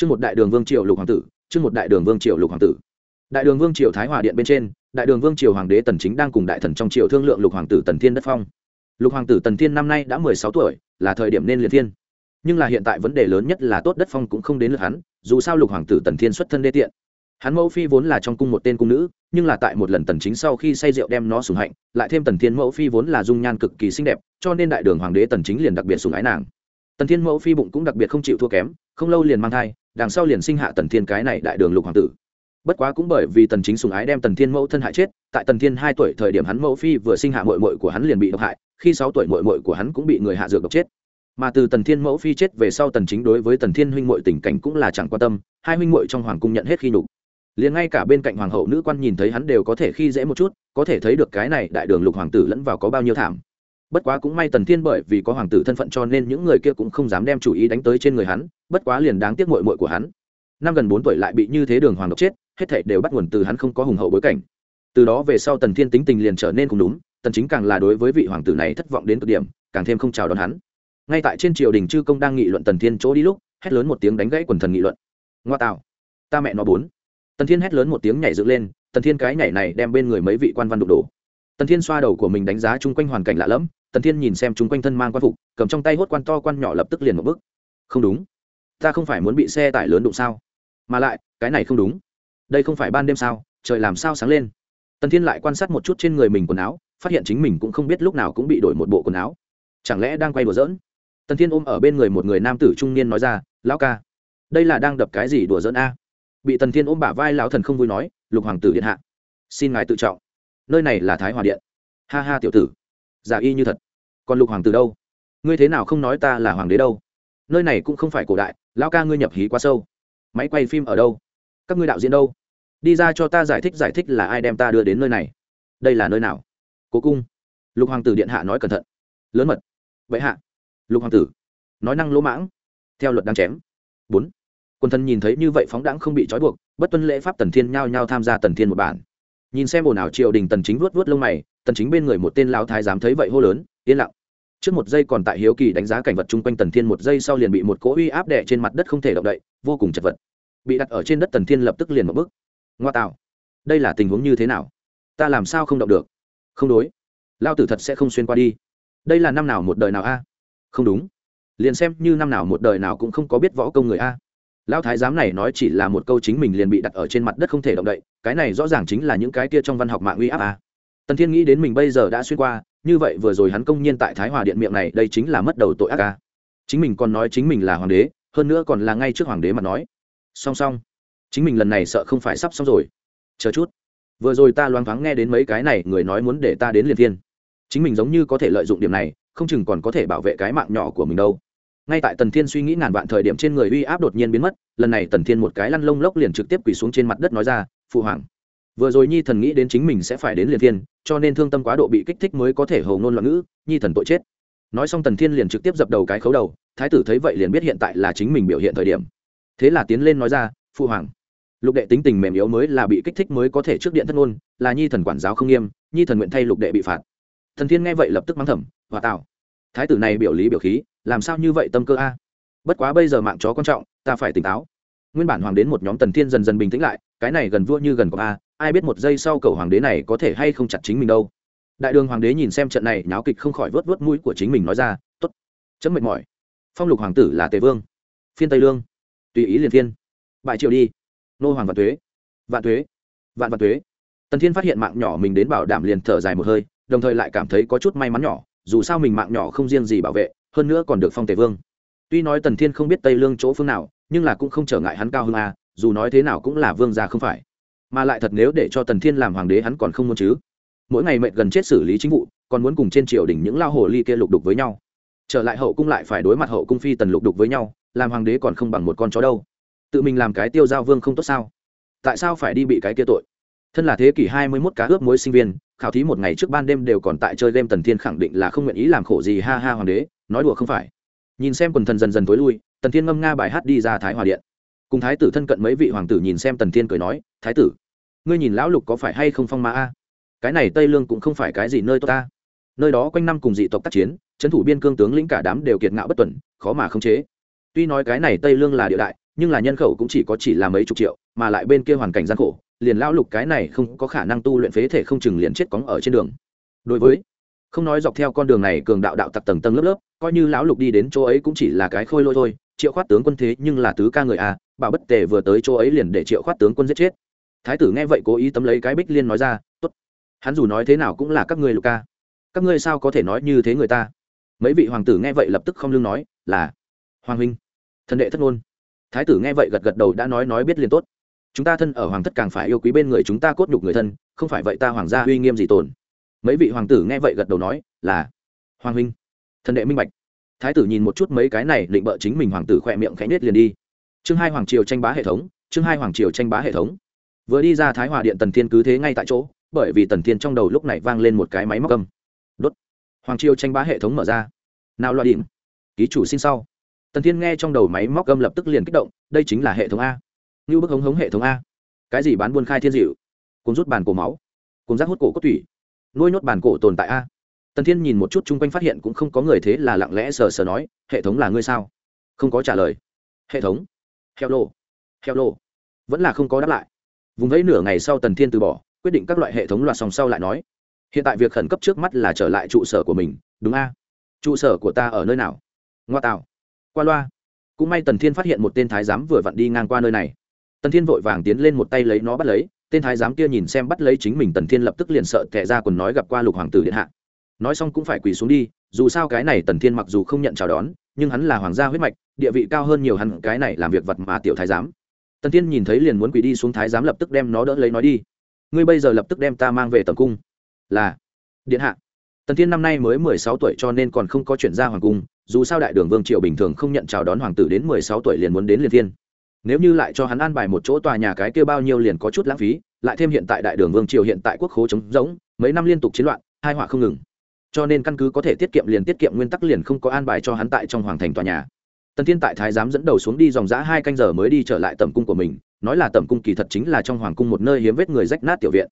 chương một đại đường vương triều lục hoàng tử, chương một đại đường vương triều lục hoàng tử. Đại đường vương triều thái hòa điện bên trên, đại đường vương triều hoàng đế tần chính đang cùng đại thần trong triều thương lượng lục hoàng tử tần thiên đất phong. Lục hoàng tử tần thiên năm nay đã mười sáu tuổi, là thời điểm nên liệt thiên. Nhưng là hiện tại vấn đề lớn nhất là tốt đất phong cũng không đến lượt hắn, dù sao lục hoàng tử tần thiên xuất thân đê tiện. Hắn mẫu phi vốn là trong cung một tên cung nữ, nhưng là tại một lần tần chính sau khi say rượu đem nó sủng hạnh, lại thêm tần thiên mẫu phi vốn là dung nhan cực kỳ xinh đẹp, cho nên đại đường hoàng đế tần chính liền đặc biệt sủng ái nàng. Tần thiên mẫu phi bụng cũng đặc biệt không chịu thua kém, không lâu liền mang thai đằng sau liền sinh hạ tần thiên cái này đại đường lục hoàng tử. Bất quá cũng bởi vì tần chính sùng ái đem tần thiên mẫu thân hại chết, tại tần thiên hai tuổi thời điểm hắn mẫu phi vừa sinh hạ muội muội của hắn liền bị độc hại, khi sáu tuổi muội muội của hắn cũng bị người hạ dược độc chết. Mà từ tần thiên mẫu phi chết về sau tần chính đối với tần thiên huynh muội tình cảnh cũng là chẳng quan tâm, hai huynh muội trong hoàng cung nhận hết khi nhục. Liền ngay cả bên cạnh hoàng hậu nữ quan nhìn thấy hắn đều có thể khi dễ một chút, có thể thấy được cái này đại đường lục hoàng tử lẫn vào có bao nhiêu thảm bất quá cũng may tần thiên bởi vì có hoàng tử thân phận cho nên những người kia cũng không dám đem chủ ý đánh tới trên người hắn, bất quá liền đáng tiếc muội muội của hắn. Năm gần bốn tuổi lại bị như thế đường hoàng độc chết, hết thảy đều bắt nguồn từ hắn không có hùng hậu bối cảnh. Từ đó về sau tần thiên tính tình liền trở nên không đúng, tần chính càng là đối với vị hoàng tử này thất vọng đến cực điểm, càng thêm không chào đón hắn. Ngay tại trên triều đình chư công đang nghị luận tần thiên chỗ đi lúc, hét lớn một tiếng đánh gãy quần thần nghị luận. Ngoa tạo, ta mẹ nó bốn. Tần thiên hét lớn một tiếng nhảy dựng lên, tần thiên cái nhảy này đem bên người mấy vị quan văn đụng đổ. Tần thiên xoa đầu của mình đánh giá chung quanh hoàn cảnh lạ lẫm tần thiên nhìn xem chúng quanh thân mang quan phục, cầm trong tay hốt quan to quan nhỏ lập tức liền một bước. không đúng. Ta không phải muốn bị xe tải lớn đụng sao? Mà lại, cái này không đúng. Đây không phải ban đêm sao? Trời làm sao sáng lên? Tần thiên lại quan sát một chút trên người mình quần áo, phát hiện chính mình cũng không biết lúc nào cũng bị đổi một bộ quần áo. Chẳng lẽ đang quay đùa giỡn? Tần thiên ôm ở bên người một người nam tử trung niên nói ra, lão ca, đây là đang đập cái gì đùa giỡn a? Bị tần thiên ôm bả vai lão thần không vui nói, lục hoàng tử điện hạ, xin ngài tự trọng. Nơi này là thái hòa điện. Ha ha tiểu tử, giả y như thật còn lục hoàng tử đâu? Ngươi thế nào không nói ta là hoàng đế đâu? Nơi này cũng không phải cổ đại, lão ca ngươi nhập hí quá sâu. Máy quay phim ở đâu? Các ngươi đạo diễn đâu? Đi ra cho ta giải thích giải thích là ai đem ta đưa đến nơi này. Đây là nơi nào? Cố cung. Lục hoàng tử điện hạ nói cẩn thận. Lớn mật. Vậy hạ. Lục hoàng tử. Nói năng lỗ mãng. Theo luật đang chém. Bốn. Quần thần nhìn thấy như vậy phóng đãng không bị trói buộc, bất tuân lễ pháp tần thiên nhao nhao tham gia tần thiên một bản. Nhìn xem ồn ào triều đình tần chính vuốt vuốt lông mày, tần chính bên người một tên lão thái giám thấy vậy hô lớn, yên lặng trước một giây còn tại hiếu kỳ đánh giá cảnh vật chung quanh tần thiên, một giây sau liền bị một cỗ uy áp đè trên mặt đất không thể động đậy, vô cùng chật vật. Bị đặt ở trên đất tần thiên lập tức liền một bước. Ngoa tạo. Đây là tình huống như thế nào? Ta làm sao không động được? Không đối. Lao tử thật sẽ không xuyên qua đi. Đây là năm nào một đời nào a? Không đúng. Liền xem như năm nào một đời nào cũng không có biết võ công người a. Lão thái giám này nói chỉ là một câu chính mình liền bị đặt ở trên mặt đất không thể động đậy, cái này rõ ràng chính là những cái kia trong văn học mạng uy áp a. Tần thiên nghĩ đến mình bây giờ đã xuyên qua như vậy vừa rồi hắn công nhiên tại thái hòa điện miệng này, đây chính là mất đầu tội ác ca chính mình còn nói chính mình là hoàng đế, hơn nữa còn là ngay trước hoàng đế mà nói. Song song, chính mình lần này sợ không phải sắp xong rồi. Chờ chút. Vừa rồi ta loáng thoáng nghe đến mấy cái này, người nói muốn để ta đến liền thiên. Chính mình giống như có thể lợi dụng điểm này, không chừng còn có thể bảo vệ cái mạng nhỏ của mình đâu. Ngay tại tần thiên suy nghĩ ngàn vạn thời điểm trên người uy áp đột nhiên biến mất, lần này tần thiên một cái lăn lông lốc liền trực tiếp quỳ xuống trên mặt đất nói ra, phụ hoàng. Vừa rồi nhi thần nghĩ đến chính mình sẽ phải đến liền thiên cho nên thương tâm quá độ bị kích thích mới có thể hầu ngôn loạn ngữ, nhi thần tội chết. Nói xong tần thiên liền trực tiếp dập đầu cái khấu đầu, thái tử thấy vậy liền biết hiện tại là chính mình biểu hiện thời điểm. Thế là tiến lên nói ra phụ hoàng, lục đệ tính tình mềm yếu mới là bị kích thích mới có thể trước điện thất ngôn, là nhi thần quản giáo không nghiêm, nhi thần nguyện thay lục đệ bị phạt. Thần thiên nghe vậy lập tức mắng thầm hòa tạo thái tử này biểu lý biểu khí, làm sao như vậy tâm cơ a? Bất quá bây giờ mạng chó quan trọng, ta phải tỉnh táo. Nguyên bản hoàng đến một nhóm tần thiên dần dần bình tĩnh lại, cái này gần vua như gần có a ai biết một giây sau cầu hoàng đế này có thể hay không chặt chính mình đâu. Đại đường hoàng đế nhìn xem trận này nháo kịch không khỏi vớt vớt mũi của chính mình nói ra t ố t chấm mệt mỏi. Phong lục hoàng tử là tề vương, phiên tây lương, tùy ý liền phiên. Bại triệu đi. Nô hoàng vạn thuế vạn thuế vạn vạn thuế tần thiên phát hiện mạng nhỏ mình đến bảo đảm liền thở dài một hơi, đồng thời lại cảm thấy có chút may mắn nhỏ, dù sao mình mạng nhỏ không riêng gì bảo vệ, hơn nữa còn được phong tề vương. Tuy nói tần thiên không biết tây lương chỗ phương nào, nhưng là cũng không trở ngại hắn cao hơn a, dù nói thế nào cũng là vương gia không phải mà lại thật nếu để cho tần thiên làm hoàng đế hắn còn không muốn chứ. Mỗi ngày mệt gần chết xử lý chính vụ, còn muốn cùng trên triều đình những lao hồ ly kia lục đục với nhau. Trở lại hậu cung lại phải đối mặt hậu cung phi tần lục đục với nhau, làm hoàng đế còn không bằng một con chó đâu. Tự mình làm cái tiêu giao vương không tốt sao? Tại sao phải đi bị cái kia tội? Thân là thế kỷ hai mươi 21 cá ướp mối sinh viên, khảo thí một ngày trước ban đêm đều còn tại chơi game tần thiên khẳng định là không nguyện ý làm khổ gì ha ha hoàng đế, nói đùa không phải. Nhìn xem quần thần dần dần tối lui, tần thiên ngâm nga bài hát đi ra thái hòa điện. Cùng thái tử thân cận mấy vị hoàng tử nhìn xem tần thiên cười nói, thái tử ngươi nhìn lão lục có phải hay không phong ma a? Cái này tây lương cũng không phải cái gì nơi tốt ta. Nơi đó quanh năm cùng dị tộc tác chiến, trấn thủ biên cương tướng lĩnh cả đám đều kiệt ngạo bất tuần, khó mà khống chế. Tuy nói cái này tây lương là địa đại, nhưng là nhân khẩu cũng chỉ có chỉ là mấy chục triệu, mà lại bên kia hoàn cảnh gian khổ, liền lão lục cái này không có khả năng tu luyện phế thể không chừng liền chết cóng ở trên đường. Đối với, không nói dọc theo con đường này cường đạo đạo tặc tầng tầng lớp lớp, coi như lão lục đi đến chỗ ấy cũng chỉ là cái khôi lôi thôi, triệu khoát tướng quân thế nhưng là tứ ca người à bảo bất tề vừa tới chỗ ấy liền để triệu khoát tướng quân giết chết thái tử nghe vậy cố ý tấm lấy cái bích liên nói ra, tốt. Hắn dù nói thế nào cũng là các ngươi lục ca. Các ngươi sao có thể nói như thế người ta? Mấy vị hoàng tử nghe vậy lập tức không lương nói, là hoàng huynh thần đệ thất ngôn. Thái tử nghe vậy gật gật đầu đã nói nói biết liền tốt. Chúng ta thân ở hoàng thất càng phải yêu quý bên người chúng ta cốt nhục người thân, không phải vậy ta hoàng gia uy nghiêm gì tồn. Mấy vị hoàng tử nghe vậy gật đầu nói, là hoàng huynh thần đệ minh bạch. Thái tử nhìn một chút mấy cái này định bợ chính mình hoàng tử khỏe miệng khẽ nết liền đi. Chương hai hoàng triều tranh bá hệ thống, chương hai hoàng triều tranh bá hệ thống vừa đi ra thái hòa điện tần thiên cứ thế ngay tại chỗ, bởi vì tần thiên trong đầu lúc này vang lên một cái máy móc âm. Đốt. Hoàng triều tranh bá hệ thống mở ra. Nào loại điểm ký chủ xin sau. Tần thiên nghe trong đầu máy móc âm lập tức liền kích động, đây chính là hệ thống a. Như bức hống hống hệ thống a. Cái gì bán buôn khai thiên dịu? Cùng rút bàn cổ máu. Cùng rác hút cổ cốt tủy. Nuôi nhốt bàn cổ tồn tại a. Tần thiên nhìn một chút chung quanh phát hiện cũng không có người thế là lặng lẽ sờ sờ nói, hệ thống là ngươi sao? Không có trả lời. Hệ thống. Heo lô heo lô vẫn là không có đáp lại vùng vẫy nửa ngày sau tần thiên từ bỏ, quyết định các loại hệ thống loạt sòng sau lại nói, hiện tại việc khẩn cấp trước mắt là trở lại trụ sở của mình, đúng a? Trụ sở của ta ở nơi nào? Ngoa tạo. Qua loa. Cũng may tần thiên phát hiện một tên thái giám vừa vặn đi ngang qua nơi này. Tần thiên vội vàng tiến lên một tay lấy nó bắt lấy, tên thái giám kia nhìn xem bắt lấy chính mình tần thiên lập tức liền sợ tệ ra còn nói gặp qua lục hoàng tử điện hạ. Nói xong cũng phải quỳ xuống đi, dù sao cái này tần thiên mặc dù không nhận chào đón, nhưng hắn là hoàng gia huyết mạch, địa vị cao hơn nhiều hắn, cái này làm việc vật mà tiểu thái giám tần thiên nhìn thấy liền muốn quỳ đi xuống thái giám lập tức đem nó đỡ lấy nói đi. Ngươi bây giờ lập tức đem ta mang về tầm cung. Là, điện hạ. Tần thiên năm nay mới mười sáu tuổi cho nên còn không có chuyển ra hoàng cung, dù sao đại đường vương triều bình thường không nhận chào đón hoàng tử đến mười sáu tuổi liền muốn đến liên thiên. Nếu như lại cho hắn an bài một chỗ tòa nhà cái kia bao nhiêu liền có chút lãng phí, lại thêm hiện tại đại đường vương triều hiện tại quốc khố chống rỗng, mấy năm liên tục chiến loạn, hai họa không ngừng. Cho nên căn cứ có thể tiết kiệm liền tiết kiệm, nguyên tắc liền không có an bài cho hắn tại trong hoàng thành tòa nhà tần thiên tại thái giám dẫn đầu xuống đi dòng giã hai canh giờ mới đi trở lại tầm cung của mình, nói là tầm cung kỳ thật chính là trong hoàng cung một nơi hiếm vết người rách nát tiểu viện.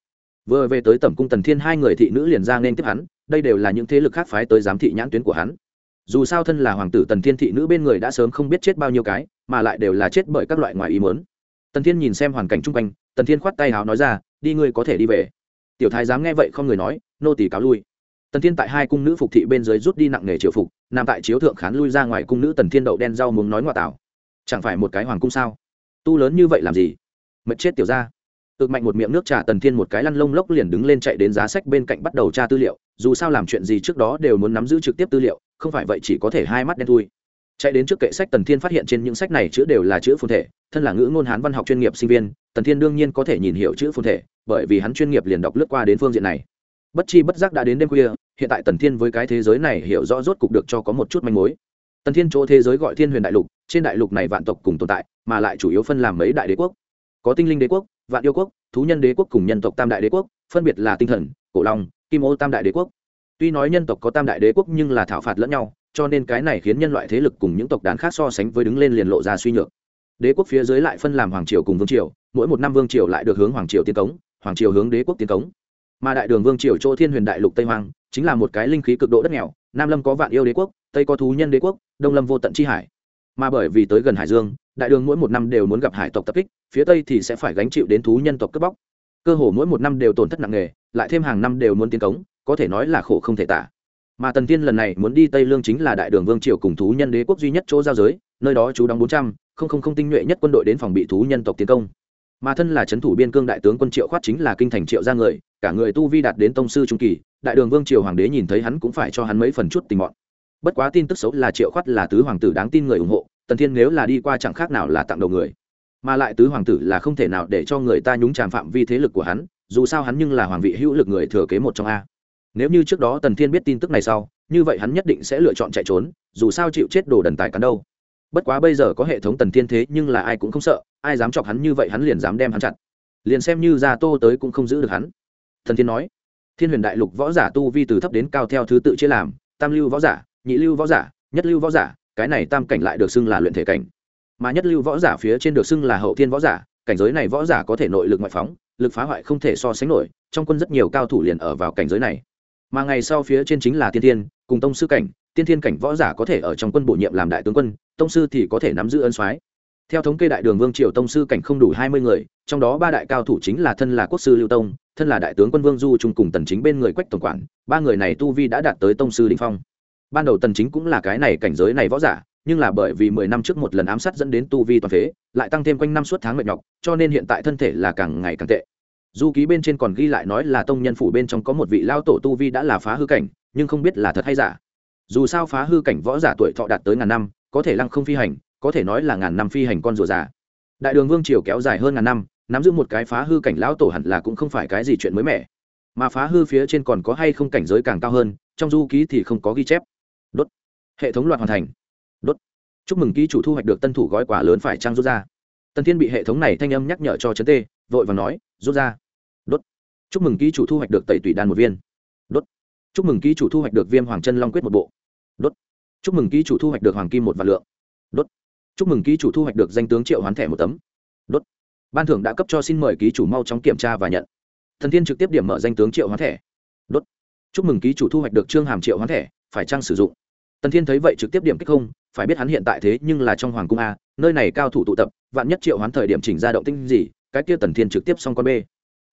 Vừa về tới tầm cung tần thiên hai người thị nữ liền ra nên tiếp hắn, đây đều là những thế lực khác phái tới giám thị nhãn tuyến của hắn. Dù sao thân là hoàng tử tần thiên thị nữ bên người đã sớm không biết chết bao nhiêu cái, mà lại đều là chết bởi các loại ngoài ý mớn tần thiên nhìn xem hoàn cảnh chung quanh, tần thiên khoát tay hào nói ra, đi ngươi có thể đi về. Tiểu thái dám nghe vậy không người nói, nô tỷ cáo lui tần thiên tại hai cung nữ phục thị bên dưới rút đi nặng nghề triều phục, nằm tại chiếu thượng khán lui ra ngoài cung nữ tần thiên đậu đen rau muốn nói ngoại tảo. Chẳng phải một cái hoàng cung sao? Tu lớn như vậy làm gì? Mật chết tiểu ra ực mạnh một miệng nước trà tần thiên một cái lăn lông lốc liền đứng lên chạy đến giá sách bên cạnh bắt đầu tra tư liệu, dù sao làm chuyện gì trước đó đều muốn nắm giữ trực tiếp tư liệu, không phải vậy chỉ có thể hai mắt đen thui. Chạy đến trước kệ sách tần thiên phát hiện trên những sách này chữ đều là chữ phồn thể, thân là ngữ ngôn hán văn học chuyên nghiệp sinh viên, tần thiên đương nhiên có thể nhìn hiểu chữ phồn thể, bởi vì hắn chuyên nghiệp liền đọc lướt qua đến phương diện này. Bất chi bất giác đã đến đêm khuya hiện tại tần thiên với cái thế giới này hiểu rõ rốt cục được cho có một chút manh mối. Tần thiên chỗ thế giới gọi thiên huyền đại lục, trên đại lục này vạn tộc cùng tồn tại, mà lại chủ yếu phân làm mấy đại đế quốc. Có tinh linh đế quốc, vạn yêu quốc, thú nhân đế quốc cùng nhân tộc tam đại đế quốc, phân biệt là tinh thần, cổ long, kim ô tam đại đế quốc. Tuy nói nhân tộc có tam đại đế quốc nhưng là thảo phạt lẫn nhau, cho nên cái này khiến nhân loại thế lực cùng những tộc đàn khác so sánh với đứng lên liền lộ ra suy nhược. Đế quốc phía dưới lại phân làm hoàng triều cùng vương triều, mỗi một năm vương triều lại được hướng hoàng triều tiến cống, hoàng triều hướng đế quốc tiến cống mà đại đường vương triều chỗ thiên huyền đại lục tây hoàng chính là một cái linh khí cực độ đất nghèo, nam lâm có vạn yêu đế quốc, tây có thú nhân đế quốc, đông lâm vô tận chi hải. Mà bởi vì tới gần hải dương, đại đường mỗi một năm đều muốn gặp hải tộc tập kích, phía tây thì sẽ phải gánh chịu đến thú nhân tộc cướp bóc. Cơ hồ mỗi một năm đều tổn thất nặng nề, lại thêm hàng năm đều muốn tiến cống, có thể nói là khổ không thể tả. Mà tần tiên lần này muốn đi tây lương chính là đại đường vương triều cùng thú nhân đế quốc duy nhất chỗ giao giới, nơi đó chú đóng bốn trăm linh tinh nhuệ nhất quân đội đến phòng bị thú nhân tộc tiến công mà thân là c h ấ n thủ biên cương đại tướng quân triệu khoát chính là kinh thành triệu ra người, cả người tu vi đạt đến tông sư trung kỳ, đại đường vương triều hoàng đế nhìn thấy hắn cũng phải cho hắn mấy phần chút tình mọn. Bất quá tin tức xấu là triệu khoát là tứ hoàng tử đáng tin người ủng hộ, tần thiên nếu là đi qua chẳng khác nào là tặng đầu người. Mà lại tứ hoàng tử là không thể nào để cho người ta nhúng tràm phạm vi thế lực của hắn, dù sao hắn nhưng là hoàng vị hữu lực người thừa kế một trong a. Nếu như trước đó tần thiên biết tin tức này sau, như vậy hắn nhất định sẽ lựa chọn chạy trốn, dù sao chịu chết đồ đần tài cắn đâu. Bất quá bây giờ có hệ thống tần thiên thế nhưng là ai cũng không sợ ai dám chọc hắn như vậy hắn liền dám đem hắn chặn liền xem như ra tô tới cũng không giữ được hắn. Thần thiên nói, thiên huyền đại lục võ giả tu vi từ thấp đến cao theo thứ tự chia làm, tam lưu võ giả, nhị lưu võ giả, nhất lưu võ giả, cái này tam cảnh lại được xưng là luyện thể cảnh. Mà nhất lưu võ giả phía trên được xưng là hậu thiên võ giả, cảnh giới này võ giả có thể nội lực ngoại phóng, lực phá hoại không thể so sánh nổi, trong quân rất nhiều cao thủ liền ở vào cảnh giới này. Mà ngày sau phía trên chính là tiên thiên, cùng tông sư cảnh, tiên thiên cảnh võ giả có thể ở trong quân bổ nhiệm làm đại tướng quân, tông sư thì có thể nắm giữ ân soái theo thống kê đại đường vương triều tông sư cảnh không đủ hai mươi người, trong đó ba đại cao thủ chính là thân là quốc sư lưu tông, thân là đại tướng quân vương du trung cùng tần chính bên người quách tổng quản, ba người này tu vi đã đạt tới tông sư đỉnh phong. Ban đầu tần chính cũng là cái này cảnh giới này võ giả, nhưng là bởi vì mười năm trước một lần ám sát dẫn đến tu vi toàn phế, lại tăng thêm quanh năm suốt tháng mệt nhọc, cho nên hiện tại thân thể là càng ngày càng tệ. Du ký bên trên còn ghi lại nói là tông nhân phủ bên trong có một vị lao tổ tu vi đã là phá hư cảnh, nhưng không biết là thật hay giả. Dù sao phá hư cảnh võ giả tuổi thọ đạt tới ngàn năm, có thể lăng không phi hành có thể nói là ngàn năm phi hành con rùa già. Đại đường vương triều kéo dài hơn ngàn năm, nắm giữ một cái phá hư cảnh lão tổ hẳn là cũng không phải cái gì chuyện mới mẻ. Mà phá hư phía trên còn có hay không cảnh giới càng cao hơn, trong du ký thì không có ghi chép. Đốt. Hệ thống loạt hoàn thành. Đốt. Chúc mừng ký chủ thu hoạch được tân thủ gói quà lớn phải trang rút ra. Tần thiên bị hệ thống này thanh âm nhắc nhở cho chấn tê, vội và nói, rút ra. Đốt. Chúc mừng ký chủ thu hoạch được tẩy tủy đan một viên. Đốt. Chúc mừng ký chủ thu hoạch được viêm hoàng chân long quyết một bộ. Đốt. Chúc mừng ký chủ thu hoạch được hoàng kim một vạn lượng. Đốt chúc mừng ký chủ thu hoạch được danh tướng triệu hoán thẻ một tấm. Đốt. Ban thưởng đã cấp cho xin mời ký chủ mau chóng kiểm tra và nhận. Thần thiên trực tiếp điểm mở danh tướng triệu hoán thẻ. Đốt. Chúc mừng ký chủ thu hoạch được trương hàm triệu hoán thẻ, phải trang sử dụng? Tần thiên thấy vậy trực tiếp điểm kích không, phải biết hắn hiện tại thế nhưng là trong hoàng cung a, nơi này cao thủ tụ tập, vạn nhất triệu hoán thời điểm chỉnh ra động tinh gì, cái kia tần thiên trực tiếp xong con b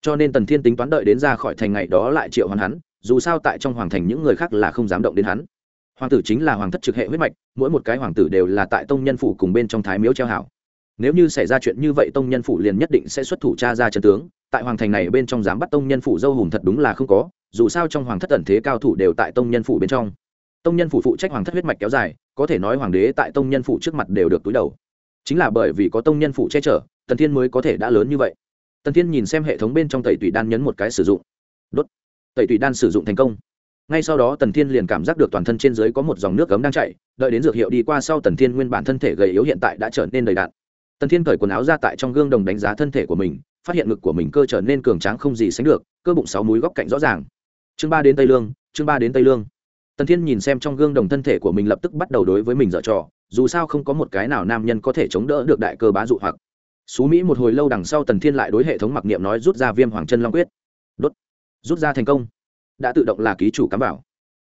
cho nên tần thiên tính toán đợi đến ra khỏi thành ngày đó lại triệu hoán hắn, dù sao tại trong hoàng thành những người khác là không dám động đến hắn hoàng tử chính là hoàng thất trực hệ huyết mạch, mỗi một cái hoàng tử đều là tại tông nhân phủ cùng bên trong thái miếu treo hảo. Nếu như xảy ra chuyện như vậy tông nhân phủ liền nhất định sẽ xuất thủ cha ra chân tướng, tại hoàng thành này bên trong dám bắt tông nhân phủ dâu hùm thật đúng là không có, dù sao trong hoàng thất tần thế cao thủ đều tại tông nhân phủ bên trong. Tông nhân phủ phụ trách hoàng thất huyết mạch kéo dài, có thể nói hoàng đế tại tông nhân phủ trước mặt đều được túi đầu. Chính là bởi vì có tông nhân phủ che chở, tần thiên mới có thể đã lớn như vậy. Tần thiên nhìn xem hệ thống bên trong tẩy tủy đan nhấn một cái sử dụng. Đốt. Tẩy tủy đan sử dụng thành công ngay sau đó tần thiên liền cảm giác được toàn thân trên dưới có một dòng nước cấm đang chạy đợi đến dược hiệu đi qua sau tần thiên nguyên bản thân thể gầy yếu hiện tại đã trở nên đầy đạn tần thiên cởi quần áo ra tại trong gương đồng đánh giá thân thể của mình, phát hiện ngực của mình cơ trở nên cường tráng không gì sánh được, cơ bụng sáu múi góc cạnh rõ ràng. Chương ba đến tây lương, chương ba đến tây lương. Tần thiên nhìn xem trong gương đồng thân thể của mình lập tức bắt đầu đối với mình dở trò, dù sao không có một cái nào nam nhân có thể chống đỡ được đại cơ bá dụ hoặc. Xú mỹ một hồi lâu đằng sau tần thiên lại đối hệ thống mặc niệm nói rút ra viêm hoàng chân long quyết. Đốt. Rút ra thành công đã tự động là ký chủ cắm vào.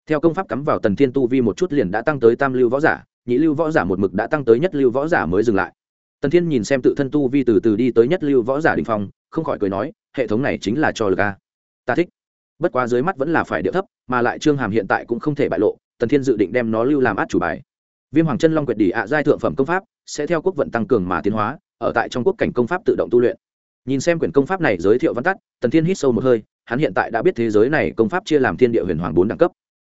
Theo công pháp cắm vào tần thiên tu vi một chút liền đã tăng tới tam lưu võ giả, nhị lưu võ giả một mực đã tăng tới nhất lưu võ giả mới dừng lại. Tần thiên nhìn xem tự thân tu vi từ từ đi tới nhất lưu võ giả đình phong, không khỏi cười nói, hệ thống này chính là cho lực a. Ta thích. Bất quá dưới mắt vẫn là phải điệu thấp, mà lại trương hàm hiện tại cũng không thể bại lộ, tần thiên dự định đem nó lưu làm át chủ bài. Viêm hoàng chân long quyệt đỉ ạ giai thượng phẩm công pháp sẽ theo quốc vận tăng cường mà tiến hóa, ở tại trong quốc cảnh công pháp tự động tu luyện. Nhìn xem quyển công pháp này giới thiệu văn tắt, tần thiên hít sâu một hơi hắn hiện tại đã biết thế giới này công pháp chia làm thiên địa huyền hoàng bốn đẳng cấp.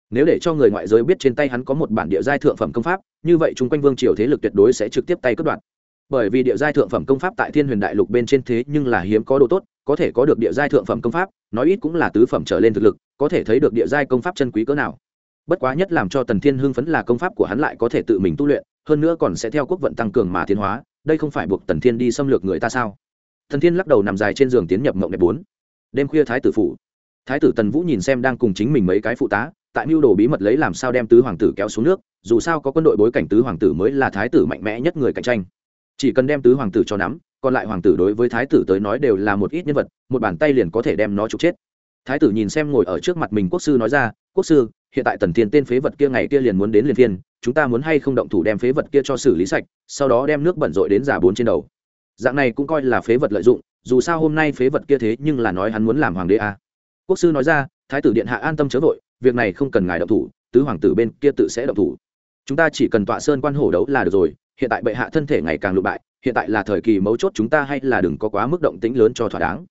Nếu để cho người ngoại giới biết trên tay hắn có một bản địa giai thượng phẩm công pháp, như vậy chung quanh vương triều thế lực tuyệt đối sẽ trực tiếp tay cất đoạn bởi vì địa giai thượng phẩm công pháp tại thiên huyền đại lục bên trên thế nhưng là hiếm có độ tốt, có thể có được địa giai thượng phẩm công pháp, nói ít cũng là tứ phẩm trở lên thực lực, có thể thấy được địa giai công pháp chân quý cỡ nào. Bất quá nhất làm cho tần thiên hưng phấn là công pháp của hắn lại có thể tự mình tu luyện, hơn nữa còn sẽ theo quốc vận tăng cường mà tiến hóa, đây không phải buộc tần thiên đi xâm lược người ta sao? Thần thiên lắc đầu nằm dài trên giường tiến nhập mộng đẹp bốn đêm khuya thái tử phủ. Thái tử tần vũ nhìn xem đang cùng chính mình mấy cái phụ tá, tại mưu đồ bí mật lấy làm sao đem tứ hoàng tử kéo xuống nước, dù sao có quân đội bối cảnh tứ hoàng tử mới là thái tử mạnh mẽ nhất người cạnh tranh. Chỉ cần đem tứ hoàng tử cho nắm, còn lại hoàng tử đối với thái tử tới nói đều là một ít nhân vật, một bàn tay liền có thể đem nó trục chết. Thái tử nhìn xem ngồi ở trước mặt mình quốc sư nói ra, quốc sư, hiện tại tần thiên tên phế vật kia ngày kia liền muốn đến liền thiên chúng ta muốn hay không động thủ đem phế vật kia cho xử lý sạch, sau đó đem nước bẩn rội đến giả bốn trên đầu dạng này cũng coi là phế vật lợi dụng, dù sao hôm nay phế vật kia thế nhưng là nói hắn muốn làm hoàng đế à. quốc sư nói ra, thái tử điện hạ an tâm chớ vội, việc này không cần ngài động thủ, tứ hoàng tử bên kia tự sẽ động thủ. Chúng ta chỉ cần tọa sơn quan hổ đấu là được rồi, hiện tại bệ hạ thân thể ngày càng lụ bại, hiện tại là thời kỳ mấu chốt chúng ta hay là đừng có quá mức động tĩnh lớn cho thỏa đáng.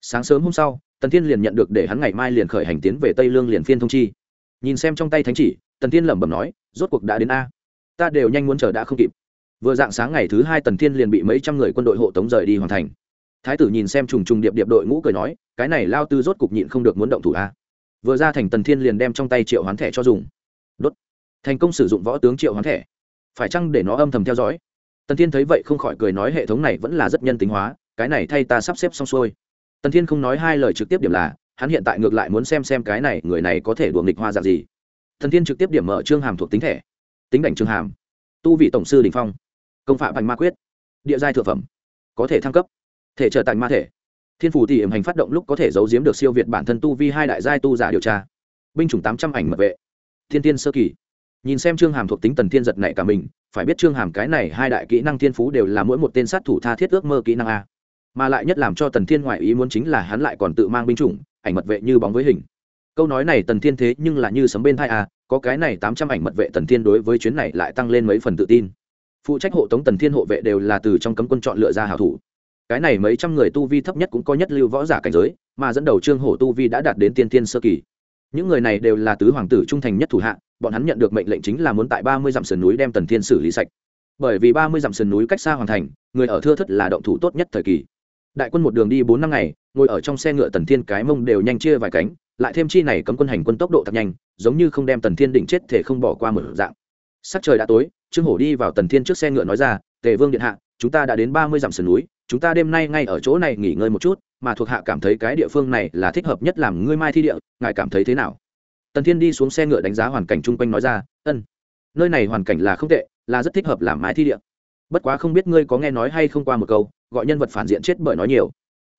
Sáng sớm hôm sau, tần thiên liền nhận được để hắn ngày mai liền khởi hành tiến về tây lương liền phiên thông chi. Nhìn xem trong tay thánh chỉ, tần thiên lẩm bẩm nói, rốt cuộc đã đến a. Ta đều nhanh muốn chờ đã không kịp vừa dạng sáng ngày thứ hai tần thiên liền bị mấy trăm người quân đội hộ tống rời đi hoàn thành. Thái tử nhìn xem trùng trùng điệp điệp đội ngũ cười nói, cái này lao tư rốt cục nhịn không được muốn động thủ a. Vừa ra thành tần thiên liền đem trong tay triệu hoán thẻ cho dùng. Đốt. Thành công sử dụng võ tướng triệu hoán thẻ. Phải chăng để nó âm thầm theo dõi? Tần thiên thấy vậy không khỏi cười nói, hệ thống này vẫn là rất nhân tính hóa, cái này thay ta sắp xếp xong xuôi. Tần thiên không nói hai lời trực tiếp điểm là, hắn hiện tại ngược lại muốn xem xem cái này, người này có thể đuồng nghịch hoa dạng gì. Tần thiên trực tiếp điểm mở trương hàm thuộc tính thẻ. Tính đảnh trương hàm. Tu vị tổng sư đình phong công phạm bành ma quyết. Địa giai thượng phẩm. Có thể thăng cấp. Thể trở thành ma thể. Thiên phủ tỷ hiểm hành phát động lúc có thể giấu giếm được siêu việt bản thân tu vi hai đại giai tu giả điều tra. Binh chủng tám trăm ảnh mật vệ. Thiên tiên sơ kỳ. Nhìn xem trương hàm thuộc tính tần thiên giật này cả mình, phải biết trương hàm cái này hai đại kỹ năng thiên phú đều là mỗi một tên sát thủ tha thiết ước mơ kỹ năng a. Mà lại nhất làm cho tần thiên ngoại ý muốn chính là hắn lại còn tự mang binh chủng, ảnh mật vệ như bóng với hình. Câu nói này tần thiên thế nhưng là như sấm bên thai a, có cái này tám trăm ảnh mật vệ tần thiên đối với chuyến này lại tăng lên mấy phần tự tin phụ trách hộ tống tần thiên hộ vệ đều là từ trong cấm quân chọn lựa ra hảo thủ. Cái này mấy trăm người tu vi thấp nhất cũng có nhất lưu võ giả cảnh giới, mà dẫn đầu trương hổ tu vi đã đạt đến tiên tiên sơ kỳ. Những người này đều là tứ hoàng tử trung thành nhất thủ hạ, bọn hắn nhận được mệnh lệnh chính là muốn tại ba mươi dặm sườn núi đem tần thiên xử lý sạch. Bởi vì ba mươi dặm sườn núi cách xa hoàn thành, người ở thưa thất là động thủ tốt nhất thời kỳ. Đại quân một đường đi bốn năm ngày, ngồi ở trong xe ngựa tần thiên cái mông đều nhanh chia vài cánh, lại thêm chi này cấm quân hành quân tốc độ thật nhanh, giống như không đem tần thiên đỉnh chết thể không bỏ qua một dạng. Sắc trời đã tối trương hổ đi vào tần thiên trước xe ngựa nói ra, tề vương điện hạ, chúng ta đã đến ba mươi dặm sườn núi, chúng ta đêm nay ngay ở chỗ này nghỉ ngơi một chút, mà thuộc hạ cảm thấy cái địa phương này là thích hợp nhất làm ngươi mai thi địa, ngài cảm thấy thế nào? Tần thiên đi xuống xe ngựa đánh giá hoàn cảnh chung quanh nói ra, ân, nơi này hoàn cảnh là không tệ, là rất thích hợp làm mai thi địa. Bất quá không biết ngươi có nghe nói hay không qua một câu, gọi nhân vật phản diện chết bởi nói nhiều.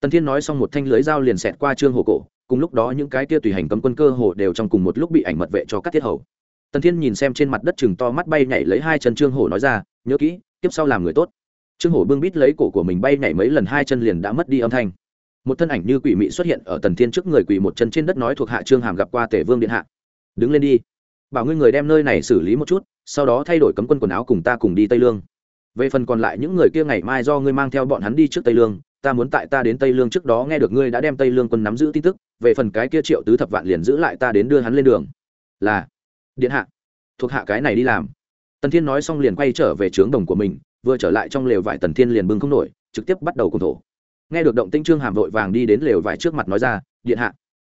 Tần thiên nói xong một thanh lưới dao liền xẹt qua trương hồ cổ, cùng lúc đó những cái tia tùy hành cấm quân cơ hồ đều trong cùng một lúc bị ảnh mật vệ cho các thiết hầu tần thiên nhìn xem trên mặt đất chừng to mắt bay nhảy lấy hai chân trương hổ nói ra, nhớ kỹ, tiếp sau làm người tốt. Trương hổ bưng bít lấy cổ của mình bay nhảy mấy lần hai chân liền đã mất đi âm thanh. Một thân ảnh như quỷ mị xuất hiện ở tần thiên trước người quỷ một chân trên đất nói thuộc hạ trương hàm gặp qua tể vương điện hạ. Đứng lên đi. Bảo ngươi người đem nơi này xử lý một chút, sau đó thay đổi cấm quân quần áo cùng ta cùng đi tây lương. Về phần còn lại những người kia ngày mai do ngươi mang theo bọn hắn đi trước tây lương, ta muốn tại ta đến tây lương trước đó nghe được ngươi đã đem tây lương quân nắm giữ tin tức, về phần cái kia triệu tứ thập vạn liền giữ lại ta đến đưa hắn lên đường. Là điện hạ, thuộc hạ cái này đi làm. Tần thiên nói xong liền quay trở về trướng đồng của mình, vừa trở lại trong lều vải tần thiên liền bưng không nổi, trực tiếp bắt đầu cùng thổ. Nghe được động tinh trương hàm vội vàng đi đến lều vải trước mặt nói ra, điện hạ,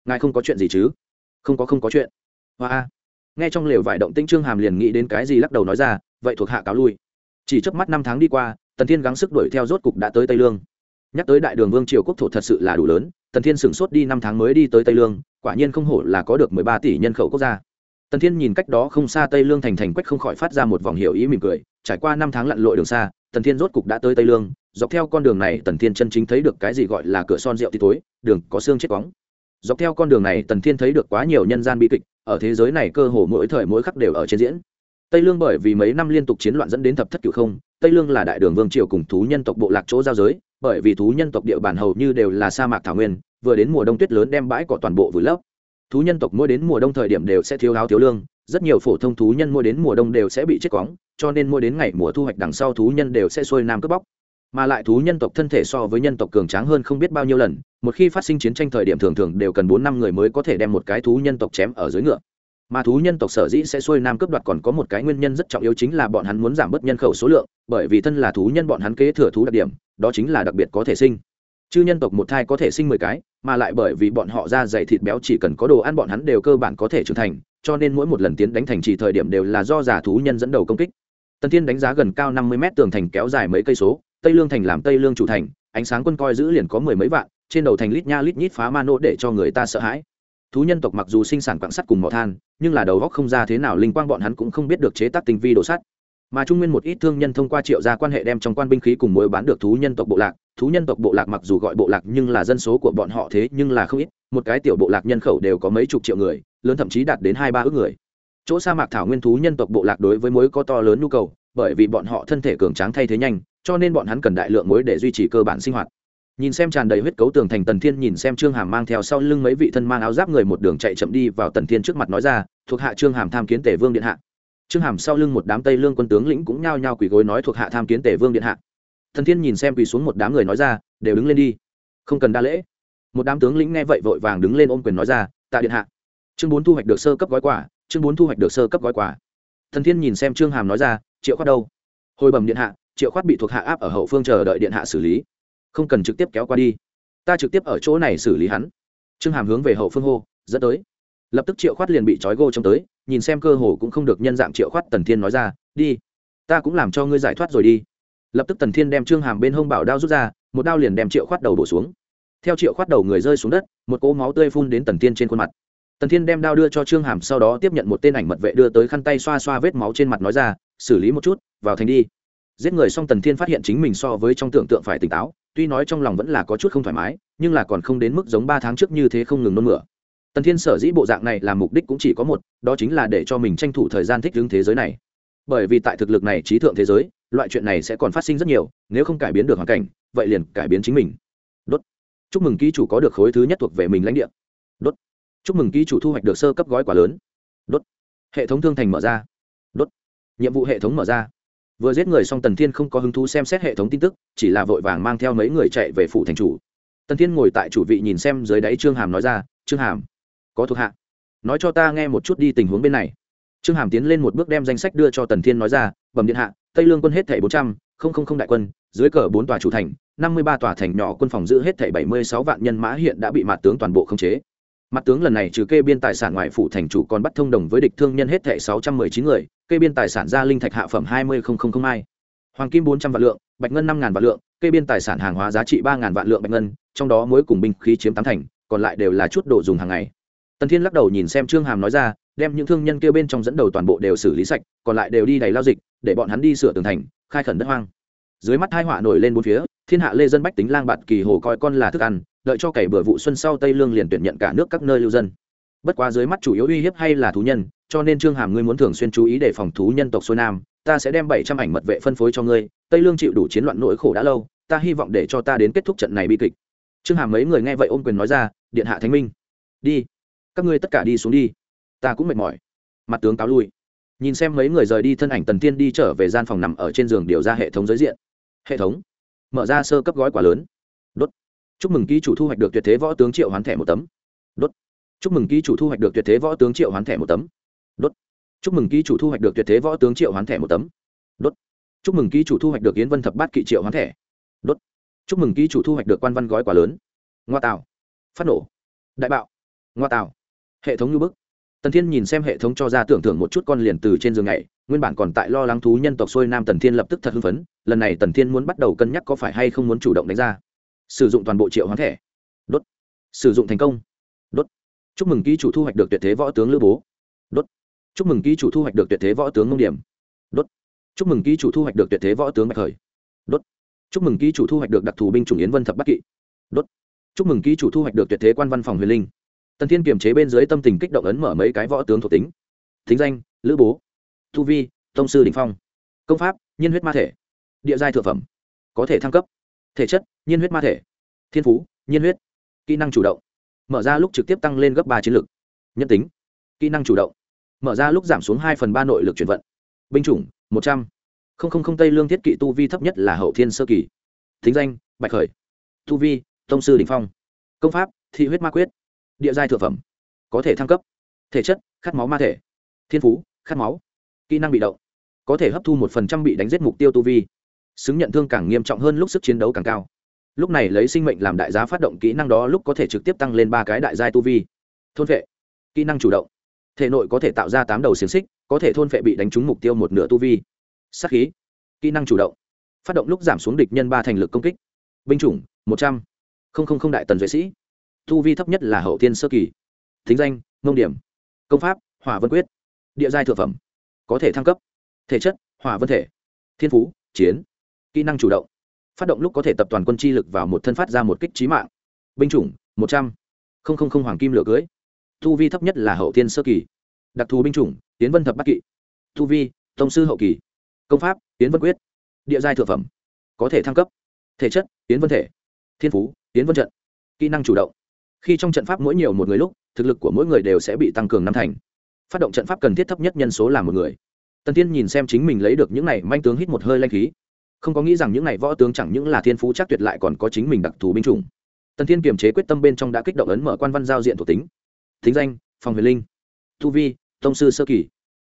ngài không có chuyện gì chứ? Không có không có chuyện. Hoa a. Nghe trong lều vải động tinh trương hàm liền nghĩ đến cái gì lắc đầu nói ra, vậy thuộc hạ cáo lui. Chỉ trước mắt năm tháng đi qua, tần thiên gắng sức đuổi theo rốt cục đã tới tây lương. Nhắc tới đại đường vương triều quốc thổ thật sự là đủ lớn, tần thiên sửng sốt đi năm tháng mới đi tới tây lương, quả nhiên không hổ là có được mười ba tỷ nhân khẩu quốc gia tần thiên nhìn cách đó không xa tây lương thành thành quách không khỏi phát ra một vòng hiểu ý mỉm cười. Trải qua năm tháng lặn lội đường xa, tần thiên rốt cục đã tới tây lương. Dọc theo con đường này, tần thiên chân chính thấy được cái gì gọi là cửa son rượu tí tối đường có xương chết bóng. Dọc theo con đường này, tần thiên thấy được quá nhiều nhân gian bi kịch, ở thế giới này cơ hồ mỗi thời mỗi khắc đều ở trên diễn. Tây lương bởi vì mấy năm liên tục chiến loạn dẫn đến thập thất cửu không, tây lương là đại đường vương triều cùng thú nhân tộc bộ lạc chỗ giao giới, bởi vì thú nhân tộc địa bàn hầu như đều là sa mạc thảo nguyên, vừa đến mùa đông tuyết lớn đem bãi cỏ toàn bộ vùi lấp thú nhân tộc mỗi đến mùa đông thời điểm đều sẽ thiếu áo thiếu lương, rất nhiều phổ thông thú nhân mỗi đến mùa đông đều sẽ bị chết cóng, cho nên mỗi đến ngày mùa thu hoạch đằng sau thú nhân đều sẽ xuôi nam cướp bóc. Mà lại thú nhân tộc thân thể so với nhân tộc cường tráng hơn không biết bao nhiêu lần, một khi phát sinh chiến tranh thời điểm thường thường đều cần bốn năm người mới có thể đem một cái thú nhân tộc chém ở dưới ngựa. Mà thú nhân tộc sở dĩ sẽ xuôi nam cướp đoạt còn có một cái nguyên nhân rất trọng yếu chính là bọn hắn muốn giảm bớt nhân khẩu số lượng, bởi vì thân là thú nhân bọn hắn kế thừa thú đặc điểm, đó chính là đặc biệt có thể sinh chứ nhân tộc một thai có thể sinh mười cái, mà lại bởi vì bọn họ ra dày thịt béo chỉ cần có đồ ăn bọn hắn đều cơ bản có thể trưởng thành, cho nên mỗi một lần tiến đánh thành trì thời điểm đều là do giả thú nhân dẫn đầu công kích. Tần thiên đánh giá gần cao năm mươi mét tường thành kéo dài mấy cây số, tây lương thành làm tây lương chủ thành, ánh sáng quân coi giữ liền có mười mấy vạn, trên đầu thành lít nha lít nhít phá ma nô để cho người ta sợ hãi. Thú nhân tộc mặc dù sinh sản quạng sắt cùng mỏ than, nhưng là đầu góc không ra thế nào, linh quang bọn hắn cũng không biết được chế tác tinh vi đồ sắt mà trung nguyên một ít thương nhân thông qua triệu gia quan hệ đem trong quan binh khí cùng mối bán được thú nhân tộc bộ lạc. Thú nhân tộc bộ lạc mặc dù gọi bộ lạc nhưng là dân số của bọn họ thế nhưng là không ít. Một cái tiểu bộ lạc nhân khẩu đều có mấy chục triệu người, lớn thậm chí đạt đến hai ba ước người. Chỗ sa mạc thảo nguyên thú nhân tộc bộ lạc đối với mối có to lớn nhu cầu, bởi vì bọn họ thân thể cường tráng thay thế nhanh, cho nên bọn hắn cần đại lượng mối để duy trì cơ bản sinh hoạt. Nhìn xem tràn đầy huyết cấu tường thành tần thiên, nhìn xem trương hàm mang theo sau lưng mấy vị thân mang áo giáp người một đường chạy chậm đi vào tần thiên trước mặt nói ra, thuộc hạ trương hàm tham kiến tể vương điện hạ trương hàm sau lưng một đám tây lương quân tướng lĩnh cũng nhao nhao quỳ gối nói thuộc hạ tham kiến tể vương điện hạ. Thần thiên nhìn xem quỳ xuống một đám người nói ra, đều đứng lên đi. Không cần đa lễ. Một đám tướng lĩnh nghe vậy vội vàng đứng lên ôm quyền nói ra, tạ điện hạ. Chương bốn thu hoạch được sơ cấp gói quả chương bốn thu hoạch được sơ cấp gói quả thần thiên nhìn xem trương hàm nói ra, triệu khoát đâu? Hồi bẩm điện hạ, triệu khoát bị thuộc hạ áp ở hậu phương chờ đợi điện hạ xử lý. Không cần trực tiếp kéo qua đi. Ta trực tiếp ở chỗ này xử lý hắn. Trương hàm hướng về hậu phương hô, dẫn tới. Lập tức triệu khoát liền bị trói gô trông tới nhìn xem cơ hồ cũng không được nhân dạng triệu khoát tần thiên nói ra, đi, ta cũng làm cho ngươi giải thoát rồi đi. Lập tức tần thiên đem trương hàm bên hông bảo đao rút ra, một đao liền đem triệu khoát đầu đổ xuống. Theo triệu khoát đầu người rơi xuống đất, một cỗ máu tươi phun đến tần thiên trên khuôn mặt. Tần thiên đem đao đưa cho trương hàm, sau đó tiếp nhận một tên ảnh mật vệ đưa tới khăn tay xoa xoa vết máu trên mặt nói ra, xử lý một chút, vào thành đi. Giết người xong tần thiên phát hiện chính mình so với trong tưởng tượng phải tỉnh táo, tuy nói trong lòng vẫn là có chút không thoải mái, nhưng là còn không đến mức giống ba tháng trước như thế không ngừng nôn mửa tần thiên sở dĩ bộ dạng này là mục đích cũng chỉ có một, đó chính là để cho mình tranh thủ thời gian thích ứng thế giới này. Bởi vì tại thực lực này trí thượng thế giới, loại chuyện này sẽ còn phát sinh rất nhiều, nếu không cải biến được hoàn cảnh, vậy liền cải biến chính mình. Đốt. Chúc mừng ký chủ có được khối thứ nhất thuộc về mình lãnh địa. Đốt. Chúc mừng ký chủ thu hoạch được sơ cấp gói quả lớn. Đốt. Hệ thống thương thành mở ra. Đốt. Nhiệm vụ hệ thống mở ra. Vừa giết người xong tần thiên không có hứng thú xem xét hệ thống tin tức, chỉ là vội vàng mang theo mấy người chạy về phủ thành chủ. Tần thiên ngồi tại chủ vị nhìn xem dưới đáy trương hàm nói ra, trương hàm có thuộc hạ. Nói cho ta nghe một chút đi tình huống bên này. Trương hàm tiến lên một bước đem danh sách đưa cho tần thiên nói ra, bẩm điện hạ, tây lương quân hết thảy bốn trăm linh đại quân, dưới cờ bốn tòa chủ thành, năm mươi ba tòa thành nhỏ quân phòng giữ hết thảy bảy mươi sáu vạn nhân mã hiện đã bị mặt tướng toàn bộ khống chế. Mặt tướng lần này trừ kê biên tài sản ngoại phủ thành chủ còn bắt thông đồng với địch thương nhân hết thảy sáu trăm mười chín người, kê biên tài sản gia linh thạch hạ phẩm hai mươi hai. Hoàng kim bốn trăm vạn lượng, bạch ngân năm vạn lượng, kê biên tài sản hàng hóa giá trị ba vạn lượng bạch ngân, trong đó mỗi cùng binh khí chiếm tám thành, còn lại đều là chút đồ dùng hàng ngày tần thiên lắc đầu nhìn xem trương hàm nói ra, đem những thương nhân kêu bên trong dẫn đầu toàn bộ đều xử lý sạch, còn lại đều đi đầy lao dịch, để bọn hắn đi sửa tường thành, khai khẩn đất hoang. Dưới mắt hai họa nổi lên bốn phía, thiên hạ lê dân bách tính lang bạt kỳ hồ coi con là thức ăn, đợi cho cày bừa vụ xuân sau tây lương liền tuyển nhận cả nước các nơi lưu dân. Bất quá dưới mắt chủ yếu uy hiếp hay là thú nhân, cho nên trương hàm ngươi muốn thường xuyên chú ý để phòng thú nhân tộc xuôi nam, ta sẽ đem bảy trăm ảnh mật vệ phân phối cho ngươi, tây lương chịu đủ chiến loạn nỗi khổ đã lâu, ta hy vọng để cho ta đến kết thúc trận này bi kịch. Trương hàm mấy người nghe vậy ôm quyền nói ra, điện hạ thánh minh, đi các ngươi tất cả đi xuống đi. Ta cũng mệt mỏi. Mặt tướng cáo lui. Nhìn xem mấy người rời đi thân ảnh tần tiên đi trở về gian phòng nằm ở trên giường điều ra hệ thống giới diện. Hệ thống? Mở ra sơ cấp gói quả lớn. Đốt. Chúc mừng ký chủ thu hoạch được tuyệt thế võ tướng triệu hoán thẻ một tấm. Đốt. Chúc mừng ký chủ thu hoạch được tuyệt thế võ tướng triệu hoán thẻ một tấm. Đốt. Chúc mừng ký chủ thu hoạch được tuyệt thế võ tướng triệu hoán thẻ một tấm. Đốt. Chúc mừng ký chủ thu hoạch được yến vân thập bát kỵ triệu hoán thẻ. Đốt. Chúc mừng ký chủ thu hoạch được quan văn gói quả lớn. Ngoa tạo. Phát nổ. Đại bạo. Ngoa tạo hệ thống như bức. Tần thiên nhìn xem hệ thống cho ra tưởng thưởng một chút con liền từ trên giường này nguyên bản còn tại lo lắng thú nhân tộc xuôi nam tần thiên lập tức thật hưng phấn, lần này tần thiên muốn bắt đầu cân nhắc có phải hay không muốn chủ động đánh ra. Sử dụng toàn bộ triệu hoán thẻ. Đốt. Sử dụng thành công. Đốt. Chúc mừng ký chủ thu hoạch được tuyệt thế võ tướng lữ bố. Đốt. Chúc mừng ký chủ thu hoạch được tuyệt thế võ tướng ngông điểm. Đốt. Chúc mừng ký chủ thu hoạch được tuyệt thế võ tướng bạch khởi. Đốt. Chúc mừng ký chủ thu hoạch được đặc thù binh chủng yến vân thập bắc kỵ. Đốt. Chúc mừng ký chủ thu hoạch được tuyệt thế quan văn phòng huyền linh tần thiên kiềm chế bên dưới tâm tình kích động ấn mở mấy cái võ tướng thuộc tính. Thính danh, lữ bố. Thu vi, tông sư đình phong. Công pháp, nhiên huyết ma thể. Địa giai thượng phẩm. Có thể thăng cấp. Thể chất, nhiên huyết ma thể. Thiên phú, nhiên huyết. Kỹ năng chủ động. Mở ra lúc trực tiếp tăng lên gấp ba chiến lược nhân tính, kỹ năng chủ động. Mở ra lúc giảm xuống hai phần ba nội lực chuyển vận. Binh chủng, một trăm. Linh tây lương thiết kỵ tu vi thấp nhất là hậu thiên sơ kỳ. Thính danh, bạch khởi. Tu vi, tông sư đình phong. Công pháp, thị huyết ma quyết địa giai thượng phẩm, có thể thăng cấp. Thể chất, khát máu ma thể. Thiên phú, khát máu. Kỹ năng bị động, có thể hấp thu một phần trăm bị đánh giết mục tiêu tu vi. Xứng nhận thương càng nghiêm trọng hơn lúc sức chiến đấu càng cao. Lúc này lấy sinh mệnh làm đại giá phát động kỹ năng đó lúc có thể trực tiếp tăng lên ba cái đại giai tu vi. Thôn vệ kỹ năng chủ động. Thể nội có thể tạo ra tám đầu xiềng xích, có thể thôn vệ bị đánh trúng mục tiêu một nửa tu vi. Sắc khí, kỹ năng chủ động. Phát động lúc giảm xuống địch nhân ba thành lực công kích. Binh chủng, một trăm. Linh đại tần duệ sĩ. Thu vi thấp nhất là hậu thiên sơ kỳ. Thính danh, mông điểm. Công pháp, hỏa vân quyết. Địa giai thượng phẩm. Có thể thăng cấp. Thể chất, hỏa vân thể. Thiên phú, chiến. Kỹ năng chủ động. Phát động lúc có thể tập toàn quân chi lực vào một thân phát ra một kích trí mạng. Binh chủng, một trăm. Linh hoàng kim lửa cưới. Thu vi thấp nhất là hậu thiên sơ kỳ. Đặc thù binh chủng tiến vân thập bắc kỵ. Thu vi, tông sư hậu kỳ. Công pháp tiến vân quyết. Địa giai thượng phẩm. Có thể thăng cấp. Thể chất tiến vân thể. Thiên phú tiến vân trận. Kỹ năng chủ động khi trong trận pháp mỗi nhiều một người lúc, thực lực của mỗi người đều sẽ bị tăng cường năm thành. Phát động trận pháp cần thiết thấp nhất nhân số là một người. Tần tiên nhìn xem chính mình lấy được những này, manh tướng hít một hơi lanh khí. Không có nghĩ rằng những này võ tướng chẳng những là thiên phú chắc tuyệt lại còn có chính mình đặc thù binh chủng. Tần tiên kiềm chế quyết tâm bên trong đã kích động ấn mở quan văn giao diện thuộc tính. Thính danh, phòng huyền linh. Thu vi, tông sư sơ kỳ.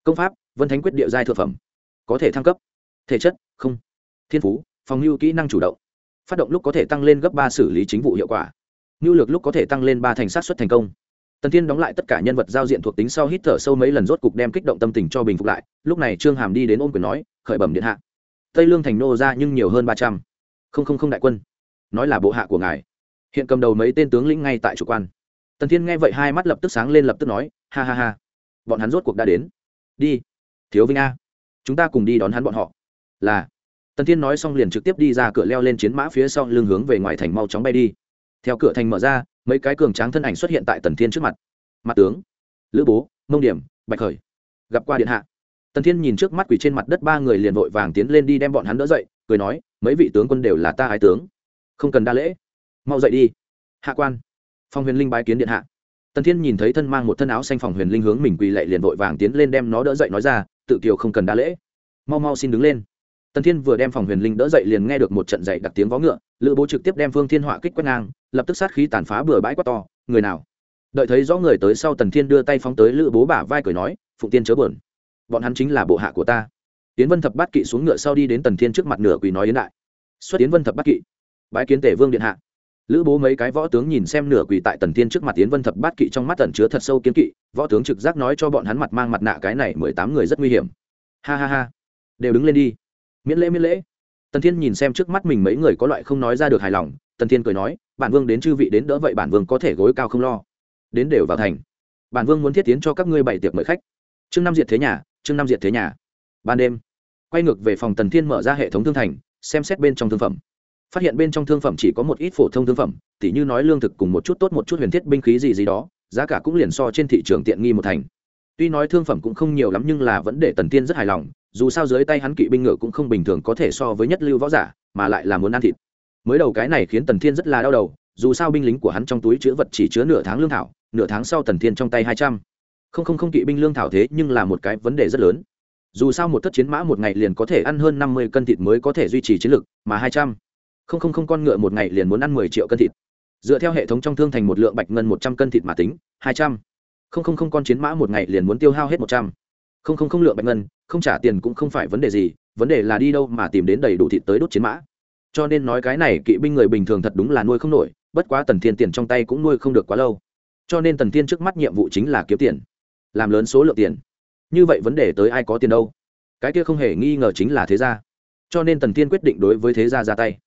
Công pháp, vân thánh quyết địa giai thượng phẩm. Có thể thăng cấp. Thể chất, không. Thiên phú, phòng lưu kỹ năng chủ động. Phát động lúc có thể tăng lên gấp ba xử lý chính vụ hiệu quả ngưu lược lúc có thể tăng lên ba thành sát xuất thành công. Tần thiên đóng lại tất cả nhân vật giao diện thuộc tính sau hít thở sâu mấy lần rốt cục đem kích động tâm tình cho bình phục lại, lúc này trương hàm đi đến ôm quyền nói, khởi bẩm điện hạ. Tây lương thành nô ra nhưng nhiều hơn ba trăm. Không không không đại quân. Nói là bộ hạ của ngài. Hiện cầm đầu mấy tên tướng lĩnh ngay tại chủ quan. Tần thiên nghe vậy hai mắt lập tức sáng lên lập tức nói, ha ha ha. Bọn hắn rốt cuộc đã đến. Đi. Thiếu vinh a. Chúng ta cùng đi đón hắn bọn họ. Là. Tần thiên nói xong liền trực tiếp đi ra cửa leo lên chiến mã phía sau lưng hướng về ngoài thành mau chóng bay đi theo cửa thành mở ra, mấy cái cường tráng thân ảnh xuất hiện tại tần thiên trước mặt. Mặt tướng, lữ bố, mông điểm, bạch khởi. Gặp qua điện hạ. Tần thiên nhìn trước mắt quỷ trên mặt đất ba người liền vội vàng tiến lên đi đem bọn hắn đỡ dậy, cười nói, mấy vị tướng quân đều là ta ái tướng. Không cần đa lễ. Mau dậy đi. Hạ quan. Phong huyền linh bái kiến điện hạ. Tần thiên nhìn thấy thân mang một thân áo xanh phòng huyền linh hướng mình quỳ lạy liền vội vàng tiến lên đem nó đỡ dậy nói ra, tự kiều không cần đa lễ. Mau mau xin đứng lên tần thiên vừa đem phòng huyền linh đỡ dậy liền nghe được một trận dậy đặc tiếng vó ngựa, lữ bố trực tiếp đem phương thiên họa kích quét ngang, lập tức sát khí tàn phá bừa bãi quá to, người nào? Đợi thấy rõ người tới sau tần thiên đưa tay phóng tới lữ bố bả vai cười nói, phụng tiên chớ buồn, bọn hắn chính là bộ hạ của ta. Tiến vân thập bát kỵ xuống ngựa sau đi đến tần thiên trước mặt nửa quỳ nói yến đại. Xuất tiến vân thập bát kỵ, bái kiến tể vương điện hạ. Lữ bố mấy cái võ tướng nhìn xem nửa quỳ tại tần thiên trước mặt tiến vân thập bát kỵ trong mắt tần chứa thật sâu kiến kỵ, võ tướng trực giác nói cho bọn hắn mặt mang mặt nạ cái này mười tám người rất nguy hiểm. Ha ha ha, đều đứng lên đi miễn lễ miễn lễ. Tần thiên nhìn xem trước mắt mình mấy người có loại không nói ra được hài lòng, tần thiên cười nói, bản vương đến chư vị đến đỡ vậy bản vương có thể gối cao không lo. Đến đều vào thành. Bản vương muốn thiết tiến cho các ngươi bảy tiệc mời khách. Chương năm diệt thế nhà, chương năm diệt thế nhà. Ban đêm, quay ngược về phòng tần thiên mở ra hệ thống thương thành, xem xét bên trong thương phẩm. Phát hiện bên trong thương phẩm chỉ có một ít phổ thông thương phẩm, tỉ như nói lương thực cùng một chút tốt một chút huyền thiết binh khí gì gì đó, giá cả cũng liền so trên thị trường tiện nghi một thành tuy nói thương phẩm cũng không nhiều lắm nhưng là vẫn để tần tiên rất hài lòng, dù sao dưới tay hắn kỵ binh ngựa cũng không bình thường có thể so với nhất lưu võ giả, mà lại là muốn ăn thịt. Mới đầu cái này khiến tần thiên rất là đau đầu, dù sao binh lính của hắn trong túi chứa vật chỉ chứa nửa tháng lương thảo, nửa tháng sau tần thiên trong tay hai trăm. Không không không kỵ binh lương thảo thế nhưng là một cái vấn đề rất lớn. Dù sao một thất chiến mã một ngày liền có thể ăn hơn năm mươi cân thịt mới có thể duy trì chiến lực, mà hai trăm. Không không không con ngựa một ngày liền muốn ăn mười triệu cân thịt. Dựa theo hệ thống trong thương thành một lượng bạch ngân một trăm cân thịt mà tính, hai trăm không không không con chiến mã một ngày liền muốn tiêu hao hết một trăm. Không không không lượng bạch ngân, không trả tiền cũng không phải vấn đề gì, vấn đề là đi đâu mà tìm đến đầy đủ thịt tới đốt chiến mã. Cho nên nói cái này kỵ binh người bình thường thật đúng là nuôi không nổi, bất quá tần thiên tiền trong tay cũng nuôi không được quá lâu. Cho nên tần thiên trước mắt nhiệm vụ chính là kiếm tiền, làm lớn số lượng tiền. Như vậy vấn đề tới ai có tiền đâu? Cái kia không hề nghi ngờ chính là thế gia. Cho nên tần thiên quyết định đối với thế gia ra tay.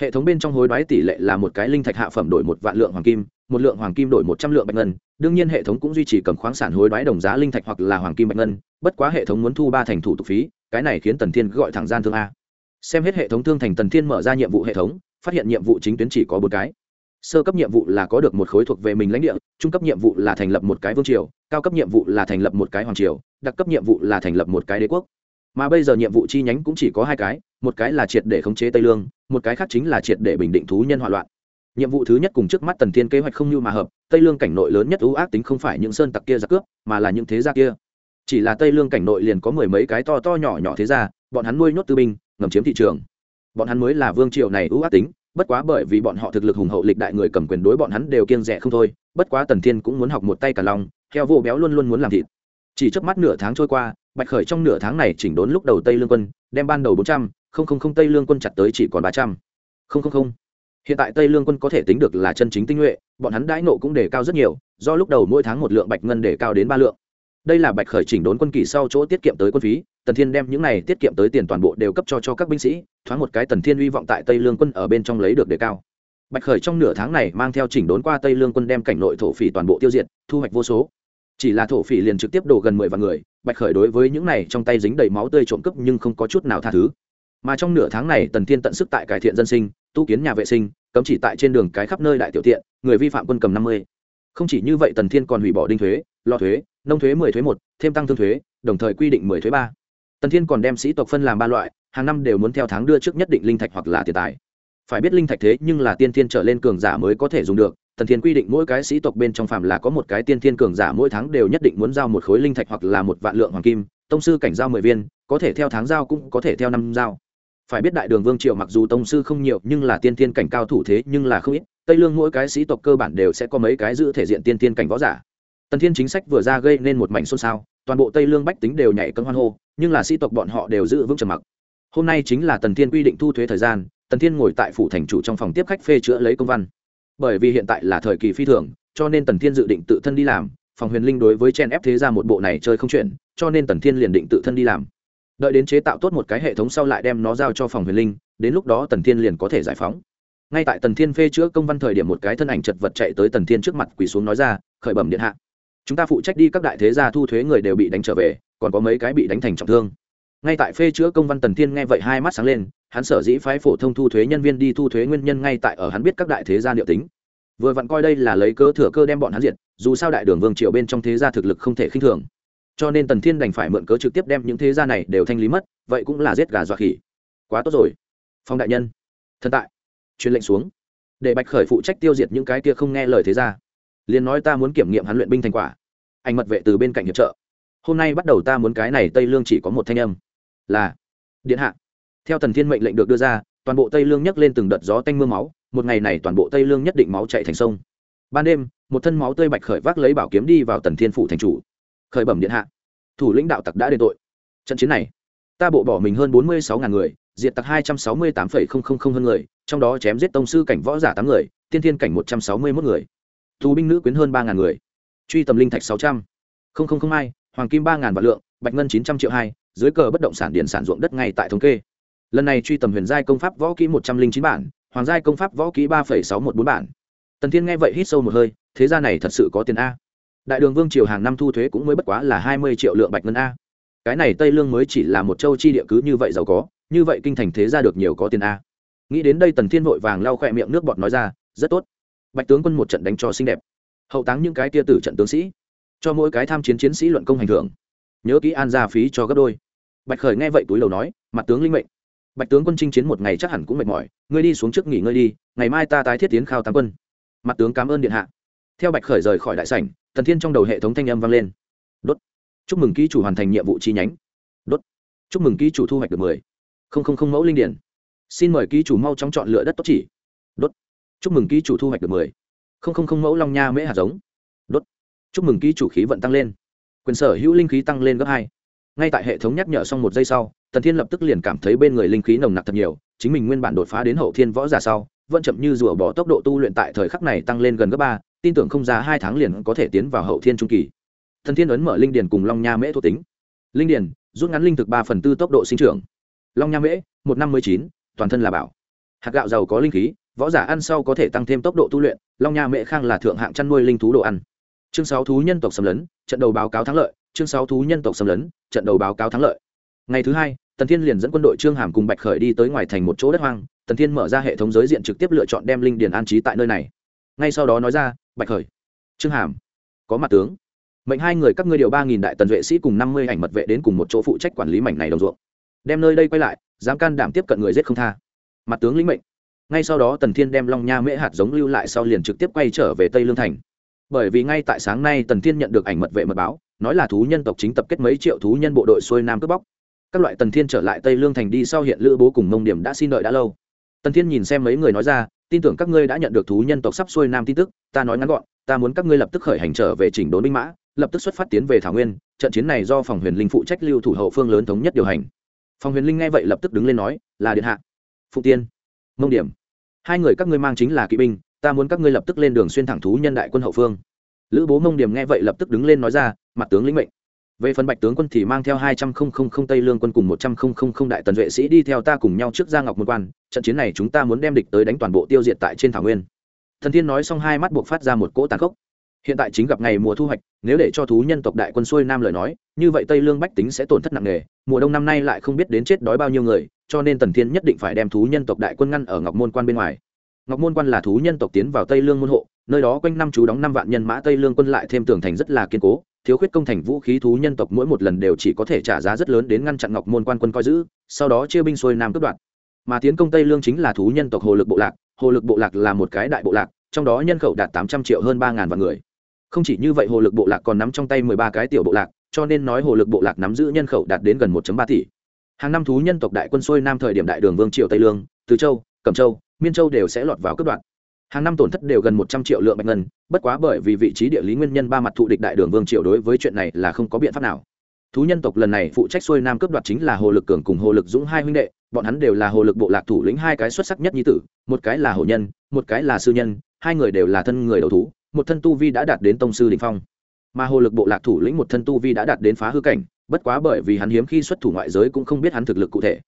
Hệ thống bên trong hối đoái tỷ lệ là một cái linh thạch hạ phẩm đổi một vạn lượng hoàng kim một lượng hoàng kim đổi một trăm lượng bạch ngân, đương nhiên hệ thống cũng duy trì cầm khoáng sản hối đoái đồng giá linh thạch hoặc là hoàng kim bạch ngân, bất quá hệ thống muốn thu ba thành thủ tục phí, cái này khiến tần thiên gọi thẳng gian thương a. Xem hết hệ thống thương thành tần thiên mở ra nhiệm vụ hệ thống, phát hiện nhiệm vụ chính tuyến chỉ có bốn cái. Sơ cấp nhiệm vụ là có được một khối thuộc về mình lãnh địa, trung cấp nhiệm vụ là thành lập một cái vương triều, cao cấp nhiệm vụ là thành lập một cái hoàng triều, đặc cấp nhiệm vụ là thành lập một cái đế quốc. Mà bây giờ nhiệm vụ chi nhánh cũng chỉ có hai cái, một cái là triệt để khống chế tây lương, một cái khác chính là triệt để bình định thú nhân hòa loạn nhiệm vụ thứ nhất cùng trước mắt tần thiên kế hoạch không như mà hợp, tây lương cảnh nội lớn nhất ưu ác tính không phải những sơn tặc kia giặc cướp, mà là những thế gia kia. Chỉ là tây lương cảnh nội liền có mười mấy cái to to nhỏ nhỏ thế gia, bọn hắn nuôi nhốt tư binh, ngầm chiếm thị trường. Bọn hắn mới là vương triều này ưu ác tính, bất quá bởi vì bọn họ thực lực hùng hậu lịch đại người cầm quyền đối bọn hắn đều kiêng rẻ không thôi, bất quá tần thiên cũng muốn học một tay cả lòng theo vô béo luôn luôn muốn làm thịt. Chỉ trước mắt nửa tháng trôi qua, bạch khởi trong nửa tháng này chỉnh đốn lúc đầu tây lương quân, đem ban đầu bốn trăm, không không không tây lương quân chặt tới chỉ còn ba trăm. Không không không hiện tại tây lương quân có thể tính được là chân chính tinh nhuệ, bọn hắn đãi nộ cũng đề cao rất nhiều, do lúc đầu mỗi tháng một lượng bạch ngân đề cao đến ba lượng. Đây là bạch khởi chỉnh đốn quân kỳ sau chỗ tiết kiệm tới quân phí, tần thiên đem những này tiết kiệm tới tiền toàn bộ đều cấp cho cho các binh sĩ, thoáng một cái tần thiên hy vọng tại tây lương quân ở bên trong lấy được đề cao. Bạch khởi trong nửa tháng này mang theo chỉnh đốn qua tây lương quân đem cảnh nội thổ phỉ toàn bộ tiêu diệt, thu hoạch vô số. Chỉ là thổ phỉ liền trực tiếp đổ gần mười vạn người, bạch khởi đối với những này trong tay dính đầy máu tươi trộm cướp nhưng không có chút nào tha thứ mà trong nửa tháng này tần thiên tận sức tại cải thiện dân sinh, tu kiến nhà vệ sinh, cấm chỉ tại trên đường cái khắp nơi đại tiểu tiện, người vi phạm quân cầm năm mươi. Không chỉ như vậy tần thiên còn hủy bỏ đinh thuế lọ thuế, nông thuế mười thuế một, thêm tăng thương thuế, đồng thời quy định mười thuế ba. Tần thiên còn đem sĩ tộc phân làm ba loại, hàng năm đều muốn theo tháng đưa trước nhất định linh thạch hoặc là tiền tài. Phải biết linh thạch thế nhưng là tiên thiên trở lên cường giả mới có thể dùng được, tần thiên quy định mỗi cái sĩ tộc bên trong phạm là có một cái tiên thiên cường giả mỗi tháng đều nhất định muốn giao một khối linh thạch hoặc là một vạn lượng hoàng kim, tông sư cảnh giao mười viên, có thể theo tháng giao cũng có thể theo năm giao phải biết đại đường vương triều mặc dù tông sư không nhiều, nhưng là tiên thiên cảnh cao thủ thế nhưng là không ít. Tây lương mỗi cái sĩ tộc cơ bản đều sẽ có mấy cái giữ thể diện tiên thiên cảnh võ giả. Tần thiên chính sách vừa ra gây nên một mảnh xôn xao, toàn bộ tây lương bách tính đều nhảy cân hoan hô, nhưng là sĩ tộc bọn họ đều giữ vững trầm mặc. Hôm nay chính là tần thiên quy định thu thuế thời gian, tần thiên ngồi tại phủ thành chủ trong phòng tiếp khách phê chữa lấy công văn. Bởi vì hiện tại là thời kỳ phi thường, cho nên tần thiên dự định tự thân đi làm, phòng huyền linh đối với chen ép thế ra một bộ này chơi không chuyện, cho nên tần thiên liền định tự thân đi làm đợi đến chế tạo tốt một cái hệ thống sau lại đem nó giao cho phòng huyền linh, đến lúc đó tần thiên liền có thể giải phóng. Ngay tại tần thiên phê chữa công văn thời điểm một cái thân ảnh chật vật chạy tới tần thiên trước mặt quỳ xuống nói ra, khởi bẩm điện hạ. Chúng ta phụ trách đi các đại thế gia thu thuế người đều bị đánh trở về, còn có mấy cái bị đánh thành trọng thương. Ngay tại phê chữa công văn tần thiên nghe vậy hai mắt sáng lên, hắn sở dĩ phái phổ thông thu thuế nhân viên đi thu thuế nguyên nhân ngay tại ở hắn biết các đại thế gia liệu tính. Vừa vặn coi đây là lấy cơ thừa cơ đem bọn hắn diệt, dù sao đại đường vương triều bên trong thế gia thực lực không thể khinh thường cho nên tần thiên đành phải mượn cớ trực tiếp đem những thế gia này đều thanh lý mất, vậy cũng là giết gà dọa khỉ. Quá tốt rồi. Phong đại nhân. Thần tại. Truyền lệnh xuống. Để bạch khởi phụ trách tiêu diệt những cái kia không nghe lời thế gia. Liền nói ta muốn kiểm nghiệm hắn luyện binh thành quả. Anh mật vệ từ bên cạnh hiệp trợ. Hôm nay bắt đầu ta muốn cái này tây lương chỉ có một thanh âm. Là, điện hạ. Theo tần thiên mệnh lệnh được đưa ra, toàn bộ tây lương nhấc lên từng đợt gió tanh m ư a máu, một ngày này toàn bộ tây lương nhất định máu chạy thành sông. Ban đêm, một thân máu tươi bạch khởi vác lấy bảo kiếm đi vào tần thiên phủ thành chủ khởi bẩm điện hạ. Thủ lĩnh đạo tặc đã đền tội. Trận chiến này, ta bộ bỏ mình hơn bốn mươi sáu ngàn người, diệt tặc hai trăm sáu mươi tám phẩy không không không hơn người, trong đó chém giết tông sư cảnh võ giả tám người, tiên thiên cảnh một trăm sáu mươi mốt người. Tù binh nữ quyến hơn ba ngàn người. Truy tầm linh thạch sáu trăm. Không không không hai, hoàng kim ba ngàn vạn lượng, bạch ngân chín trăm triệu hai, dưới cờ bất động sản điện sản ruộng đất ngay tại thống kê. Lần này truy tầm huyền giai công pháp võ kỹ một trăm linh chín bản, hoàng giai công pháp võ kỹ ba phẩy sáu một bốn bản. Tần thiên nghe vậy hít sâu một hơi, thế gia này thật sự có tiền a đại đường vương triều hàng năm thu thuế cũng mới bất quá là hai mươi triệu lượng bạch ngân a. Cái này tây lương mới chỉ là một châu chi địa cứ như vậy giàu có, như vậy kinh thành thế gia được nhiều có tiền a. Nghĩ đến đây tần thiên vội vàng lau khỏe miệng nước bọt nói ra, rất tốt. Bạch tướng quân một trận đánh cho xinh đẹp. Hậu táng những cái tia tử trận tướng sĩ, cho mỗi cái tham chiến chiến sĩ luận công hành thưởng. Nhớ kỹ an gia phí cho gấp đôi. Bạch khởi nghe vậy túi đầu nói, mặt tướng linh mệnh. Bạch tướng quân chinh chiến một ngày chắc hẳn cũng mệt mỏi, ngươi đi xuống trước nghỉ ngơi đi, ngày mai ta tái thiết tiến khao tam quân. Mặt tướng cảm ơn điện hạ theo bạch khởi rời khỏi đại sảnh, thần thiên trong đầu hệ thống thanh âm vang lên. Đốt. Chúc mừng ký chủ hoàn thành nhiệm vụ chi nhánh. Đốt. Chúc mừng ký chủ thu hoạch được mười. Không không không mẫu linh điển xin mời ký chủ mau chóng chọn lựa đất tốt chỉ. Đốt. Chúc mừng ký chủ thu hoạch được mười. Không không không mẫu long nha mễ hạt giống. Đốt. Chúc mừng ký chủ khí vận tăng lên. Quyền sở hữu linh khí tăng lên gấp hai. Ngay tại hệ thống nhắc nhở xong một giây sau tần thiên lập tức liền cảm thấy bên người linh khí nồng nặc thật nhiều, chính mình nguyên bản đột phá đến hậu thiên võ giả sau, vẫn chậm như rùa bỏ tốc độ tu luyện tại thời khắc này tăng lên gần gấp ba tin tưởng không ra hai tháng liền có thể tiến vào hậu thiên trung kỳ. Thần thiên ấn mở linh điền cùng long nha mễ thuộc tính. Linh điền, rút ngắn linh thực ba phần tư tốc độ sinh trưởng. Long nha mễ, một năm mươi chín, toàn thân là bảo. Hạt gạo giàu có linh khí, võ giả ăn sau có thể tăng thêm tốc độ tu luyện, long nha mễ khang là thượng hạng chăn nuôi linh thú đồ ăn. Chương sáu thú nhân tộc xâm lấn, trận đầu báo cáo thắng lợi, chương sáu thú nhân tộc xâm lấn, trận đầu báo cáo thắng lợi. Ngày thứ hai, tần thiên liền dẫn quân đội trương hàm cùng bạch khởi đi tới ngoài thành một chỗ đất hoang, tần thiên mở ra hệ thống giới diện trực tiếp lựa chọn đem linh điền an trí tại nơi này. Ngay sau đó nói ra bạch khởi. Trương hàm. Có mặt tướng. Mệnh hai người các ngươi điều ba nghìn đại tần vệ sĩ cùng năm mươi ảnh mật vệ đến cùng một chỗ phụ trách quản lý mảnh này đồng ruộng. Đem nơi đây quay lại, dám can đảm tiếp cận người giết không tha. Mặt tướng lĩnh mệnh. Ngay sau đó tần thiên đem long nha mễ hạt giống lưu lại sau liền trực tiếp quay trở về tây lương thành. Bởi vì ngay tại sáng nay tần thiên nhận được ảnh mật vệ mật báo, nói là thú nhân tộc chính tập kết mấy triệu thú nhân bộ đội xuôi nam cướp bóc. Các loại tần thiên trở lại tây lương thành đi sau hiện lữ bố cùng mông điểm đã xin đợi đã lâu. Tần thiên nhìn xem mấy người nói ra tin tưởng các ngươi đã nhận được thú nhân tộc sắp xuôi nam tin tức, ta nói ngắn gọn, ta muốn các ngươi lập tức khởi hành trở về chỉnh đốn binh mã, lập tức xuất phát tiến về thảo nguyên, trận chiến này do phòng huyền linh phụ trách lưu thủ hậu phương lớn thống nhất điều hành. Phòng huyền linh nghe vậy lập tức đứng lên nói, là điện hạ. Phụ tiên. Mông điểm. Hai người các ngươi mang chính là kỵ binh, ta muốn các ngươi lập tức lên đường xuyên thẳng thú nhân đại quân hậu phương. Lữ bố mông điểm nghe vậy lập tức đứng lên nói ra, mặt tướng lĩnh mệnh về phần bạch tướng quân thì mang theo hai trăm không không không tây lương quân cùng một trăm không không không đại tần vệ sĩ đi theo ta cùng nhau trước ra ngọc môn quan. Trận chiến này chúng ta muốn đem địch tới đánh toàn bộ tiêu diệt tại trên thảo nguyên. Thần thiên nói xong hai mắt buộc phát ra một cỗ tàn khốc. Hiện tại chính gặp ngày mùa thu hoạch, nếu để cho thú nhân tộc đại quân xuôi nam lời nói, như vậy tây lương bách tính sẽ tổn thất nặng nề. Mùa đông năm nay lại không biết đến chết đói bao nhiêu người, cho nên tần thiên nhất định phải đem thú nhân tộc đại quân ngăn ở ngọc môn quan bên ngoài. Ngọc môn quan là thú nhân tộc tiến vào tây lương môn hộ, nơi đó quanh năm chú đóng năm vạn nhân mã tây lương quân lại thêm tường thành rất là kiên cố thiếu khuyết công thành vũ khí thú nhân tộc mỗi một lần đều chỉ có thể trả giá rất lớn đến ngăn chặn ngọc môn quan quân coi giữ, sau đó chia binh xuôi nam cướp đoạt. Mà tiến công tây lương chính là thú nhân tộc hồ lực bộ lạc, hồ lực bộ lạc là một cái đại bộ lạc, trong đó nhân khẩu đạt tám trăm triệu hơn ba ngàn vạn người. Không chỉ như vậy hồ lực bộ lạc còn nắm trong tay mười ba cái tiểu bộ lạc, cho nên nói hồ lực bộ lạc nắm giữ nhân khẩu đạt đến gần một ba tỷ. Hàng năm thú nhân tộc đại quân xuôi nam thời điểm đại đường vương triều tây lương, từ châu, cẩm châu, miên châu đều sẽ lọt vào cướp đoạt hàng năm tổn thất đều gần một trăm triệu lượng bạch ngân, bất quá bởi vì vị trí địa lý nguyên nhân ba mặt thụ địch đại đường vương triều đối với chuyện này là không có biện pháp nào. Thú nhân tộc lần này phụ trách xuôi nam cướp đoạt chính là hồ lực cường cùng hồ lực dũng hai huynh đệ, bọn hắn đều là hồ lực bộ lạc thủ lĩnh hai cái xuất sắc nhất nhi tử, một cái là hồ nhân, một cái là sư nhân, hai người đều là thân người đầu thú, một thân tu vi đã đạt đến tông sư đình phong. Mà hồ lực bộ lạc thủ lĩnh một thân tu vi đã đạt đến phá hư cảnh, bất quá bởi vì hắn hiếm khi xuất thủ ngoại giới cũng không biết hắn thực lực cụ thể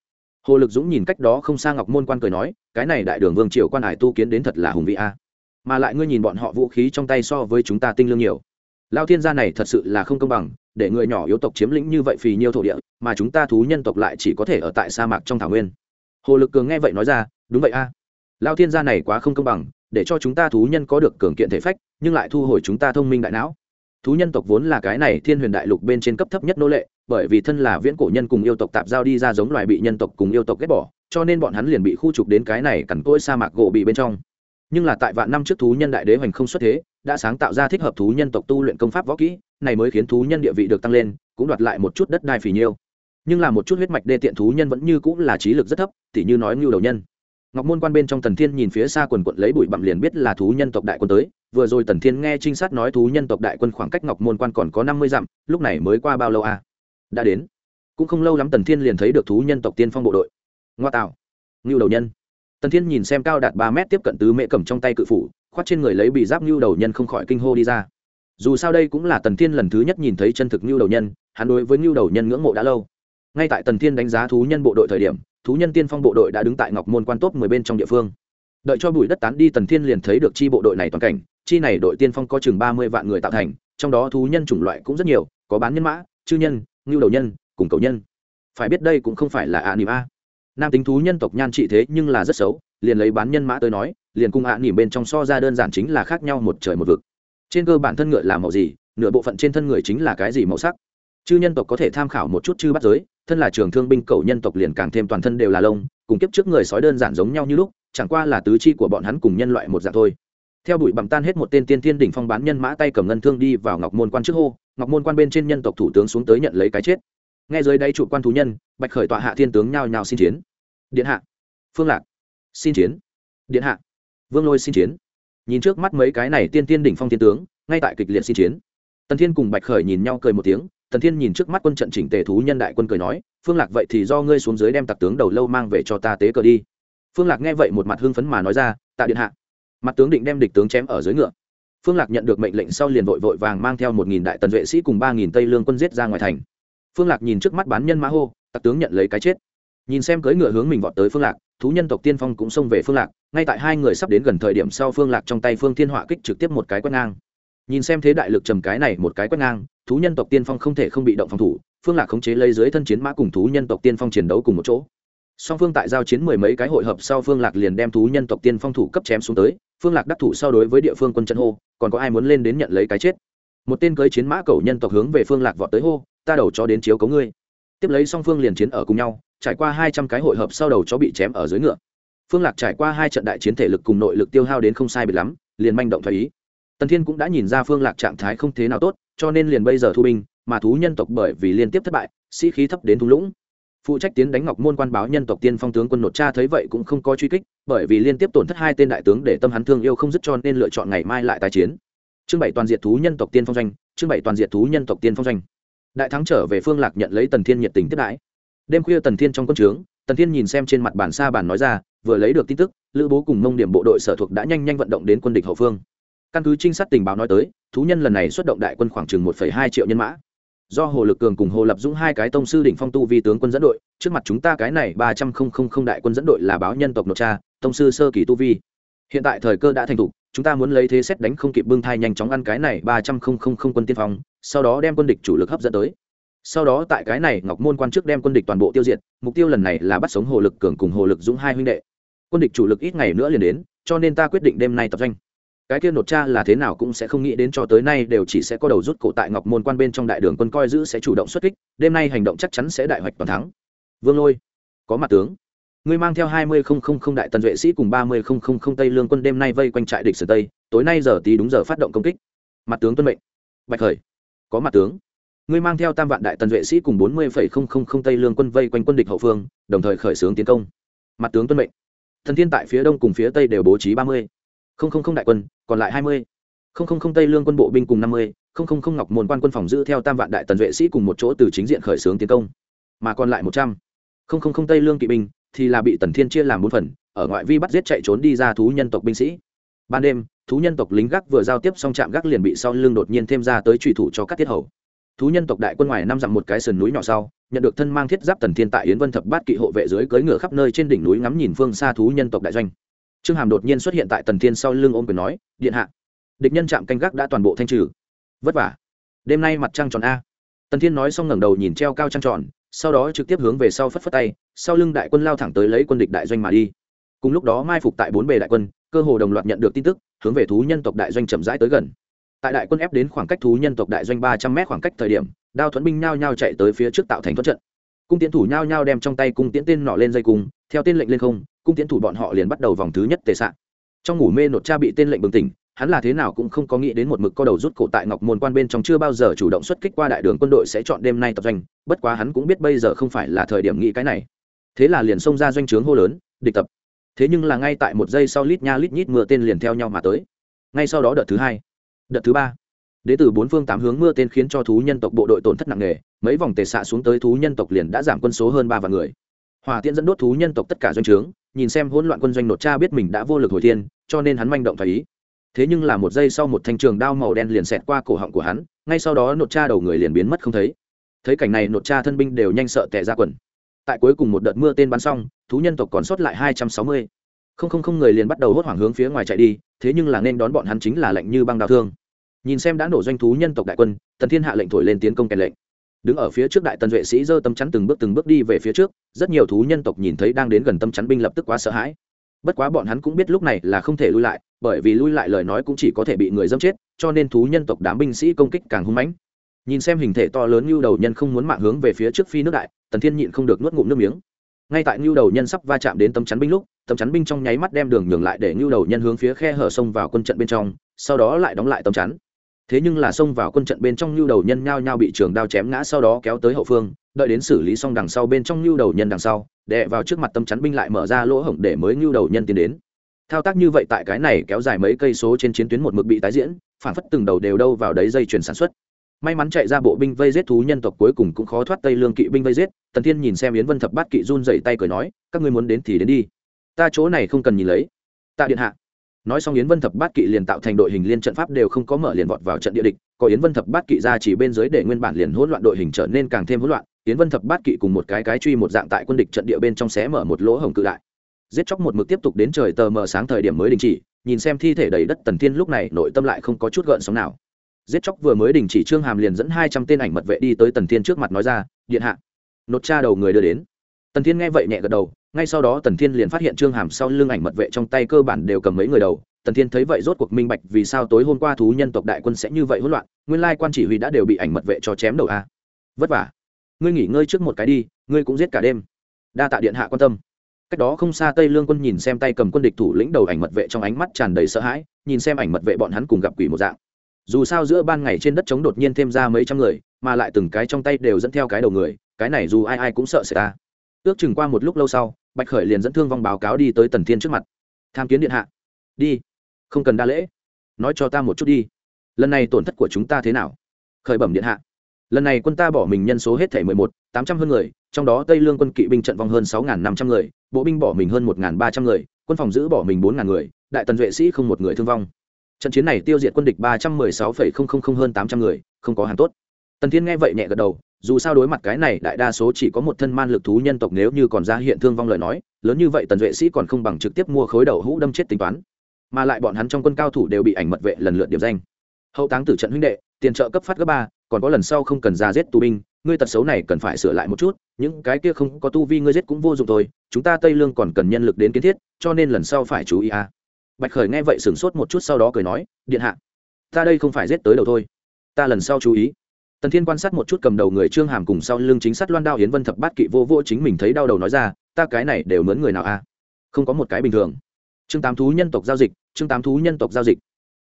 hồ lực dũng nhìn cách đó không xa ngọc môn quan cười nói, cái này đại đường vương triều quan hải tu kiến đến thật là hùng vị a. Mà lại ngươi nhìn bọn họ vũ khí trong tay so với chúng ta tinh lương nhiều. Lao thiên gia này thật sự là không công bằng, để người nhỏ yếu tộc chiếm lĩnh như vậy phì nhiêu thổ địa, mà chúng ta thú nhân tộc lại chỉ có thể ở tại sa mạc trong thảo nguyên. Hồ lực cường nghe vậy nói ra, đúng vậy a. Lao thiên gia này quá không công bằng, để cho chúng ta thú nhân có được cường kiện thể phách, nhưng lại thu hồi chúng ta thông minh đại não thú nhân tộc vốn là cái này thiên huyền đại lục bên trên cấp thấp nhất nô lệ, bởi vì thân là viễn cổ nhân cùng yêu tộc tạp giao đi ra giống loài bị nhân tộc cùng yêu tộc ghét bỏ, cho nên bọn hắn liền bị khu trục đến cái này cằn cỗi sa mạc gỗ bị bên trong. Nhưng là tại vạn năm trước thú nhân đại đế hoành không xuất thế, đã sáng tạo ra thích hợp thú nhân tộc tu luyện công pháp võ kỹ, này mới khiến thú nhân địa vị được tăng lên, cũng đoạt lại một chút đất đai phì nhiêu. Nhưng là một chút huyết mạch đê tiện thú nhân vẫn như cũng là trí lực rất thấp, tỉ như nói ngưu đầu nhân. Ngọc môn quan bên trong tần thiên nhìn phía xa quần quận lấy bụi bặm liền biết là thú nhân tộc đại quân tới vừa rồi tần thiên nghe trinh sát nói thú nhân tộc đại quân khoảng cách ngọc môn quan còn có năm mươi dặm, lúc này mới qua bao lâu à? Đã đến. Cũng không lâu lắm tần thiên liền thấy được thú nhân tộc tiên phong bộ đội. Ngoa tạo. Ngưu đầu nhân. Tần thiên nhìn xem cao đạt ba mét tiếp cận tứ mễ cầm trong tay cự phủ khoát trên người lấy bị giáp ngưu đầu nhân không khỏi kinh hô đi ra. Dù sao đây cũng là tần thiên lần thứ nhất nhìn thấy chân thực ngưu đầu nhân, hắn đối với ngưu đầu nhân ngưỡng mộ đã lâu. Ngay tại tần thiên đánh giá thú nhân bộ đội thời điểm, thú nhân tiên phong bộ đội đã đứng tại ngọc môn quan tốt mười bên trong địa phương. Đợi cho bụi đất tán đi tần thiên liền thấy được chi bộ đội này toàn cảnh chi này đội tiên phong có chừng ba mươi vạn người tạo thành, trong đó thú nhân chủng loại cũng rất nhiều, có bán nhân mã, chư nhân, ngưu đầu nhân, cùng cầu nhân. Phải biết đây cũng không phải là ạ nỉm a. Nam tính thú nhân tộc nhan trị thế nhưng là rất xấu, liền lấy bán nhân mã tới nói, liền cung ạ nỉm bên trong so ra đơn giản chính là khác nhau một trời một vực. Trên cơ bản thân ngựa là màu gì, nửa bộ phận trên thân người chính là cái gì màu sắc. Chư nhân tộc có thể tham khảo một chút chư bắt giới, thân là trường thương binh cầu nhân tộc liền càng thêm toàn thân đều là lông, cùng kiếp trước người sói đơn giản giống nhau như lúc, chẳng qua là tứ chi của bọn hắn cùng nhân loại một dạng thôi theo bụi bặm tan hết một tên tiên thiên đỉnh phong bán nhân mã tay cầm ngân thương đi vào ngọc môn quan trước hô, ngọc môn quan bên trên nhân tộc thủ tướng xuống tới nhận lấy cái chết. Nghe dưới đáy trụ quan thú nhân, bạch khởi tọa hạ thiên tướng nhao nhao xin chiến. Điện hạ. Phương lạc. Xin chiến. Điện hạ. Vương lôi xin chiến. Nhìn trước mắt mấy cái này tiên tiên đỉnh phong thiên tướng, ngay tại kịch liệt xin chiến. Tần thiên cùng bạch khởi nhìn nhau cười một tiếng, tần thiên nhìn trước mắt quân trận chỉnh tề thú nhân đại quân cười nói, phương lạc, vậy thì do ngươi xuống dưới đem tặc tướng đầu lâu mang về cho ta tế cờ đi. Phương lạc nghe vậy một mặt hưng phấn mà nói ra, tạ điện hạ mặt tướng định đem địch tướng chém ở dưới ngựa. Phương lạc nhận được mệnh lệnh sau liền vội vội vàng mang theo một nghìn đại tần vệ sĩ cùng ba nghìn tây lương quân giết ra ngoài thành. Phương lạc nhìn trước mắt bán nhân mã hô, tặc tướng nhận lấy cái chết. Nhìn xem cưỡi ngựa hướng mình vọt tới phương lạc, thú nhân tộc tiên phong cũng xông về phương lạc, ngay tại hai người sắp đến gần thời điểm sau phương lạc trong tay phương thiên họa kích trực tiếp một cái quét ngang. Nhìn xem thế đại lực trầm cái này một cái quét ngang, thú nhân tộc tiên phong không thể không bị động phòng thủ, phương lạc khống chế lấy dưới thân chiến mã cùng thú nhân tộc tiên phong chiến đấu cùng một chỗ song phương tại giao chiến mười mấy cái hội hợp sau phương lạc liền đem thú nhân tộc tiên phong thủ cấp chém xuống tới, phương lạc đắc thủ sau đối với địa phương quân trận hô, còn có ai muốn lên đến nhận lấy cái chết? Một tên cưới chiến mã cầu nhân tộc hướng về phương lạc vọt tới hô, ta đầu cho đến chiếu cấu ngươi. Tiếp lấy song phương liền chiến ở cùng nhau, trải qua hai trăm cái hội hợp sau đầu chó bị chém ở dưới ngựa. Phương lạc trải qua hai trận đại chiến thể lực cùng nội lực tiêu hao đến không sai biệt lắm, liền manh động thoái ý. Tần thiên cũng đã nhìn ra phương lạc trạng thái không thế nào tốt, cho nên liền bây giờ thu binh, mà thú nhân tộc bởi vì liên tiếp thất bại, sĩ khí thấp đến thung lũng phụ trách tiến đánh ngọc môn quan báo nhân tộc tiên phong tướng quân nột cha thấy vậy cũng không có truy kích, bởi vì liên tiếp tổn thất hai tên đại tướng để tâm hắn thương yêu không dứt cho nên lựa chọn ngày mai lại tái chiến. Chương bảy toàn diện thú nhân tộc tiên phong doanh, chương bảy toàn diện thú nhân tộc tiên phong doanh. Đại thắng trở về phương lạc nhận lấy tần thiên nhiệt tình tiếp đãi. Đêm khuya tần thiên trong quân trướng, tần thiên nhìn xem trên mặt bản xa bản nói ra, vừa lấy được tin tức, lữ bố cùng mông điểm bộ đội sở thuộc đã nhanh nhanh vận động đến quân địch hậu phương. Căn cứ trinh sát tình báo nói tới, thú nhân lần này xuất động đại quân khoảng chừng một hai triệu nhân mã do hồ lực cường cùng hồ lập dũng hai cái tông sư đỉnh phong tu vi tướng quân dẫn đội, trước mặt chúng ta cái này ba trăm không không không đại quân dẫn đội là báo nhân tộc nội cha, tông sư sơ kỳ tu vi. Hiện tại thời cơ đã thành thục, chúng ta muốn lấy thế xét đánh không kịp bưng thai nhanh chóng ăn cái này ba trăm không không không quân tiên phong, sau đó đem quân địch chủ lực hấp dẫn tới. Sau đó tại cái này ngọc môn quan trước đem quân địch toàn bộ tiêu diệt, mục tiêu lần này là bắt sống hồ lực cường cùng hồ lực dũng hai huynh đệ. Quân địch chủ lực ít ngày nữa liền đến, cho nên ta quyết định đêm nay tập doanh cái kia nột cha là thế nào cũng sẽ không nghĩ đến cho tới nay đều chỉ sẽ có đầu rút cổ tại ngọc môn quan bên trong đại đường quân coi giữ sẽ chủ động xuất kích, đêm nay hành động chắc chắn sẽ đại hoạch toàn thắng. Vương lôi, có mặt tướng. Ngươi mang theo hai mươi không không không đại tần vệ sĩ cùng ba mươi không không không tây lương quân đêm nay vây quanh trại địch sở tây, tối nay giờ tí đúng giờ phát động công kích. Mặt tướng tuân mệnh. Bạch khởi, có mặt tướng. Ngươi mang theo tam vạn đại tần vệ sĩ cùng bốn mươi phẩy không không không tây lương quân vây quanh quân địch hậu phương, đồng thời khởi xướng tiến công. Mặt tướng tuân mệnh. Thần thiên tại phía đông cùng phía tây đều bố trí ba mươi không không không đại quân, còn lại hai mươi. Không không không tây lương quân bộ binh cùng năm mươi, không không không ngọc môn quan quân phòng giữ theo tam vạn đại tần vệ sĩ cùng một chỗ từ chính diện khởi xướng tiến công. Mà còn lại một trăm. Không không không tây lương kỵ binh thì là bị tần thiên chia làm bốn phần, ở ngoại vi bắt giết chạy trốn đi ra thú nhân tộc binh sĩ. Ban đêm, thú nhân tộc lính gác vừa giao tiếp xong trạm gác liền bị sau lưng đột nhiên thêm ra tới trùy thủ cho các tiết hầu. Thú nhân tộc đại quân ngoài năm dặm một cái sườn núi nhỏ sau, nhận được thân mang thiết giáp tần thiên tại yến vân thập bát kỵ hộ vệ dưới cưỡi ngựa khắp nơi trên đỉnh núi ngắm nhìn phương xa thú nhân tộc đại doanh trương hàm đột nhiên xuất hiện tại tần thiên sau lưng ôm quyền nói, điện hạ. Địch nhân chạm canh gác đã toàn bộ thanh trừ. Vất vả. Đêm nay mặt trăng tròn a. Tần thiên nói xong ngẩng đầu nhìn treo cao trăng tròn, sau đó trực tiếp hướng về sau phất phất tay, sau lưng đại quân lao thẳng tới lấy quân địch đại doanh mà đi. Cùng lúc đó mai phục tại bốn bề đại quân, cơ hồ đồng loạt nhận được tin tức, hướng về thú nhân tộc đại doanh chậm rãi tới gần. Tại đại quân ép đến khoảng cách thú nhân tộc đại doanh ba trăm mét khoảng cách thời điểm, đao thuẫn binh nhao nhao chạy tới phía trước tạo thành thuẫn trận cung tiến thủ nhao nhao đem trong tay cung tiễn tên nọ lên dây cung, theo tên lệnh lên không, cung tiến thủ bọn họ liền bắt đầu vòng thứ nhất tề sạn. Trong ngủ mê nột cha bị tên lệnh bừng tỉnh, hắn là thế nào cũng không có nghĩ đến một mực co đầu rút cổ tại ngọc môn quan bên trong chưa bao giờ chủ động xuất kích qua đại đường quân đội sẽ chọn đêm nay tập doanh, bất quá hắn cũng biết bây giờ không phải là thời điểm nghĩ cái này. Thế là liền xông ra doanh trướng hô lớn, địch tập. Thế nhưng là ngay tại một giây sau lít nha lít nhít mưa tên liền theo nhau mà tới. Ngay sau đó đợt thứ hai, đợt thứ ba đến từ bốn phương tám hướng mưa tên khiến cho thú nhân tộc bộ đội tổn thất nặng nề, mấy vòng tề xạ xuống tới thú nhân tộc liền đã giảm quân số hơn ba vạn người. Hòa tiễn dẫn đốt thú nhân tộc tất cả doanh trướng, nhìn xem hỗn loạn quân doanh nột cha biết mình đã vô lực hồi thiên, cho nên hắn manh động thoái ý. Thế nhưng là một giây sau một thanh trường đao màu đen liền xẹt qua cổ họng của hắn, ngay sau đó nột cha đầu người liền biến mất không thấy. Thấy cảnh này, nột cha thân binh đều nhanh sợ tệ ra quần. Tại cuối cùng một đợt mưa tên bắn xong, thú nhân tộc còn sót lại hai trăm sáu mươi. Không không không người liền bắt đầu hốt hoảng hướng phía ngoài chạy đi, thế nhưng là nên đón bọn hắn chính là lệnh như băng đào thương nhìn xem đã nổ doanh thú nhân tộc đại quân, tần thiên hạ lệnh thổi lên tiến công kèn lệnh. Đứng ở phía trước đại tần duệ sĩ giơ tâm chắn từng bước từng bước đi về phía trước, rất nhiều thú nhân tộc nhìn thấy đang đến gần tâm chắn binh lập tức quá sợ hãi. Bất quá bọn hắn cũng biết lúc này là không thể lui lại, bởi vì lui lại lời nói cũng chỉ có thể bị người dâm chết, cho nên thú nhân tộc đám binh sĩ công kích càng hung mãnh. Nhìn xem hình thể to lớn như đầu nhân không muốn mạng hướng về phía trước phi nước đại, tần thiên nhịn không được nuốt ngụm nước miếng. Ngay tại ngưu đầu nhân sắp va chạm đến tấm chắn binh lúc, tấm chắn binh trong nháy mắt đem đường nhường lại để ngưu đầu nhân hướng phía khe hở sông vào quân trận bên trong, sau đó lại đóng lại tấm chắn thế nhưng là xông vào quân trận bên trong lưu đầu nhân nhao nhao bị trường đao chém ngã sau đó kéo tới hậu phương, đợi đến xử lý xong đằng sau bên trong lưu đầu nhân đằng sau, đè vào trước mặt tâm chắn binh lại mở ra lỗ hổng để mới lưu đầu nhân tiến đến. Thao tác như vậy tại cái này kéo dài mấy cây số trên chiến tuyến một mực bị tái diễn, phản phất từng đầu đều đâu vào đấy dây chuyển sản xuất. May mắn chạy ra bộ binh vây giết thú nhân tộc cuối cùng cũng khó thoát tây lương kỵ binh vây giết, tần thiên nhìn xem yến vân thập bát kỵ run dày tay cười nói, các ngươi muốn đến thì đến đi. Ta chỗ này không cần nhìn lấy. Ta điện hạ nói xong yến vân thập bát kỵ liền tạo thành đội hình liên trận pháp đều không có mở liền vọt vào trận địa địch. Có yến vân thập bát kỵ ra chỉ bên dưới để nguyên bản liền hỗn loạn đội hình trở nên càng thêm hỗn loạn. Yến vân thập bát kỵ cùng một cái cái truy một dạng tại quân địch trận địa bên trong xé mở một lỗ hổng cự đại. Giết chóc một mực tiếp tục đến trời tờ mờ sáng thời điểm mới đình chỉ, nhìn xem thi thể đầy đất tần thiên lúc này nội tâm lại không có chút gợn sóng nào. Giết chóc vừa mới đình chỉ trương hàm liền dẫn hai trăm tên ảnh mật vệ đi tới tần thiên trước mặt nói ra, điện hạ. Nốt cha đầu người đưa đến. Tần thiên nghe vậy nhẹ gật đầu ngay sau đó tần thiên liền phát hiện trương hàm sau lưng ảnh mật vệ trong tay cơ bản đều cầm mấy người đầu. Tần thiên thấy vậy rốt cuộc minh bạch vì sao tối hôm qua thú nhân tộc đại quân sẽ như vậy hỗn loạn, nguyên lai quan chỉ huy đã đều bị ảnh mật vệ cho chém đầu a. Vất vả. Ngươi nghỉ ngơi trước một cái đi, ngươi cũng giết cả đêm. Đa tạ điện hạ quan tâm. Cách đó không xa tây lương quân nhìn xem tay cầm quân địch thủ lĩnh đầu ảnh mật vệ trong ánh mắt tràn đầy sợ hãi, nhìn xem ảnh mật vệ bọn hắn cùng gặp quỷ một dạng. Dù sao giữa ban ngày trên đất trống đột nhiên thêm ra mấy trăm người, mà lại từng cái trong tay đều dẫn theo cái đầu người, cái này dù ai ai cũng sợ sẽ ta. Ước chừng qua một lúc lâu sau bạch khởi liền dẫn thương vong báo cáo đi tới tần thiên trước mặt. Tham kiến điện hạ. Đi, không cần đa lễ. Nói cho ta một chút đi. Lần này tổn thất của chúng ta thế nào? Khởi bẩm điện hạ. Lần này quân ta bỏ mình nhân số hết thể mười một, tám trăm hơn người, trong đó tây lương quân kỵ binh trận vong hơn sáu năm trăm người, bộ binh bỏ mình hơn một ba trăm người, quân phòng giữ bỏ mình bốn người, đại tần vệ sĩ không một người thương vong. Trận chiến này tiêu diệt quân địch ba trăm mười sáu phẩy không không không hơn tám trăm người, không có hàng tốt. Tần thiên nghe vậy nhẹ gật đầu dù sao đối mặt cái này, đại đa số chỉ có một thân man lực thú nhân tộc nếu như còn ra hiện thương vong lời nói, lớn như vậy tần duệ sĩ còn không bằng trực tiếp mua khối đầu hũ đâm chết tính toán. Mà lại bọn hắn trong quân cao thủ đều bị ảnh mật vệ lần lượt điểm danh. Hậu táng tử trận huynh đệ, tiền trợ cấp phát cấp ba, còn có lần sau không cần ra giết tù binh, ngươi tật xấu này cần phải sửa lại một chút, những cái kia không có tu vi ngươi giết cũng vô dụng thôi, chúng ta tây lương còn cần nhân lực đến kiến thiết, cho nên lần sau phải chú ý a. Bạch khởi nghe vậy sửng sốt một chút sau đó cười nói, điện hạ, ta đây không phải giết tới đầu thôi. Ta lần sau chú ý tần thiên quan sát một chút cầm đầu người trương hàm cùng sau lưng chính sát loan đao hiến vân thập bát kỵ vô vô chính mình thấy đau đầu nói ra, ta cái này đều muốn người nào a không có một cái bình thường. Chương tám thú nhân tộc giao dịch, chương tám thú nhân tộc giao dịch.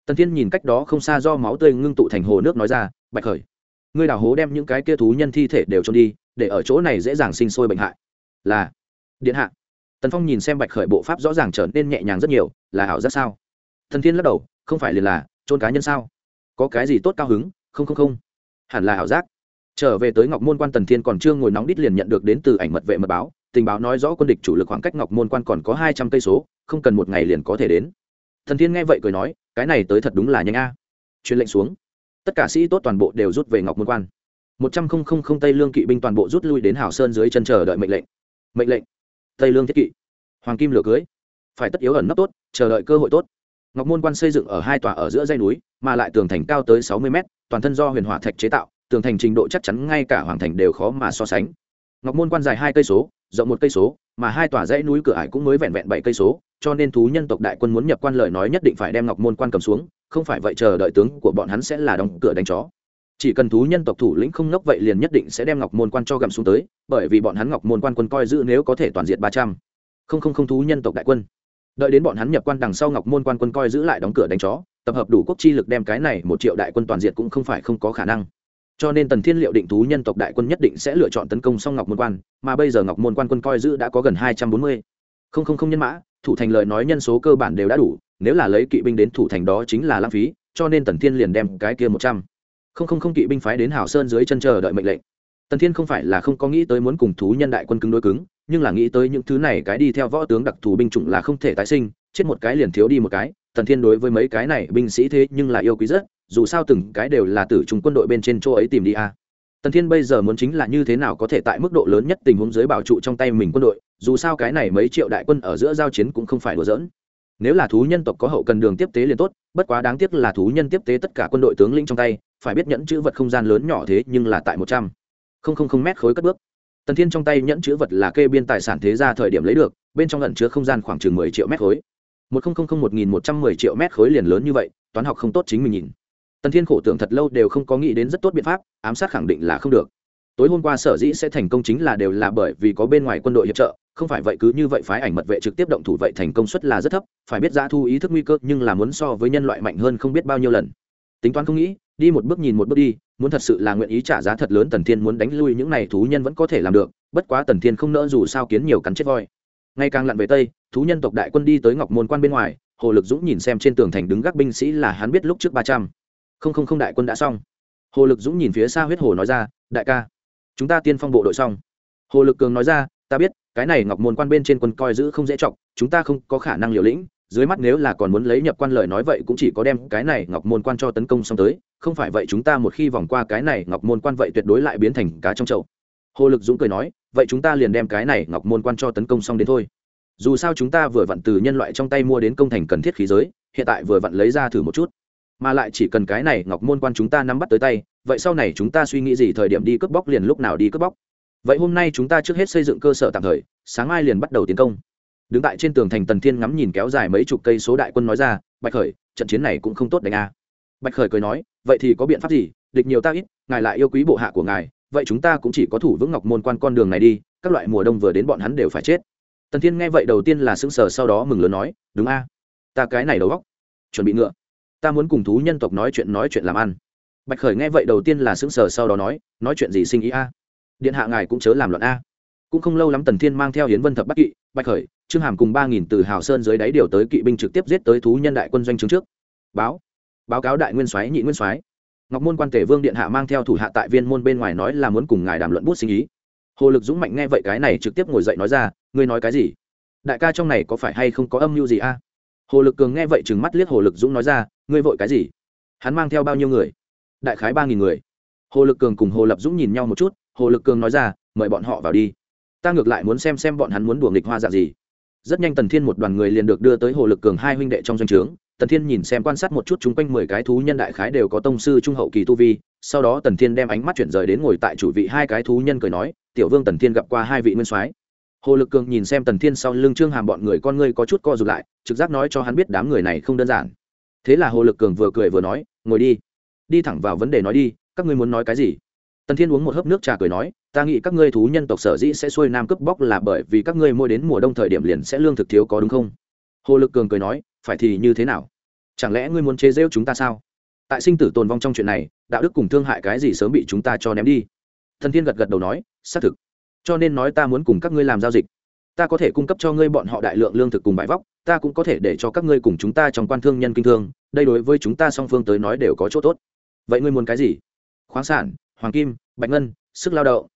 Tần thiên nhìn cách đó không xa do máu tươi ngưng tụ thành hồ nước nói ra, bạch khởi, ngươi đào hố đem những cái kia thú nhân thi thể đều trôn đi, để ở chỗ này dễ dàng sinh sôi bệnh hại. Là, điện hạ. Tần phong nhìn xem bạch khởi bộ pháp rõ ràng trở nên nhẹ nhàng rất nhiều, là ảo rất sao? Thần thiên lắc đầu, không phải liền là trôn cá nhân sao? Có cái gì tốt cao hứng? Không không không hẳn là ảo giác. Trở về tới ngọc môn quan tần thiên còn chưa ngồi nóng đít liền nhận được đến từ ảnh mật vệ mật báo, tình báo nói rõ quân địch chủ lực khoảng cách ngọc môn quan còn có hai trăm cây số, không cần một ngày liền có thể đến. Thần thiên nghe vậy cười nói, cái này tới thật đúng là nhanh a. À. truyền lệnh xuống. Tất cả sĩ tốt toàn bộ đều rút về ngọc môn quan. Một trăm không không không tây lương kỵ binh toàn bộ rút lui đến hảo sơn dưới chân chờ đợi mệnh lệnh. Mệnh lệnh. Tây lương thiết kỵ. Hoàng kim lửa cưới. Phải tất yếu ẩn nấp tốt, chờ đợi cơ hội tốt ngọc môn quan xây dựng ở hai tòa ở giữa dây núi, mà lại tường thành cao tới sáu mươi mét, toàn thân do huyền hỏa thạch chế tạo, tường thành trình độ chắc chắn ngay cả hoàng thành đều khó mà so sánh. Ngọc môn quan dài hai cây số, rộng một cây số, mà hai tòa dãy núi cửa ải cũng mới vẹn vẹn bảy cây số, cho nên thú nhân tộc đại quân muốn nhập quan lời nói nhất định phải đem ngọc môn quan cầm xuống, không phải vậy chờ đợi tướng của bọn hắn sẽ là đóng cửa đánh chó. Chỉ cần thú nhân tộc thủ lĩnh không ngốc vậy liền nhất định sẽ đem ngọc môn quan cho gầm xuống tới, bởi vì bọn hắn ngọc môn quan quân coi giữ nếu có thể toàn diện ba trăm. Không không không thú nhân tộc đại quân đợi đến bọn hắn nhập quan đằng sau ngọc môn quan quân coi giữ lại đóng cửa đánh chó, tập hợp đủ quốc chi lực đem cái này một triệu đại quân toàn diện cũng không phải không có khả năng. Cho nên tần thiên liệu định thú nhân tộc đại quân nhất định sẽ lựa chọn tấn công xong ngọc môn quan, mà bây giờ ngọc môn quan quân coi giữ đã có gần hai trăm bốn mươi. Không không không nhân mã, thủ thành lời nói nhân số cơ bản đều đã đủ, nếu là lấy kỵ binh đến thủ thành đó chính là lãng phí, cho nên tần thiên liền đem cái kia một trăm. Không không không kỵ binh phái đến hảo sơn dưới chân chờ đợi mệnh lệnh. Tần thiên không phải là không có nghĩ tới muốn cùng thú nhân đại quân cứng đối cứng nhưng là nghĩ tới những thứ này cái đi theo võ tướng đặc thù binh chủng là không thể tái sinh, chết một cái liền thiếu đi một cái, tần thiên đối với mấy cái này binh sĩ thế nhưng là yêu quý rất, dù sao từng cái đều là tử trung quân đội bên trên chỗ ấy tìm đi a tần thiên bây giờ muốn chính là như thế nào có thể tại mức độ lớn nhất tình huống dưới bảo trụ trong tay mình quân đội, dù sao cái này mấy triệu đại quân ở giữa giao chiến cũng không phải đùa giỡn. Nếu là thú nhân tộc có hậu cần đường tiếp tế liền tốt, bất quá đáng tiếc là thú nhân tiếp tế tất cả quân đội tướng lĩnh trong tay, phải biết nhẫn chữ vật không gian lớn nhỏ thế nhưng là tại một trăm linh mét khối cất bước tần thiên trong tay nhẫn chữ vật là kê biên tài sản thế ra thời điểm lấy được, bên trong lẩn chứa không gian khoảng chừng mười triệu mét khối. Một nghìn một nghìn một trăm mười triệu mét khối liền lớn như vậy, toán học không tốt chính mình nhìn. Tần thiên khổ tưởng thật lâu đều không có nghĩ đến rất tốt biện pháp, ám sát khẳng định là không được. Tối hôm qua sở dĩ sẽ thành công chính là đều là bởi vì có bên ngoài quân đội hiệp trợ, không phải vậy cứ như vậy phái ảnh mật vệ trực tiếp động thủ vậy thành công suất là rất thấp, phải biết giá thu ý thức nguy cơ nhưng là muốn so với nhân loại mạnh hơn không biết bao nhiêu lần. Tính toán không nghĩ đi một bước nhìn một bước đi, muốn thật sự là nguyện ý trả giá thật lớn tần thiên muốn đánh lui những này thú nhân vẫn có thể làm được, bất quá tần thiên không nỡ dù sao kiến nhiều cắn chết voi. Ngày càng lặn về tây, thú nhân tộc đại quân đi tới ngọc môn quan bên ngoài, hồ lực dũng nhìn xem trên tường thành đứng gác binh sĩ là hắn biết lúc trước ba trăm. Không không không đại quân đã xong. Hồ lực dũng nhìn phía xa huyết hồ nói ra, đại ca, chúng ta tiên phong bộ đội xong. Hồ lực cường nói ra, ta biết, cái này ngọc môn quan bên trên quân coi giữ không dễ chọc, chúng ta không có khả năng liều lĩnh, dưới mắt nếu là còn muốn lấy nhập quan lời nói vậy cũng chỉ có đem cái này ngọc môn quan cho tấn công xong tới không phải vậy chúng ta một khi vòng qua cái này ngọc môn quan vậy tuyệt đối lại biến thành cá trong chậu. Hồ lực dũng cười nói, vậy chúng ta liền đem cái này ngọc môn quan cho tấn công xong đến thôi. Dù sao chúng ta vừa vặn từ nhân loại trong tay mua đến công thành cần thiết khí giới, hiện tại vừa vặn lấy ra thử một chút. Mà lại chỉ cần cái này ngọc môn quan chúng ta nắm bắt tới tay, vậy sau này chúng ta suy nghĩ gì thời điểm đi cướp bóc liền lúc nào đi cướp bóc. Vậy hôm nay chúng ta trước hết xây dựng cơ sở tạm thời, sáng mai liền bắt đầu tiến công. Đứng tại trên tường thành tần thiên ngắm nhìn kéo dài mấy chục cây số đại quân nói ra, bạch khởi, trận chiến này cũng không tốt đánh a bạch khởi cười nói, vậy thì có biện pháp gì? Địch nhiều ta ít, ngài lại yêu quý bộ hạ của ngài, vậy chúng ta cũng chỉ có thủ vững ngọc môn quan con đường này đi, các loại mùa đông vừa đến bọn hắn đều phải chết. Tần thiên nghe vậy đầu tiên là sững sờ, sau đó mừng lớn nói, đúng a, ta cái này đầu góc chuẩn bị ngựa, ta muốn cùng thú nhân tộc nói chuyện nói chuyện làm ăn. Bạch khởi nghe vậy đầu tiên là sững sờ, sau đó nói nói chuyện gì sinh ý a? Điện hạ ngài cũng chớ làm loạn a. Cũng không lâu lắm tần thiên mang theo hiến vân thập bắc kỵ, bạch khởi, trương hàm cùng ba nghìn từ hào sơn dưới đáy điều tới kỵ binh trực tiếp giết tới thú nhân đại quân doanh trướng trước. Báo báo cáo đại nguyên soái nhị nguyên soái. Ngọc môn quan tể vương điện hạ mang theo thủ hạ tại viên môn bên ngoài nói là muốn cùng ngài đàm luận bút sinh ý. Hồ lực dũng mạnh nghe vậy cái này trực tiếp ngồi dậy nói ra, ngươi nói cái gì? Đại ca trong này có phải hay không có âm mưu gì a? Hồ lực cường nghe vậy chừng mắt liếc hồ lực dũng nói ra, ngươi vội cái gì? Hắn mang theo bao nhiêu người? Đại khái ba nghìn người. Hồ lực cường cùng hồ lập dũng nhìn nhau một chút, hồ lực cường nói ra, mời bọn họ vào đi. Ta ngược lại muốn xem xem bọn hắn muốn đùa nghịch hoa dạng gì. Rất nhanh tần thiên một đoàn người liền được đưa tới hồ lực cường hai huynh đệ trong doanh trướng tần thiên nhìn xem quan sát một chút chung quanh mười cái thú nhân đại khái đều có tông sư trung hậu kỳ tu vi, sau đó tần thiên đem ánh mắt chuyển rời đến ngồi tại chủ vị hai cái thú nhân cười nói, tiểu vương, tần thiên gặp qua hai vị nguyên soái. Hồ lực cường nhìn xem tần thiên sau lưng trương hàm bọn người con ngươi có chút co rụt lại, trực giác nói cho hắn biết đám người này không đơn giản. Thế là hồ lực cường vừa cười vừa nói, ngồi đi đi thẳng vào vấn đề nói đi, các ngươi muốn nói cái gì? Tần thiên uống một hớp nước trà cười nói, ta nghĩ các ngươi thú nhân tộc sở dĩ sẽ xuôi nam cướp bóc là bởi vì các ngươi mỗi đến mùa đông thời điểm liền sẽ lương thực thiếu có đúng không? Hồ lực cường cười nói phải thì như thế nào? Chẳng lẽ ngươi muốn chế rêu chúng ta sao? Tại sinh tử tồn vong trong chuyện này, đạo đức cùng thương hại cái gì sớm bị chúng ta cho ném đi? Thần thiên gật gật đầu nói, xác thực. Cho nên nói ta muốn cùng các ngươi làm giao dịch. Ta có thể cung cấp cho ngươi bọn họ đại lượng lương thực cùng bãi vóc, ta cũng có thể để cho các ngươi cùng chúng ta trong quan thương nhân kinh thương, đây đối với chúng ta song phương tới nói đều có chỗ tốt. Vậy ngươi muốn cái gì? Khoáng sản, hoàng kim, bạch ngân, sức lao động.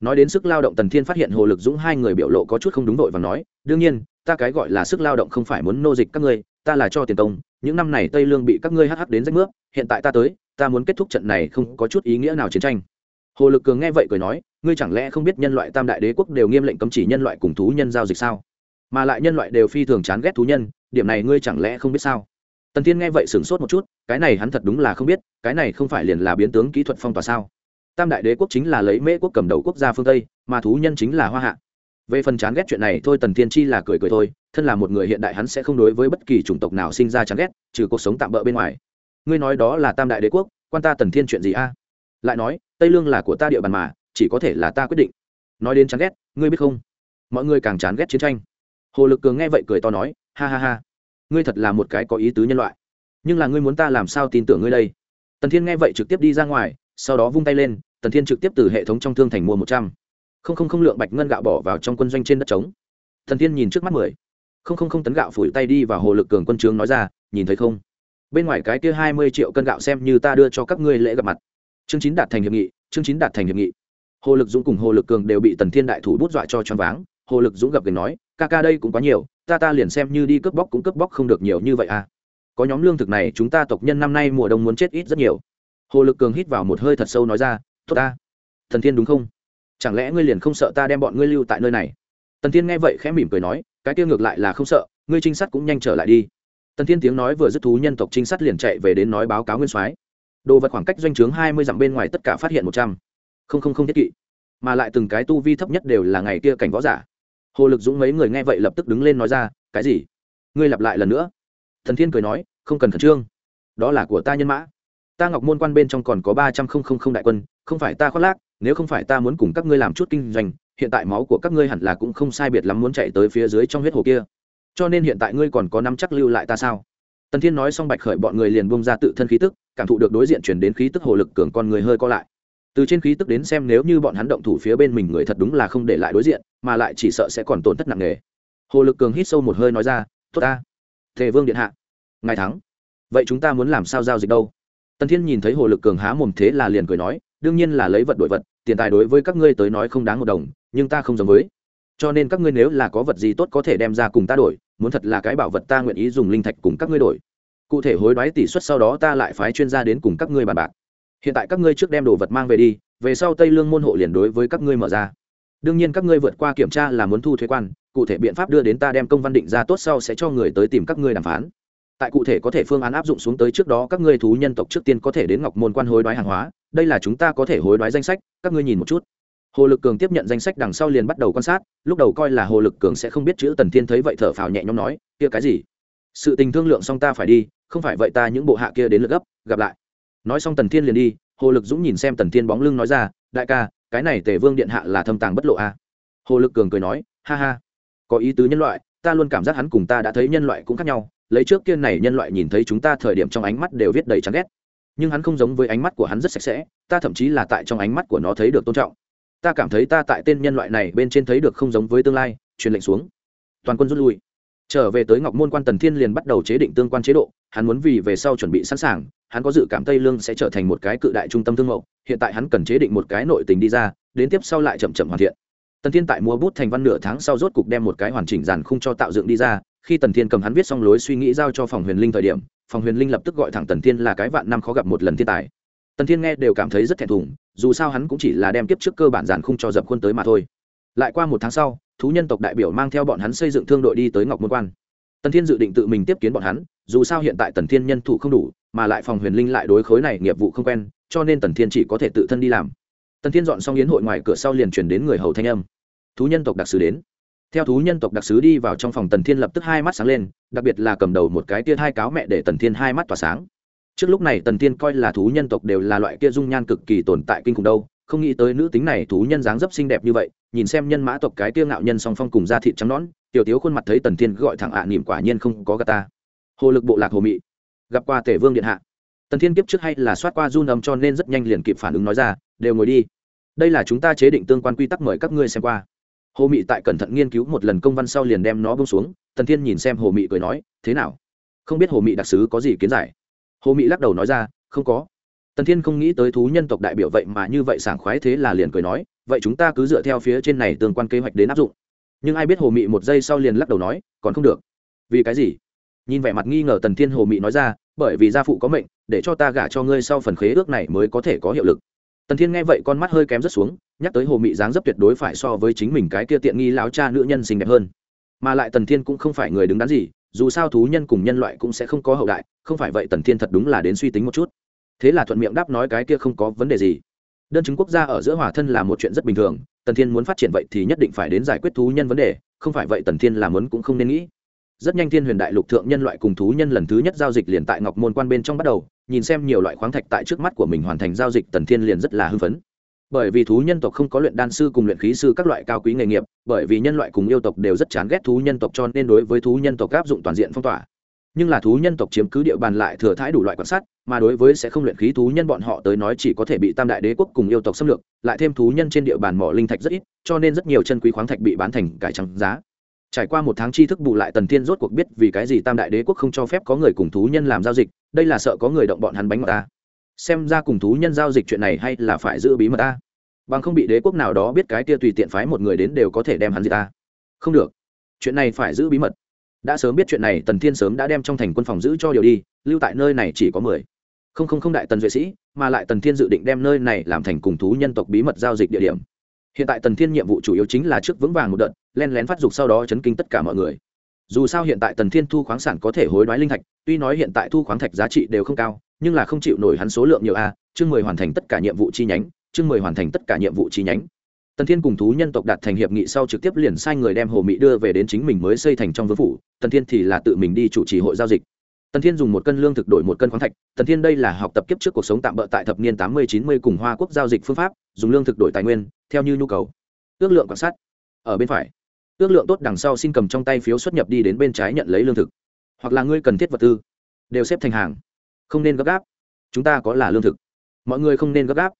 Nói đến sức lao động, tần thiên phát hiện hồ lực dũng hai người biểu lộ có chút không đúng đội và nói, đương nhiên, ta cái gọi là sức lao động không phải muốn nô dịch các ngươi ta là cho tiền công, những năm này tây lương bị các ngươi hh đến rách nước hiện tại ta tới, ta muốn kết thúc trận này không có chút ý nghĩa nào chiến tranh. Hồ lực cường nghe vậy cười nói, ngươi chẳng lẽ không biết nhân loại tam đại đế quốc đều nghiêm lệnh cấm chỉ nhân loại cùng thú nhân giao dịch sao? Mà lại nhân loại đều phi thường chán ghét thú nhân, điểm này ngươi chẳng lẽ không biết sao? Tần thiên nghe vậy sửng sốt một chút, cái này hắn thật đúng là không biết, cái này không phải liền là biến tướng kỹ thuật phong tỏa sao? Tam đại đế quốc chính là lấy mễ quốc cầm đầu quốc gia phương tây, mà thú nhân chính là hoa hạ về phần chán ghét chuyện này thôi, tần thiên chi là cười cười thôi, thân là một người hiện đại hắn sẽ không đối với bất kỳ chủng tộc nào sinh ra chán ghét, trừ cuộc sống tạm bỡ bên ngoài. Ngươi nói đó là tam đại đế quốc, quan ta tần thiên chuyện gì a? Lại nói, tây lương là của ta địa bàn mà, chỉ có thể là ta quyết định. Nói đến chán ghét, ngươi biết không? Mọi người càng chán ghét chiến tranh. Hồ lực cường nghe vậy cười to nói, ha ha ha, ngươi thật là một cái có ý tứ nhân loại. Nhưng là ngươi muốn ta làm sao tin tưởng ngươi đây? Tần thiên nghe vậy trực tiếp đi ra ngoài, sau đó vung tay lên, tần thiên trực tiếp từ hệ thống trong thương thành mua một trăm không không không lượng bạch ngân gạo bỏ vào trong quân doanh trên đất trống. Thần thiên nhìn trước mắt mười. Không không không tấn gạo phủi tay đi vào hồ lực cường quân trướng nói ra, nhìn thấy không? Bên ngoài cái kia hai mươi triệu cân gạo xem như ta đưa cho các ngươi lễ gặp mặt. Chương chín đạt thành hiệp nghị, chương chín đạt thành hiệp nghị. Hồ lực dũng cùng hồ lực cường đều bị tần thiên đại thủ bút dọa cho choáng váng. Hồ lực dũng gặp gần nói, ca ca đây cũng quá nhiều, ta ta liền xem như đi cướp bóc cũng cướp bóc không được nhiều như vậy à. Có nhóm lương thực này, chúng ta tộc nhân năm nay mùa đông muốn chết ít rất nhiều. Hồ lực cường hít vào một hơi thật sâu nói ra, tốt ta. Thần thiên đúng không? Chẳng lẽ ngươi liền không sợ ta đem bọn ngươi lưu tại nơi này? Tần thiên nghe vậy khẽ mỉm cười nói, cái kia ngược lại là không sợ, ngươi trinh sát cũng nhanh trở lại đi. Tần thiên tiếng nói vừa dứt thú nhân tộc trinh sát liền chạy về đến nói báo cáo nguyên soái. Đồ vật khoảng cách doanh trướng hai mươi dặm bên ngoài tất cả phát hiện một trăm. Không không không thiết kỵ. Mà lại từng cái tu vi thấp nhất đều là ngày kia cảnh võ giả. Hồ lực dũng mấy người nghe vậy lập tức đứng lên nói ra, cái gì? Ngươi lặp lại lần nữa. Thần thiên cười nói, không cần khẩn trương. Đó là của ta nhân mã ta ngọc môn quan bên trong còn có ba trăm không không không đại quân, không phải ta khoác lác, nếu không phải ta muốn cùng các ngươi làm chút kinh doanh, hiện tại máu của các ngươi hẳn là cũng không sai biệt lắm muốn chạy tới phía dưới trong huyết hồ kia. Cho nên hiện tại ngươi còn có nắm chắc lưu lại ta sao? Tần thiên nói xong bạch khởi bọn người liền bông ra tự thân khí tức, cảm thụ được đối diện chuyển đến khí tức hồ lực cường con người hơi co lại. Từ trên khí tức đến xem nếu như bọn hắn động thủ phía bên mình người thật đúng là không để lại đối diện, mà lại chỉ sợ sẽ còn tổn thất nặng nề. Hồ lực cường hít sâu một hơi nói ra, tốt ta. Thề vương điện hạ. Ngài thắng. Vậy chúng ta muốn làm sao giao dịch đâu? Tần thiên nhìn thấy hồ lực cường há mồm thế là liền cười nói, đương nhiên là lấy vật đổi vật, tiền tài đối với các ngươi tới nói không đáng một đồng, nhưng ta không giống với. Cho nên các ngươi nếu là có vật gì tốt có thể đem ra cùng ta đổi, muốn thật là cái bảo vật ta nguyện ý dùng linh thạch cùng các ngươi đổi. Cụ thể hối đoái tỷ suất sau đó ta lại phái chuyên gia đến cùng các ngươi bàn bạc. Hiện tại các ngươi trước đem đồ vật mang về đi, về sau tây lương môn hộ liền đối với các ngươi mở ra. Đương nhiên các ngươi vượt qua kiểm tra là muốn thu thuế quan, cụ thể biện pháp đưa đến ta đem công văn định ra tốt sau sẽ cho người tới tìm các ngươi đàm phán tại cụ thể có thể phương án áp dụng xuống tới trước đó, các ngươi thú nhân tộc trước tiên có thể đến ngọc môn quan hối đoái hàng hóa. Đây là chúng ta có thể hối đoái danh sách, các ngươi nhìn một chút. Hồ lực cường tiếp nhận danh sách đằng sau liền bắt đầu quan sát, lúc đầu coi là hồ lực cường sẽ không biết chữ tần thiên thấy vậy thở phào nhẹ nhõm nói, kia cái gì? Sự tình thương lượng xong ta phải đi, không phải vậy ta những bộ hạ kia đến lượt gấp, gặp lại. Nói xong tần thiên liền đi, hồ lực dũng nhìn xem tần thiên bóng lưng nói ra, đại ca, cái này tề vương điện hạ là thâm tàng bất lộ a. À? hồ lực cường cười nói, ha ha, có ý tứ nhân loại, ta luôn cảm giác hắn cùng ta đã thấy nhân loại cũng khác nhau lấy trước kia này nhân loại nhìn thấy chúng ta thời điểm trong ánh mắt đều viết đầy chán ghét. Nhưng hắn không giống với ánh mắt của hắn rất sạch sẽ, ta thậm chí là tại trong ánh mắt của nó thấy được tôn trọng. Ta cảm thấy ta tại tên nhân loại này bên trên thấy được không giống với tương lai, truyền lệnh xuống. Toàn quân rút lui. Trở về tới ngọc môn quan tần thiên liền bắt đầu chế định tương quan chế độ, hắn muốn vì về sau chuẩn bị sẵn sàng, hắn có dự cảm tây lương sẽ trở thành một cái cự đại trung tâm thương mẫu hiện tại hắn cần chế định một cái nội tình đi ra, đến tiếp sau lại chậm chậm hoàn thiện. Tần thiên tại mua bút thành văn nửa tháng sau rốt cục đem một cái hoàn chỉnh dàn khung cho tạo dựng đi ra khi tần thiên cầm hắn viết xong lối suy nghĩ giao cho phòng huyền linh thời điểm, phòng huyền linh lập tức gọi thẳng tần thiên là cái vạn năm khó gặp một lần thiên tài. Tần thiên nghe đều cảm thấy rất thẹn thùng, dù sao hắn cũng chỉ là đem kiếp trước cơ bản giàn khung cho dập khuôn tới mà thôi. Lại qua một tháng sau, thú nhân tộc đại biểu mang theo bọn hắn xây dựng thương đội đi tới ngọc môn quan. Tần thiên dự định tự mình tiếp kiến bọn hắn, dù sao hiện tại tần thiên nhân thủ không đủ, mà lại phòng huyền linh lại đối khối này nghiệp vụ không quen, cho nên tần thiên chỉ có thể tự thân đi làm. Tần thiên dọn xong yến hội ngoài cửa sau liền chuyển đến người hầu thanh âm. Thú nhân tộc đặc sứ đến theo thú nhân tộc đặc sứ đi vào trong phòng tần thiên lập tức hai mắt sáng lên đặc biệt là cầm đầu một cái tia hai cáo mẹ để tần thiên hai mắt tỏa sáng. Trước lúc này tần thiên coi là thú nhân tộc đều là loại kia dung nhan cực kỳ tồn tại kinh khủng đâu không nghĩ tới nữ tính này thú nhân dáng dấp xinh đẹp như vậy nhìn xem nhân mã tộc cái tiêu ngạo nhân song phong cùng da thịt trắng nón, tiểu tiếu khuôn mặt thấy tần thiên gọi thẳng ạ à, nỉm quả nhiên không có gà ta. Hồ lực bộ lạc hồ mị. Gặp qua tể vương điện hạ. Tần thiên kiếp trước hay là soát qua run âm cho nên rất nhanh liền kịp phản ứng nói ra đều ngồi đi. Đây là chúng ta chế định tương quan quy tắc mời các ngươi xem qua hồ mị tại cẩn thận nghiên cứu một lần công văn sau liền đem nó bông xuống, tần thiên nhìn xem hồ mị cười nói, thế nào? Không biết hồ mị đặc sứ có gì kiến giải? Hồ mị lắc đầu nói ra, không có. Tần thiên không nghĩ tới thú nhân tộc đại biểu vậy mà như vậy sảng khoái thế là liền cười nói, vậy chúng ta cứ dựa theo phía trên này tương quan kế hoạch đến áp dụng. Nhưng ai biết hồ mị một giây sau liền lắc đầu nói, còn không được. Vì cái gì? Nhìn vẻ mặt nghi ngờ tần thiên hồ mị nói ra, bởi vì gia phụ có mệnh, để cho ta gả cho ngươi sau phần khế ước này mới có thể có hiệu lực tần thiên nghe vậy con mắt hơi kém rất xuống, nhắc tới hồ mị dáng dấp tuyệt đối phải so với chính mình cái kia tiện nghi láo cha nữ nhân xinh đẹp hơn. Mà lại tần thiên cũng không phải người đứng đắn gì, dù sao thú nhân cùng nhân loại cũng sẽ không có hậu đại, không phải vậy tần thiên thật đúng là đến suy tính một chút. Thế là thuận miệng đáp nói cái kia không có vấn đề gì. Đơn chứng quốc gia ở giữa hòa thân là một chuyện rất bình thường, tần thiên muốn phát triển vậy thì nhất định phải đến giải quyết thú nhân vấn đề, không phải vậy tần thiên làm muốn cũng không nên nghĩ rất nhanh thiên huyền đại lục thượng nhân loại cùng thú nhân lần thứ nhất giao dịch liền tại ngọc môn quan bên trong bắt đầu, nhìn xem nhiều loại khoáng thạch tại trước mắt của mình hoàn thành giao dịch, tần thiên liền rất là hưng phấn. Bởi vì thú nhân tộc không có luyện đan sư cùng luyện khí sư các loại cao quý nghề nghiệp, bởi vì nhân loại cùng yêu tộc đều rất chán ghét thú nhân tộc cho nên đối với thú nhân tộc áp dụng toàn diện phong tỏa. Nhưng là thú nhân tộc chiếm cứ địa bàn lại thừa thãi đủ loại quan sát, mà đối với sẽ không luyện khí thú nhân bọn họ tới nói chỉ có thể bị tam đại đế quốc cùng yêu tộc xâm lược, lại thêm thú nhân trên địa bàn mỏ linh thạch rất ít, cho nên rất nhiều chân quý khoáng thạch bị bán thành cải trắng giá trải qua một tháng tri thức bù lại tần thiên rốt cuộc biết vì cái gì tam đại đế quốc không cho phép có người cùng thú nhân làm giao dịch, đây là sợ có người động bọn hắn bánh ngọt ta. Xem ra cùng thú nhân giao dịch chuyện này hay là phải giữ bí mật ta. Bằng không bị đế quốc nào đó biết cái kia tùy tiện phái một người đến đều có thể đem hắn gì ta. Không được. Chuyện này phải giữ bí mật. Đã sớm biết chuyện này, tần thiên sớm đã đem trong thành quân phòng giữ cho điều đi, lưu tại nơi này chỉ có mười. Không không không đại tần duệ sĩ, mà lại tần thiên dự định đem nơi này làm thành cùng thú nhân tộc bí mật giao dịch địa điểm hiện tại tần thiên nhiệm vụ chủ yếu chính là trước vững vàng một đợt, len lén phát dục sau đó chấn kinh tất cả mọi người. Dù sao hiện tại tần thiên thu khoáng sản có thể hối đoái linh thạch, tuy nói hiện tại thu khoáng thạch giá trị đều không cao, nhưng là không chịu nổi hắn số lượng nhiều a, chương mười hoàn thành tất cả nhiệm vụ chi nhánh, chương mười hoàn thành tất cả nhiệm vụ chi nhánh. Tần thiên cùng thú nhân tộc đạt thành hiệp nghị sau trực tiếp liền sai người đem hồ mỹ đưa về đến chính mình mới xây thành trong vương phủ, tần thiên thì là tự mình đi chủ trì hội giao dịch tần thiên dùng một cân lương thực đổi một cân khoáng thạch. Tần thiên đây là học tập kiếp trước cuộc sống tạm bỡ tại thập niên tám mươi, chín mươi cùng hoa quốc giao dịch phương pháp, dùng lương thực đổi tài nguyên, theo như nhu cầu. Ước lượng quan sát. Ở bên phải. Ước lượng tốt đằng sau xin cầm trong tay phiếu xuất nhập đi đến bên trái nhận lấy lương thực. Hoặc là ngươi cần thiết vật tư. Đều xếp thành hàng. Không nên gấp gáp. Chúng ta có là lương thực. Mọi người không nên gấp gáp.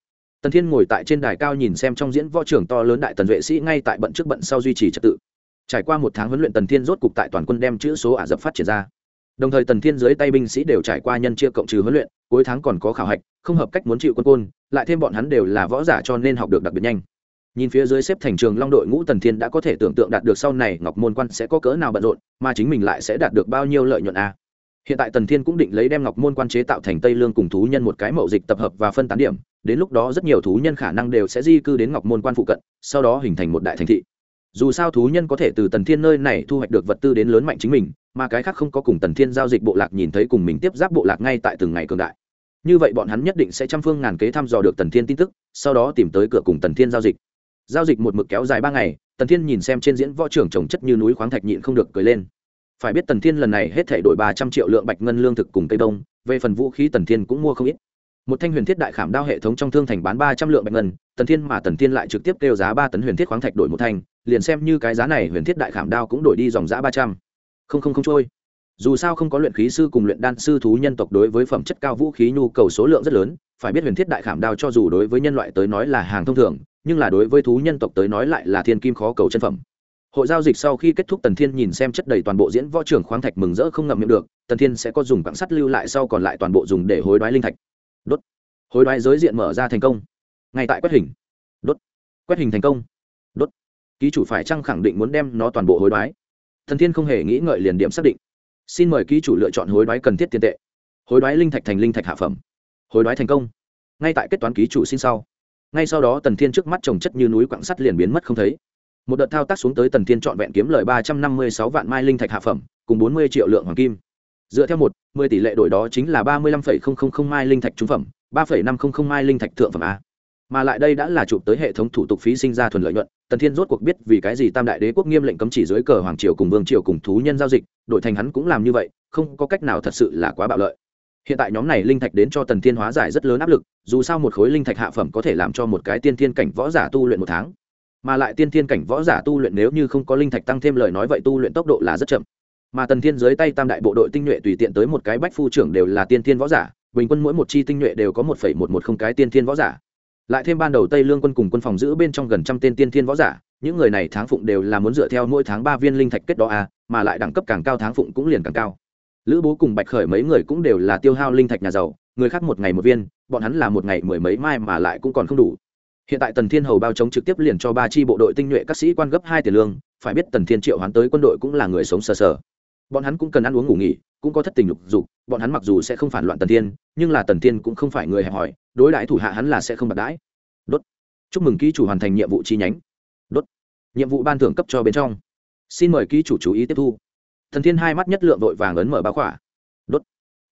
Tần thiên ngồi tại trên đài cao nhìn xem trong diễn võ trưởng to lớn đại tần vệ sĩ ngay tại bận trước bận sau duy trì trật tự. Trải qua một tháng huấn luyện tần thiên rốt cục tại toàn quân đem chữ số ả dập phát triển ra đồng thời tần thiên dưới tay binh sĩ đều trải qua nhân chia cộng trừ huấn luyện, cuối tháng còn có khảo hạch, không hợp cách muốn chịu quân côn, lại thêm bọn hắn đều là võ giả cho nên học được đặc biệt nhanh. Nhìn phía dưới xếp thành trường long đội ngũ tần thiên đã có thể tưởng tượng đạt được sau này ngọc môn quan sẽ có cỡ nào bận rộn, mà chính mình lại sẽ đạt được bao nhiêu lợi nhuận a. Hiện tại tần thiên cũng định lấy đem ngọc môn quan chế tạo thành tây lương cùng thú nhân một cái mậu dịch tập hợp và phân tán điểm, đến lúc đó rất nhiều thú nhân khả năng đều sẽ di cư đến ngọc môn quan phụ cận, sau đó hình thành một đại thành thị dù sao thú nhân có thể từ tần thiên nơi này thu hoạch được vật tư đến lớn mạnh chính mình, mà cái khác không có cùng tần thiên giao dịch bộ lạc nhìn thấy cùng mình tiếp giáp bộ lạc ngay tại từng ngày cường đại. Như vậy bọn hắn nhất định sẽ trăm phương ngàn kế thăm dò được tần thiên tin tức, sau đó tìm tới cửa cùng tần thiên giao dịch. Giao dịch một mực kéo dài ba ngày, tần thiên nhìn xem trên diễn võ trưởng trồng chất như núi khoáng thạch nhịn không được cười lên. Phải biết tần thiên lần này hết thể đổi ba trăm triệu lượng bạch ngân lương thực cùng cây đông, về phần vũ khí tần thiên cũng mua không ít một thanh huyền thiết đại khảm đao hệ thống trong thương thành bán ba trăm lượng bạch ngân, tần thiên mà tần thiên lại trực tiếp kêu giá ba tấn huyền thiết khoáng thạch đổi một thanh, liền xem như cái giá này huyền thiết đại khảm đao cũng đổi đi dòng giá ba trăm. Không không không trôi. Dù sao không có luyện khí sư cùng luyện đan sư thú nhân tộc đối với phẩm chất cao vũ khí nhu cầu số lượng rất lớn, phải biết huyền thiết đại khảm đao cho dù đối với nhân loại tới nói là hàng thông thường, nhưng là đối với thú nhân tộc tới nói lại là thiên kim khó cầu chân phẩm. Hội giao dịch sau khi kết thúc tần thiên nhìn xem chất đầy toàn bộ diễn võ trưởng khoáng thạch mừng rỡ không ngậm miệng được, tần thiên sẽ có dùng quảng sắt lưu lại sau còn lại toàn bộ dùng để hối đoái linh thạch hối đoái giới diện mở ra thành công. Ngay tại quét hình. Đốt. Quét hình thành công. Đốt. Ký chủ phải chăng khẳng định muốn đem nó toàn bộ hối đoái? Thần thiên không hề nghĩ ngợi liền điểm xác định. Xin mời ký chủ lựa chọn hối đoái cần thiết tiền tệ. Hối đoái linh thạch thành linh thạch hạ phẩm. Hối đoái thành công. Ngay tại kết toán ký chủ xin sau. Ngay sau đó tần thiên trước mắt trồng chất như núi quặng sắt liền biến mất không thấy. Một đợt thao tác xuống tới tần thiên trọn vẹn kiếm lời ba trăm năm mươi sáu vạn mai linh thạch hạ phẩm, cùng bốn mươi triệu lượng hoàng kim. Dựa theo một, mười tỷ lệ đổi đó chính là ba mươi lăm phẩy không không không mai linh thạch trung phẩm ba phẩy năm không không mai linh thạch thượng phẩm a. Mà lại đây đã là chụp tới hệ thống thủ tục phí sinh ra thuần lợi nhuận, tần thiên rốt cuộc biết vì cái gì tam đại đế quốc nghiêm lệnh cấm chỉ dưới cờ hoàng triều cùng vương triều cùng thú nhân giao dịch, đổi thành hắn cũng làm như vậy, không có cách nào thật sự là quá bạo lợi. Hiện tại nhóm này linh thạch đến cho tần thiên hóa giải rất lớn áp lực, dù sao một khối linh thạch hạ phẩm có thể làm cho một cái tiên thiên cảnh võ giả tu luyện một tháng. Mà lại tiên thiên cảnh võ giả tu luyện nếu như không có linh thạch tăng thêm lời nói vậy tu luyện tốc độ là rất chậm. Mà tần thiên dưới tay tam đại bộ đội tinh nhuệ tùy tiện tới một cái bách phu trưởng đều là tiên thiên võ giả bình quân mỗi một chi tinh nhuệ đều có một phẩy một một không cái tiên thiên võ giả. Lại thêm ban đầu tây lương quân cùng quân phòng giữ bên trong gần trăm tên tiên thiên võ giả những người này tháng phụng đều là muốn dựa theo mỗi tháng ba viên linh thạch kết đó a à, mà lại đẳng cấp càng cao tháng phụng cũng liền càng cao. Lữ bố cùng bạch khởi mấy người cũng đều là tiêu hao linh thạch nhà giàu người khác một ngày một viên bọn hắn là một ngày mười mấy mai mà lại cũng còn không đủ. Hiện tại tần thiên hầu bao chống trực tiếp liền cho ba chi bộ đội tinh nhuệ các sĩ quan gấp hai tiền lương phải biết tần thiên triệu hoán tới quân đội cũng là người sống sờ sờ. Bọn hắn cũng cần ăn uống ngủ nghỉ cũng có thất tình lục dục, bọn hắn mặc dù sẽ không phản loạn tần thiên, nhưng là tần thiên cũng không phải người hẹp hòi, đối đãi thủ hạ hắn là sẽ không bạc đãi. Đốt. Chúc mừng ký chủ hoàn thành nhiệm vụ chi nhánh. Đốt. Nhiệm vụ ban thưởng cấp cho bên trong. Xin mời ký chủ chú ý tiếp thu. Thần thiên hai mắt nhất lượng vội vàng ấn mở báo khỏa. Đốt.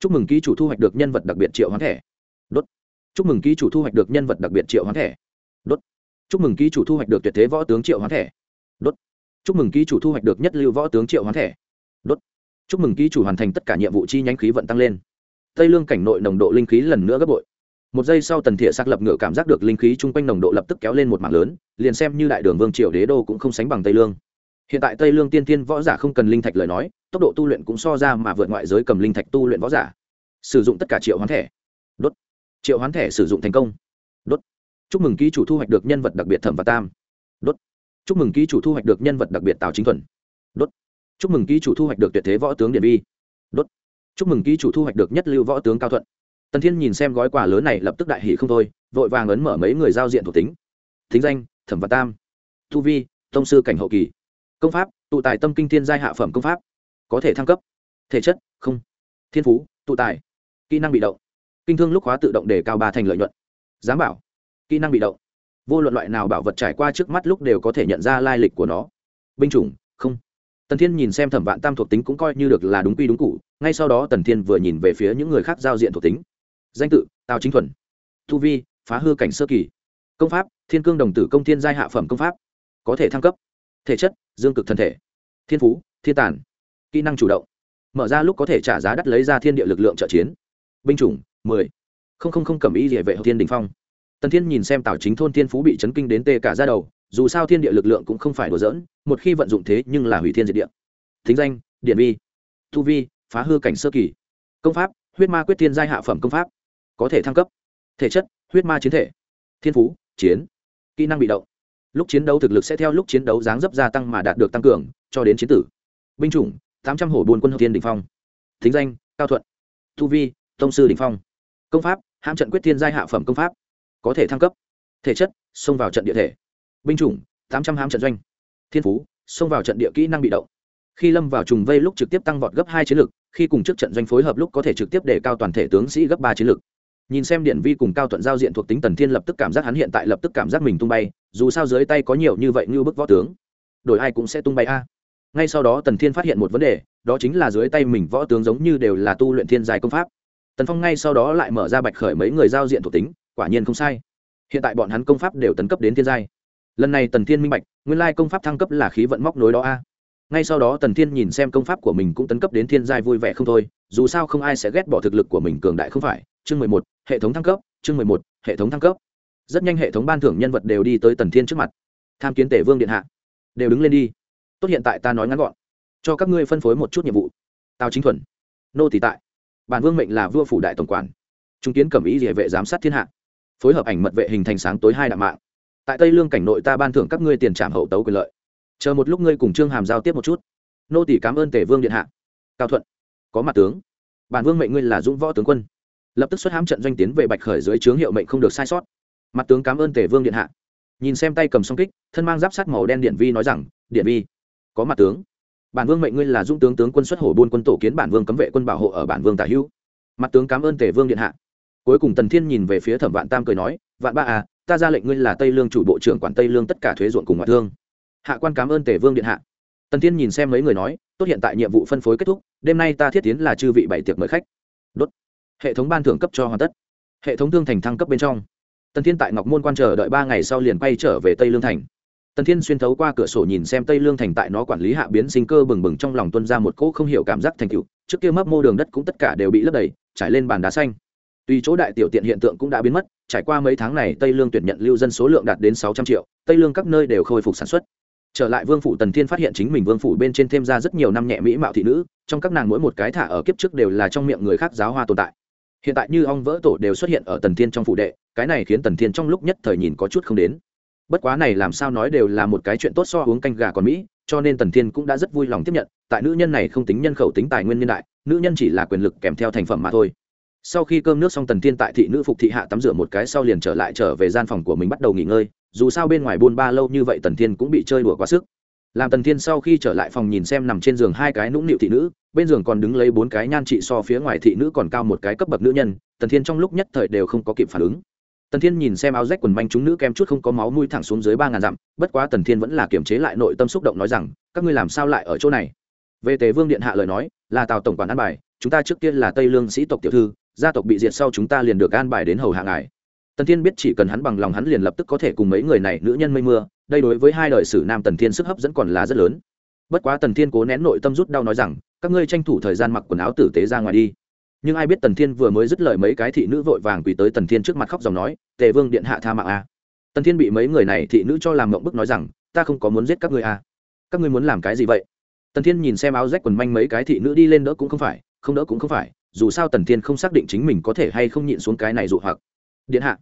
Chúc mừng ký chủ thu hoạch được nhân vật đặc biệt triệu hoán thẻ. Đốt. Chúc mừng ký chủ thu hoạch được nhân vật đặc biệt triệu hoán thẻ. Đốt. Chúc mừng ký chủ thu hoạch được tuyệt thế võ tướng triệu hoán thẻ. Đốt. Chúc mừng ký chủ thu hoạch được nhất lưu võ tướng triệu hoán thẻ. Đốt chúc mừng ký chủ hoàn thành tất cả nhiệm vụ chi nhánh khí vận tăng lên. Tây lương cảnh nội nồng độ linh khí lần nữa gấp bội. Một giây sau tần thiện xác lập ngựa cảm giác được linh khí chung quanh nồng độ lập tức kéo lên một mảng lớn, liền xem như đại đường vương triều đế đô cũng không sánh bằng tây lương. Hiện tại tây lương tiên tiên võ giả không cần linh thạch lời nói, tốc độ tu luyện cũng so ra mà vượt ngoại giới cầm linh thạch tu luyện võ giả. Sử dụng tất cả triệu hoán thẻ. Đốt. Triệu hoán thẻ sử dụng thành công. Đốt. Chúc mừng ký chủ thu hoạch được nhân vật đặc biệt thẩm và tam. Đốt. Chúc mừng ký chủ thu hoạch được nhân vật đặc biệt tào chính thuần. Đốt chúc mừng ký chủ thu hoạch được tuyệt thế võ tướng điện vi. Đốt. Chúc mừng ký chủ thu hoạch được nhất lưu võ tướng cao thuận. Tần thiên nhìn xem gói quà lớn này lập tức đại hỷ không thôi, vội vàng ấn mở mấy người giao diện thuộc tính. Thính danh, thẩm và tam. Thu vi thông sư cảnh hậu kỳ. Công pháp, tụ tài tâm kinh thiên giai hạ phẩm công pháp. Có thể thăng cấp. Thể chất, không. Thiên phú, tụ tài. Kỹ năng bị động. Kinh thương lúc hóa tự động để cao ba thành lợi nhuận. Giám bảo, kỹ năng bị động. Vô luận loại nào bảo vật trải qua trước mắt lúc đều có thể nhận ra lai lịch của nó. Binh chủng, không tần thiên nhìn xem thẩm vạn tam thuộc tính cũng coi như được là đúng quy đúng cụ, ngay sau đó tần thiên vừa nhìn về phía những người khác giao diện thuộc tính. Danh tự, tào chính thuần. Thu vi, phá hư cảnh sơ kỳ. Công pháp, thiên cương đồng tử công thiên giai hạ phẩm công pháp. Có thể thăng cấp. Thể chất, dương cực thân thể. Thiên phú, thiên tản kỹ năng chủ động. Mở ra lúc có thể trả giá đắt lấy ra thiên địa lực lượng trợ chiến. Binh chủng, mười. Không không không cầm ý địa vệ hậu thiên đình phong. Tần thiên nhìn xem tào chính thôn thiên phú bị chấn kinh đến tê cả ra đầu dù sao thiên địa lực lượng cũng không phải đùa giỡn, một khi vận dụng thế nhưng là hủy thiên diệt địa. Thính danh điện vi. Thu vi, phá hư cảnh sơ kỳ. Công pháp, huyết ma quyết thiên giai hạ phẩm công pháp. Có thể thăng cấp. Thể chất, huyết ma chiến thể. Thiên phú, chiến. Kỹ năng bị động. Lúc chiến đấu thực lực sẽ theo lúc chiến đấu dáng dấp gia tăng mà đạt được tăng cường, cho đến chiến tử. Binh chủng, tám trăm hổ buôn quân hậu thiên đình phong. Thính danh, cao thuận. Thu vi, tông sư đình phong. Công pháp, hãm trận quyết thiên giai hạ phẩm công pháp. Có thể thăng cấp. Thể chất, xông vào trận địa thể binh chủng, tám trăm hãm trận doanh. Thiên phú, xông vào trận địa kỹ năng bị động. Khi lâm vào trùng vây lúc trực tiếp tăng vọt gấp hai chiến lực, khi cùng trước trận doanh phối hợp lúc có thể trực tiếp để cao toàn thể tướng sĩ gấp ba chiến lực. Nhìn xem điện vi cùng cao thuận giao diện thuộc tính tần thiên lập tức cảm giác hắn hiện tại lập tức cảm giác mình tung bay, dù sao dưới tay có nhiều như vậy như bức võ tướng. Đổi ai cũng sẽ tung bay a. Ngay sau đó tần thiên phát hiện một vấn đề, đó chính là dưới tay mình võ tướng giống như đều là tu luyện thiên dài công pháp. Tần phong ngay sau đó lại mở ra bạch khởi mấy người giao diện thuộc tính, quả nhiên không sai. Hiện tại bọn hắn công pháp đều tấn cấp đến thiên giai lần này tần thiên minh bạch, nguyên lai công pháp thăng cấp là khí vận móc nối đó a. Ngay sau đó tần thiên nhìn xem công pháp của mình cũng tấn cấp đến thiên giai vui vẻ không thôi, dù sao không ai sẽ ghét bỏ thực lực của mình cường đại không phải. Chương mười một, hệ thống thăng cấp, chương mười một, hệ thống thăng cấp. Rất nhanh hệ thống ban thưởng nhân vật đều đi tới tần thiên trước mặt. Tham kiến tể vương điện hạ. Đều đứng lên đi. Tốt hiện tại ta nói ngắn gọn. Cho các ngươi phân phối một chút nhiệm vụ. Tào chính thuần. Nô tỷ tại. Bản vương mệnh là vua phủ đại tổng quản. Trung kiến cẩm ý địa vệ giám sát thiên hạ. Phối hợp ảnh mật vệ hình thành sáng tối hai đạm mạng tại tây lương cảnh nội ta ban thưởng các ngươi tiền trảm hậu tấu quyền lợi. Chờ một lúc ngươi cùng trương hàm giao tiếp một chút. Nô tỷ cảm ơn tể vương điện hạ. Cao thuận, có mặt tướng. Bản vương mệnh ngươi là dũng võ tướng quân. Lập tức xuất hãm trận doanh tiến về bạch khởi dưới trướng hiệu mệnh không được sai sót. Mặt tướng cảm ơn tể vương điện hạ. Nhìn xem tay cầm song kích, thân mang giáp sắt màu đen điện vi nói rằng, điện vi, có mặt tướng. Bản vương mệnh ngươi là dũng tướng tướng quân xuất hổ buôn quân tổ kiến bản vương cấm vệ quân bảo hộ ở bản vương tả hữu. Mặt tướng cảm ơn tể vương điện hạ. Cuối cùng tần thiên nhìn về phía thẩm vạn tam cười nói, vạn ba à ta ra lệnh ngươi là tây lương chủ bộ trưởng quản tây lương tất cả thuế ruộng cùng ngoại thương. Hạ quan cảm ơn Tề vương điện hạ. Tần thiên nhìn xem mấy người nói, tốt, hiện tại nhiệm vụ phân phối kết thúc, đêm nay ta thiết tiến là chư vị bảy tiệc mời khách. Đốt. Hệ thống ban thưởng cấp cho hoàn tất. Hệ thống thương thành thăng cấp bên trong. Tần thiên tại ngọc môn quan chờ đợi ba ngày sau liền quay trở về tây lương thành. Tần thiên xuyên thấu qua cửa sổ nhìn xem tây lương thành tại nó quản lý hạ biến sinh cơ bừng bừng trong lòng tuân ra một cỗ không hiểu cảm giác thành cựu trước kia mấp mô đường đất cũng tất cả đều bị lấp đầy, trải lên bàn đá xanh tuy chỗ đại tiểu tiện hiện tượng cũng đã biến mất, trải qua mấy tháng này tây lương tuyển nhận lưu dân số lượng đạt đến sáu trăm triệu, tây lương các nơi đều khôi phục sản xuất. Trở lại vương phủ tần thiên phát hiện chính mình vương phủ bên trên thêm ra rất nhiều năm nhẹ mỹ mạo thị nữ, trong các nàng mỗi một cái thả ở kiếp trước đều là trong miệng người khác giáo hoa tồn tại. Hiện tại như ong vỡ tổ đều xuất hiện ở tần thiên trong phủ đệ, cái này khiến tần thiên trong lúc nhất thời nhìn có chút không đến. Bất quá này làm sao nói đều là một cái chuyện tốt so uống canh gà còn mỹ, cho nên tần thiên cũng đã rất vui lòng tiếp nhận, tại nữ nhân này không tính nhân khẩu tính tài nguyên niên đại, nữ nhân chỉ là quyền lực kèm theo thành phẩm mà thôi sau khi cơm nước xong, tần thiên tại thị nữ phục thị hạ tắm rửa một cái sau liền trở lại trở về gian phòng của mình bắt đầu nghỉ ngơi. Dù sao bên ngoài buôn ba lâu như vậy, tần thiên cũng bị chơi đùa quá sức. Làm tần thiên sau khi trở lại phòng nhìn xem nằm trên giường hai cái nũng nịu thị nữ, bên giường còn đứng lấy bốn cái nhan trị so phía ngoài thị nữ còn cao một cái cấp bậc nữ nhân, tần thiên trong lúc nhất thời đều không có kịp phản ứng. Tần thiên nhìn xem áo rách quần manh chúng nữ kem chút không có máu mũi thẳng xuống dưới ba ngàn dặm, bất quá tần thiên vẫn là kiềm chế lại nội tâm xúc động nói rằng, các ngươi làm sao lại ở chỗ này? Về tề vương điện hạ lời nói, là tào tổng quản an bài, chúng ta trước tiên là tây lương sĩ tộc tiểu thư gia tộc bị diệt sau chúng ta liền được an bài đến hầu hạ ngài. Tần thiên biết chỉ cần hắn bằng lòng hắn liền lập tức có thể cùng mấy người này, nữ nhân mây mưa, đây đối với hai đời sử nam tần thiên sức hấp dẫn còn là rất lớn. Bất quá tần thiên cố nén nội tâm rút đau nói rằng, các ngươi tranh thủ thời gian mặc quần áo tử tế ra ngoài đi. Nhưng ai biết tần thiên vừa mới dứt lời mấy cái thị nữ vội vàng quỳ tới tần thiên trước mặt khóc dòng nói, tề vương điện hạ tha mạng a. Tần thiên bị mấy người này thị nữ cho làm mộng bức nói rằng, ta không có muốn giết các ngươi a. Các ngươi muốn làm cái gì vậy? Tần thiên nhìn xem áo rách quần manh mấy cái thị nữ đi lên đỡ cũng không phải, không đỡ cũng không phải dù sao tần thiên không xác định chính mình có thể hay không nhịn xuống cái này dụ hoặc. Điện hạ,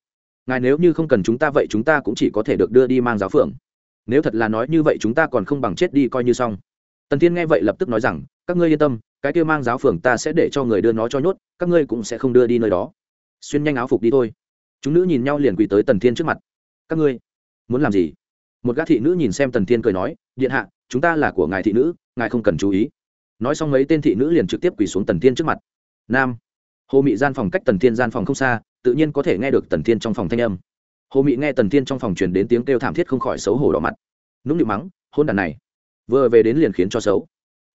ngài nếu như không cần chúng ta vậy chúng ta cũng chỉ có thể được đưa đi mang giáo phượng nếu thật là nói như vậy chúng ta còn không bằng chết đi coi như xong. Tần thiên nghe vậy lập tức nói rằng, các ngươi yên tâm, cái kia mang giáo phượng ta sẽ để cho người đưa nó cho nhốt, các ngươi cũng sẽ không đưa đi nơi đó. Xuyên nhanh áo phục đi thôi. Chúng nữ nhìn nhau liền quỳ tới tần thiên trước mặt. Các ngươi, muốn làm gì? Một gã thị nữ nhìn xem tần thiên cười nói, điện hạ, chúng ta là của ngài thị nữ, ngài không cần chú ý. Nói xong mấy tên thị nữ liền trực tiếp quỳ xuống tần thiên trước mặt nam. Hồ mị gian phòng cách tần thiên gian phòng không xa, tự nhiên có thể nghe được tần thiên trong phòng thanh âm. Hồ mị nghe tần thiên trong phòng truyền đến tiếng kêu thảm thiết không khỏi xấu hổ đỏ mặt. Nũng nịu mắng, hôn đàn này, vừa về đến liền khiến cho xấu.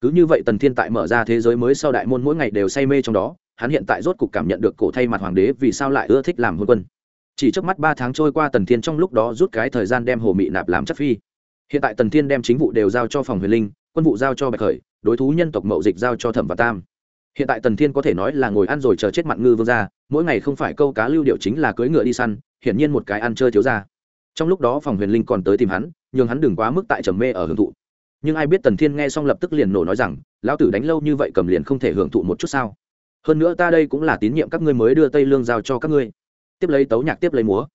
Cứ như vậy tần thiên tại mở ra thế giới mới sau đại môn mỗi ngày đều say mê trong đó, hắn hiện tại rốt cục cảm nhận được cổ thay mặt hoàng đế vì sao lại ưa thích làm hôn quân. Chỉ trước mắt ba tháng trôi qua tần thiên trong lúc đó rút cái thời gian đem hồ mị nạp làm chất phi. Hiện tại tần thiên đem chính vụ đều giao cho phòng huyền linh, quân vụ giao cho bạch khởi, đối thú nhân tộc mậu dịch giao cho thẩm và tam hiện tại tần thiên có thể nói là ngồi ăn rồi chờ chết mặn ngư vương ra mỗi ngày không phải câu cá lưu điệu chính là cưỡi ngựa đi săn, hiển nhiên một cái ăn chơi thiếu ra trong lúc đó phòng huyền linh còn tới tìm hắn, nhường hắn đừng quá mức tại trầm mê ở hưởng thụ. Nhưng ai biết tần thiên nghe xong lập tức liền nổ nói rằng, lão tử đánh lâu như vậy cầm liền không thể hưởng thụ một chút sao? Hơn nữa ta đây cũng là tín nhiệm các ngươi mới đưa tây lương giao cho các ngươi. Tiếp lấy tấu nhạc tiếp lấy múa.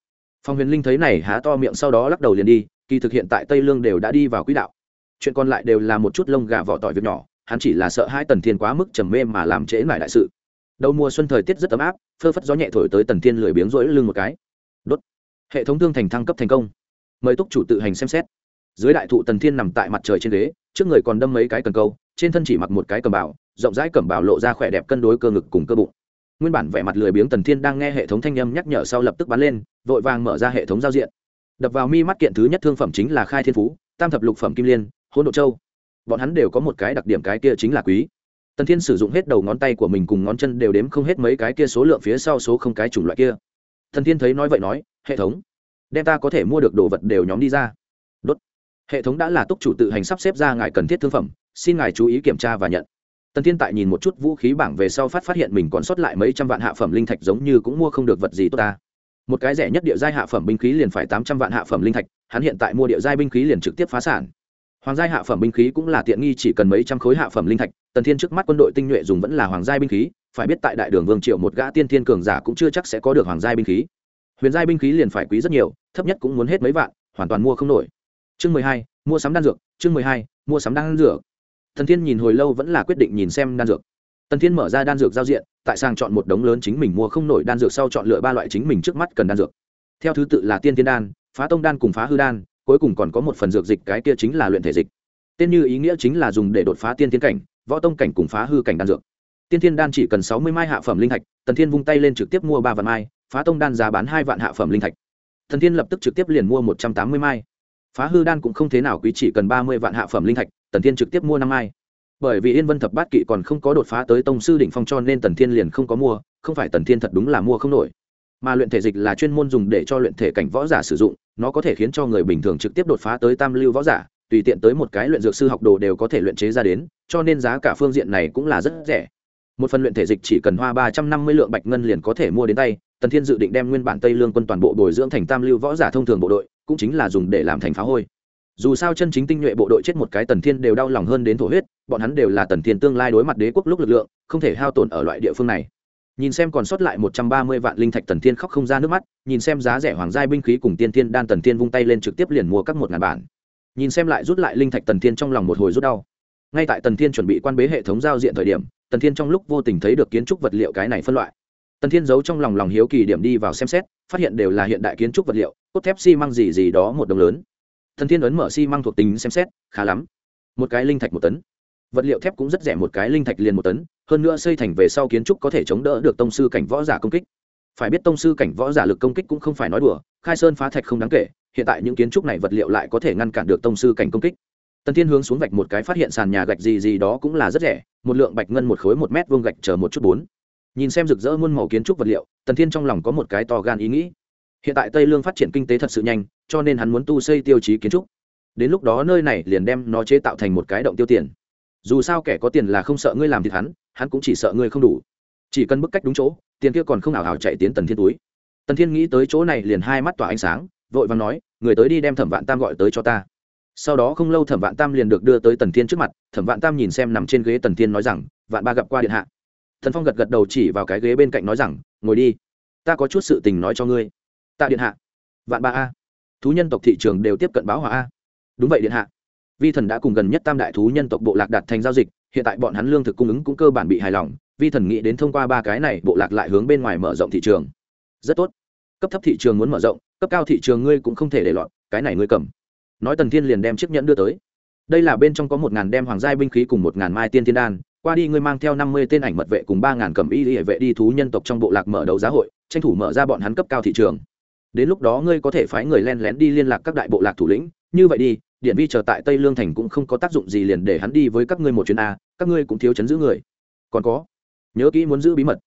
Phong huyền linh thấy này há to miệng sau đó lắc đầu liền đi, kỳ thực hiện tại tây lương đều đã đi vào quỹ đạo. Chuyện còn lại đều là một chút lông gà vỏ tỏi việc nhỏ hắn chỉ là sợ hai tần thiên quá mức trầm mê mà làm trễ lại đại sự. Đầu mùa xuân thời tiết rất ấm áp, phơ phất gió nhẹ thổi tới tần thiên lười biếng rỗi lưng một cái. Đốt. Hệ thống thương thành thăng cấp thành công. Mời túc chủ tự hành xem xét. Dưới đại thụ tần thiên nằm tại mặt trời trên ghế, trước người còn đâm mấy cái cần câu, trên thân chỉ mặc một cái cầm bảo rộng rãi cầm bảo lộ ra khỏe đẹp cân đối cơ ngực cùng cơ bụng. Nguyên bản vẻ mặt lười biếng tần thiên đang nghe hệ thống thanh âm nhắc nhở sau lập tức bắn lên, vội vàng mở ra hệ thống giao diện. Đập vào mi mắt kiện thứ nhất thương phẩm chính là khai thiên phú, tam thập lục phẩm kim liên hôn độ châu bọn hắn đều có một cái đặc điểm cái kia chính là quý. Tần thiên sử dụng hết đầu ngón tay của mình cùng ngón chân đều đếm không hết mấy cái kia số lượng phía sau số không cái chủng loại kia. Thần thiên thấy nói vậy nói, hệ thống, đem ta có thể mua được đồ vật đều nhóm đi ra. Đốt. Hệ thống đã là túc chủ tự hành sắp xếp ra ngài cần thiết thương phẩm, xin ngài chú ý kiểm tra và nhận. Tần thiên tại nhìn một chút vũ khí bảng về sau phát phát hiện mình còn sót lại mấy trăm vạn hạ phẩm linh thạch giống như cũng mua không được vật gì tốt ta. Một cái rẻ nhất địa giai hạ phẩm binh khí liền phải tám trăm vạn hạ phẩm linh thạch, hắn hiện tại mua địa giai binh khí liền trực tiếp phá sản hoàng gia hạ phẩm binh khí cũng là tiện nghi, chỉ cần mấy trăm khối hạ phẩm linh thạch, tần thiên trước mắt quân đội tinh nhuệ dùng vẫn là hoàng gia binh khí. Phải biết tại đại đường vương triệu một gã tiên thiên cường giả cũng chưa chắc sẽ có được hoàng gia binh khí. Huyền giai binh khí liền phải quý rất nhiều, thấp nhất cũng muốn hết mấy vạn, hoàn toàn mua không nổi. Chương mười hai, mua sắm đan dược. Chương mười hai, mua sắm đan dược. Thần thiên nhìn hồi lâu vẫn là quyết định nhìn xem đan dược. Tần thiên mở ra đan dược giao diện, tại sàng chọn một đống lớn chính mình mua không nổi đan dược sau chọn lựa ba loại chính mình trước mắt cần đan dược. Theo thứ tự là tiên tiên đan, phá tông đan cùng phá hư đan cuối cùng còn có một phần dược dịch cái kia chính là luyện thể dịch. Tên như ý nghĩa chính là dùng để đột phá tiên tiến cảnh, võ tông cảnh cùng phá hư cảnh đan dược. Tiên thiên đan chỉ cần sáu mươi mai hạ phẩm linh thạch, tần thiên vung tay lên trực tiếp mua ba vạn mai, phá tông đan giá bán hai vạn hạ phẩm linh thạch. Thần thiên lập tức trực tiếp liền mua một trăm tám mươi mai. Phá hư đan cũng không thế nào quý chỉ cần ba mươi vạn hạ phẩm linh thạch, tần thiên trực tiếp mua năm mai. Bởi vì yên vân thập bát kỵ còn không có đột phá tới tông sư đỉnh phong cho nên tần thiên liền không có mua, không phải tần thiên thật đúng là mua không nổi. Mà luyện thể dịch là chuyên môn dùng để cho luyện thể cảnh võ giả sử dụng nó có thể khiến cho người bình thường trực tiếp đột phá tới tam lưu võ giả, tùy tiện tới một cái luyện dược sư học đồ đều có thể luyện chế ra đến, cho nên giá cả phương diện này cũng là rất rẻ. Một phần luyện thể dịch chỉ cần hoa ba trăm năm mươi lượng bạch ngân liền có thể mua đến tay, tần thiên dự định đem nguyên bản tây lương quân toàn bộ bồi dưỡng thành tam lưu võ giả thông thường bộ đội, cũng chính là dùng để làm thành phá hôi. Dù sao chân chính tinh nhuệ bộ đội chết một cái tần thiên đều đau lòng hơn đến thổ huyết, bọn hắn đều là tần thiên tương lai đối mặt đế quốc lúc lực lượng, không thể hao tổn ở loại địa phương này nhìn xem còn sót lại một trăm ba mươi vạn linh thạch tần thiên khóc không ra nước mắt, nhìn xem giá rẻ hoàng giai binh khí cùng tiên thiên đan tần thiên vung tay lên trực tiếp liền mua các một ngàn bản. Nhìn xem lại rút lại linh thạch tần thiên trong lòng một hồi rút đau. Ngay tại tần thiên chuẩn bị quan bế hệ thống giao diện thời điểm, tần thiên trong lúc vô tình thấy được kiến trúc vật liệu cái này phân loại. Tần thiên giấu trong lòng lòng hiếu kỳ điểm đi vào xem xét, phát hiện đều là hiện đại kiến trúc vật liệu, cốt thép xi、si、măng gì gì đó một đồng lớn. Tần thiên ấn mở xi、si、măng thuộc tính xem xét, khá lắm. Một cái linh thạch một tấn vật liệu thép cũng rất rẻ một cái linh thạch liền một tấn, hơn nữa xây thành về sau kiến trúc có thể chống đỡ được tông sư cảnh võ giả công kích. Phải biết tông sư cảnh võ giả lực công kích cũng không phải nói đùa, khai sơn phá thạch không đáng kể, hiện tại những kiến trúc này vật liệu lại có thể ngăn cản được tông sư cảnh công kích. Tần thiên hướng xuống vạch một cái phát hiện sàn nhà gạch gì gì đó cũng là rất rẻ, một lượng bạch ngân một khối một mét vuông gạch chờ một chút bốn. Nhìn xem rực rỡ muôn màu kiến trúc vật liệu, tần thiên trong lòng có một cái to gan ý nghĩ. Hiện tại tây lương phát triển kinh tế thật sự nhanh, cho nên hắn muốn tu xây tiêu chí kiến trúc. Đến lúc đó nơi này liền đem nó chế tạo thành một cái động tiêu tiền dù sao kẻ có tiền là không sợ ngươi làm thịt hắn hắn cũng chỉ sợ ngươi không đủ. Chỉ cần bức cách đúng chỗ, tiền kia còn không ảo hảo chạy tiến tần thiên túi. Tần thiên nghĩ tới chỗ này liền hai mắt tỏa ánh sáng, vội vàng nói, người tới đi đem thẩm vạn tam gọi tới cho ta. Sau đó không lâu thẩm vạn tam liền được đưa tới tần thiên trước mặt, thẩm vạn tam nhìn xem nằm trên ghế tần thiên nói rằng, vạn ba gặp qua điện hạ. Thần phong gật gật đầu chỉ vào cái ghế bên cạnh nói rằng, ngồi đi, ta có chút sự tình nói cho ngươi. Tạ điện hạ. Vạn ba a, thú nhân tộc thị trường đều tiếp cận báo hỏa a. Đúng vậy điện hạ vi thần đã cùng gần nhất tam đại thú nhân tộc bộ lạc đạt thành giao dịch, hiện tại bọn hắn lương thực cung ứng cũng cơ bản bị hài lòng, vi thần nghĩ đến thông qua ba cái này bộ lạc lại hướng bên ngoài mở rộng thị trường. Rất tốt. Cấp thấp thị trường muốn mở rộng, cấp cao thị trường ngươi cũng không thể để lọt, cái này ngươi cầm. Nói tần thiên liền đem chiếc nhẫn đưa tới. Đây là bên trong có một ngàn đem hoàng giai binh khí cùng một ngàn mai tiên thiên đan, qua đi ngươi mang theo năm mươi tên ảnh mật vệ cùng ba ngàn cầm y hệ vệ đi thú nhân tộc trong bộ lạc mở đấu giá hội, tranh thủ mở ra bọn hắn cấp cao thị trường. Đến lúc đó ngươi có thể phái người len lén đi liên lạc các đại bộ lạc thủ lĩnh, như vậy đi điện vi chờ tại tây lương thành cũng không có tác dụng gì liền để hắn đi với các ngươi một chuyến a, các ngươi cũng thiếu chấn giữ người. Còn có, nhớ kỹ muốn giữ bí mật.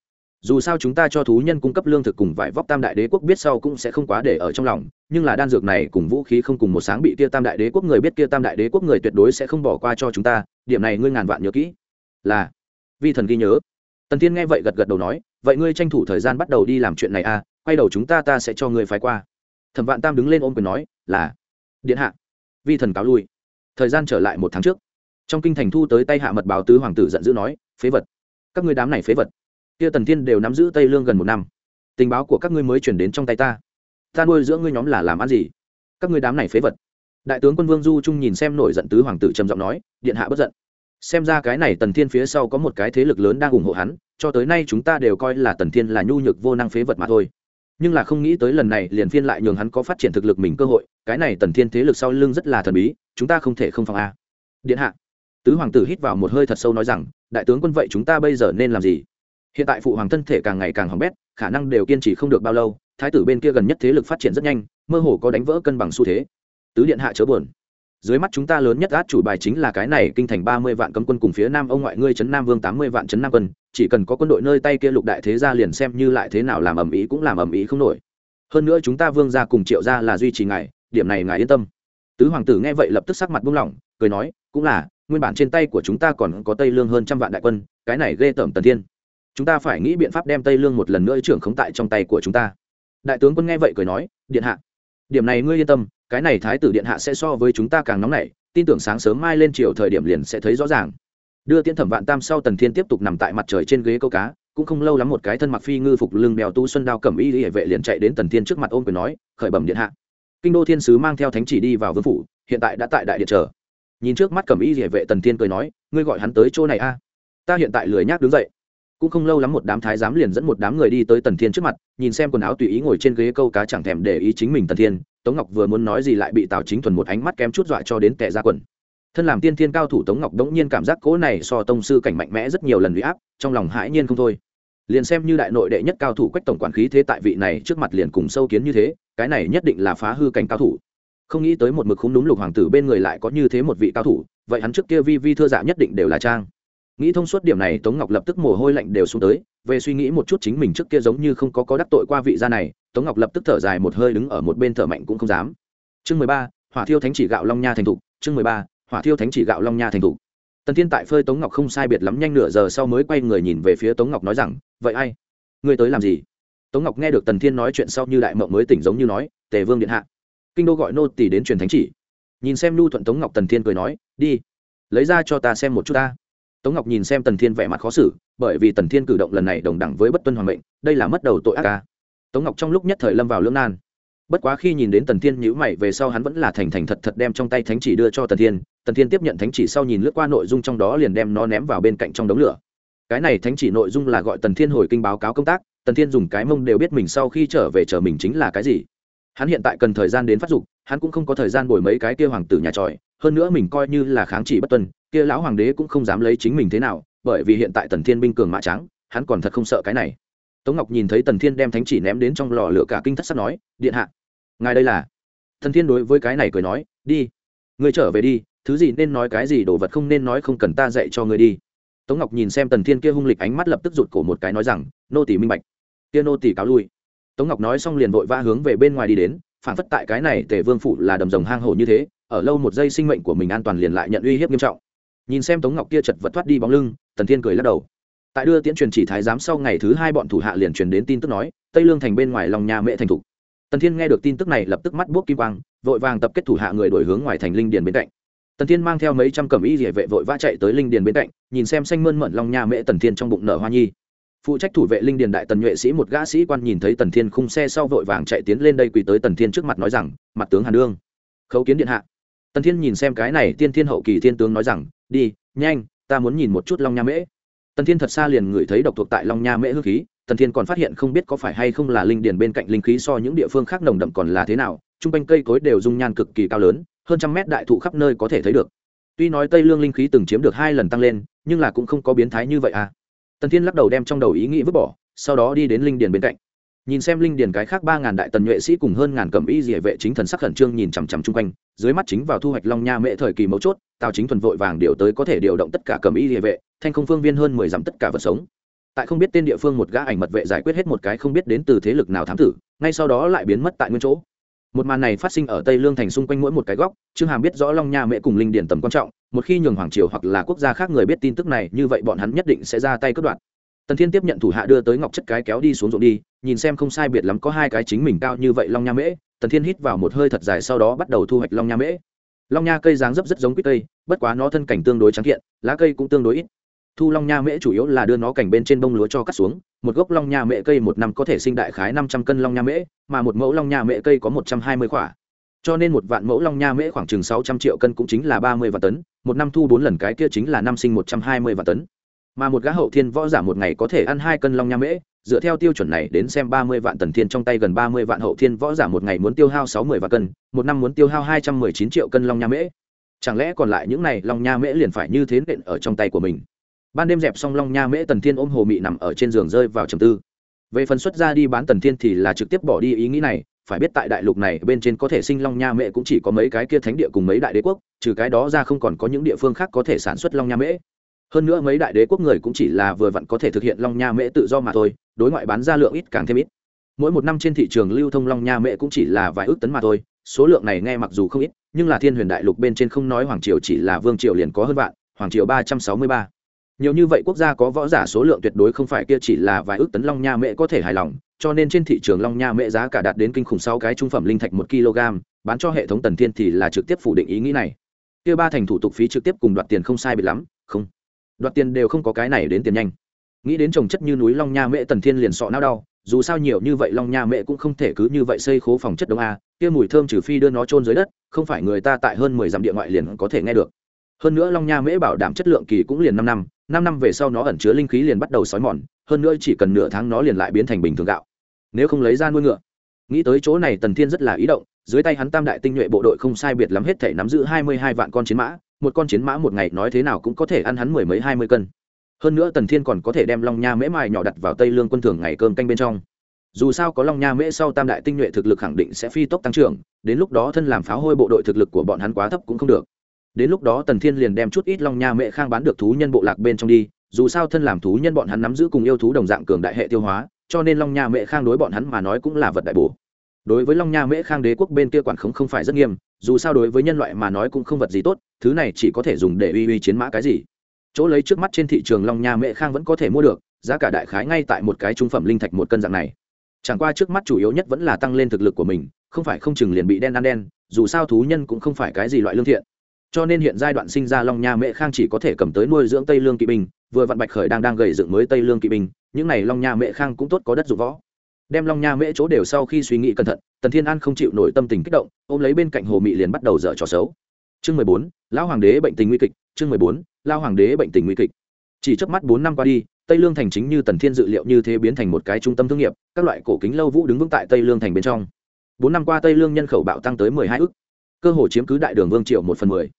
Dù sao chúng ta cho thú nhân cung cấp lương thực cùng vải vóc tam đại đế quốc biết sau cũng sẽ không quá để ở trong lòng, nhưng là đan dược này cùng vũ khí không cùng một sáng bị kia tam đại đế quốc người biết kia tam đại đế quốc người tuyệt đối sẽ không bỏ qua cho chúng ta, điểm này ngươi ngàn vạn nhớ kỹ. Là, vi thần ghi nhớ. Tần Thiên nghe vậy gật gật đầu nói, vậy ngươi tranh thủ thời gian bắt đầu đi làm chuyện này à quay đầu chúng ta ta sẽ cho ngươi phái qua. Thẩm vạn tam đứng lên ôm quyền nói, là, điện hạ vi thần cáo lui. Thời gian trở lại một tháng trước, trong kinh thành thu tới tay hạ mật báo tứ hoàng tử giận dữ nói, phế vật, các ngươi đám này phế vật. Kia tần thiên đều nắm giữ tây lương gần một năm. Tình báo của các ngươi mới chuyển đến trong tay ta. Ta nuôi giữa ngươi nhóm là làm ăn gì? Các ngươi đám này phế vật. Đại tướng quân vương du trung nhìn xem nổi giận tứ hoàng tử trầm giọng nói, điện hạ bất giận. Xem ra cái này tần thiên phía sau có một cái thế lực lớn đang ủng hộ hắn, cho tới nay chúng ta đều coi là tần thiên là nhu nhược vô năng phế vật mà thôi nhưng là không nghĩ tới lần này liền phiên lại nhường hắn có phát triển thực lực mình cơ hội, cái này tần thiên thế lực sau lưng rất là thần bí, chúng ta không thể không phòng a. Điện hạ, tứ hoàng tử hít vào một hơi thật sâu nói rằng, đại tướng quân vậy chúng ta bây giờ nên làm gì? Hiện tại phụ hoàng thân thể càng ngày càng hỏng bét, khả năng đều kiên trì không được bao lâu, thái tử bên kia gần nhất thế lực phát triển rất nhanh, mơ hồ có đánh vỡ cân bằng xu thế. Tứ điện hạ chớ buồn. Dưới mắt chúng ta lớn nhất át chủ bài chính là cái này kinh thành ba mươi vạn cấm quân cùng phía nam ông ngoại ngươi trấn nam vương tám mươi vạn trấn nam quân chỉ cần có quân đội nơi tay kia lục đại thế gia liền xem như lại thế nào làm ầm ĩ cũng làm ầm ĩ không nổi. Hơn nữa chúng ta vương gia cùng triệu gia là duy trì ngài, điểm này ngài yên tâm. Tứ hoàng tử nghe vậy lập tức sắc mặt buông lỏng, cười nói, cũng là, nguyên bản trên tay của chúng ta còn có tây lương hơn trăm vạn đại quân, cái này ghê tởm tần thiên. Chúng ta phải nghĩ biện pháp đem tây lương một lần nữa trưởng khống tại trong tay của chúng ta. Đại tướng quân nghe vậy cười nói, điện hạ, điểm này ngươi yên tâm, cái này thái tử điện hạ sẽ so với chúng ta càng nóng nảy, tin tưởng sáng sớm mai lên chiều thời điểm liền sẽ thấy rõ ràng đưa tiễn thẩm vạn tam sau tần thiên tiếp tục nằm tại mặt trời trên ghế câu cá, cũng không lâu lắm một cái thân mặc phi ngư phục lưng bèo tu xuân đao cẩm y hệ vệ liền chạy đến tần thiên trước mặt ôm quyền nói, khởi bẩm điện hạ. Kinh đô thiên sứ mang theo thánh chỉ đi vào vương phủ, hiện tại đã tại đại điện chờ. Nhìn trước mắt cẩm y hệ vệ tần thiên cười nói, ngươi gọi hắn tới chỗ này a? Ta hiện tại lười nhác đứng dậy. Cũng không lâu lắm một đám thái giám liền dẫn một đám người đi tới tần thiên trước mặt, nhìn xem quần áo tùy ý ngồi trên ghế câu cá chẳng thèm để ý chính mình tần thiên. Tống ngọc vừa muốn nói gì lại bị tào chính thuần một ánh mắt kém chút dọa cho đến tệ ra quần thân làm tiên thiên cao thủ tống ngọc đống nhiên cảm giác cố này so tông sư cảnh mạnh mẽ rất nhiều lần bị áp, trong lòng hãi nhiên không thôi. Liền xem như đại nội đệ nhất cao thủ quách tổng quản khí thế tại vị này trước mặt liền cùng sâu kiến như thế, cái này nhất định là phá hư cảnh cao thủ. Không nghĩ tới một mực không đúng lục hoàng tử bên người lại có như thế một vị cao thủ, vậy hắn trước kia vi vi thưa dạ nhất định đều là trang. Nghĩ thông suốt điểm này, tống ngọc lập tức mồ hôi lạnh đều xuống tới, về suy nghĩ một chút chính mình trước kia giống như không có có đắc tội qua vị gia này, tống ngọc lập tức thở dài một hơi đứng ở một bên thở mạnh cũng không dám. Chương mười ba, hỏa thiêu thánh chỉ gạo long nha thành thục, chương mười ba hỏa thiêu thánh chỉ gạo long nha thành thủ. Tần thiên tại phơi tống ngọc không sai biệt lắm nhanh nửa giờ sau mới quay người nhìn về phía tống ngọc nói rằng, vậy ai? Ngươi tới làm gì? Tống ngọc nghe được tần thiên nói chuyện sau như đại mộng mới tỉnh giống như nói, tề vương điện hạ. Kinh đô gọi nô tỷ đến truyền thánh chỉ. Nhìn xem lưu thuận tống ngọc, tần thiên cười nói, đi, lấy ra cho ta xem một chút ta. Tống ngọc nhìn xem tần thiên vẻ mặt khó xử, bởi vì tần thiên cử động lần này đồng đẳng với bất tuân hoàng mệnh, đây là mất đầu tội ác ca. Tống ngọc trong lúc nhất thời lâm vào lưỡng nan. Bất quá khi nhìn đến tần thiên nhữ mày về sau hắn vẫn là thành thành thật thật đem trong tay thánh chỉ đưa cho tần thiên tần thiên tiếp nhận thánh chỉ sau nhìn lướt qua nội dung trong đó liền đem nó ném vào bên cạnh trong đống lửa. Cái này thánh chỉ nội dung là gọi tần thiên hồi kinh báo cáo công tác, tần thiên dùng cái mông đều biết mình sau khi trở về chờ mình chính là cái gì. Hắn hiện tại cần thời gian đến phát dục, hắn cũng không có thời gian bồi mấy cái kia hoàng tử nhà tròi, hơn nữa mình coi như là kháng chỉ bất tuân, kia lão hoàng đế cũng không dám lấy chính mình thế nào, bởi vì hiện tại tần thiên binh cường mã trắng, hắn còn thật không sợ cái này. Tống ngọc nhìn thấy tần thiên đem thánh chỉ ném đến trong lò lửa cả kinh thất sắc nói, điện hạ, ngài đây là? Thần thiên đối với cái này cười nói, đi người trở về đi thứ gì nên nói cái gì đồ vật không nên nói không cần ta dạy cho ngươi đi. Tống ngọc nhìn xem tần thiên kia hung lịch ánh mắt lập tức rụt cổ một cái nói rằng, nô tỷ minh bạch. Kia nô tỷ cáo lui. Tống ngọc nói xong liền vội vã hướng về bên ngoài đi đến, phản phất tại cái này tề vương phủ là đầm rồng hang hổ như thế, ở lâu một giây sinh mệnh của mình an toàn liền lại nhận uy hiếp nghiêm trọng. Nhìn xem tống ngọc kia chật vật thoát đi bóng lưng, tần thiên cười lắc đầu. Tại đưa tiễn truyền chỉ thái giám sau ngày thứ hai bọn thủ hạ liền truyền đến tin tức nói, tây lương thành bên ngoài lòng nhà mẹ thành thục. Tần thiên nghe được tin tức này lập tức mắt buốc kim quang, vội vàng tập kết thủ hạ người đổi hướng ngoài thành linh điền bên cạnh tần thiên mang theo mấy trăm cẩm y địa vệ vội vã chạy tới linh điền bên cạnh, nhìn xem xanh mơn mận long nha mễ tần thiên trong bụng nở hoa nhi. Phụ trách thủ vệ linh điền đại tần nhuệ sĩ một gã sĩ quan nhìn thấy tần thiên khung xe sau vội vàng chạy tiến lên đây quỳ tới tần thiên trước mặt nói rằng, mặt tướng hàn đương, khấu kiến điện hạ. Tần thiên nhìn xem cái này tiên thiên hậu kỳ thiên tướng nói rằng, đi, nhanh, ta muốn nhìn một chút long nha mễ. Tần thiên thật xa liền ngửi thấy độc thuộc tại long nha mễ hương khí, tần thiên còn phát hiện không biết có phải hay không là linh điền bên cạnh linh khí so những địa phương khác nồng đậm còn là thế nào t r u n g quanh cây cối đều dung nhan cực kỳ cao lớn hơn trăm mét đại thụ khắp nơi có thể thấy được. Tuy nói tây lương linh khí từng chiếm được hai lần tăng lên, nhưng là cũng không có biến thái như vậy à. Tần thiên lắc đầu đem trong đầu ý nghĩ vứt bỏ, sau đó đi đến linh điền bên cạnh. Nhìn xem linh điền cái khác ba ngàn đại tần nhuệ sĩ cùng hơn ngàn cầm y địa vệ chính thần sắc khẩn trương nhìn chằm chằm chung quanh, dưới mắt chính vào thu hoạch long nha mễ thời kỳ mấu chốt, tào chính thuần vội vàng điều tới có thể điều động tất cả cầm y địa vệ, thanh không phương viên hơn mười dặm tất cả vật sống. Tại không biết tên địa phương một gã ảnh mật vệ giải quyết hết một cái không biết đến từ thế lực nào thám tử, ngay sau đó lại biến mất tại nguyên chỗ một màn này phát sinh ở tây lương thành xung quanh mỗi một cái góc, trương hàm biết rõ long nha mễ cùng linh điển tầm quan trọng, một khi nhường hoàng triều hoặc là quốc gia khác người biết tin tức này, như vậy bọn hắn nhất định sẽ ra tay cướp đoạt. Tần thiên tiếp nhận thủ hạ đưa tới ngọc chất cái kéo đi xuống ruộng đi, nhìn xem không sai biệt lắm có hai cái chính mình cao như vậy long nha mễ, tần thiên hít vào một hơi thật dài sau đó bắt đầu thu hoạch long nha mễ. Long nha cây dáng dấp rất giống quýt tây, bất quá nó thân cảnh tương đối trắng kiện, lá cây cũng tương đối ít thu long nha mễ chủ yếu là đưa nó cảnh bên trên bông lúa cho cắt xuống, một gốc long nha mễ cây một năm có thể sinh đại khái năm trăm cân long nha mễ, mà một mẫu long nha mễ cây có một trăm hai mươi quả. Cho nên một vạn mẫu long nha mễ khoảng chừng sáu trăm triệu cân cũng chính là ba mươi vạn tấn, một năm thu bốn lần cái kia chính là năm sinh một trăm hai mươi vạn tấn. Mà một gã hậu thiên võ giả một ngày có thể ăn hai cân long nha mễ, dựa theo tiêu chuẩn này đến xem ba mươi vạn tần thiên trong tay gần ba mươi vạn hậu thiên võ giả một ngày muốn tiêu hao sáu mươi vạn cân, một năm muốn tiêu hao hai trăm mười chín triệu cân long nha mễ. Chẳng lẽ còn lại những này long nha mễ liền phải như thế nện ở trong tay của mình? Ban đêm dẹp xong long nha mễ tần thiên ôm hồ mị nằm ở trên giường rơi vào trầm tư. Về phần xuất ra đi bán tần thiên thì là trực tiếp bỏ đi ý nghĩ này, phải biết tại đại lục này bên trên có thể sinh long nha mễ cũng chỉ có mấy cái kia thánh địa cùng mấy đại đế quốc, trừ cái đó ra không còn có những địa phương khác có thể sản xuất long nha mễ. Hơn nữa mấy đại đế quốc người cũng chỉ là vừa vặn có thể thực hiện long nha mễ tự do mà thôi, đối ngoại bán ra lượng ít càng thêm ít. Mỗi một năm trên thị trường lưu thông long nha mễ cũng chỉ là vài ước tấn mà thôi, số lượng này nghe mặc dù không ít, nhưng là thiên huyền đại lục bên trên không nói hoàng triều chỉ là vương triều liền có hơn vạn, hoàng triều ba trăm sáu mươi ba nhiều như vậy quốc gia có võ giả số lượng tuyệt đối không phải kia chỉ là vài ước tấn long nha mễ có thể hài lòng, cho nên trên thị trường long nha mễ giá cả đạt đến kinh khủng sáu cái trung phẩm linh thạch một kg, bán cho hệ thống tần thiên thì là trực tiếp phủ định ý nghĩ này. Kia ba thành thủ tục phí trực tiếp cùng đoạt tiền không sai biệt lắm, không. Đoạt tiền đều không có cái này đến tiền nhanh. Nghĩ đến trồng chất như núi long nha mễ tần thiên liền sọ não đau, dù sao nhiều như vậy long nha mễ cũng không thể cứ như vậy xây khố phòng chất đông a, kia mùi thơm trừ phi đưa nó trôn dưới đất, không phải người ta tại hơn mười dặm địa ngoại liền có thể nghe được. Hơn nữa long nha mễ bảo đảm chất lượng kỳ cũng liền năm năm năm năm về sau nó ẩn chứa linh khí liền bắt đầu sói mòn, hơn nữa chỉ cần nửa tháng nó liền lại biến thành bình thường gạo. Nếu không lấy ra nuôi ngựa. Nghĩ tới chỗ này tần thiên rất là ý động, dưới tay hắn tam đại tinh nhuệ bộ đội không sai biệt lắm hết thể nắm giữ hai mươi hai vạn con chiến mã, một con chiến mã một ngày nói thế nào cũng có thể ăn hắn mười mấy hai mươi cân. Hơn nữa tần thiên còn có thể đem long nha mễ mài nhỏ đặt vào tây lương quân thường ngày cơm canh bên trong. Dù sao có long nha mễ sau tam đại tinh nhuệ thực lực khẳng định sẽ phi tốc tăng trưởng, đến lúc đó thân làm pháo hôi bộ đội thực lực của bọn hắn quá thấp cũng không được đến lúc đó tần thiên liền đem chút ít long nha mễ khang bán được thú nhân bộ lạc bên trong đi, dù sao thân làm thú nhân bọn hắn nắm giữ cùng yêu thú đồng dạng cường đại hệ tiêu hóa, cho nên long nha mễ khang đối bọn hắn mà nói cũng là vật đại bổ. Đối với long nha mễ khang đế quốc bên kia quản khống không phải rất nghiêm, dù sao đối với nhân loại mà nói cũng không vật gì tốt, thứ này chỉ có thể dùng để uy uy chiến mã cái gì. Chỗ lấy trước mắt trên thị trường long nha mễ khang vẫn có thể mua được, giá cả đại khái ngay tại một cái trung phẩm linh thạch một cân dạng này. Chẳng qua trước mắt chủ yếu nhất vẫn là tăng lên thực lực của mình, không phải không chừng liền bị đen ăn đen, dù sao thú nhân cũng không phải cái gì loại lương thiện cho nên hiện giai đoạn sinh ra long nha mễ khang chỉ có thể cầm tới nuôi dưỡng tây lương kỵ binh, vừa vạn bạch khởi đang đang gầy dựng mới tây lương kỵ binh, những này long nha mễ khang cũng tốt có đất dụng võ. Đem long nha mễ chỗ đều sau khi suy nghĩ cẩn thận, tần thiên an không chịu nổi tâm tình kích động, ôm lấy bên cạnh hồ mị liền bắt đầu dở trò xấu. Chương mười bốn, lão hoàng đế bệnh tình nguy kịch, chương mười bốn lao hoàng đế bệnh tình nguy kịch. Chỉ trước mắt bốn năm qua đi, tây lương thành chính như tần thiên dự liệu như thế biến thành một cái trung tâm thương nghiệp, các loại cổ kính lâu vũ đứng vững tại tây lương thành bên trong. Bốn năm qua tây lương nhân khẩu bạo tăng tới mười hai ước cơ hồ chiếm cứ đại đường vương triệu một phần mười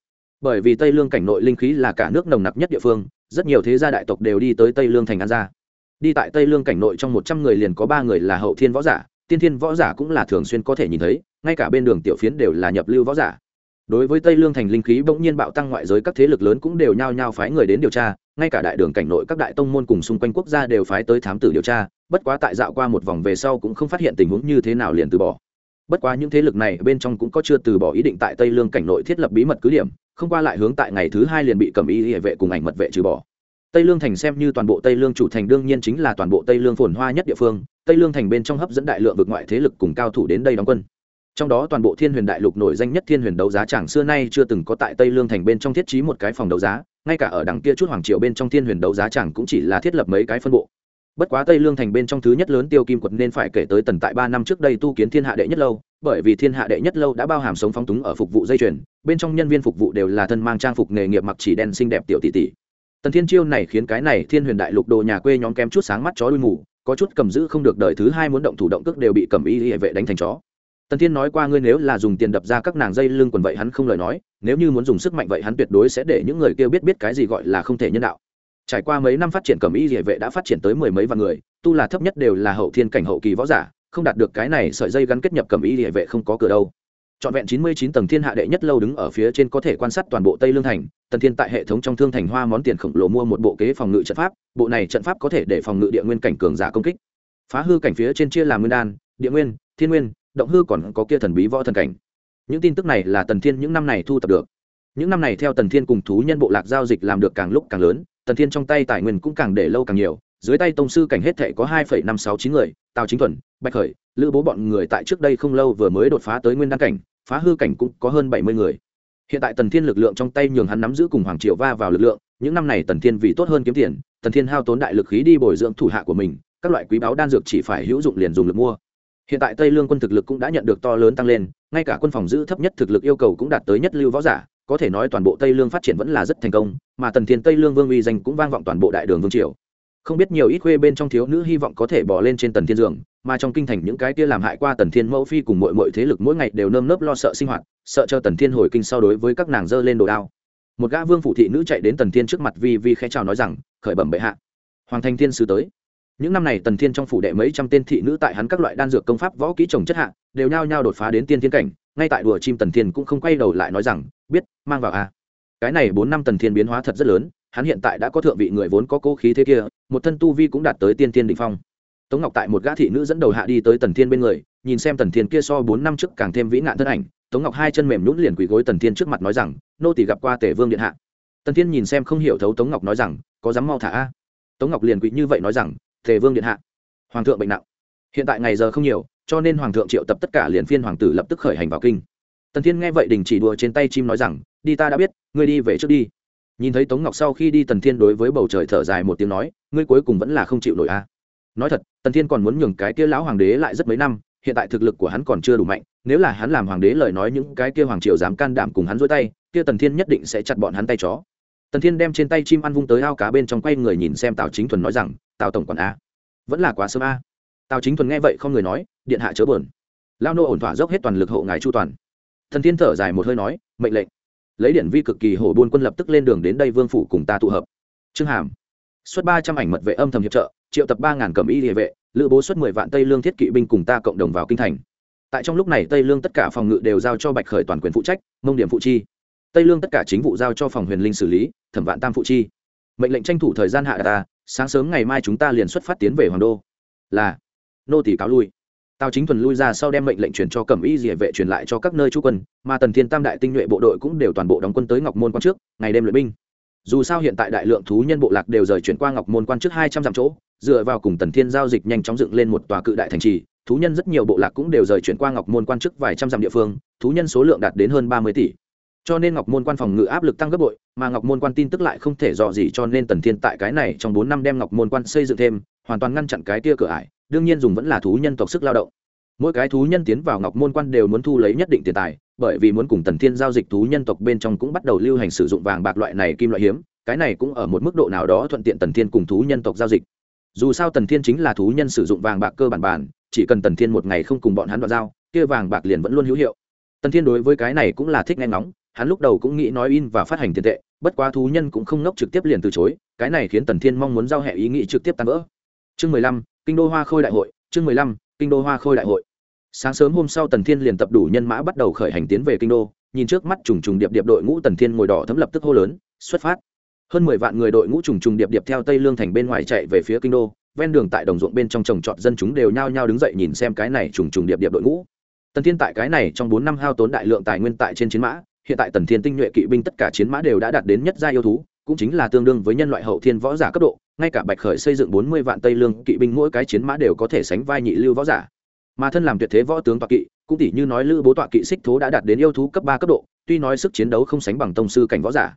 bởi vì tây lương cảnh nội linh khí là cả nước nồng nặc nhất địa phương, rất nhiều thế gia đại tộc đều đi tới tây lương thành an gia. Đi tại tây lương cảnh nội trong một trăm người liền có ba người là hậu thiên võ giả, tiên thiên võ giả cũng là thường xuyên có thể nhìn thấy, ngay cả bên đường tiểu phiến đều là nhập lưu võ giả. Đối với tây lương thành linh khí bỗng nhiên bạo tăng ngoại giới các thế lực lớn cũng đều nhao nhao phái người đến điều tra, ngay cả đại đường cảnh nội các đại tông môn cùng xung quanh quốc gia đều phái tới thám tử điều tra, bất quá tại dạo qua một vòng về sau cũng không phát hiện tình huống như thế nào liền từ bỏ. Bất quá những thế lực này bên trong cũng có chưa từ bỏ ý định tại tây lương cảnh nội thiết lập bí mật cứ điểm không qua lại hướng tại ngày thứ hai liền bị cầm y hệ vệ cùng ảnh mật vệ trừ bỏ. Tây lương thành xem như toàn bộ tây lương chủ thành đương nhiên chính là toàn bộ tây lương phồn hoa nhất địa phương, tây lương thành bên trong hấp dẫn đại lượng vực ngoại thế lực cùng cao thủ đến đây đóng quân. Trong đó toàn bộ thiên huyền đại lục nổi danh nhất thiên huyền đấu giá chẳng xưa nay chưa từng có tại tây lương thành bên trong thiết trí một cái phòng đấu giá, ngay cả ở đằng kia chút hoàng triều bên trong thiên huyền đấu giá chẳng cũng chỉ là thiết lập mấy cái phân bộ bất quá tây lương thành bên trong thứ nhất lớn tiêu kim quật nên phải kể tới tần tại ba năm trước đây tu kiến thiên hạ đệ nhất lâu, bởi vì thiên hạ đệ nhất lâu đã bao hàm sống phóng túng ở phục vụ dây chuyền, bên trong nhân viên phục vụ đều là thân mang trang phục nghề nghiệp mặc chỉ đen xinh đẹp tiểu tỷ tỷ. Tần thiên chiêu này khiến cái này thiên huyền đại lục đồ nhà quê nhóm kém chút sáng mắt chó đuôi mù, có chút cầm giữ không được đời thứ hai muốn động thủ động cước đều bị cầm y hệ vệ đánh thành chó. Tần thiên nói qua ngươi nếu là dùng tiền đập ra các nàng dây lưng quần vậy hắn không lời nói, nếu như muốn dùng sức mạnh vậy hắn tuyệt đối sẽ để những người kêu biết biết cái gì gọi là không thể nhân đạo trải qua mấy năm phát triển cẩm y địa vệ đã phát triển tới mười mấy vạn người, tu là thấp nhất đều là hậu thiên cảnh hậu kỳ võ giả, không đạt được cái này sợi dây gắn kết nhập cẩm y địa vệ không có cửa đâu. Trọn vẹn chín mươi chín tầng thiên hạ đệ nhất lâu đứng ở phía trên có thể quan sát toàn bộ tây lương thành, tần thiên tại hệ thống trong thương thành hoa món tiền khổng lồ mua một bộ kế phòng ngự trận pháp, bộ này trận pháp có thể để phòng ngự địa nguyên cảnh cường giả công kích. Phá hư cảnh phía trên chia làm nguyên đan, địa nguyên, thiên nguyên, động hư còn có kia thần bí võ thần cảnh. Những tin tức này là tần thiên những năm này thu thập được. Những năm này theo tần thiên cùng thú nhân bộ lạc giao dịch làm được càng lúc càng lớn tần thiên trong tay tài nguyên cũng càng để lâu càng nhiều, dưới tay tông sư cảnh hết thệ có hai năm sáu chín người, tào chính thuần, bạch khởi, lữ bố bọn người tại trước đây không lâu vừa mới đột phá tới nguyên đăng cảnh, phá hư cảnh cũng có hơn bảy mươi người. Hiện tại tần thiên lực lượng trong tay nhường hắn nắm giữ cùng hoàng triệu va vào lực lượng, những năm này tần thiên vì tốt hơn kiếm tiền, tần thiên hao tốn đại lực khí đi bồi dưỡng thủ hạ của mình, các loại quý báo đan dược chỉ phải hữu dụng liền dùng lực mua. Hiện tại tây lương quân thực lực cũng đã nhận được to lớn tăng lên, ngay cả quân phòng giữ thấp nhất thực lực yêu cầu cũng đạt tới nhất lưu võ giả có thể nói toàn bộ tây lương phát triển vẫn là rất thành công, mà tần thiên tây lương vương uy danh cũng vang vọng toàn bộ đại đường vương triều. Không biết nhiều ít khuê bên trong thiếu nữ hy vọng có thể bỏ lên trên tần thiên giường, mà trong kinh thành những cái kia làm hại qua tần thiên mẫu phi cùng mọi mọi thế lực mỗi ngày đều nơm nớp lo sợ sinh hoạt, sợ cho tần thiên hồi kinh sau đối với các nàng dơ lên đồ đao. Một gã vương phụ thị nữ chạy đến tần thiên trước mặt vi vi khẽ chào nói rằng, khởi bẩm bệ hạ. Hoàng thanh thiên sứ tới. Những năm này tần thiên trong phủ đệ mấy trăm tên thị nữ tại hắn các loại đan dược công pháp võ kỹ trồng chất hạ, đều nhao nhao đột phá đến tiên thiên cảnh ngay tại đùa chim tần thiên cũng không quay đầu lại nói rằng, biết, mang vào a cái này bốn năm tần thiên biến hóa thật rất lớn, hắn hiện tại đã có thượng vị người vốn có cố khí thế kia, một thân tu vi cũng đạt tới tiên thiên đỉnh phong. Tống ngọc tại một gã thị nữ dẫn đầu hạ đi tới tần thiên bên người, nhìn xem tần thiên kia so bốn năm trước càng thêm vĩ nạn thân ảnh, tống ngọc hai chân mềm nhún liền quỳ gối tần thiên trước mặt nói rằng, nô tỷ gặp qua tể vương điện hạ. Tần thiên nhìn xem không hiểu thấu tống ngọc nói rằng, có dám mau thả a? Tống ngọc liền quỳ như vậy nói rằng tề vương điện hạ. Hoàng thượng bệnh nặng. Hiện tại ngày giờ không nhiều cho nên hoàng thượng triệu tập tất cả liền phiên hoàng tử lập tức khởi hành vào kinh. Tần thiên nghe vậy đình chỉ đùa trên tay chim nói rằng, đi ta đã biết, ngươi đi về trước đi. Nhìn thấy tống ngọc sau khi đi, tần thiên đối với bầu trời thở dài một tiếng nói, ngươi cuối cùng vẫn là không chịu nổi a nói thật, tần thiên còn muốn nhường cái kia lão hoàng đế lại rất mấy năm, hiện tại thực lực của hắn còn chưa đủ mạnh, nếu là hắn làm hoàng đế lời nói những cái kia hoàng triều dám can đảm cùng hắn dối tay, kia tần thiên nhất định sẽ chặt bọn hắn tay chó. Tần thiên đem trên tay chim ăn vung tới ao cá bên trong quay người nhìn xem tào chính thuần nói rằng, tào tổng quản a vẫn là quá sớm a tào chính thuần nghe vậy không người nói điện hạ chớ bờn lao nô ổn thỏa dốc hết toàn lực hộ ngài chu toàn. Thần thiên thở dài một hơi nói, mệnh lệnh. Lấy điện vi cực kỳ hổ buôn quân lập tức lên đường đến đây vương phủ cùng ta tụ hợp. Trương hàm, xuất ba trăm ảnh mật vệ âm thầm hiệp trợ, triệu tập ba ngàn cầm y địa vệ, lữ bố xuất mười vạn tây lương thiết kỵ binh cùng ta cộng đồng vào kinh thành. Tại trong lúc này tây lương tất cả phòng ngự đều giao cho bạch khởi toàn quyền phụ trách, mông điểm phụ chi. Tây lương tất cả chính vụ giao cho phòng huyền linh xử lý, thẩm vạn tam phụ chi. Mệnh lệnh tranh thủ thời gian hạ ta, sáng sớm ngày mai chúng ta liền xuất phát tiến về hoàng đô. Là, nô tỷ cáo lui tào chính thuần lui ra sau đem mệnh lệnh truyền cho cẩm y địa vệ truyền lại cho các nơi trú quân, mà tần thiên tam đại tinh nhuệ bộ đội cũng đều toàn bộ đóng quân tới ngọc môn quan trước, ngày đêm luyện binh. Dù sao hiện tại đại lượng thú nhân bộ lạc đều rời chuyển qua ngọc môn quan trước hai trăm dặm chỗ, dựa vào cùng tần thiên giao dịch nhanh chóng dựng lên một tòa cự đại thành trì, thú nhân rất nhiều bộ lạc cũng đều rời chuyển qua ngọc môn quan trước vài trăm dặm địa phương, thú nhân số lượng đạt đến hơn ba mươi tỷ. Cho nên ngọc môn quan phòng ngự áp lực tăng gấp bội, mà ngọc môn quan tin tức lại không thể dò gì cho nên tần thiên tại cái này trong bốn năm đem ngọc môn quan xây dựng thêm hoàn toàn ngăn chặn cái tia cửa ải, đương nhiên dùng vẫn là thú nhân tộc sức lao động. Mỗi cái thú nhân tiến vào ngọc môn quan đều muốn thu lấy nhất định tiền tài, bởi vì muốn cùng tần thiên giao dịch thú nhân tộc bên trong cũng bắt đầu lưu hành sử dụng vàng bạc loại này kim loại hiếm, cái này cũng ở một mức độ nào đó thuận tiện tần thiên cùng thú nhân tộc giao dịch. Dù sao tần thiên chính là thú nhân sử dụng vàng bạc cơ bản bản, chỉ cần tần thiên một ngày không cùng bọn hắn đoạn giao, kia vàng bạc liền vẫn luôn hữu hiệu. Tần thiên đối với cái này cũng là thích nghe ngóng, hắn lúc đầu cũng nghĩ nói in và phát hành tiền tệ, bất quá thú nhân cũng không ngốc trực tiếp liền từ chối, cái này khiến tần thiên mong muốn giao hệ ý nghĩ trực tiếp tan vỡ chương mười lăm, kinh đô hoa khôi đại hội, chương mười lăm, kinh đô hoa khôi đại hội. Sáng sớm hôm sau tần thiên liền tập đủ nhân mã bắt đầu khởi hành tiến về kinh đô, nhìn trước mắt trùng trùng điệp điệp đội ngũ tần thiên ngồi đỏ thấm lập tức hô lớn, xuất phát. Hơn mười vạn người đội ngũ trùng trùng điệp điệp theo tây lương thành bên ngoài chạy về phía kinh đô, ven đường tại đồng ruộng bên trong trồng trọt dân chúng đều nhao nhao đứng dậy nhìn xem cái này trùng trùng điệp điệp đội ngũ. Tần thiên tại cái này trong bốn năm hao tốn đại lượng tài nguyên tại trên chiến mã, hiện tại tần thiên tinh nhuệ kỵ binh tất cả chiến mã đều đã đạt đến nhất gia yêu thú, cũng chính là tương đương với nhân loại hậu thiên võ giả cấp độ ngay cả bạch khởi xây dựng bốn mươi vạn tây lương kỵ binh mỗi cái chiến mã đều có thể sánh vai nhị lưu võ giả. Mà thân làm tuyệt thế võ tướng tọa kỵ, cũng tỷ như nói lữ bố tọa kỵ xích thố đã đạt đến yêu thú cấp ba cấp độ, tuy nói sức chiến đấu không sánh bằng tông sư cảnh võ giả,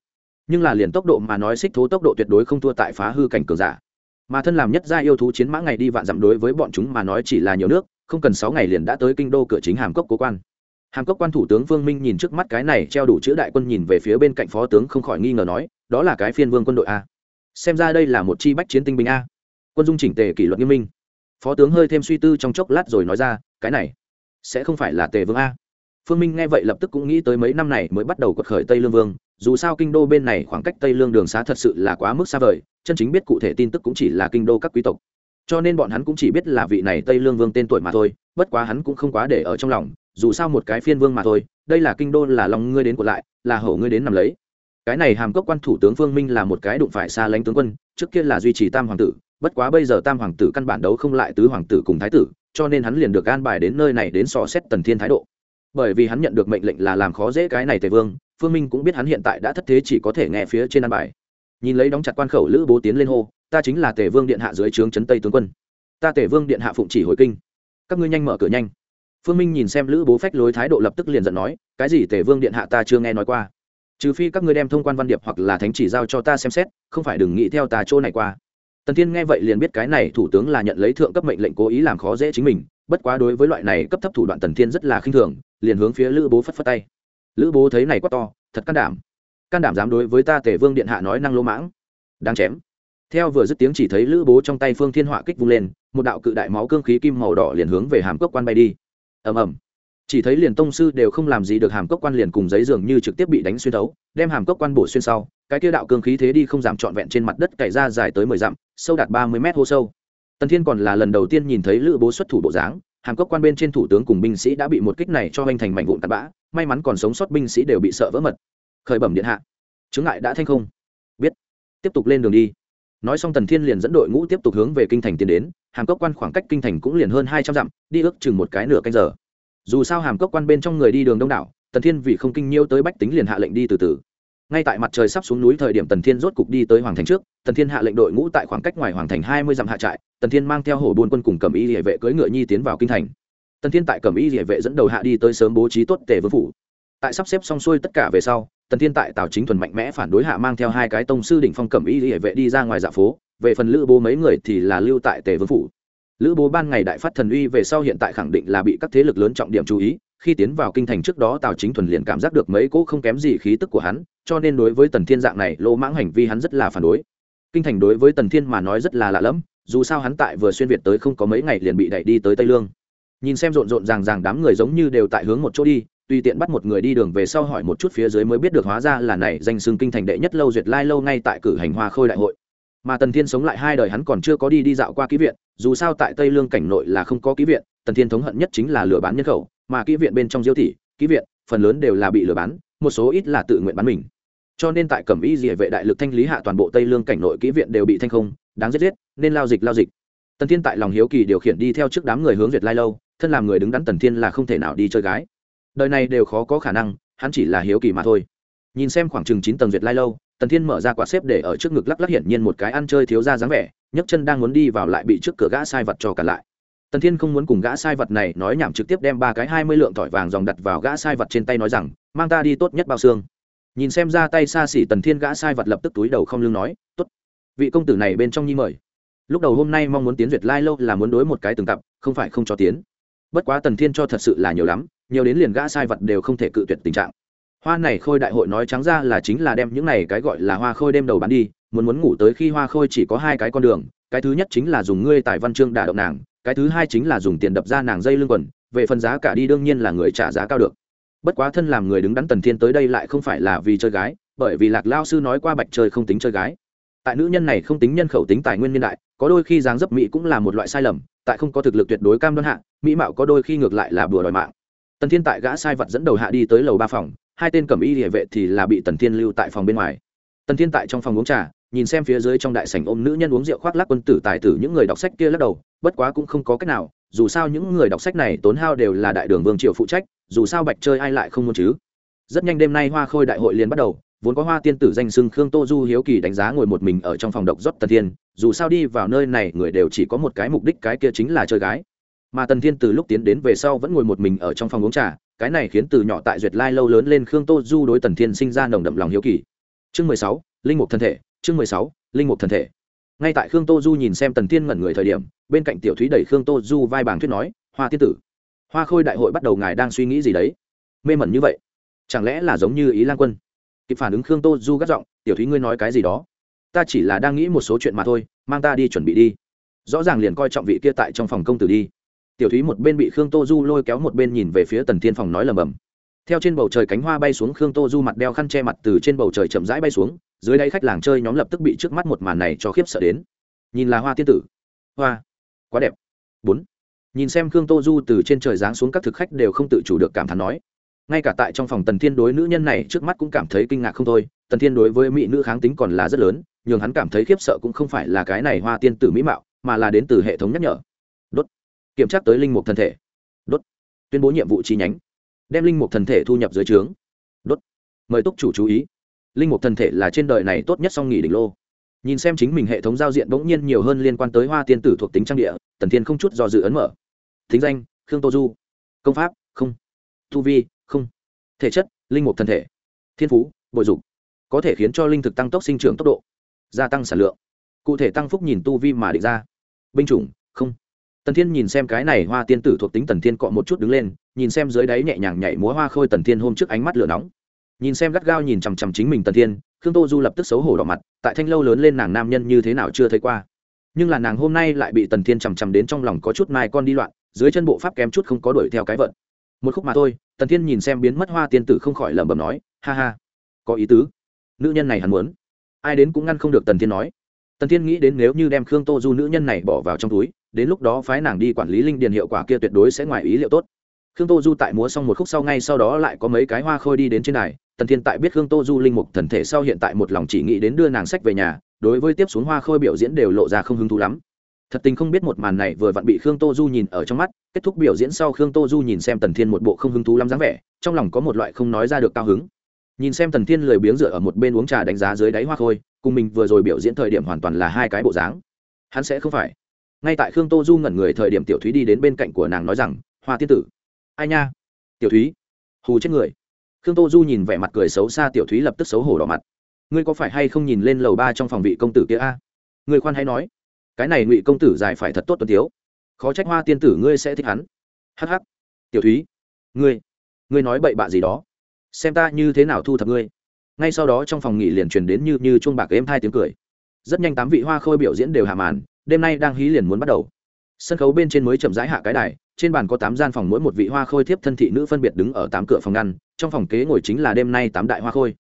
nhưng là liền tốc độ mà nói xích thố tốc độ tuyệt đối không thua tại phá hư cảnh cường giả. Mà thân làm nhất gia yêu thú chiến mã ngày đi vạn dặm đối với bọn chúng mà nói chỉ là nhiều nước, không cần sáu ngày liền đã tới kinh đô cửa chính hàm cốc cố quan. Hàm cốc quan thủ tướng vương minh nhìn trước mắt cái này treo đủ chữ đại quân nhìn về phía bên cạnh phó tướng không khỏi nghi ngờ nói, đó là cái phiên vương quân đội a xem ra đây là một chi bách chiến tinh binh a. Quân dung chỉnh tề kỷ luật nghiêm minh. Phó tướng hơi thêm suy tư trong chốc lát rồi nói ra, cái này sẽ không phải là tề vương a. Phương minh nghe vậy lập tức cũng nghĩ tới mấy năm này mới bắt đầu quật khởi tây lương vương, dù sao kinh đô bên này khoảng cách tây lương đường xá thật sự là quá mức xa vời, chân chính biết cụ thể tin tức cũng chỉ là kinh đô các quý tộc. Cho nên bọn hắn cũng chỉ biết là vị này tây lương vương tên tuổi mà thôi, bất quá hắn cũng không quá để ở trong lòng, dù sao một cái phiên vương mà thôi, đây là kinh đô là lòng ngươi đến của lại, là hổ ngươi đến nằm lấy cái này hàm cốc quan thủ tướng phương minh là một cái đụng phải xa lánh tướng quân, trước kia là duy trì tam hoàng tử, bất quá bây giờ tam hoàng tử căn bản đấu không lại tứ hoàng tử cùng thái tử, cho nên hắn liền được an bài đến nơi này đến so xét tần thiên thái độ. Bởi vì hắn nhận được mệnh lệnh là làm khó dễ cái này tề vương, phương minh cũng biết hắn hiện tại đã thất thế chỉ có thể nghe phía trên an bài. Nhìn lấy đóng chặt quan khẩu lữ bố tiến lên hô, ta chính là tề vương điện hạ dưới trướng trấn tây tướng quân. Ta tề vương điện hạ phụng chỉ hồi kinh. Các ngươi nhanh mở cửa nhanh. Phương minh nhìn xem lữ bố phách lối thái độ lập tức liền giận nói, cái gì tề vương điện hạ ta chưa nghe nói qua? Trừ phi các ngươi đem thông quan văn điệp hoặc là thánh chỉ giao cho ta xem xét, không phải đừng nghĩ theo ta chỗ này qua. Tần thiên nghe vậy liền biết cái này thủ tướng là nhận lấy thượng cấp mệnh lệnh cố ý làm khó dễ chính mình, bất quá đối với loại này cấp thấp thủ đoạn tần thiên rất là khinh thường, liền hướng phía lữ bố phất phất tay. Lữ bố thấy này quá to, thật can đảm. Can đảm dám đối với ta tể vương điện hạ nói năng lô mãng. Đang chém. Theo vừa dứt tiếng chỉ thấy lữ bố trong tay phương thiên họa kích vung lên, một đạo cự đại máu cương khí kim màu đỏ liền hướng về hàm cốc quan bay đi. Ầm ầm chỉ thấy liền tông sư đều không làm gì được hàm cốc quan liền cùng giấy dường như trực tiếp bị đánh xuyên thấu, đem hàm cốc quan bổ xuyên sau, cái kia đạo cương khí thế đi không giảm trọn vẹn trên mặt đất cày ra dài tới mười dặm, sâu đạt ba mươi mét hô sâu. Tần thiên còn là lần đầu tiên nhìn thấy lữ bố xuất thủ bộ dáng, hàm cốc quan bên trên thủ tướng cùng binh sĩ đã bị một kích này cho hoành thành mảnh vụn tạt bã, may mắn còn sống sót binh sĩ đều bị sợ vỡ mật. Khởi bẩm điện hạ. Chứng ngại đã thanh không? Biết. Tiếp tục lên đường đi. Nói xong tần thiên liền dẫn đội ngũ tiếp tục hướng về kinh thành tiến đến, hàm cốc quan khoảng cách kinh thành cũng liền hơn hai trăm dặm, đi ước chừng một cái nửa canh giờ dù sao hàm cốc quan bên trong người đi đường đông đảo, tần thiên vì không kinh nhiêu tới bách tính liền hạ lệnh đi từ từ. Ngay tại mặt trời sắp xuống núi thời điểm tần thiên rốt cục đi tới hoàng thành trước, tần thiên hạ lệnh đội ngũ tại khoảng cách ngoài hoàng thành hai mươi dặm hạ trại, tần thiên mang theo hổ buôn quân cùng cầm y địa vệ cưỡi ngựa nhi tiến vào kinh thành. Tần thiên tại cầm y địa vệ dẫn đầu hạ đi tới sớm bố trí tốt tề vương phủ. Tại sắp xếp xong xuôi tất cả về sau, tần thiên tại tào chính thuần mạnh mẽ phản đối hạ mang theo hai cái tông sư đỉnh phong cầm y địa vệ đi ra ngoài dạ phố, về phần lữ bố mấy người thì là lưu tại tề vương phủ lữ bố ban ngày đại phát thần uy về sau hiện tại khẳng định là bị các thế lực lớn trọng điểm chú ý, khi tiến vào kinh thành trước đó tào chính thuần liền cảm giác được mấy cỗ không kém gì khí tức của hắn, cho nên đối với tần thiên dạng này, lỗ mãng hành vi hắn rất là phản đối. Kinh thành đối với tần thiên mà nói rất là lạ lẫm, dù sao hắn tại vừa xuyên việt tới không có mấy ngày liền bị đẩy đi tới tây lương. Nhìn xem rộn rộn ràng ràng đám người giống như đều tại hướng một chỗ đi, tùy tiện bắt một người đi đường về sau hỏi một chút phía dưới mới biết được hóa ra là này danh xưng kinh thành đệ nhất lâu duyệt lai lâu ngay tại cử hành hoa khôi đại hội mà tần thiên sống lại hai đời hắn còn chưa có đi đi dạo qua ký viện, dù sao tại tây lương cảnh nội là không có ký viện, tần thiên thống hận nhất chính là lừa bán nhân khẩu, mà ký viện bên trong diêu thị, ký viện, phần lớn đều là bị lừa bán, một số ít là tự nguyện bán mình. Cho nên tại cẩm y dỉa vệ đại lực thanh lý hạ toàn bộ tây lương cảnh nội ký viện đều bị thanh không, đáng giết giết, nên lao dịch lao dịch. Tần thiên tại lòng hiếu kỳ điều khiển đi theo trước đám người hướng duyệt lai lâu, thân làm người đứng đắn tần thiên là không thể nào đi chơi gái. Đời này đều khó có khả năng, hắn chỉ là hiếu kỳ mà thôi. Nhìn xem khoảng chừng chín tầng duyệt lai lâu tần thiên mở ra quạt xếp để ở trước ngực lắc lắc hiển nhiên một cái ăn chơi thiếu ra dáng vẻ, nhấc chân đang muốn đi vào lại bị trước cửa gã sai vật cho cả lại. Tần thiên không muốn cùng gã sai vật này nói nhảm trực tiếp đem ba cái hai mươi lượng tỏi vàng dòng đặt vào gã sai vật trên tay nói rằng, mang ta đi tốt nhất bao xương. Nhìn xem ra tay xa xỉ tần thiên gã sai vật lập tức túi đầu không lưng nói t ố t vị công tử này bên trong nhi mời. Lúc đầu hôm nay mong muốn tiến duyệt lai lâu là muốn đối một cái từng tập không phải không cho tiến. Bất quá tần thiên cho thật sự là nhiều lắm, nhiều đến liền gã sai vật đều không thể cự tuyệt tình trạng hoa này khôi đại hội nói trắng ra là chính là đem những này cái gọi là hoa khôi đêm đầu bán đi, muốn muốn ngủ tới khi hoa khôi chỉ có hai cái con đường, cái thứ nhất chính là dùng ngươi tại văn chương đả động nàng, cái thứ hai chính là dùng tiền đập ra nàng dây lưng quần, về phần giá cả đi đương nhiên là người trả giá cao được. Bất quá thân làm người đứng đắn tần thiên tới đây lại không phải là vì chơi gái, bởi vì lạc lao sư nói qua bạch chơi không tính chơi gái. Tại nữ nhân này không tính nhân khẩu tính tài nguyên niên đại, có đôi khi dáng dấp mỹ cũng là một loại sai lầm, tại không có thực lực tuyệt đối cam đoan hạ, mỹ mạo có đôi khi ngược lại là bừa đòi mạng. Tần thiên tại gã sai vật dẫn đầu hạ đi tới lầu ba phòng hai tên cầm y địa vệ thì là bị tần thiên lưu tại phòng bên ngoài. Tần thiên tại trong phòng uống trà, nhìn xem phía dưới trong đại sảnh ôm nữ nhân uống rượu khoác lác quân tử tài tử những người đọc sách kia lắc đầu, bất quá cũng không có cách nào, dù sao những người đọc sách này tốn hao đều là đại đường vương triều phụ trách, dù sao bạch chơi ai lại không muốn chứ. Rất nhanh đêm nay hoa khôi đại hội liền bắt đầu, vốn có hoa tiên tử danh xưng khương tô du hiếu kỳ đánh giá ngồi một mình ở trong phòng độc rót tần thiên, dù sao đi vào nơi này người đều chỉ có một cái mục đích, cái kia chính là chơi gái. Mà tần thiên từ lúc tiến đến về sau vẫn ngồi một mình ở trong phòng uống trà cái này khiến từ nhỏ tại duyệt lai lâu lớn lên khương tô du đối tần thiên sinh ra nồng đậm lòng hiếu kỳ. Chương mười sáu, linh mục thân thể, chương mười sáu, linh mục thân thể. Ngay tại khương tô du nhìn xem tần thiên ngẩn người thời điểm, bên cạnh tiểu thúy đẩy khương tô du vai bảng thuyết nói, hoa tiên tử, hoa khôi đại hội bắt đầu ngài đang suy nghĩ gì đấy? Mê mẩn như vậy, chẳng lẽ là giống như ý lan quân? Kịp phản ứng khương tô du gắt giọng, tiểu thúy ngươi nói cái gì đó? Ta chỉ là đang nghĩ một số chuyện mà thôi, mang ta đi chuẩn bị đi. Rõ ràng liền coi trọng vị kia tại trong phòng công tử đi tiểu thúy một bên bị khương tô du lôi kéo một bên nhìn về phía tần thiên phòng nói lầm bầm. Theo trên bầu trời cánh hoa bay xuống, khương tô du mặt đeo khăn che mặt từ trên bầu trời chậm rãi bay xuống, dưới đây khách làng chơi nhóm lập tức bị trước mắt một màn này cho khiếp sợ đến. Nhìn là hoa tiên tử. Hoa. Quá đẹp. Bốn. Nhìn xem khương tô du từ trên trời giáng xuống các thực khách đều không tự chủ được cảm thán nói. Ngay cả tại trong phòng tần thiên đối nữ nhân này trước mắt cũng cảm thấy kinh ngạc không thôi, tần thiên đối với mỹ nữ kháng tính còn là rất lớn, nhường hắn cảm thấy khiếp sợ cũng không phải là cái này hoa tiên tử mỹ mạo, mà là đến từ hệ thống nhắc nhở kiểm tra tới linh mục thân thể. Đốt. Tuyên bố nhiệm vụ chi nhánh. Đem linh mục thân thể thu nhập dưới trướng. Đốt. Mời túc chủ chú ý. Linh mục thân thể là trên đời này tốt nhất song nghỉ đỉnh lô. Nhìn xem chính mình hệ thống giao diện bỗng nhiên nhiều hơn liên quan tới hoa tiên tử thuộc tính trang địa, tần thiên không chút do dự ấn mở. Thính danh, khương tô du. Công pháp, không. Tu vi, không. Thể chất, linh mục thân thể. Thiên phú, bội dục. Có thể khiến cho linh thực tăng tốc sinh trưởng tốc độ. Gia tăng sản lượng. Cụ thể tăng phúc nhìn tu vi mà định ra. Binh chủng tần thiên nhìn xem cái này hoa tiên tử thuộc tính tần thiên cọ một chút đứng lên, nhìn xem dưới đáy nhẹ nhàng nhảy múa hoa khôi tần thiên hôm trước ánh mắt lửa nóng. Nhìn xem gắt gao nhìn chằm chằm chính mình tần thiên, khương tô du lập tức xấu hổ đỏ mặt, tại thanh lâu lớn lên nàng nam nhân như thế nào chưa thấy qua. Nhưng là nàng hôm nay lại bị tần thiên chằm chằm đến trong lòng có chút mai con đi loạn, dưới chân bộ pháp kém chút không có đuổi theo cái vận. Một khúc mà thôi, tần thiên nhìn xem biến mất hoa tiên tử không khỏi lẩm bẩm nói, ha ha, có ý tứ. Nữ nhân này hắn muốn. Ai đến cũng ngăn không được tần thiên nói. Tần thiên nghĩ đến nếu như đem khương tô du nữ nhân này bỏ vào trong túi đến lúc đó phái nàng đi quản lý linh điền hiệu quả kia tuyệt đối sẽ ngoài ý liệu tốt. Khương tô du tại múa xong một khúc sau ngay sau đó lại có mấy cái hoa khôi đi đến trên này tần thiên tại biết khương tô du linh mục thần thể sau hiện tại một lòng chỉ nghĩ đến đưa nàng sách về nhà, đối với tiếp xuống hoa khôi biểu diễn đều lộ ra không hứng thú lắm. Thật tình không biết một màn này vừa vặn bị khương tô du nhìn ở trong mắt, kết thúc biểu diễn sau khương tô du nhìn xem tần thiên một bộ không hứng thú lắm dáng vẻ, trong lòng có một loại không nói ra được cao hứng. Nhìn xem tần thiên lười biếng dựa ở một bên uống trà đánh giá dưới đáy hoa khôi, cùng mình vừa rồi biểu diễn thời điểm hoàn toàn là hai cái bộ dáng. Hắn sẽ không phải ngay tại khương tô du ngẩn người thời điểm tiểu thúy đi đến bên cạnh của nàng nói rằng, hoa tiên tử. Ai nha? Tiểu thúy. Hù chết người. Khương tô du nhìn vẻ mặt cười xấu xa, tiểu thúy lập tức xấu hổ đỏ mặt. Ngươi có phải hay không nhìn lên lầu ba trong phòng vị công tử kia a? Ngươi khoan hay nói. Cái này ngụy công tử dài phải thật tốt tuân tiếu. Khó trách hoa tiên tử ngươi sẽ thích hắn. Hh tiểu thúy, ngươi ngươi nói bậy bạ gì đó? Xem ta như thế nào thu thập ngươi. Ngay sau đó trong phòng nghỉ liền truyền đến như như chuông bạc êm hai tiếng cười. Rất nhanh tám vị hoa khôi biểu diễn đều hạ màn đêm nay đang hí liền muốn bắt đầu. Sân khấu bên trên mới chậm rãi hạ cái đài, trên bàn có tám gian phòng mỗi một vị hoa khôi thiếp thân thị nữ phân biệt đứng ở tám cửa phòng ngăn, trong phòng kế ngồi chính là đêm nay tám đại hoa khôi.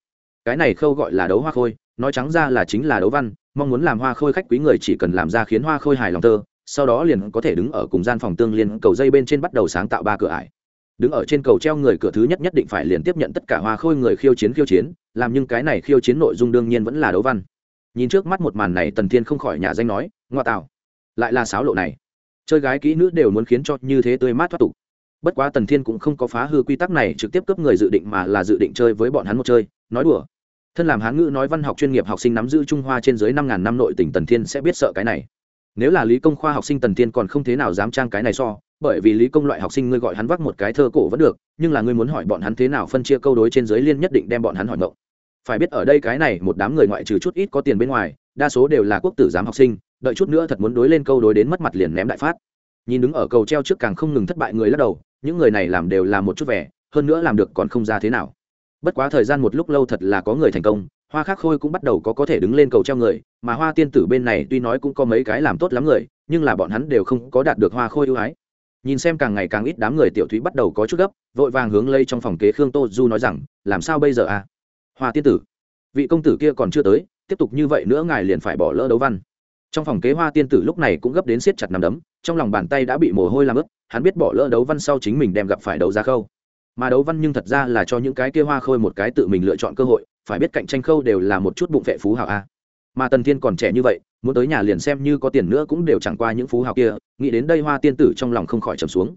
Cái này khâu gọi là đấu hoa khôi, nói trắng ra là chính là đấu văn, mong muốn làm hoa khôi khách quý người chỉ cần làm ra khiến hoa khôi hài lòng tơ, sau đó liền có thể đứng ở cùng gian phòng tương liên, cầu dây bên trên bắt đầu sáng tạo ba cửa ải. Đứng ở trên cầu treo người cửa thứ nhất nhất định phải liền tiếp nhận tất cả hoa khôi người khiêu chiến khiêu chiến, làm nhưng cái này khiêu chiến nội dung đương nhiên vẫn là đấu văn nhìn trước mắt một màn này tần thiên không khỏi nhà danh nói, ngoa tạo, lại là sáo lộ này. Chơi gái kỹ nữ đều muốn khiến cho như thế tươi mát thoát tục. Bất quá tần thiên cũng không có phá hư quy tắc này trực tiếp cướp người dự định mà là dự định chơi với bọn hắn một chơi, nói đùa. Thân làm hán ngữ nói văn học chuyên nghiệp học sinh nắm giữ trung hoa trên dưới năm ngàn năm nội tỉnh tần thiên sẽ biết sợ cái này. Nếu là lý công khoa học sinh tần thiên còn không thế nào dám trang cái này so, bởi vì lý công loại học sinh ngươi gọi hắn vác một cái thơ cổ vẫn được, nhưng là ngươi muốn hỏi bọn hắn thế nào phân chia câu đối trên dưới liên nhất định đem bọn hắn hỏi mộng phải biết ở đây cái này một đám người ngoại trừ chút ít có tiền bên ngoài, đa số đều là quốc tử giám học sinh, đợi chút nữa thật muốn đối lên câu đối đến mất mặt liền ném đại phát. Nhìn đứng ở cầu treo trước càng không ngừng thất bại người lắc đầu, những người này làm đều là một chút vẻ, hơn nữa làm được còn không ra thế nào. Bất quá thời gian một lúc lâu thật là có người thành công, hoa khắc khôi cũng bắt đầu có có thể đứng lên cầu treo người, mà hoa tiên tử bên này tuy nói cũng có mấy cái làm tốt lắm người, nhưng là bọn hắn đều không có đạt được hoa khôi ưu ái. Nhìn xem càng ngày càng ít đám người tiểu thúy bắt đầu có chút gấp, vội vàng hướng lây trong phòng kế khương tô du nói rằng, làm sao bây giờ à? Hoa tiên tử, vị công tử kia còn chưa tới, tiếp tục như vậy nữa ngài liền phải bỏ lỡ đấu văn. Trong phòng kế hoa tiên tử lúc này cũng gấp đến siết chặt nằm đấm, trong lòng bàn tay đã bị mồ hôi làm ướt, hắn biết bỏ lỡ đấu văn sau chính mình đem gặp phải đấu giá khâu. Mà đấu văn nhưng thật ra là cho những cái kia hoa khôi một cái tự mình lựa chọn cơ hội, phải biết cạnh tranh khâu đều là một chút bụng vệ phú hào a. Mà tần thiên còn trẻ như vậy, muốn tới nhà liền xem như có tiền nữa cũng đều chẳng qua những phú hào kia, nghĩ đến đây hoa tiên tử trong lòng không khỏi trầm xuống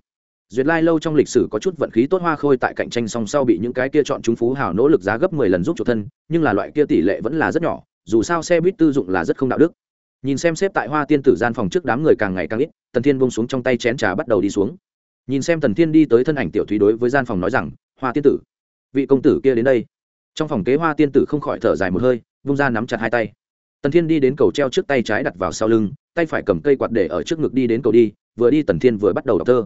duyệt lai lâu trong lịch sử có chút vận khí tốt hoa khôi tại cạnh tranh song sau bị những cái kia chọn chúng phú hào nỗ lực giá gấp mười lần giúp chủ thân, nhưng là loại kia tỷ lệ vẫn là rất nhỏ, dù sao xe buýt tư dụng là rất không đạo đức. Nhìn xem xếp tại hoa tiên tử gian phòng trước đám người càng ngày càng ít, tần thiên bông xuống trong tay chén trà bắt đầu đi xuống. Nhìn xem tần thiên đi tới thân ảnh tiểu thúy đối với gian phòng nói rằng, hoa tiên tử, vị công tử kia đến đây. Trong phòng kế hoa tiên tử không khỏi thở dài một hơi vung ra nắm chặt hai tay. Tần thiên đi đến cầu treo trước tay trái đặt vào sau lưng, tay phải cầm cây quạt để ở trước ngực đi đến cầu đi, vừa đi tần thiên vừa bắt đầu đọc thơ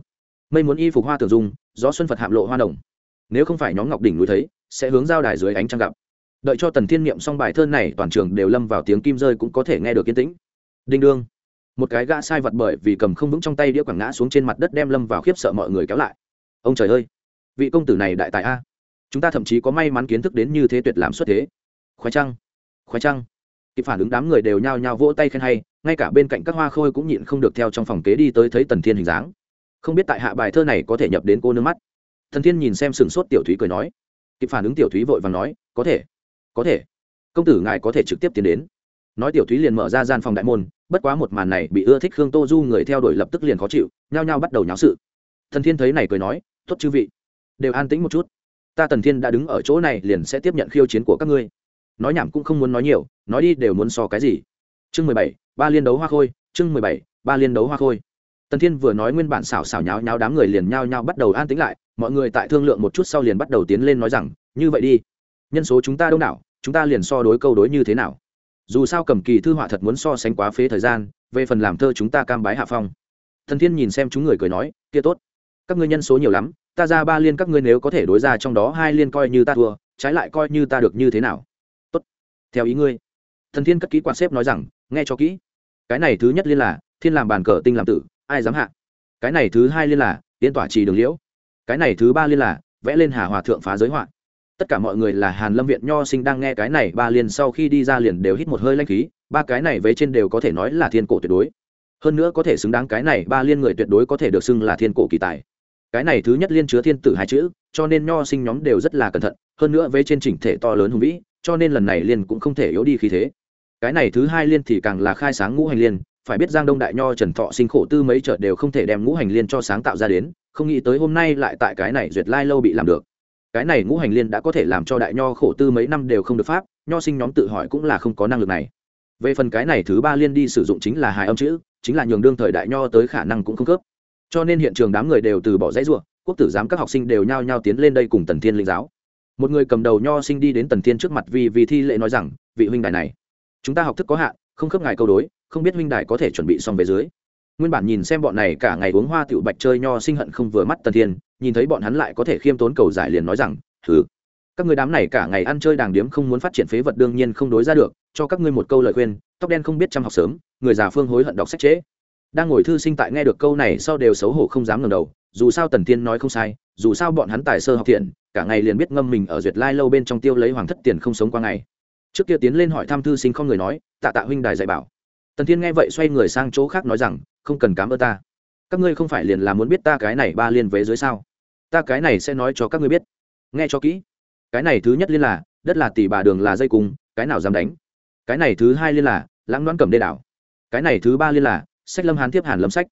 mây muốn y phục hoa thường dung, gió xuân phật hạm lộ hoa đồng nếu không phải nhóm ngọc đỉnh núi thấy, sẽ hướng giao đài dưới ánh trăng gặp. Đợi cho tần thiên niệm xong bài thơ này, toàn trường đều lâm vào tiếng kim rơi cũng có thể nghe được yên tĩnh. Đinh đương. Một cái gã sai vật bởi vì cầm không vững trong tay đĩa quảng ngã xuống trên mặt đất đem lâm vào khiếp sợ mọi người kéo lại. Ông trời ơi! Vị công tử này đại tài a. Chúng ta thậm chí có may mắn kiến thức đến như thế tuyệt làm xuất thế. Khoái trăng! Khoái trăng! Kịp phản ứng đám người đều nhao nhao vỗ tay khen hay, ngay cả bên cạnh các hoa khôi cũng nhịn không được theo trong phòng kế đi tới thấy tần thiên hình dáng không biết tại hạ bài thơ này có thể nhập đến cô nước mắt. Thần thiên nhìn xem sừng sốt tiểu thúy cười nói. Kịp phản ứng tiểu thúy vội và nói, có thể có thể. Công tử ngài có thể trực tiếp tiến đến. Nói tiểu thúy liền mở ra gian phòng đại môn, bất quá một màn này bị ưa thích khương tô du người theo đuổi lập tức liền khó chịu, nhao nhao bắt đầu nháo sự. Thần thiên thấy này cười nói, tốt chư vị, đều an tĩnh một chút. Ta tần thiên đã đứng ở chỗ này liền sẽ tiếp nhận khiêu chiến của các ngươi. Nói nhảm cũng không muốn nói nhiều, nói đi đều muốn so cái gì. Chương mười bảy, ba liên đấu hoa khôi, chương mười bảy, ba liên đấu hoa khôi tần thiên vừa nói nguyên bản xảo xảo nháo nháo đám người liền nhao nhao bắt đầu an tĩnh lại, mọi người tại thương lượng một chút sau liền bắt đầu tiến lên nói rằng, như vậy đi, nhân số chúng ta đông đảo, chúng ta liền so đối câu đối như thế nào? Dù sao cầm kỳ thư họa thật muốn so sánh quá phế thời gian, về phần làm thơ chúng ta cam bái hạ phong. Thần thiên nhìn xem chúng người cười nói, kia tốt, các ngươi nhân số nhiều lắm, ta ra ba liên các ngươi nếu có thể đối ra trong đó hai liên coi như ta thua, trái lại coi như ta được như thế nào? Tốt, theo ý ngươi. Thần thiên cất kỹ quan xếp nói rằng, nghe cho kỹ. Cái này thứ nhất liên là, thiên làm bàn cờ tinh làm tử ai dám hạ? Cái này thứ hai liên là tiên tỏa trì đường liễu. Cái này thứ ba liên là, vẽ lên hà hòa thượng phá giới họa. Tất cả mọi người là hàn lâm viện nho sinh đang nghe cái này ba liên sau khi đi ra liền đều hít một hơi lanh khí, ba cái này vế trên đều có thể nói là thiên cổ tuyệt đối. Hơn nữa có thể xứng đáng cái này ba liên người tuyệt đối có thể được xưng là thiên cổ kỳ tài. Cái này thứ nhất liên chứa thiên tử hai chữ, cho nên nho sinh nhóm đều rất là cẩn thận, hơn nữa vế trên chỉnh thể to lớn hùng vĩ, cho nên lần này liên cũng không thể yếu đi khí thế. Cái này thứ hai liên thì càng là khai sáng ngũ hành liên phải biết giang đông đại nho, trần thọ sinh khổ tư mấy chợ đều không thể đem ngũ hành liên cho sáng tạo ra đến, không nghĩ tới hôm nay lại tại cái này duyệt lai lâu bị làm được. Cái này ngũ hành liên đã có thể làm cho đại nho khổ tư mấy năm đều không được pháp, nho sinh nhóm tự hỏi cũng là không có năng lực này. Về phần cái này thứ ba liên đi sử dụng chính là hài âm chữ, chính là nhường đương thời đại nho tới khả năng cũng không cấp cho nên hiện trường đám người đều từ bỏ dãy ruộng quốc tử giám các học sinh đều nhao nhao tiến lên đây cùng tần thiên linh giáo. Một người cầm đầu nho sinh đi đến tần thiên trước mặt vì vì thi lễ nói rằng, vị huynh đài này, chúng ta học thức có hạn không khớp ngài câu đối, không biết huynh đài có thể chuẩn bị xong về dưới. Nguyên bản nhìn xem bọn này cả ngày uống hoa tiểu bạch chơi nho sinh hận không vừa mắt tần thiên, nhìn thấy bọn hắn lại có thể khiêm tốn cầu giải liền nói rằng thứ các người đám này cả ngày ăn chơi đàng điếm không muốn phát triển phế vật đương nhiên không đối ra được, cho các ngươi một câu lời khuyên, tóc đen không biết chăm học sớm, người già phương hối hận đọc sách trễ. Đang ngồi thư sinh tại nghe được câu này sau đều xấu hổ không dám ngẩng đầu, dù sao tần thiên nói không sai, dù sao bọn hắn tài sơ học thiện, cả ngày liền biết ngâm mình ở duyệt lai lâu bên trong tiêu lấy hoàng thất tiền không sống qua ngày trước kia tiến lên hỏi thăm thư sinh không người nói, tạ tạ huynh đài dạy bảo. Tần thiên nghe vậy xoay người sang chỗ khác nói rằng, không cần cám ơn ta. Các ngươi không phải liền là muốn biết ta cái này ba liên vế dưới sao? Ta cái này sẽ nói cho các ngươi biết. Nghe cho kỹ. Cái này thứ nhất liên là, đất là tỷ bà đường là dây cung, cái nào dám đánh? Cái này thứ hai liên là, lãng đoán cầm đê đảo. Cái này thứ ba liên là, sách lâm hán tiếp hàn lâm sách.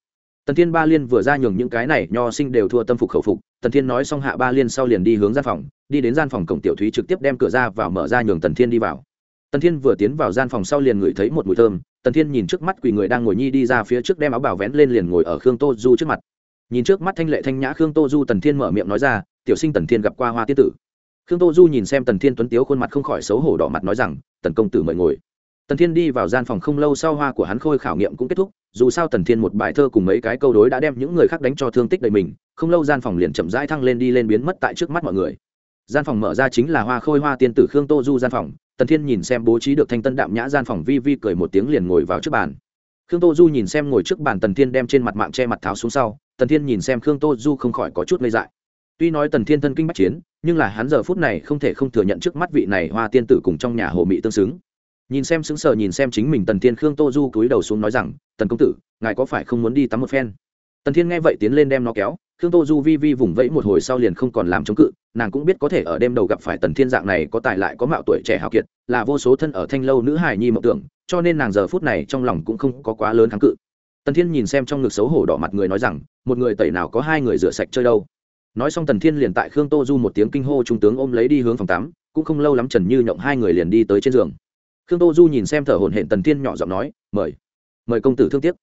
Tần thiên ba liên vừa ra nhường những cái này nho sinh đều thua tâm phục khẩu phục. Tần thiên nói xong hạ ba liên sau liền đi hướng gian phòng, đi đến gian phòng cổng tiểu thúy trực tiếp đem cửa ra vào mở ra nhường tần thiên đi vào tần thiên vừa tiến vào gian phòng sau liền ngửi thấy một mùi thơm. Tần thiên nhìn trước mắt quỳ người đang ngồi nhi đi ra phía trước đem áo bảo vén lên liền ngồi ở khương tô du trước mặt. Nhìn trước mắt thanh lệ thanh nhã khương tô du, tần thiên mở miệng nói ra, tiểu sinh tần thiên gặp qua hoa tiết tử. Khương tô du nhìn xem tần thiên tuấn tiếu khuôn mặt không khỏi xấu hổ đỏ mặt nói rằng, tần công tử mời ngồi. Tần thiên đi vào gian phòng không lâu sau hoa của hắn khôi khảo nghiệm cũng kết thúc, dù sao tần thiên một bài thơ cùng mấy cái câu đối đã đem những người khác đánh cho thương tích đầy mình, không lâu gian phòng liền chậm rãi thăng lên đi lên biến mất tại trước mắt mọi người gian phòng mở ra chính là hoa khôi hoa tiên tử khương tô du gian phòng. Tần thiên nhìn xem bố trí được thanh tân đạm nhã gian phòng, vi vi cười một tiếng liền ngồi vào trước bàn. Khương tô du nhìn xem ngồi trước bàn, tần thiên đem trên mặt mạng che mặt tháo xuống sau. Tần thiên nhìn xem khương tô du không khỏi có chút ngây dại. Tuy nói tần thiên thân kinh bắc chiến, nhưng là hắn giờ phút này không thể không thừa nhận trước mắt vị này hoa tiên tử cùng trong nhà hồ mị tương xứng. Nhìn xem xứng sờ nhìn xem chính mình, tần thiên khương tô du cúi đầu xuống nói rằng, tần công tử, ngài có phải không muốn đi tắm một phen? Tần thiên nghe vậy tiến lên đem nó kéo khương tô du vi vi vùng vẫy một hồi sau liền không còn làm chống cự, nàng cũng biết có thể ở đêm đầu gặp phải tần thiên dạng này có tài lại có mạo tuổi trẻ hào kiệt, là vô số thân ở thanh lâu nữ hài nhi mộng tưởng, cho nên nàng giờ phút này trong lòng cũng không có quá lớn kháng cự. Tần thiên nhìn xem trong ngực xấu hổ đỏ mặt người nói rằng, một người tẩy nào có hai người rửa sạch chơi đâu. Nói xong tần thiên liền tại khương tô du một tiếng kinh hô trung tướng ôm lấy đi hướng phòng tắm, cũng không lâu lắm trần như nhộng hai người liền đi tới trên giường. Khương tô du nhìn xem thở hổn hển tần thiên nhỏ giọng nói, mời mời công tử thương tiếc.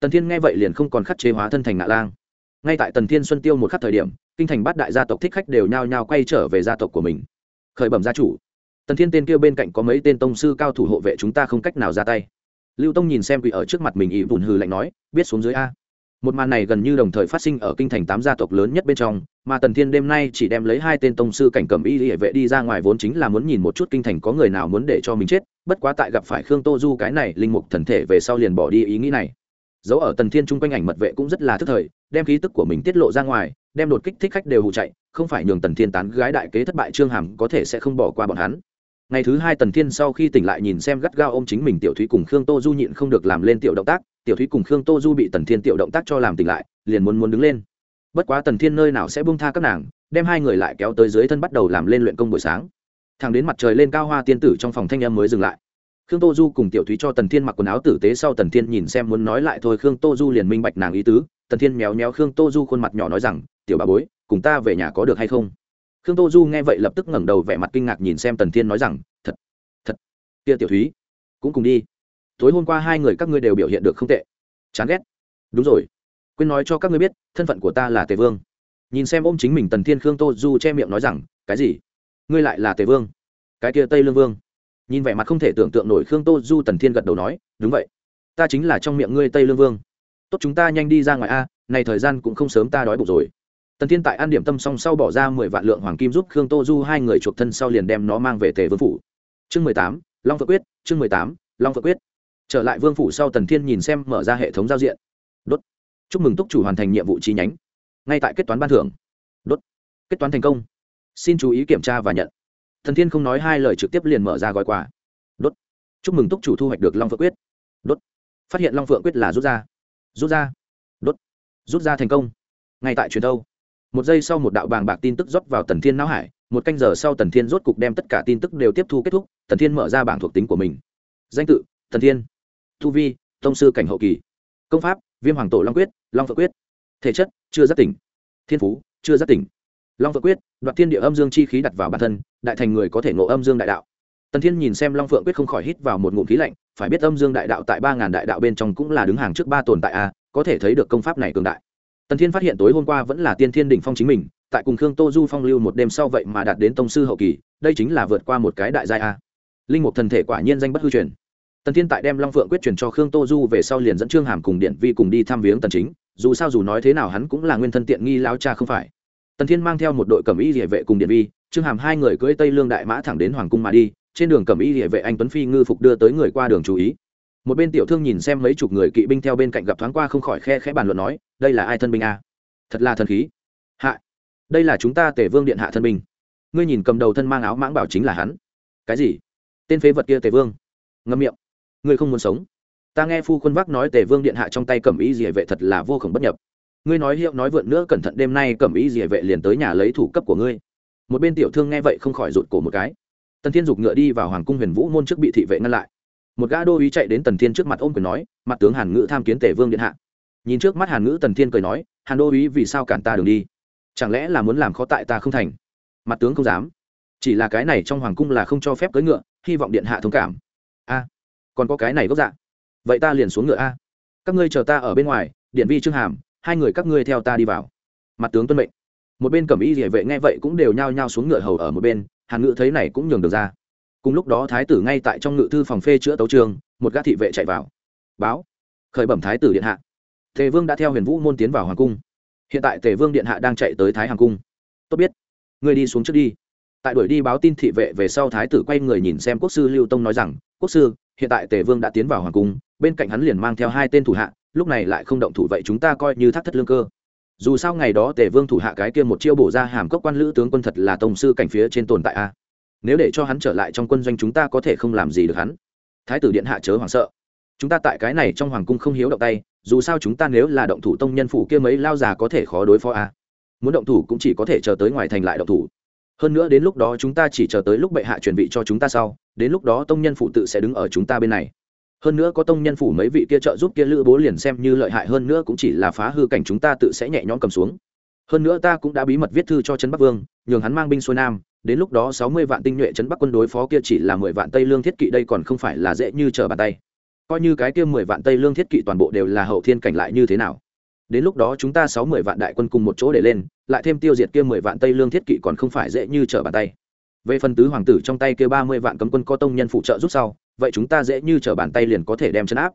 Tần thiên nghe vậy liền không còn khắc chế hóa thân thành ngạ lang ngay tại tần thiên xuân tiêu một khắc thời điểm, kinh thành bát đại gia tộc thích khách đều nhao nhao quay trở về gia tộc của mình. Khởi bẩm gia chủ, tần thiên tên kia bên cạnh có mấy tên tông sư cao thủ hộ vệ chúng ta không cách nào ra tay. Lưu tông nhìn xem quỷ ở trước mặt mình ỵ vùn hừ lạnh nói, biết xuống dưới a. Một màn này gần như đồng thời phát sinh ở kinh thành tám gia tộc lớn nhất bên trong, mà tần thiên đêm nay chỉ đem lấy hai tên tông sư cảnh cầm y hệ vệ đi ra ngoài vốn chính là muốn nhìn một chút kinh thành có người nào muốn để cho mình chết, bất quá tại gặp phải khương tô du cái này linh mục thần thể về sau liền bỏ đi ý nghĩ này dấu ở tần thiên chung quanh ảnh mật vệ cũng rất là thức thời, đem khí tức của mình tiết lộ ra ngoài, đem đột kích thích khách đều hụ chạy, không phải nhường tần thiên tán gái đại kế thất bại trương hàm có thể sẽ không bỏ qua bọn hắn. Ngày thứ hai tần thiên sau khi tỉnh lại nhìn xem gắt gao ô m chính mình tiểu thúy cùng khương tô du nhịn không được làm lên tiểu động tác, tiểu thúy cùng khương tô du bị tần thiên tiểu động tác cho làm tỉnh lại, liền muốn muốn đứng lên. Bất quá tần thiên nơi nào sẽ bung tha các nàng, đem hai người lại kéo tới dưới thân bắt đầu làm lên luyện công buổi sáng. Thằng đến mặt trời lên cao hoa tiên tử trong phòng thanh em mới dừng lại khương tô du cùng tiểu thúy cho tần thiên mặc quần áo tử tế sau tần thiên nhìn xem muốn nói lại thôi, khương tô du liền minh bạch nàng ý tứ. Tần thiên méo méo khương tô du khuôn mặt nhỏ nói rằng, tiểu bà bối, cùng ta về nhà có được hay không? Khương tô du nghe vậy lập tức ngẩng đầu vẻ mặt kinh ngạc nhìn xem tần thiên nói rằng, thật thật, kia tiểu thúy, cũng cùng đi. Tối hôm qua hai người các ngươi đều biểu hiện được không tệ. Chán ghét. Đúng rồi. Quên nói cho các ngươi biết, thân phận của ta là tề vương. Nhìn xem ôm chính mình tần thiên, khương tô du che miệng nói rằng, cái gì? Ngươi lại là tề vương? Cái kia tây lương vương? Nhìn vẻ mặt không thể tưởng tượng nổi khương tô du tần thiên gật đầu nói, đúng vậy. Ta chính là trong miệng ngươi tây lương vương. Tốt chúng ta nhanh đi ra ngoài a, này thời gian cũng không sớm ta đói bụng rồi. Tần thiên tại an điểm tâm xong sau bỏ ra mười vạn lượng hoàng kim giúp khương tô du hai người chuộc thân sau liền đem nó mang về tề vương phủ. Chương mười tám, long phượng quyết, chương mười tám, long phượng quyết. Trở lại vương phủ sau tần thiên nhìn xem mở ra hệ thống giao diện. Đốt. Chúc mừng túc chủ hoàn thành nhiệm vụ chi nhánh. Ngay tại kết toán ban thưởng. Đốt. Kết toán thành công. Xin chú ý kiểm tra và nhận thần thiên không nói hai lời trực tiếp liền mở ra gói quà. Đốt. Chúc mừng túc chủ thu hoạch được long phượng quyết. Đốt. Phát hiện long phượng quyết là rút ra. Rút ra. Đốt. Rút ra thành công. Ngay tại truyền thâu một giây sau một đạo bàng bạc tin tức rót vào tần thiên não hải, một canh giờ sau tần thiên rốt cục đem tất cả tin tức đều tiếp thu kết thúc, tần thiên mở ra bảng thuộc tính của mình. Danh tự, tần thiên. Thu vi, tông sư cảnh hậu kỳ. Công pháp, viêm hoàng tổ long quyết, long phượng quyết. Thể chất, chưa giác tỉnh. Thiên phú, chưa giác tỉnh long phượng quyết, đoạt thiên địa âm dương chi khí đặt vào bản thân, đại thành người có thể ngộ âm dương đại đạo. Tần thiên nhìn xem long phượng quyết không khỏi hít vào một ngụm khí lạnh, phải biết âm dương đại đạo tại ba ngàn đại đạo bên trong cũng là đứng hàng trước ba tồn tại a, có thể thấy được công pháp này cường đại. Tần thiên phát hiện tối hôm qua vẫn là tiên thiên đỉnh phong chính mình, tại cùng khương tô du phong lưu một đêm sau vậy mà đạt đến tông sư hậu kỳ, đây chính là vượt qua một cái đại giai a. Linh mục thần thể quả nhiên danh bất hư truyền. Tần thiên tại đem long phượng quyết truyền cho khương tô du về sau liền dẫn trương hàm cùng điện vi cùng đi thăm viếng tần chính, dù sao dù nói thế nào hắn cũng là nguyên thân tiện nghi lao cha không phải tần thiên mang theo một đội cẩm y địa vệ cùng điện vi, trương hàm hai người cưỡi tây lương đại mã thẳng đến hoàng cung mà đi, trên đường cẩm y địa vệ anh tuấn phi ngư phục đưa tới người qua đường chú ý. Một bên tiểu thương nhìn xem mấy chục người kỵ binh theo bên cạnh gặp thoáng qua không khỏi khe khẽ bàn luận nói, đây là ai thân binh a? Thật là thần khí. Hạ, đây là chúng ta tề vương điện hạ thân binh. Ngươi nhìn cầm đầu thân mang áo mãng bảo chính là hắn. Cái gì? Tên phế vật kia tề vương. Ngâm miệng. Ngươi không muốn sống. Ta nghe phu quân vác nói tề vương điện hạ trong tay cầm ý gì vệ thật là vô khổng bất nhập ngươi nói hiệu nói vượn nữa cẩn thận đêm nay cẩm ý gì vệ liền tới nhà lấy thủ cấp của ngươi. Một bên tiểu thương nghe vậy không khỏi rụt cổ một cái. Tần thiên giục ngựa đi vào hoàng cung huyền vũ môn trước bị thị vệ ngăn lại. Một gã đô ý chạy đến tần thiên trước mặt ôm quyền nói, mặt tướng hàn ngữ tham kiến tể vương điện hạ. Nhìn trước mắt hàn ngữ, tần thiên cười nói, hàn đô ý vì sao cản ta đường đi? Chẳng lẽ là muốn làm khó tại ta không thành? Mặt tướng không dám. Chỉ là cái này trong hoàng cung là không cho phép cưỡi ngựa, hy vọng điện hạ thông cảm. A, còn có cái này gốc dạ. Vậy ta liền xuống ngựa a. Các ngươi chờ ta ở bên ngoài, điện vi trương hàm hai người các ngươi theo ta đi vào. Mặt tướng tuân mệnh. Một bên cẩm y địa vệ nghe vậy cũng đều nhao nhao xuống ngựa hầu ở một bên, hàn ngự thấy này cũng nhường được ra. Cùng lúc đó thái tử ngay tại trong ngự thư phòng phê chữa tấu trường, một gã thị vệ chạy vào. Báo. Khởi bẩm thái tử điện hạ. Tề vương đã theo huyền vũ môn tiến vào hoàng cung. Hiện tại tề vương điện hạ đang chạy tới thái hoàng cung. Tốt biết. Người đi xuống trước đi. Tại đuổi đi báo tin thị vệ về sau thái tử quay người nhìn xem quốc sư lưu tông nói rằng, quốc sư, hiện tại tề vương đã tiến vào hoàng cung, bên cạnh hắn liền mang theo hai tên thủ hạ lúc này lại không động thủ vậy chúng ta coi như thác thất lương cơ. Dù sao ngày đó tề vương thủ hạ cái kia một chiêu bổ ra hàm cốc quan lữ tướng quân thật là tổng sư cảnh phía trên tồn tại a. Nếu để cho hắn trở lại trong quân doanh chúng ta có thể không làm gì được hắn. Thái tử điện hạ chớ hoảng sợ. Chúng ta tại cái này trong hoàng cung không hiếu động tay, dù sao chúng ta nếu là động thủ tông nhân phụ kia mấy lao già có thể khó đối phó a. Muốn động thủ cũng chỉ có thể chờ tới ngoài thành lại động thủ. Hơn nữa đến lúc đó chúng ta chỉ chờ tới lúc bệ hạ chuẩn bị cho chúng ta sau, đến lúc đó tông nhân phụ tự sẽ đứng ở chúng ta bên này hơn nữa có tông nhân phủ mấy vị kia trợ giúp kia lữ bố liền xem như lợi hại hơn nữa cũng chỉ là phá hư cảnh chúng ta tự sẽ nhẹ nhõm cầm xuống. Hơn nữa ta cũng đã bí mật viết thư cho trấn bắc vương, nhường hắn mang binh xuôi nam, đến lúc đó sáu mươi vạn tinh nhuệ trấn bắc quân đối phó kia chỉ là mười vạn tây lương thiết kỵ đây còn không phải là dễ như trở bàn tay. Coi như cái kia mười vạn tây lương thiết kỵ toàn bộ đều là hậu thiên cảnh lại như thế nào? Đến lúc đó chúng ta sáu mươi vạn đại quân cùng một chỗ để lên, lại thêm tiêu diệt kia mười vạn tây lương thiết kỵ còn không phải dễ như trở bàn tay. Về phần tứ hoàng tử trong tay kia ba mươi vạn cấm quân có tông nhân phụ trợ giúp sau vậy chúng ta dễ như trở bàn tay liền có thể đem chấn áp.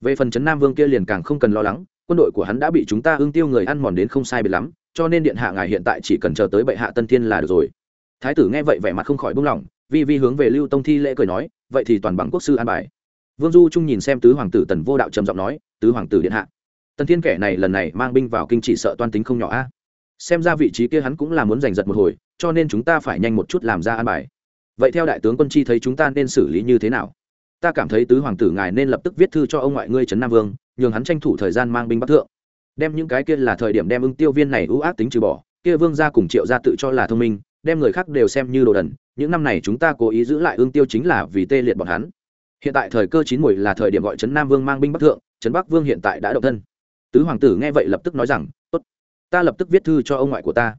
Về phần chấn nam vương kia liền càng không cần lo lắng, quân đội của hắn đã bị chúng ta ưng tiêu người ăn mòn đến không sai biệt lắm, cho nên điện hạ ngài hiện tại chỉ cần chờ tới bệ hạ tân thiên là được rồi. Thái tử nghe vậy vẻ mặt không khỏi buông lỏng vi vi hướng về lưu tông thi lễ cười nói, vậy thì toàn bằng quốc sư an bài. Vương du trung nhìn xem tứ hoàng tử tần vô đạo trầm giọng nói, tứ hoàng tử điện hạ, tần thiên kẻ này lần này mang binh vào kinh chỉ sợ toan tính không nhỏ a. Xem ra vị trí kia hắn cũng là muốn giành giật một hồi, cho nên chúng ta phải nhanh một chút làm ra an bài. Vậy theo đại tướng quân chi thấy chúng ta nên xử lý như thế nào? Ta cảm thấy tứ hoàng tử ngài nên lập tức viết thư cho ông ngoại ngươi trấn nam vương, nhường hắn tranh thủ thời gian mang binh bắc thượng. Đem những cái kia là thời điểm đem ưng tiêu viên này ưu ác tính trừ bỏ, kia vương gia cùng triệu gia tự cho là thông minh, đem người khác đều xem như đồ đần, những năm này chúng ta cố ý giữ lại ương tiêu chính là vì tê liệt bọn hắn. Hiện tại thời cơ chín mùi là thời điểm gọi trấn nam vương mang binh bắc thượng, trấn bắc vương hiện tại đã động thân. Tứ hoàng tử nghe vậy lập tức nói rằng, tốt, ta lập tức viết thư cho ông ngoại của ta.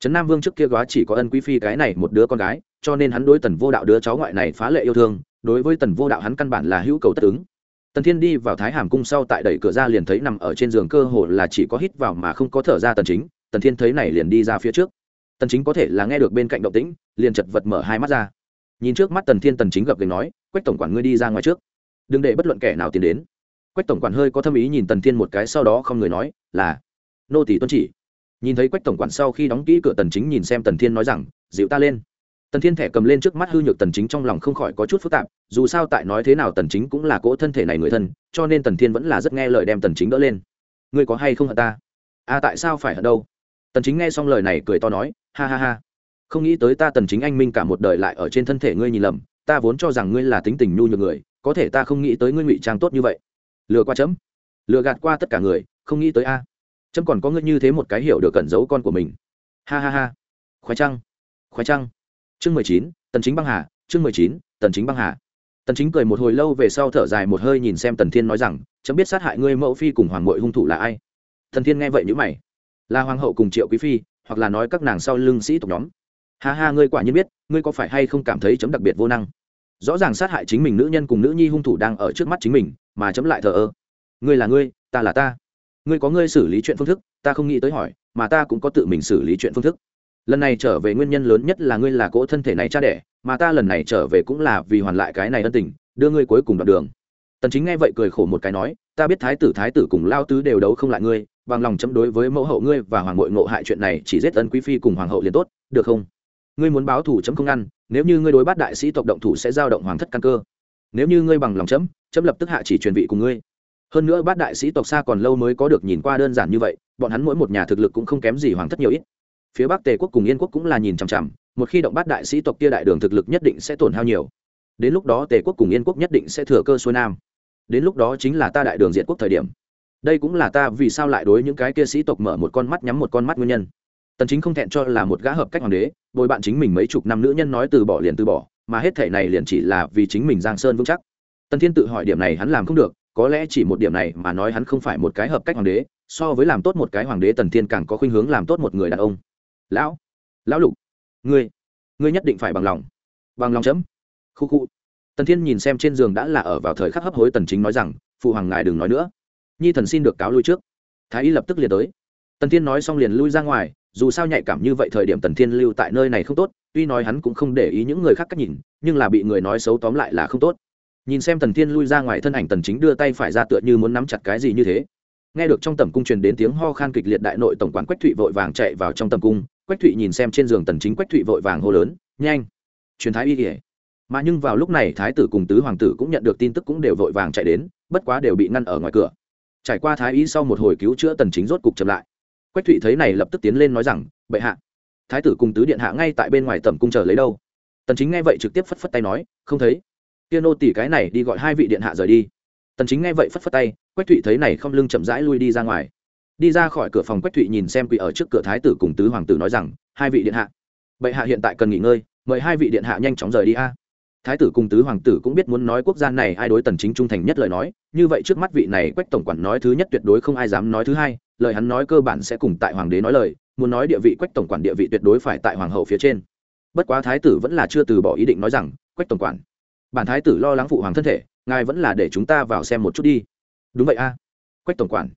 Trấn nam vương trước kia góa chỉ có ân quý phi cái này một đứa con gái cho nên hắn đối tần vô đạo đứa cháu ngoại này phá lệ yêu thương, đối với tần vô đạo hắn căn bản là hữu cầu tất ứng. Tần thiên đi vào thái hàm cung sau tại đẩy cửa ra liền thấy nằm ở trên giường cơ hồ là chỉ có hít vào mà không có thở ra tần chính, tần thiên thấy này liền đi ra phía trước. Tần chính có thể là nghe được bên cạnh động tĩnh, liền chật vật mở hai mắt ra. Nhìn trước mắt tần thiên, tần chính gập gành nói, quách tổng quản ngươi đi ra ngoài trước. Đừng để bất luận kẻ nào tiến đến. Quách tổng quản hơi có thâm ý nhìn tần thiên một cái sau đó không người nói, là nô tỳ tuân chỉ. Nhìn thấy quách tổng quản sau khi đóng kỹ cửa tần chính nhìn xem tần thiên nói rằng, dịu ta lên tần thiên thẻ cầm lên trước mắt hư nhược tần chính trong lòng không khỏi có chút phức tạp dù sao tại nói thế nào tần chính cũng là cỗ thân thể này người thân cho nên tần thiên vẫn là rất nghe lời đem tần chính đỡ lên. Ngươi có hay không hận ta? A à, tại sao phải hận đâu? Tần chính nghe xong lời này cười to nói ha ha ha. Không nghĩ tới ta tần chính anh minh cả một đời lại ở trên thân thể ngươi nhìn lầm ta vốn cho rằng ngươi là tính tình nhu nhược người có thể ta không nghĩ tới ngươi ngụy trang tốt như vậy. Lừa qua chấm. Lừa gạt qua tất cả người không nghĩ tới a. Chấm còn có ngươi như thế một cái hiểu được cẩn giấu con của mình. Ha ha ha. Khoái trăng. Khoái trăng chương mười chín, tần chính băng hà, chương mười chín, tần chính băng hà. Tần chính cười một hồi lâu về sau thở dài một hơi nhìn xem tần thiên nói rằng, chấm biết sát hại ngươi mẫu phi cùng hoàng mội hung thủ là ai? Tần thiên nghe vậy nhữ mày. Là hoàng hậu cùng triệu quý phi, hoặc là nói các nàng sau lưng sĩ tộc nhóm. Ha ha, ngươi quả nhiên biết, ngươi có phải hay không cảm thấy chấm đặc biệt vô năng? Rõ ràng sát hại chính mình nữ nhân cùng nữ nhi hung thủ đang ở trước mắt chính mình, mà chấm lại thờ ơ. Ngươi là ngươi, ta là ta. Ngươi có ngươi xử lý chuyện phương thức, ta không nghĩ tới hỏi, mà ta cũng có tự mình xử lý chuyện phương thức lần này trở về nguyên nhân lớn nhất là ngươi là cỗ thân thể này cha đẻ mà ta lần này trở về cũng là vì hoàn lại cái này ân tình đưa ngươi cuối cùng đoạn đường. Tần chính nghe vậy cười khổ một cái nói ta biết thái tử thái tử cùng lao tứ đều đấu không lại ngươi bằng lòng chấm đối với mẫu hậu ngươi và hoàng nội ngộ hại chuyện này chỉ giết ân quý phi cùng hoàng hậu liền tốt được không? Ngươi muốn báo thủ chấm không ăn, nếu như ngươi đối bắt đại sĩ tộc động thủ sẽ giao động hoàng thất căn cơ. Nếu như ngươi bằng lòng chấm chấm lập tức hạ chỉ truyền vị cùng ngươi. Hơn nữa bát đại sĩ tộc xa còn lâu mới có được nhìn qua đơn giản như vậy bọn hắn mỗi một nhà thực lực cũng không kém gì hoàng thất nhiều ít phía bắc tề quốc cùng yên quốc cũng là nhìn chằm chằm, một khi động bát đại sĩ tộc kia đại đường thực lực nhất định sẽ tổn hao nhiều. Đến lúc đó tề quốc cùng yên quốc nhất định sẽ thừa cơ xuôi nam. Đến lúc đó chính là ta đại đường diện quốc thời điểm. Đây cũng là ta vì sao lại đối những cái kia sĩ tộc mở một con mắt nhắm một con mắt nguyên nhân. Tần chính không thẹn cho là một gã hợp cách hoàng đế, bồi bạn chính mình mấy chục năm nữ nhân nói từ bỏ liền từ bỏ, mà hết thể này liền chỉ là vì chính mình giang sơn vững chắc. Tần thiên tự hỏi điểm này hắn làm không được, có lẽ chỉ một điểm này mà nói hắn không phải một cái hợp cách hoàng đế, so với làm tốt một cái hoàng đế tần thiên càng có khuynh hướng làm tốt một người đàn ông lão lão lục, ngươi ngươi nhất định phải bằng lòng. Bằng lòng chấm. Khu khu. Tần thiên nhìn xem trên giường đã là ở vào thời khắc hấp hối tần chính nói rằng, phụ hoàng ngài đừng nói nữa. Nhi thần xin được cáo lui trước. Thái y lập tức liền tới. Tần thiên nói xong liền lui ra ngoài, dù sao nhạy cảm như vậy thời điểm tần thiên lưu tại nơi này không tốt, tuy nói hắn cũng không để ý những người khác cách nhìn, nhưng là bị người nói xấu tóm lại là không tốt. Nhìn xem tần thiên lui ra ngoài thân ảnh tần chính đưa tay phải ra tựa như muốn nắm chặt cái gì như thế. Nghe được trong tầm cung truyền đến tiếng ho khan kịch liệt đại nội tổng quản quách thụy vội vàng chạy vào trong tầm cung quách thụy nhìn xem trên giường tần chính quách thụy vội vàng hô lớn, nhanh, truyền thái y kỉa mà nhưng vào lúc này, thái tử cùng tứ hoàng tử cũng nhận được tin tức cũng đều vội vàng chạy đến, bất quá đều bị ngăn ở ngoài cửa. Trải qua thái y sau một hồi cứu chữa tần chính rốt cục chậm lại. Quách thụy thấy này lập tức tiến lên nói rằng, bệ hạ. Thái tử cùng tứ điện hạ ngay tại bên ngoài tầm cung chờ lấy đâu. Tần chính nghe vậy trực tiếp phất phất tay nói, không thấy. Kia nô tỷ cái này đi gọi hai vị điện hạ rời đi. Tần chính nghe vậy phất phất tay, quách thụy thấy này không lưng chậm rãi lui đi ra ngoài đi ra khỏi cửa phòng quách thụy nhìn xem quỷ ở trước cửa thái tử cùng tứ hoàng tử nói rằng, hai vị điện hạ, bệ hạ hiện tại cần nghỉ ngơi, mời hai vị điện hạ nhanh chóng rời đi a. Thái tử cùng tứ hoàng tử cũng biết muốn nói quốc gia này ai đối tần chính trung thành nhất lời nói, như vậy trước mắt vị này quách tổng quản nói thứ nhất tuyệt đối không ai dám nói thứ hai, lời hắn nói cơ bản sẽ cùng tại hoàng đế nói lời, muốn nói địa vị quách tổng quản địa vị tuyệt đối phải tại hoàng hậu phía trên. Bất quá thái tử vẫn là chưa từ bỏ ý định nói rằng, quách tổng quản, bản thái tử lo lắng phụ hoàng thân thể, ngài vẫn là để chúng ta vào xem một chút đi. Đúng vậy a, quách tổng quản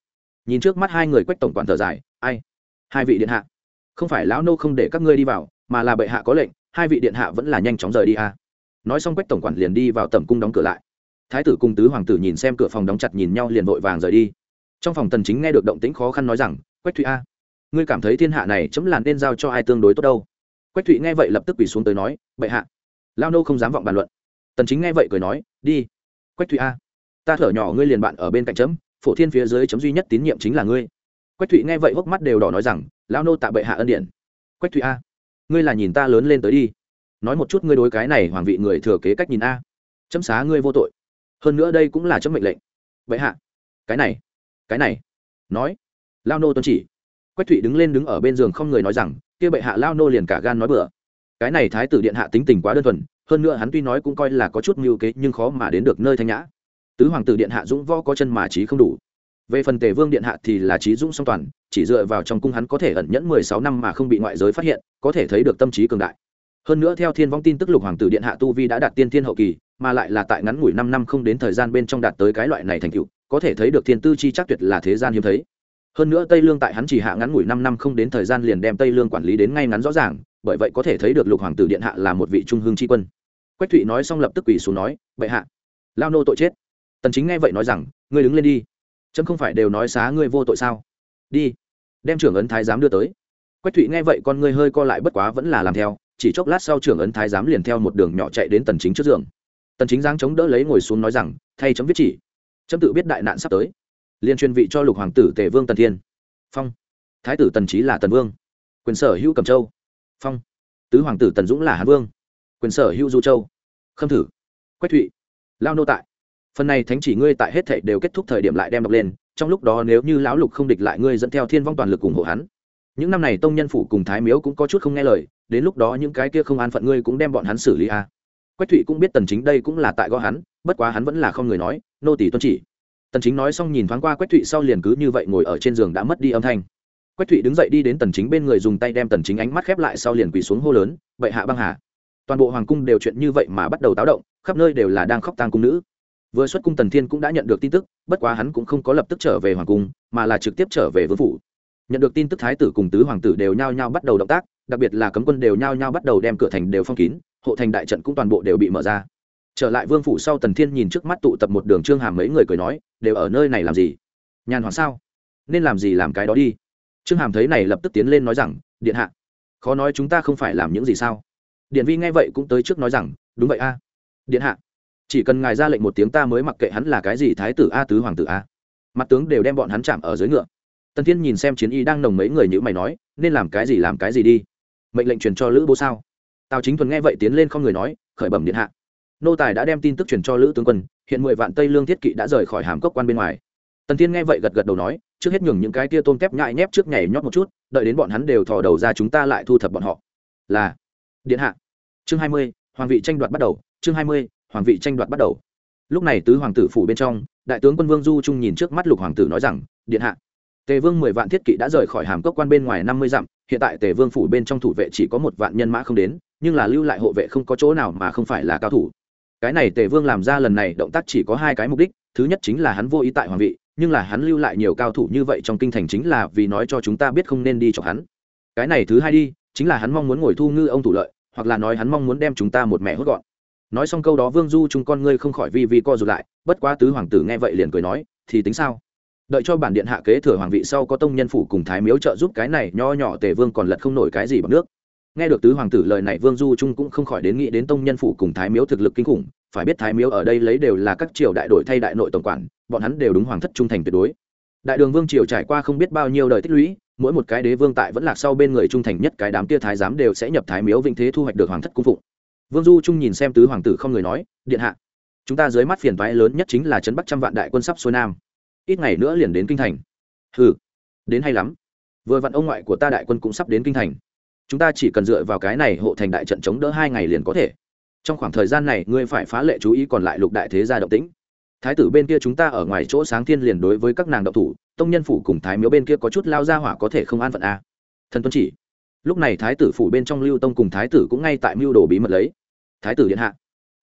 nhìn trước mắt hai người quách tổng quản thở dài, ai? Hai vị điện hạ. Không phải lão nô không để các ngươi đi vào, mà là bệ hạ có lệnh, hai vị điện hạ vẫn là nhanh chóng rời đi a. Nói xong quách tổng quản liền đi vào tầm cung đóng cửa lại. Thái tử cùng tứ hoàng tử nhìn xem cửa phòng đóng chặt nhìn nhau liền vội vàng rời đi. Trong phòng tần chính nghe được động tĩnh khó khăn nói rằng, quách thụy a, ngươi cảm thấy thiên hạ này chấm làn nên giao cho ai tương đối tốt đâu? Quách thụy nghe vậy lập tức quỳ xuống tới nói, bệ hạ. Lao nô không dám vọng bàn luận. Tần chính nghe vậy cười nói, đi, quách thụy a, ta thở nhỏ ngươi liền bạn ở bên cạnh chấm phổ thiên phía dưới chấm duy nhất tín nhiệm chính là ngươi. Quách thụy nghe vậy hốc mắt đều đỏ nói rằng lao nô tạ bệ hạ ân điển. Quách thụy a, ngươi là nhìn ta lớn lên tới đi. Nói một chút ngươi đối cái này hoàng vị người thừa kế cách nhìn a. Chấm xá ngươi vô tội. Hơn nữa đây cũng là chấm mệnh lệnh. Vậy hạ. Cái này cái này. Nói lao nô tuân chỉ. Quách thụy đứng lên đứng ở bên giường không người nói rằng, kia bệ hạ lao nô liền cả gan nói bừa. Cái này thái tử điện hạ tính tình quá đơn thuần, hơn nữa hắn tuy nói cũng coi là có chút mưu kế nhưng khó mà đến được nơi thanh nhã tứ hoàng tử điện hạ dũng võ có chân mà trí không đủ. Về phần tề vương điện hạ thì là trí dũng song toàn, chỉ dựa vào trong cung hắn có thể ẩn nhẫn mười sáu năm mà không bị ngoại giới phát hiện, có thể thấy được tâm trí cường đại. Hơn nữa theo thiên vong tin tức lục hoàng tử điện hạ tu vi đã đạt tiên thiên hậu kỳ, mà lại là tại ngắn ngủi năm năm không đến thời gian bên trong đạt tới cái loại này thành tựu, có thể thấy được thiên tư chi chắc tuyệt là thế gian hiếm thấy. Hơn nữa tây lương tại hắn chỉ hạ ngắn ngủi năm năm không đến thời gian liền đem tây lương quản lý đến ngay ngắn rõ ràng, bởi vậy có thể thấy được lục hoàng tử điện hạ là một vị trung hương tri quân. Quách thụy nói xong lập tức quỳ xuống nói, bệ hạ, lao nô tội chết tần chính nghe vậy nói rằng, ngươi đứng lên đi. Chấm không phải đều nói xá ngươi vô tội sao? Đi, đem trưởng ấn thái giám đưa tới. Quách thụy nghe vậy con ngươi hơi co lại bất quá vẫn là làm theo, chỉ chốc lát sau trưởng ấn thái giám liền theo một đường nhỏ chạy đến tần chính trước giường. Tần chính giáng chống đỡ lấy ngồi xuống nói rằng, thay chấm viết chỉ. Chấm tự biết đại nạn sắp tới. Liên truyền vị cho lục hoàng tử tề vương tần thiên. Phong. Thái tử tần trí là tần vương. Quyền sở hữu cầm châu. Phong. Tứ hoàng tử tần dũng là hán vương. Quyền sở hữu du châu. Khâm thử. Quách thụy. Lao nô tại phần này thánh chỉ ngươi tại hết thảy đều kết thúc thời điểm lại đem đọc lên, trong lúc đó nếu như lão lục không địch lại ngươi dẫn theo thiên vong toàn lực ủng hộ hắn. Những năm này tông nhân phủ cùng thái miếu cũng có chút không nghe lời, đến lúc đó những cái kia không an phận ngươi cũng đem bọn hắn xử lý a à. quách thụy cũng biết tần chính đây cũng là tại gõ hắn, bất quá hắn vẫn là không người nói, nô tỳ tuân chỉ. Tần chính nói xong nhìn thoáng qua quách thụy sau liền cứ như vậy ngồi ở trên giường đã mất đi âm thanh. Quách thụy đứng dậy đi đến tần chính bên người dùng tay đem tần chính ánh mắt khép lại sau liền quỳ xuống hô lớn vậy hạ băng hà. Toàn bộ hoàng cung đều chuyện như vậy mà bắt đầu táo động, khắp nơi đều là đang khóc tang cung nữ vừa xuất cung tần thiên cũng đã nhận được tin tức, bất quá hắn cũng không có lập tức trở về hoàng cung, mà là trực tiếp trở về vương phủ. Nhận được tin tức thái tử cùng tứ hoàng tử đều nhao nhao bắt đầu động tác, đặc biệt là cấm quân đều nhao nhao bắt đầu đem cửa thành đều phong kín, hộ thành đại trận cũng toàn bộ đều bị mở ra. Trở lại vương phủ sau tần thiên nhìn trước mắt tụ tập một đường trương hàm mấy người cười nói, đều ở nơi này làm gì? Nhàn hoàng sao? Nên làm gì làm cái đó đi. Trương hàm thấy này lập tức tiến lên nói rằng, điện hạ, khó nói chúng ta không phải làm những gì sao? Điện vi nghe vậy cũng tới trước nói rằng, đúng vậy a. Điện hạ chỉ cần ngài ra lệnh một tiếng ta mới mặc kệ hắn là cái gì thái tử a tứ hoàng tử a. Mặt tướng đều đem bọn hắn chạm ở dưới ngựa. Tần thiên nhìn xem chiến y đang nồng mấy người như mày nói, nên làm cái gì làm cái gì đi. Mệnh lệnh truyền cho lữ bố sao? Tào chính thuần nghe vậy tiến lên không người nói, khởi bẩm điện hạ. Nô tài đã đem tin tức truyền cho lữ tướng quân, hiện mười vạn tây lương thiết kỵ đã rời khỏi hàm cốc quan bên ngoài. Tần thiên nghe vậy gật gật đầu nói, trước hết nhường những cái tia tôm tép nhại nhép trước nhảy nhót một chút, đợi đến bọn hắn đều thò đầu ra chúng ta lại thu thập bọn họ. Là, điện hạ. Chương hai mươi, hoàng vị tranh đoạt bắt đầu. Chương hai mươi hoàng vị tranh đoạt bắt đầu. Lúc này tứ hoàng tử phủ bên trong, đại tướng quân vương du trung nhìn trước mắt lục hoàng tử nói rằng, điện hạ, tề vương mười vạn thiết kỵ đã rời khỏi hàm cốc quan bên ngoài năm mươi dặm, hiện tại tề vương phủ bên trong thủ vệ chỉ có một vạn nhân mã không đến, nhưng là lưu lại hộ vệ không có chỗ nào mà không phải là cao thủ. Cái này tề vương làm ra lần này động tác chỉ có hai cái mục đích, thứ nhất chính là hắn vô ý tại hoàng vị, nhưng là hắn lưu lại nhiều cao thủ như vậy trong kinh thành chính là vì nói cho chúng ta biết không nên đi cho hắn. Cái này thứ hai đi, chính là hắn mong muốn ngồi thu ngư ông thủ lợi, hoặc là nói hắn mong muốn đem chúng ta một mẹ hốt gọn nói xong câu đó vương du chúng con ngươi không khỏi vi vi co rụt lại, bất quá tứ hoàng tử nghe vậy liền cười nói, thì tính sao? Đợi cho bản điện hạ kế thừa hoàng vị sau có tông nhân phủ cùng thái miếu trợ giúp cái này nho nhỏ tề vương còn lật không nổi cái gì bằng nước. Nghe được tứ hoàng tử lời này, vương du trung cũng không khỏi đến nghĩ đến tông nhân phủ cùng thái miếu thực lực kinh khủng, phải biết thái miếu ở đây lấy đều là các triều đại đội thay đại nội tổng quản, bọn hắn đều đúng hoàng thất trung thành tuyệt đối. Đại đường vương triều trải qua không biết bao nhiêu đời tích lũy, mỗi một cái đế vương tại vẫn lạc sau bên người trung thành nhất cái đám kia thái giám đều sẽ nhập thái miếu vinh thế thu hoạch được hoàng thất cung phụng vương du trung nhìn xem tứ hoàng tử không người nói, điện hạ, chúng ta dưới mắt phiền toái lớn nhất chính là chấn bắc trăm vạn đại quân sắp xuôi nam. Ít ngày nữa liền đến kinh thành. Hừ, đến hay lắm. Vừa vặn ông ngoại của ta đại quân cũng sắp đến kinh thành. Chúng ta chỉ cần dựa vào cái này hộ thành đại trận chống đỡ hai ngày liền có thể. Trong khoảng thời gian này, ngươi phải phá lệ chú ý còn lại lục đại thế gia động tĩnh. Thái tử bên kia chúng ta ở ngoài chỗ sáng thiên liền đối với các nàng động thủ, tông nhân phủ cùng thái miếu bên kia có chút lao ra hỏa có thể không an phận a. Thần tuân chỉ. Lúc này thái tử phủ bên trong lưu tông cùng thái tử cũng ngay tại mưu đồ bí mật lấy thái tử điện hạ.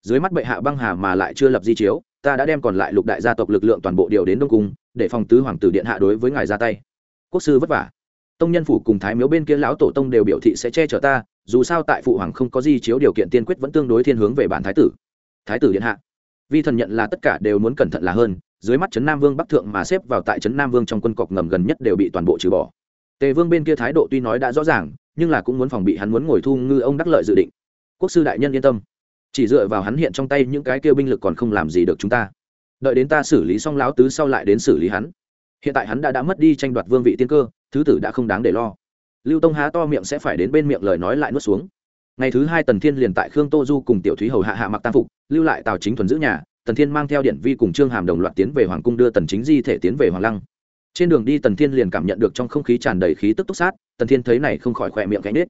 Dưới mắt bệ hạ băng hà mà lại chưa lập di chiếu, ta đã đem còn lại lục đại gia tộc lực lượng toàn bộ điều đến đông cung, để phòng tứ hoàng tử điện hạ đối với ngài ra tay. Quốc sư vất vả. Tông nhân phủ cùng thái miếu bên kia lão tổ tông đều biểu thị sẽ che chở ta, dù sao tại phụ hoàng không có di chiếu điều kiện tiên quyết vẫn tương đối thiên hướng về bản thái tử. Thái tử điện hạ. Vi thần nhận là tất cả đều muốn cẩn thận là hơn, dưới mắt trấn nam vương bắc thượng mà xếp vào tại trấn nam vương trong quân cọc ngầm gần nhất đều bị toàn bộ trừ bỏ. Tề vương bên kia thái độ tuy nói đã rõ ràng, nhưng là cũng muốn phòng bị hắn muốn ngồi thu ngư ông đắc lợi dự định. Quốc sư đại nhân yên tâm chỉ dựa vào hắn hiện trong tay những cái kêu binh lực còn không làm gì được chúng ta. Đợi đến ta xử lý xong lão tứ sau lại đến xử lý hắn. Hiện tại hắn đã đã mất đi tranh đoạt vương vị tiên cơ, thứ tử đã không đáng để lo. Lưu tông há to miệng sẽ phải đến bên miệng lời nói lại nuốt xuống. Ngày thứ hai tần thiên liền tại khương tô du cùng tiểu thúy hầu hạ hạ mặc tam phục, lưu lại tào chính thuần giữ nhà, tần thiên mang theo điện vi cùng trương hàm đồng loạt tiến về hoàng cung đưa tần chính di thể tiến về hoàng lăng. Trên đường đi tần thiên liền cảm nhận được trong không khí tràn đầy khí tức túc sát, tần thiên thấy này không khỏi khỏe miệng cánh nết.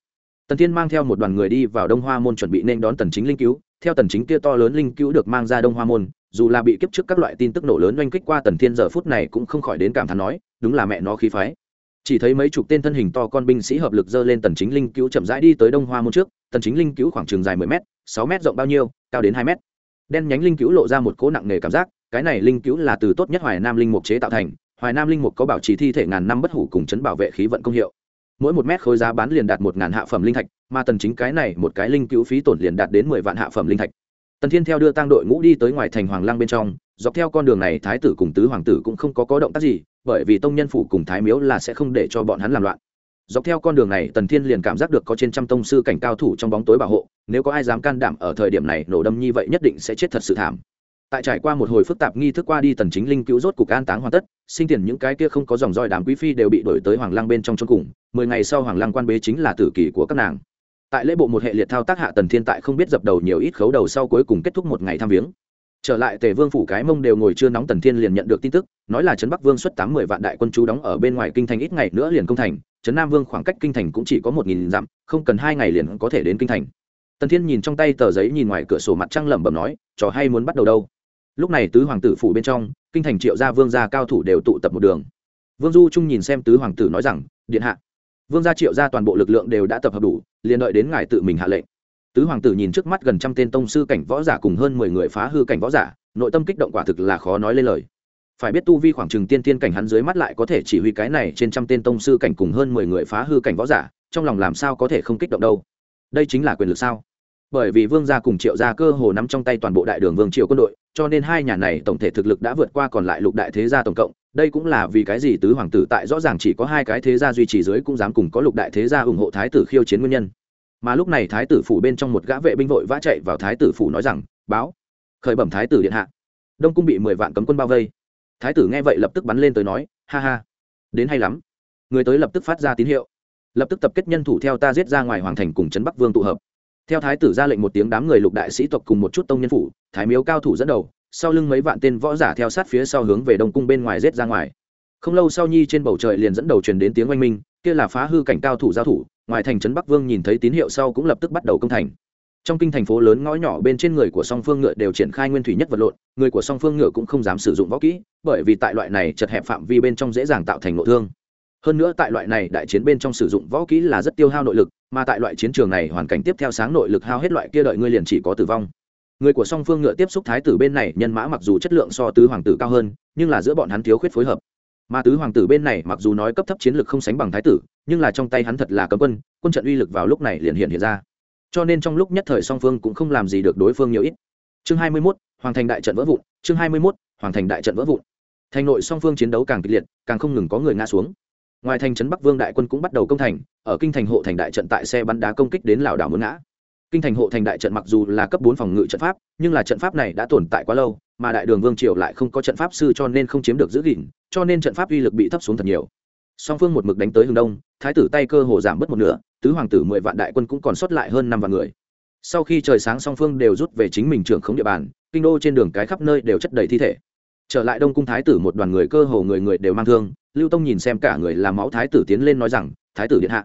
Tần thiên mang theo một đoàn người đi vào đông hoa môn chuẩn bị nên đón tần chính linh cứu theo tần chính kia to lớn linh cứu được mang ra đông hoa môn dù là bị kiếp trước các loại tin tức nổ lớn oanh kích qua tần thiên giờ phút này cũng không khỏi đến cảm thán nói đúng là mẹ nó khí phái chỉ thấy mấy chục tên thân hình to con binh sĩ hợp lực dơ lên tần chính linh cứu chậm rãi đi tới đông hoa môn trước tần chính linh cứu khoảng trường dài 10 mét, 6 mét rộng bao nhiêu cao đến 2 mét. đen nhánh linh cứu lộ ra một cỗ nặng nề cảm giác cái này linh cứu là từ tốt nhất hoài nam linh mục chế tạo thành hoài nam linh mục có bảo trì thi thể ngàn năm bất hủ cùng chấn bảo vệ khí vận công hiệu mỗi một mét khối giá bán liền đạt một ngàn hạ phẩm linh thạch mà tần chính cái này một cái linh cứu phí tổn liền đạt đến 10 vạn hạ phẩm linh thạch. Tần thiên theo đưa tang đội ngũ đi tới ngoài thành hoàng lăng bên trong, dọc theo con đường này thái tử cùng tứ hoàng tử cũng không có có động tác gì, bởi vì tông nhân phủ cùng thái miếu là sẽ không để cho bọn hắn làm loạn. Dọc theo con đường này, tần thiên liền cảm giác được có trên trăm tông sư cảnh cao thủ trong bóng tối bảo hộ, nếu có ai dám can đảm ở thời điểm này nổ đâm như vậy nhất định sẽ chết thật sự thảm. Tại trải qua một hồi phức tạp nghi thức qua đi, tần chính linh cứu rốt cục an táng hoàn tất, sinh tiền những cái kia không có dòng roi đám quý phi đều bị đổi tới hoàng lăng bên trong chôn cùng, mười ngày sau hoàng lăng quan bế chính là tử kỳ của các nàng tại lễ bộ một hệ liệt thao tác hạ tần thiên tại không biết dập đầu nhiều ít khấu đầu sau cuối cùng kết thúc một ngày tham viếng. Trở lại tề vương phủ cái mông đều ngồi chưa nóng tần thiên liền nhận được tin tức, nói là trấn bắc vương xuất tám mươi vạn đại quân chú đóng ở bên ngoài kinh thành ít ngày nữa liền công thành, trấn nam vương khoảng cách kinh thành cũng chỉ có một nghìn dặm, không cần hai ngày liền có thể đến kinh thành. Tần thiên nhìn trong tay tờ giấy nhìn ngoài cửa sổ mặt trăng lẩm bẩm nói, trò hay muốn bắt đầu đâu? Lúc này tứ hoàng tử phủ bên trong, kinh thành triệu gia vương gia cao thủ đều tụ tập một đường. Vương du trung nhìn xem tứ hoàng tử nói rằng, điện hạ vương gia triệu gia toàn bộ lực lượng đều đã tập hợp đủ, liền đợi đến ngài tự mình hạ lệnh. Tứ hoàng tử nhìn trước mắt gần trăm tên tông sư cảnh võ giả cùng hơn mười người phá hư cảnh võ giả, nội tâm kích động quả thực là khó nói lên lời. Phải biết tu vi khoảng trừng tiên tiên cảnh hắn dưới mắt lại có thể chỉ huy cái này trên trăm tên tông sư cảnh cùng hơn mười người phá hư cảnh võ giả, trong lòng làm sao có thể không kích động đâu? Đây chính là quyền lực sao? Bởi vì vương gia cùng triệu gia cơ hồ nắm trong tay toàn bộ đại đường vương triều quân đội cho nên hai nhà này tổng thể thực lực đã vượt qua còn lại lục đại thế gia tổng cộng. Đây cũng là vì cái gì tứ hoàng tử tại rõ ràng chỉ có hai cái thế gia duy trì dưới cũng dám cùng có lục đại thế gia ủng hộ thái tử khiêu chiến nguyên nhân. Mà lúc này thái tử phủ bên trong một gã vệ binh vội vã chạy vào thái tử phủ nói rằng, báo, khởi bẩm thái tử điện hạ. Đông cung bị mười vạn cấm quân bao vây. Thái tử nghe vậy lập tức bắn lên tới nói, ha ha, đến hay lắm. Người tới lập tức phát ra tín hiệu. Lập tức tập kết nhân thủ theo ta giết ra ngoài hoàng thành cùng trấn bắc vương tụ hợp theo thái tử ra lệnh một tiếng đám người lục đại sĩ tộc cùng một chút tông nhân phủ, thái miếu cao thủ dẫn đầu, sau lưng mấy vạn tên võ giả theo sát phía sau hướng về đông cung bên ngoài giết ra ngoài. Không lâu sau nhi trên bầu trời liền dẫn đầu truyền đến tiếng oanh minh, kia là phá hư cảnh cao thủ giao thủ, ngoài thành trấn bắc vương nhìn thấy tín hiệu sau cũng lập tức bắt đầu công thành. Trong kinh thành phố lớn ngõ nhỏ bên trên người của song phương ngựa đều triển khai nguyên thủy nhất vật lộn, người của song phương ngựa cũng không dám sử dụng võ kỹ, bởi vì tại loại này chật hẹp phạm vi bên trong dễ dàng tạo thành nội thương. Hơn nữa tại loại này đại chiến bên trong sử dụng võ kỹ là rất tiêu hao nội lực mà tại loại chiến trường này hoàn cảnh tiếp theo sáng nội lực hao hết loại kia đợi ngươi liền chỉ có tử vong. Người của song phương ngựa tiếp xúc thái tử bên này nhân mã mặc dù chất lượng so tứ hoàng tử cao hơn nhưng là giữa bọn hắn thiếu khuyết phối hợp. Mà tứ hoàng tử bên này mặc dù nói cấp thấp chiến lược không sánh bằng thái tử nhưng là trong tay hắn thật là cấm quân quân trận uy lực vào lúc này liền hiện hiện ra. Cho nên trong lúc nhất thời song phương cũng không làm gì được đối phương nhiều ít. Chương hai mươi 21, hoàng thành đại trận vỡ vụn chương hai mươi 21, hoàng thành đại trận vỡ vụn. Thành nội song phương chiến đấu càng kịch liệt càng không ngừng có người ngã xuống ngoài thành trấn bắc vương đại quân cũng bắt đầu công thành, ở kinh thành hộ thành đại trận tại xe bắn đá công kích đến lảo đảo muốn ngã. Kinh thành hộ thành đại trận mặc dù là cấp bốn phòng ngự trận pháp, nhưng là trận pháp này đã tồn tại quá lâu, mà đại đường vương triều lại không có trận pháp sư cho nên không chiếm được giữ gìn, cho nên trận pháp uy lực bị thấp xuống thật nhiều. Song phương một mực đánh tới hướng đông, thái tử tay cơ hồ giảm mất một nửa, tứ hoàng tử mười vạn đại quân cũng còn sót lại hơn năm vạn người. Sau khi trời sáng song phương đều rút về chính mình trưởng khống địa bàn, kinh đô trên đường cái khắp nơi đều chất đầy thi thể. Trở lại đông cung thái tử một đoàn người cơ hồ người người đều mang thương lưu tông nhìn xem cả người làm máu thái tử tiến lên nói rằng, thái tử điện hạ,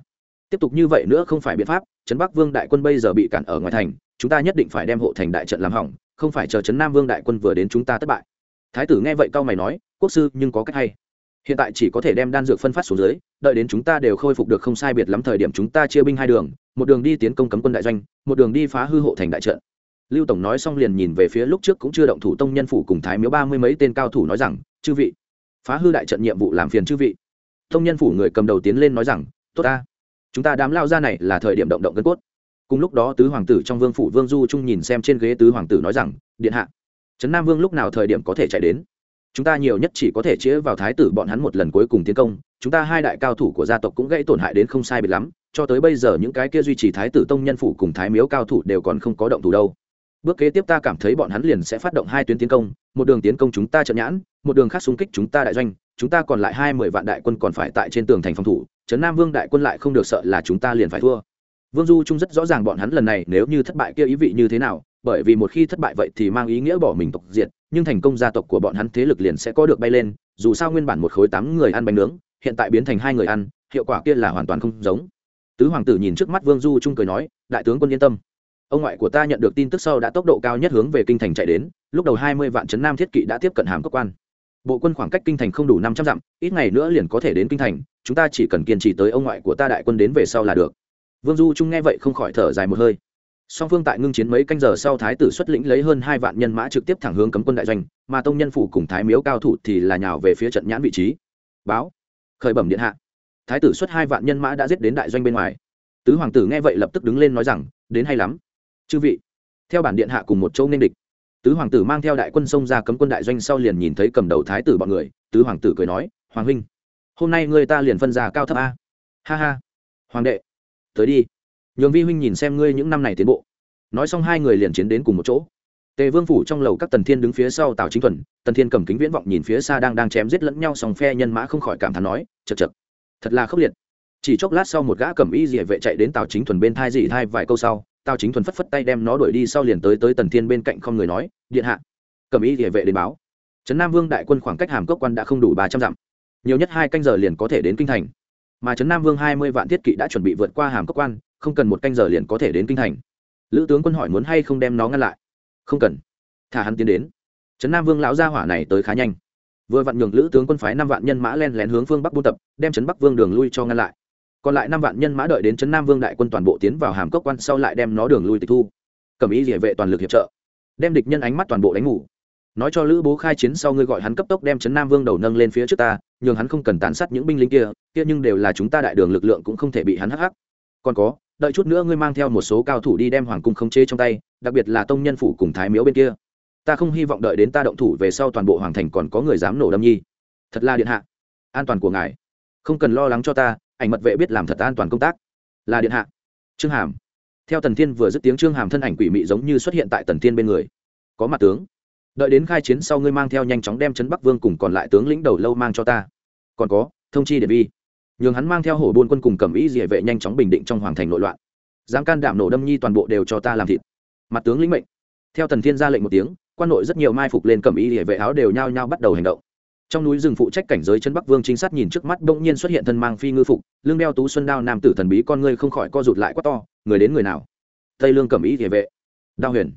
tiếp tục như vậy nữa không phải biện pháp, trấn bắc vương đại quân bây giờ bị cản ở ngoài thành, chúng ta nhất định phải đem hộ thành đại trận làm hỏng, không phải chờ trấn nam vương đại quân vừa đến chúng ta thất bại. Thái tử nghe vậy cao mày nói, quốc sư, nhưng có cách hay. Hiện tại chỉ có thể đem đan dược phân phát xuống dưới, đợi đến chúng ta đều khôi phục được không sai biệt lắm thời điểm chúng ta chia binh hai đường, một đường đi tiến công cấm quân đại doanh, một đường đi phá hư hộ thành đại trận. Lưu tổng nói xong liền nhìn về phía lúc trước cũng chưa động thủ tông nhân phủ cùng thái miếu ba mươi mấy tên cao thủ nói rằng, chư vị phá hư đại trận nhiệm vụ làm phiền chư vị. Thông nhân phủ người cầm đầu tiến lên nói rằng, tốt ta, chúng ta đám lao ra này là thời điểm động động gân cốt. Cùng lúc đó tứ hoàng tử trong vương phủ vương du trung nhìn xem trên ghế tứ hoàng tử nói rằng, điện hạ, trấn nam vương lúc nào thời điểm có thể chạy đến? Chúng ta nhiều nhất chỉ có thể chĩa vào thái tử bọn hắn một lần cuối cùng tiến công, chúng ta hai đại cao thủ của gia tộc cũng gây tổn hại đến không sai biệt lắm, cho tới bây giờ những cái kia duy trì thái tử tông nhân phủ cùng thái miếu cao thủ đều còn không có động thủ đâu bước kế tiếp ta cảm thấy bọn hắn liền sẽ phát động hai tuyến tiến công, một đường tiến công chúng ta trận nhãn, một đường khác xung kích chúng ta đại doanh, chúng ta còn lại hai mươi vạn đại quân còn phải tại trên tường thành phòng thủ, trấn nam vương đại quân lại không được sợ là chúng ta liền phải thua. Vương du trung rất rõ ràng bọn hắn lần này nếu như thất bại kia ý vị như thế nào, bởi vì một khi thất bại vậy thì mang ý nghĩa bỏ mình tộc diệt, nhưng thành công gia tộc của bọn hắn thế lực liền sẽ có được bay lên, dù sao nguyên bản một khối tám người ăn bánh nướng, hiện tại biến thành hai người ăn, hiệu quả kia là hoàn toàn không giống. Tứ hoàng tử nhìn trước mắt vương du trung cười nói, đại tướng quân yên tâm ông ngoại của ta nhận được tin tức sau đã tốc độ cao nhất hướng về kinh thành chạy đến, lúc đầu hai mươi vạn trấn nam thiết kỵ đã tiếp cận hàm cơ quan. Bộ quân khoảng cách kinh thành không đủ năm trăm dặm, ít ngày nữa liền có thể đến kinh thành, chúng ta chỉ cần kiên trì tới ông ngoại của ta đại quân đến về sau là được. Vương du trung nghe vậy không khỏi thở dài một hơi. Song phương tại ngưng chiến mấy canh giờ sau thái tử xuất lĩnh lấy hơn hai vạn nhân mã trực tiếp thẳng hướng cấm quân đại doanh, mà tông nhân phủ cùng thái miếu cao thủ thì là nhào về phía trận nhãn vị trí. Báo. Khởi bẩm điện hạ. Thái tử xuất hai vạn nhân mã đã giết đến đại doanh bên ngoài. Tứ hoàng tử nghe vậy lập tức đứng lên nói rằng, đến hay lắm chư vị, theo bản điện hạ cùng một châu nên địch. Tứ hoàng tử mang theo đại quân xông ra cấm quân đại doanh sau liền nhìn thấy cầm đầu thái tử bọn người. Tứ hoàng tử cười nói, hoàng huynh, hôm nay người ta liền phân ra cao thấp a. Ha ha, hoàng đệ, tới đi. Nhường vi huynh nhìn xem ngươi những năm này tiến bộ. Nói xong hai người liền chiến đến cùng một chỗ. Tề vương phủ trong lầu các tần thiên đứng phía sau tào chính thuần, tần thiên cầm kính viễn vọng nhìn phía xa đang đang chém giết lẫn nhau sòng phe nhân mã không khỏi cảm thán nói chật chật thật là khốc liệt. Chỉ chốc lát sau một gã cầm y dỉa vệ chạy đến tào chính thuần bên thai dị thai vài câu sau tào chính thuần phất phất tay đem nó đuổi đi sau liền tới tới tần thiên bên cạnh không người nói, điện hạ. Cầm y địa vệ đến báo. Trấn nam vương đại quân khoảng cách hàm cốc quan đã không đủ ba trăm dặm. Nhiều nhất hai canh giờ liền có thể đến kinh thành. Mà trấn nam vương hai mươi vạn thiết kỵ đã chuẩn bị vượt qua hàm cốc quan, không cần một canh giờ liền có thể đến kinh thành. Lữ tướng quân hỏi muốn hay không đem nó ngăn lại? Không cần. Thả hắn tiến đến. Trấn nam vương lão gia hỏa này tới khá nhanh. Vừa vặn nhường lữ tướng quân phái năm vạn nhân mã len lén hướng phương bắc buôn tập, đem trấn bắc vương đường lui cho ngăn lại còn lại năm vạn nhân mã đợi đến trấn nam vương đại quân toàn bộ tiến vào hàm cốc quan sau lại đem nó đường lui tịch thu. Cầm ý địa vệ toàn lực hiệp trợ, đem địch nhân ánh mắt toàn bộ đánh ngủ. Nói cho lữ bố khai chiến sau ngươi gọi hắn cấp tốc đem trấn nam vương đầu nâng lên phía trước ta, nhường hắn không cần tàn sát những binh lính kia kia nhưng đều là chúng ta đại đường lực lượng cũng không thể bị hắn hắc hắc. Còn có, đợi chút nữa ngươi mang theo một số cao thủ đi đem hoàng cung khống chế trong tay, đặc biệt là tông nhân phủ cùng thái miếu bên kia. Ta không hy vọng đợi đến ta động thủ về sau toàn bộ hoàng thành còn có người dám nổ đâm nhi. Thật là điện hạ, an toàn của ngài. Không cần lo lắng cho ta ảnh mật vệ biết làm thật an toàn công tác. Là điện hạ. Trương hàm. Theo tần thiên vừa dứt tiếng, trương hàm thân ảnh quỷ mị giống như xuất hiện tại tần thiên bên người. Có mặt tướng. Đợi đến khai chiến sau ngươi mang theo nhanh chóng đem trấn bắc vương cùng còn lại tướng lĩnh đầu lâu mang cho ta. Còn có, thông chi điện vi. Nhường hắn mang theo hổ buôn quân cùng cầm ý địa vệ nhanh chóng bình định trong hoàng thành nội loạn. Dám can đảm nổ đâm nhi toàn bộ đều cho ta làm thịt. Mặt tướng lĩnh mệnh. Theo tần thiên ra lệnh một tiếng, quan nội rất nhiều mai phục lên cầm ý địa vệ áo đều nhao nhao bắt đầu hành động trong núi rừng phụ trách cảnh giới chân bắc vương trinh sát nhìn trước mắt bỗng nhiên xuất hiện thân mang phi ngư phục lương đeo tú xuân đao nam tử thần bí con ngươi không khỏi co rụt lại quá to, người đến người nào? Tây lương cẩm ý địa vệ, đao huyền.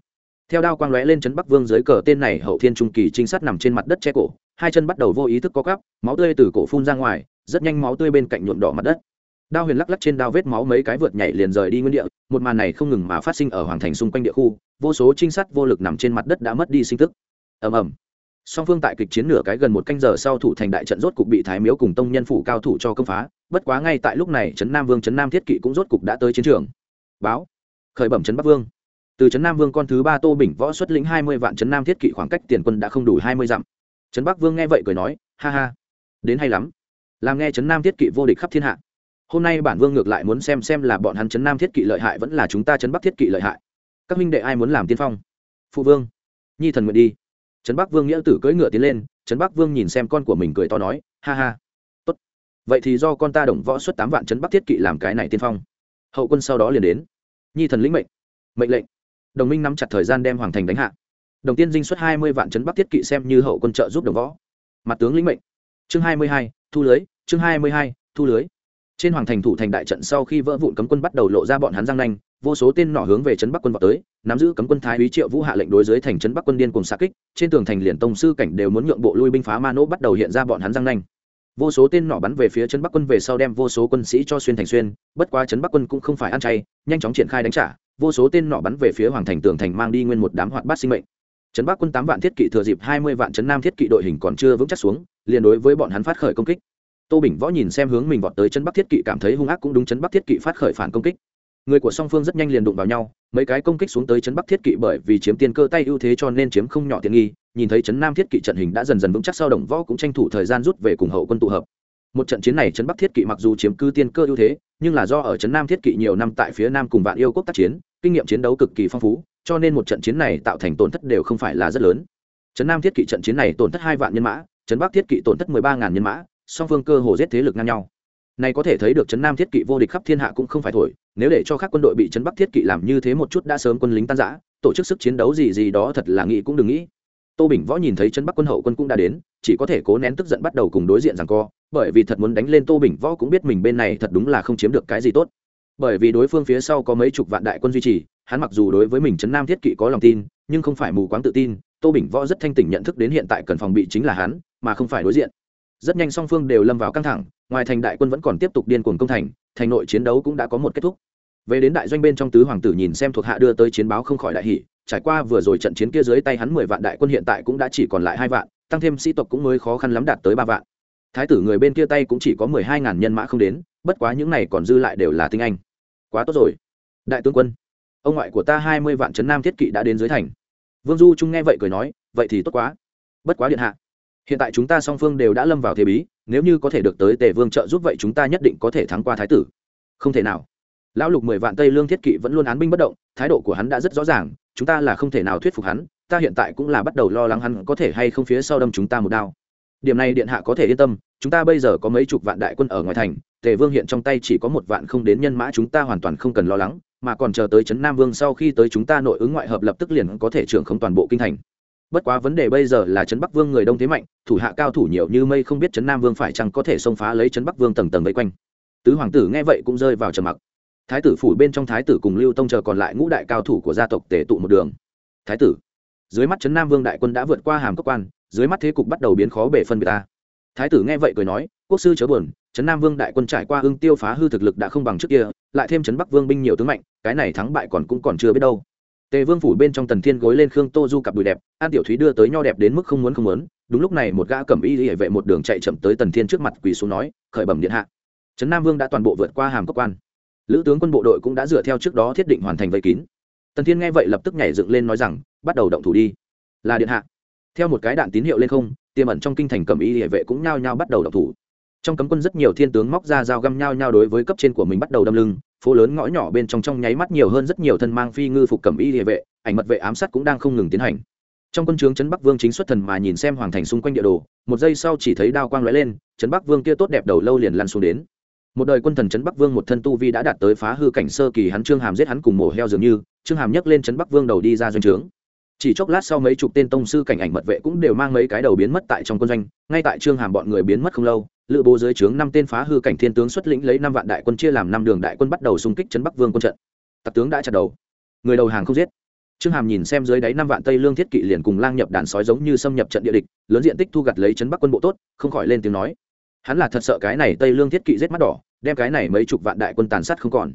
Theo đao quang lóe lên chân bắc vương dưới cờ tên này hậu thiên trung kỳ trinh sát nằm trên mặt đất che cổ, hai chân bắt đầu vô ý thức co cắp máu tươi từ cổ phun ra ngoài, rất nhanh máu tươi bên cạnh nhuộm đỏ mặt đất. Đao huyền lắc lắc trên đao vết máu mấy cái vượt nhảy liền rời đi nguyên địa, một màn này không ngừng mà phát sinh ở hoàng thành xung quanh địa khu, vô số trinh sát vô lực nằm trên mặt đất đã mất đi sinh tức. Ầm ầm song phương tại kịch chiến nửa cái gần một canh giờ sau thủ thành đại trận rốt cục bị thái miếu cùng tông nhân phủ cao thủ cho công phá, bất quá ngay tại lúc này trấn nam vương, trấn nam thiết kỵ cũng rốt cục đã tới chiến trường. Báo, khởi bẩm trấn bắc vương. Từ trấn nam vương con thứ ba tô bình võ xuất lĩnh hai mươi vạn, trấn nam thiết kỵ khoảng cách tiền quân đã không đủ hai mươi dặm. Trấn bắc vương nghe vậy cười nói, ha ha, đến hay lắm. Làm nghe trấn nam thiết kỵ vô địch khắp thiên hạ. Hôm nay bản vương ngược lại muốn xem xem là bọn hắn trấn nam thiết kỵ lợi hại vẫn là chúng ta trấn bắc thiết kỵ lợi hại. Các minh đệ ai muốn làm tiên phong? Phụ vương, nhi thần nguyện đi trấn bắc vương nghĩa tử cưỡi ngựa tiến lên, trấn bắc vương nhìn xem con của mình cười to nói, ha ha, tốt. Vậy thì do con ta đồng võ xuất tám vạn trấn bắc thiết kỵ làm cái này tiên phong. Hậu quân sau đó liền đến. Nhi thần lĩnh mệnh. Mệnh lệnh. Đồng minh nắm chặt thời gian đem hoàng thành đánh hạ. Đồng tiên dinh xuất hai mươi vạn trấn bắc thiết kỵ xem như hậu quân trợ giúp đồng võ. Mặt tướng lĩnh mệnh. Chương hai mươi hai, thu lưới. Chương hai mươi hai, thu lưới trên hoàng thành thủ thành đại trận sau khi vỡ vụn cấm quân bắt đầu lộ ra bọn hắn giang nanh, vô số tên nỏ hướng về trấn bắc quân vào tới, nắm giữ cấm quân thái úy triệu vũ hạ lệnh đối dưới thành trấn bắc quân điên cùng xa kích, trên tường thành liền tông sư cảnh đều muốn nhượng bộ lui binh phá ma nỗ bắt đầu hiện ra bọn hắn giang nanh. Vô số tên nỏ bắn về phía trấn bắc quân về sau đem vô số quân sĩ cho xuyên thành xuyên, bất quá trấn bắc quân cũng không phải ăn chay, nhanh chóng triển khai đánh trả, vô số tên nỏ bắn về phía hoàng thành tường thành mang đi nguyên một đám hoạt bát sinh mệnh. Trấn bắc quân tám vạn thiết kỵ thừa dịp hai mươi vạn trấn nam thiết kỵ đội hình còn chưa vững chắc xuống, liền đối với bọn hắn phát khởi công kích tô bình võ nhìn xem hướng mình vọt tới chân bắc thiết kỵ cảm thấy hung ác cũng đúng chân bắc thiết kỵ phát khởi phản công kích. Người của song phương rất nhanh liền đụng vào nhau, mấy cái công kích xuống tới chân bắc thiết kỵ bởi vì chiếm tiên cơ tay ưu thế cho nên chiếm không nhỏ tiện nghi, nhìn thấy chấn nam thiết kỵ trận hình đã dần dần vững chắc sau đồng võ cũng tranh thủ thời gian rút về cùng hậu quân tụ hợp. Một trận chiến này chấn bắc thiết kỵ mặc dù chiếm cư tiên cơ ưu thế, nhưng là do ở chấn nam thiết kỵ nhiều năm tại phía nam cùng vạn yêu quốc tác chiến, kinh nghiệm chiến đấu cực kỳ phong phú, cho nên một trận chiến này tạo thành tổn thất đều không phải là rất lớn. Chấn nam thiết kỵ trận chiến này tổn thất hai vạn nhân mã chấn bắc thiết kỵ tổn thất mười ba ngàn nhân mã song phương cơ hồ giết thế lực ngang nhau. Này có thể thấy được chấn nam thiết kỵ vô địch khắp thiên hạ cũng không phải thổi, nếu để cho các quân đội bị chấn bắc thiết kỵ làm như thế một chút đã sớm quân lính tan rã, tổ chức sức chiến đấu gì gì đó thật là nghĩ cũng đừng nghĩ. Tô bình võ nhìn thấy chấn bắc quân hậu quân cũng đã đến, chỉ có thể cố nén tức giận bắt đầu cùng đối diện rằng co, bởi vì thật muốn đánh lên tô bình võ cũng biết mình bên này thật đúng là không chiếm được cái gì tốt. Bởi vì đối phương phía sau có mấy chục vạn đại quân duy trì, hắn mặc dù đối với mình chấn nam thiết kỵ có lòng tin, nhưng không phải mù quáng tự tin, tô bình võ rất thanh tỉnh nhận thức đến hiện tại cần phòng bị chính là hắn, mà không phải đối diện rất nhanh song phương đều lâm vào căng thẳng, ngoài thành đại quân vẫn còn tiếp tục điên cuồng công thành thành nội chiến đấu cũng đã có một kết thúc. Về đến đại doanh bên trong tứ hoàng tử nhìn xem thuộc hạ đưa tới chiến báo không khỏi đại hỷ trải qua vừa rồi trận chiến kia dưới tay hắn mười vạn đại quân hiện tại cũng đã chỉ còn lại hai vạn, tăng thêm sĩ tộc cũng mới khó khăn lắm đạt tới ba vạn. Thái tử người bên kia tay cũng chỉ có mười hai ngàn nhân mã không đến, bất quá những này còn dư lại đều là tinh anh. Quá tốt rồi. Đại tướng quân, ông ngoại của ta hai mươi vạn trấn nam thiết kỵ đã đến dưới thành. Vương du trung nghe vậy cười nói, vậy thì tốt quá. Bất quá điện hạ hiện tại chúng ta song phương đều đã lâm vào thế bí, nếu như có thể được tới tề vương trợ giúp vậy chúng ta nhất định có thể thắng qua thái tử. Không thể nào. Lão lục mười vạn tây lương thiết kỵ vẫn luôn án binh bất động, thái độ của hắn đã rất rõ ràng, chúng ta là không thể nào thuyết phục hắn, ta hiện tại cũng là bắt đầu lo lắng hắn có thể hay không phía sau đâm chúng ta một đao. Điểm này điện hạ có thể yên tâm, chúng ta bây giờ có mấy chục vạn đại quân ở ngoài thành, tề vương hiện trong tay chỉ có một vạn không đến nhân mã chúng ta hoàn toàn không cần lo lắng, mà còn chờ tới trấn nam vương sau khi tới chúng ta nội ứng ngoại hợp lập tức liền có thể trưởng không toàn bộ kinh thành bất quá vấn đề bây giờ là trấn bắc vương người đông thế mạnh, thủ hạ cao thủ nhiều như mây không biết trấn nam vương phải chăng có thể xông phá lấy trấn bắc vương tầng tầng vây quanh. Tứ hoàng tử nghe vậy cũng rơi vào trầm mặc. Thái tử phủ bên trong thái tử cùng lưu tông chờ còn lại ngũ đại cao thủ của gia tộc tề tụ một đường. Thái tử, dưới mắt trấn nam vương đại quân đã vượt qua hàm cấp quan, dưới mắt thế cục bắt đầu biến khó bể phân biệt ta. Thái tử nghe vậy cười nói, quốc sư chớ buồn, trấn nam vương đại quân trải qua hưng tiêu phá hư thực lực đã không bằng trước kia, lại thêm trấn bắc vương binh nhiều tướng mạnh, cái này thắng bại còn cũng còn chưa biết đâu tề vương phủ bên trong tần thiên gối lên khương tô du cặp đùi đẹp, an tiểu thúy đưa tới nho đẹp đến mức không muốn không muốn, đúng lúc này một gã cầm y hệ vệ một đường chạy chậm tới tần thiên trước mặt quỳ xuống nói, khởi bẩm điện hạ. Trấn nam vương đã toàn bộ vượt qua hàm cấp quan. Lữ tướng quân bộ đội cũng đã dựa theo trước đó thiết định hoàn thành vây kín. Tần thiên nghe vậy lập tức nhảy dựng lên nói rằng, bắt đầu động thủ đi. Là điện hạ. Theo một cái đạn tín hiệu lên không, tiềm ẩn trong kinh thành cầm y hệ vệ cũng nhao nhao bắt đầu động thủ. Trong cấm quân rất nhiều thiên tướng móc ra dao găm nhao nhao đối với cấp trên của mình bắt đầu đâm lưng phố lớn ngõ nhỏ bên trong trong nháy mắt nhiều hơn rất nhiều thân mang phi ngư phục cẩm y địa vệ, ảnh mật vệ ám sát cũng đang không ngừng tiến hành. Trong quân trướng trấn bắc vương chính xuất thần mà nhìn xem hoàng thành xung quanh địa đồ, một giây sau chỉ thấy đao quang lóe lên, trấn bắc vương kia tốt đẹp đầu lâu liền lăn xuống đến. Một đời quân thần trấn bắc vương một thân tu vi đã đạt tới phá hư cảnh sơ kỳ hắn trương hàm giết hắn cùng mổ heo dường như, trương hàm nhấc lên trấn bắc vương đầu đi ra doanh trướng chỉ chốc lát sau mấy chục tên tông sư cảnh ảnh mật vệ cũng đều mang mấy cái đầu biến mất tại trong quân doanh, ngay tại trương hàm bọn người biến mất không lâu, lữ bố dưới trướng năm tên phá hư cảnh thiên tướng xuất lĩnh lấy năm vạn đại quân chia làm năm đường đại quân bắt đầu xung kích chấn bắc vương quân trận. Tặc tướng đã chặt đầu. Người đầu hàng không giết. Trương hàm nhìn xem dưới đáy năm vạn tây lương thiết kỵ liền cùng lang nhập đàn sói giống như xâm nhập trận địa địch, lớn diện tích thu gặt lấy chấn bắc quân bộ tốt, không khỏi lên tiếng nói. Hắn là thật sợ cái này tây lương thiết kỵ giết mắt đỏ, đem cái này mấy chục vạn đại quân tàn sát không còn.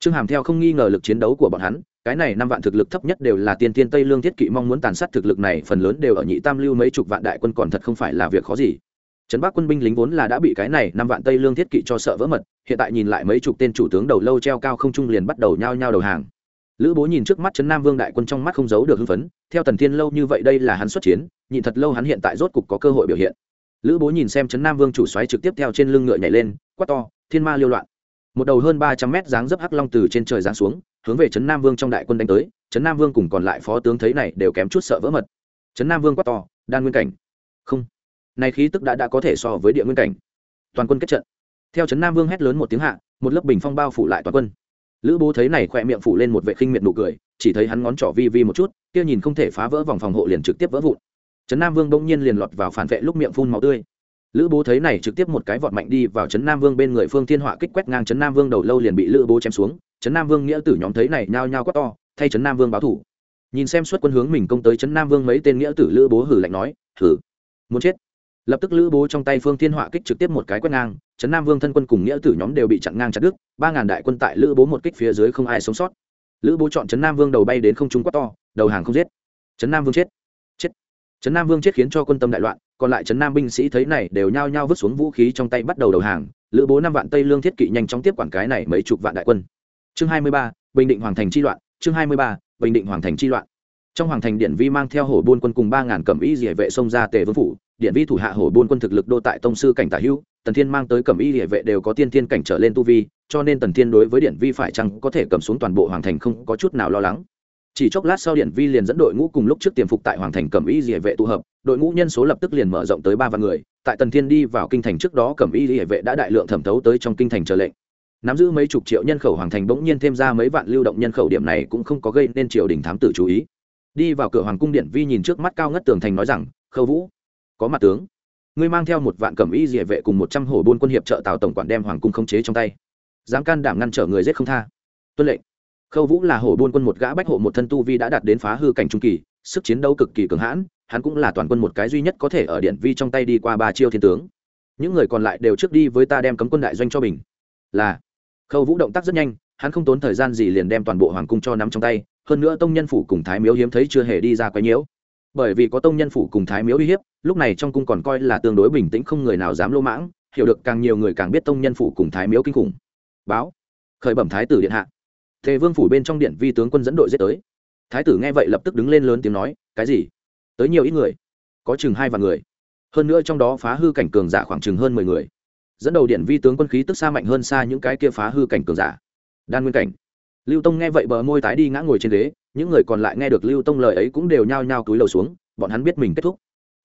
Trương hàm theo không nghi ngờ lực chiến đấu của bọn hắn cái này năm vạn thực lực thấp nhất đều là tiên tiên tây lương thiết kỵ mong muốn tàn sát thực lực này, phần lớn đều ở nhị tam lưu mấy chục vạn đại quân còn thật không phải là việc khó gì. Trấn bắc quân binh lính vốn là đã bị cái này năm vạn tây lương thiết kỵ cho sợ vỡ mật, hiện tại nhìn lại mấy chục tên chủ tướng đầu lâu treo cao không trung liền bắt đầu nhao nhao đầu hàng. Lữ bố nhìn trước mắt trấn nam vương đại quân trong mắt không giấu được hưng phấn, theo tần thiên lâu như vậy đây là hắn xuất chiến nhìn thật lâu hắn hiện tại rốt cục có cơ hội biểu hiện. Lữ bố nhìn xem trấn nam vương chủ xoáy trực tiếp theo trên lưng ngựa nhảy lên, quát to, thiên ma liêu loạn. Một đầu hơn ba trăm mét dáng dấp hắc long từ trên trời giáng xuống hướng về trấn nam vương trong đại quân đánh tới, trấn nam vương cùng còn lại phó tướng thấy này đều kém chút sợ vỡ mật. Trấn nam vương quát to, đan nguyên cảnh. Không. Này khí tức đã đã có thể so với địa nguyên cảnh. Toàn quân kết trận. Theo trấn nam vương hét lớn một tiếng hạ, một lớp bình phong bao phủ lại toàn quân. Lữ bố thấy này khỏe miệng phủ lên một vệ khinh miệt nụ cười, chỉ thấy hắn ngón trỏ vi vi một chút, kia nhìn không thể phá vỡ vòng phòng hộ liền trực tiếp vỡ vụn. Trấn nam vương bỗng nhiên liền lọt vào phản vệ lúc miệng phun máu tươi. Lữ bố thấy này trực tiếp một cái vọt mạnh đi vào trấn nam vương bên người phương thiên họa kích quét ngang trấn nam vương đầu lâu liền bị lữ bố chém xuống trấn nam vương nghĩa tử nhóm thấy này nhao nhao quát to, thay trấn nam vương báo thủ. Nhìn xem suất quân hướng mình công tới trấn nam vương mấy tên nghĩa tử lữ bố hử lạnh nói, hử? Muốn chết? Lập tức lữ bố trong tay phương thiên họa kích trực tiếp một cái quét ngang, trấn nam vương thân quân cùng nghĩa tử nhóm đều bị chặn ngang chặt đứt, ba ngàn đại quân tại lữ bố một kích phía dưới không ai sống sót. Lữ bố chọn trấn nam vương đầu bay đến không trung quát to, đầu hàng không giết. Trấn nam vương chết. Chết. Trấn nam vương chết khiến cho quân tâm đại loạn, còn lại trấn nam binh sĩ thấy này đều nhao nhao vứt xuống vũ khí trong tay bắt đầu đầu hàng. Lữ bố năm vạn tây lương thiết kỵ nhanh chóng tiếp quản cái này mấy chục vạn đại quân chương hai mươi ba, bình định hoàng thành chi loạn, chương hai mươi ba, bình định hoàng thành chi loạn. Trong hoàng thành điện vi mang theo hổ buôn quân cùng ba ngàn cẩm y địa vệ xông ra tề vương phủ, điện vi thủ hạ hổ buôn quân thực lực đô tại tông sư cảnh tả hữu, tần thiên mang tới cẩm y địa vệ đều có tiên thiên cảnh trở lên tu vi, cho nên tần thiên đối với điện vi phải chăng có thể cầm xuống toàn bộ hoàng thành không có chút nào lo lắng. Chỉ chốc lát sau điện vi liền dẫn đội ngũ cùng lúc trước tiềm phục tại hoàng thành cẩm y địa vệ tụ hợp, đội ngũ nhân số lập tức liền mở rộng tới ba vạn người. Tại tần thiên đi vào kinh thành trước đó, cẩm y địa vệ đã đại lượng thẩm thấu tới trong kinh thành chờ lệnh nắm giữ mấy chục triệu nhân khẩu hoàng thành bỗng nhiên thêm ra mấy vạn lưu động nhân khẩu điểm này cũng không có gây nên triều đình thám tử chú ý. Đi vào cửa hoàng cung điện, vi nhìn trước mắt cao ngất tường thành nói rằng, khâu vũ, có mặt tướng. Ngươi mang theo một vạn cẩm y địa vệ cùng một trăm hổ buôn quân hiệp trợ tào tổng quản đem hoàng cung khống chế trong tay. Dám can đảm ngăn trở người giết không tha. Tuân lệnh. Khâu vũ là hổ buôn quân một gã bách hộ một thân tu vi đã đạt đến phá hư cảnh trung kỳ, sức chiến đấu cực kỳ cường hãn, hắn cũng là toàn quân một cái duy nhất có thể ở điện vi trong tay đi qua ba chiêu thiên tướng. Những người còn lại đều trước đi với ta đem cấm quân đại doanh cho mình. Là khâu vũ động tác rất nhanh, hắn không tốn thời gian gì liền đem toàn bộ hoàng cung cho nắm trong tay, hơn nữa tông nhân phủ cùng thái miếu hiếm thấy chưa hề đi ra quấy nhiễu. Bởi vì có tông nhân phủ cùng thái miếu uy hiếp, lúc này trong cung còn coi là tương đối bình tĩnh không người nào dám lô mãng, hiểu được càng nhiều người càng biết tông nhân phủ cùng thái miếu kinh khủng. Báo, khởi bẩm thái tử điện hạ. Thế vương phủ bên trong điện vi tướng quân dẫn đội giết tới. Thái tử nghe vậy lập tức đứng lên lớn tiếng nói, cái gì? Tới nhiều ít người? Có chừng hai vạn người. Hơn nữa trong đó phá hư cảnh cường giả khoảng chừng hơn mười người dẫn đầu điện vi tướng quân khí tức xa mạnh hơn xa những cái kia phá hư cảnh cường giả. Đan nguyên cảnh. Lưu tông nghe vậy bờ môi tái đi ngã ngồi trên ghế, những người còn lại nghe được lưu tông lời ấy cũng đều nhao nhao túi lầu xuống, bọn hắn biết mình kết thúc.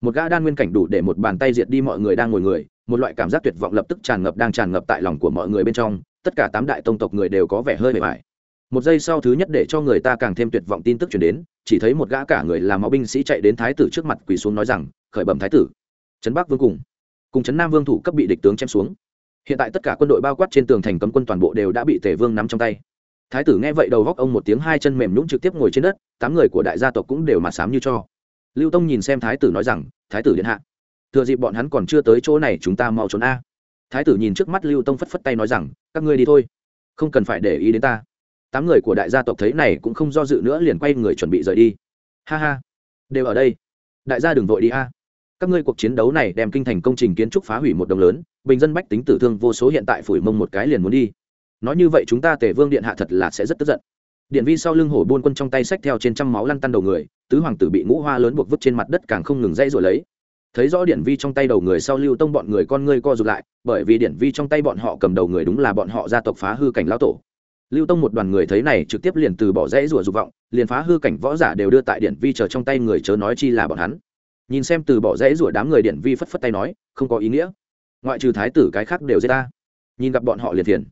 Một gã đan nguyên cảnh đủ để một bàn tay diệt đi mọi người đang ngồi người, một loại cảm giác tuyệt vọng lập tức tràn ngập đang tràn ngập tại lòng của mọi người bên trong, tất cả tám đại tông tộc người đều có vẻ hơi bề bài một giây sau thứ nhất để cho người ta càng thêm tuyệt vọng tin tức chuyển đến, chỉ thấy một gã cả người làm máu binh sĩ chạy đến thái tử trước mặt quỳ xuống nói rằng, khởi bẩm thái tử. Trấn bắc vương cùng cùng trấn nam vương thủ cấp bị địch tướng chém xuống. Hiện tại tất cả quân đội bao quát trên tường thành cấm quân toàn bộ đều đã bị tề vương nắm trong tay. Thái tử nghe vậy đầu góc ông một tiếng hai chân mềm nhũng trực tiếp ngồi trên đất, tám người của đại gia tộc cũng đều mặt sám như cho. Lưu tông nhìn xem thái tử nói rằng, thái tử điện hạ, thừa dịp bọn hắn còn chưa tới chỗ này chúng ta mau trốn a. Thái tử nhìn trước mắt lưu tông phất phất tay nói rằng, các ngươi đi thôi, không cần phải để ý đến ta. Tám người của đại gia tộc thấy này cũng không do dự nữa liền quay người chuẩn bị rời đi. Ha ha, đều ở đây, đại gia đừng vội đi a các ngươi cuộc chiến đấu này đem kinh thành công trình kiến trúc phá hủy một đồng lớn, bình dân bách tính tử thương vô số hiện tại phủi mông một cái liền muốn đi. Nói như vậy chúng ta tể vương điện hạ thật là sẽ rất tức giận. Điện vi sau lưng hổ buôn quân trong tay sách theo trên trăm máu lăn tăn đầu người, tứ hoàng tử bị ngũ hoa lớn buộc vứt trên mặt đất càng không ngừng dãy rồi lấy. Thấy rõ điện vi trong tay đầu người sau lưu tông bọn người con ngươi co rụt lại, bởi vì điện vi trong tay bọn họ cầm đầu người đúng là bọn họ gia tộc phá hư cảnh lão tổ. Lưu tông một đoàn người thấy này trực tiếp liền từ bỏ rẽ rủa dục vọng, liền phá hư cảnh võ giả đều đưa tại điện vi chờ trong tay người chớ nói chi là bọn hắn nhìn xem từ bỏ rẽ rủa đám người điện vi phất phất tay nói, không có ý nghĩa. Ngoại trừ thái tử cái khác đều giết ta. Nhìn gặp bọn họ liền thiền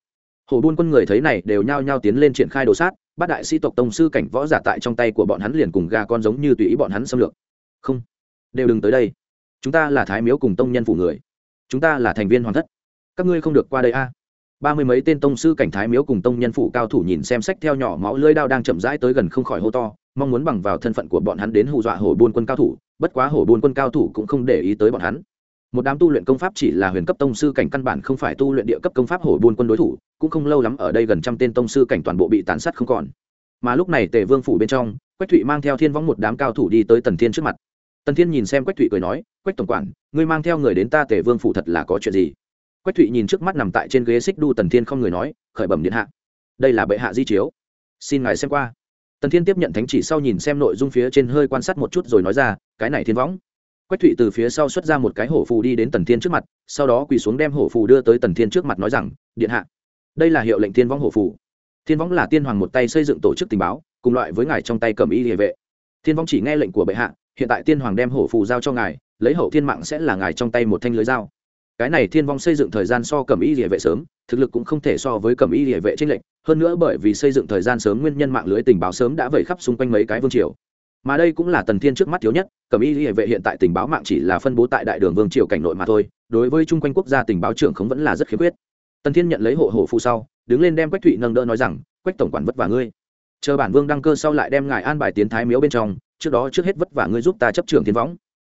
hồ buôn quân người thấy này đều nhao nhao tiến lên triển khai đồ sát bát đại sĩ tộc tông sư cảnh võ giả tại trong tay của bọn hắn liền cùng gà con giống như tùy ý bọn hắn xâm lược. Không, đều đừng tới đây. Chúng ta là thái miếu cùng tông nhân phủ người. Chúng ta là thành viên hoàng thất. Các ngươi không được qua đây a. Ba mươi mấy tên tông sư cảnh thái miếu cùng tông nhân phủ cao thủ nhìn xem sách theo nhỏ máu lưỡi đao đang chậm rãi tới gần không khỏi hô to mong muốn bằng vào thân phận của bọn hắn đến hù dọa hổ buôn quân cao thủ, bất quá hổ buôn quân cao thủ cũng không để ý tới bọn hắn. Một đám tu luyện công pháp chỉ là huyền cấp tông sư cảnh căn bản không phải tu luyện địa cấp công pháp hổ buôn quân đối thủ, cũng không lâu lắm ở đây gần trăm tên tông sư cảnh toàn bộ bị tàn sát không còn. Mà lúc này tề vương phủ bên trong, quách thụy mang theo thiên võng một đám cao thủ đi tới tần thiên trước mặt. Tần thiên nhìn xem quách thụy cười nói, quách tổng quản, ngươi mang theo người đến ta tề vương phủ thật là có chuyện gì? Quách thụy nhìn trước mắt nằm tại trên ghế xích đu tần thiên không người nói, khởi bẩm điện hạ. Đây là bệ hạ di chiếu. Xin ngài xem qua tần thiên tiếp nhận thánh chỉ sau nhìn xem nội dung phía trên hơi quan sát một chút rồi nói ra, cái này thiên võng. Quách thụy từ phía sau xuất ra một cái hổ phù đi đến tần thiên trước mặt, sau đó quỳ xuống đem hổ phù đưa tới tần thiên trước mặt nói rằng, điện hạ, đây là hiệu lệnh thiên võng hổ phù. Thiên võng là tiên hoàng một tay xây dựng tổ chức tình báo, cùng loại với ngài trong tay cầm y địa vệ. Thiên võng chỉ nghe lệnh của bệ hạ, hiện tại tiên hoàng đem hổ phù giao cho ngài, lấy hậu thiên mạng sẽ là ngài trong tay một thanh lưới dao. Cái này thiên vong xây dựng thời gian so cầm y địa vệ sớm, thực lực cũng không thể so với cầm y địa vệ tranh lệnh hơn nữa bởi vì xây dựng thời gian sớm nguyên nhân mạng lưới tình báo sớm đã vẩy khắp xung quanh mấy cái vương triều. Mà đây cũng là tần thiên trước mắt thiếu nhất cầm y hệ vệ hiện tại tình báo mạng chỉ là phân bố tại đại đường vương triều cảnh nội mà thôi, đối với chung quanh quốc gia tình báo trưởng không vẫn là rất khiếm khuyết. Tần thiên nhận lấy hộ hổ phụ sau, đứng lên đem quách thụy nâng đỡ nói rằng, quách tổng quản vất vả ngươi. Chờ bản vương đăng cơ sau lại đem ngài an bài tiến thái miếu bên trong, trước đó trước hết vất vả ngươi giúp ta chấp trường thiên võng.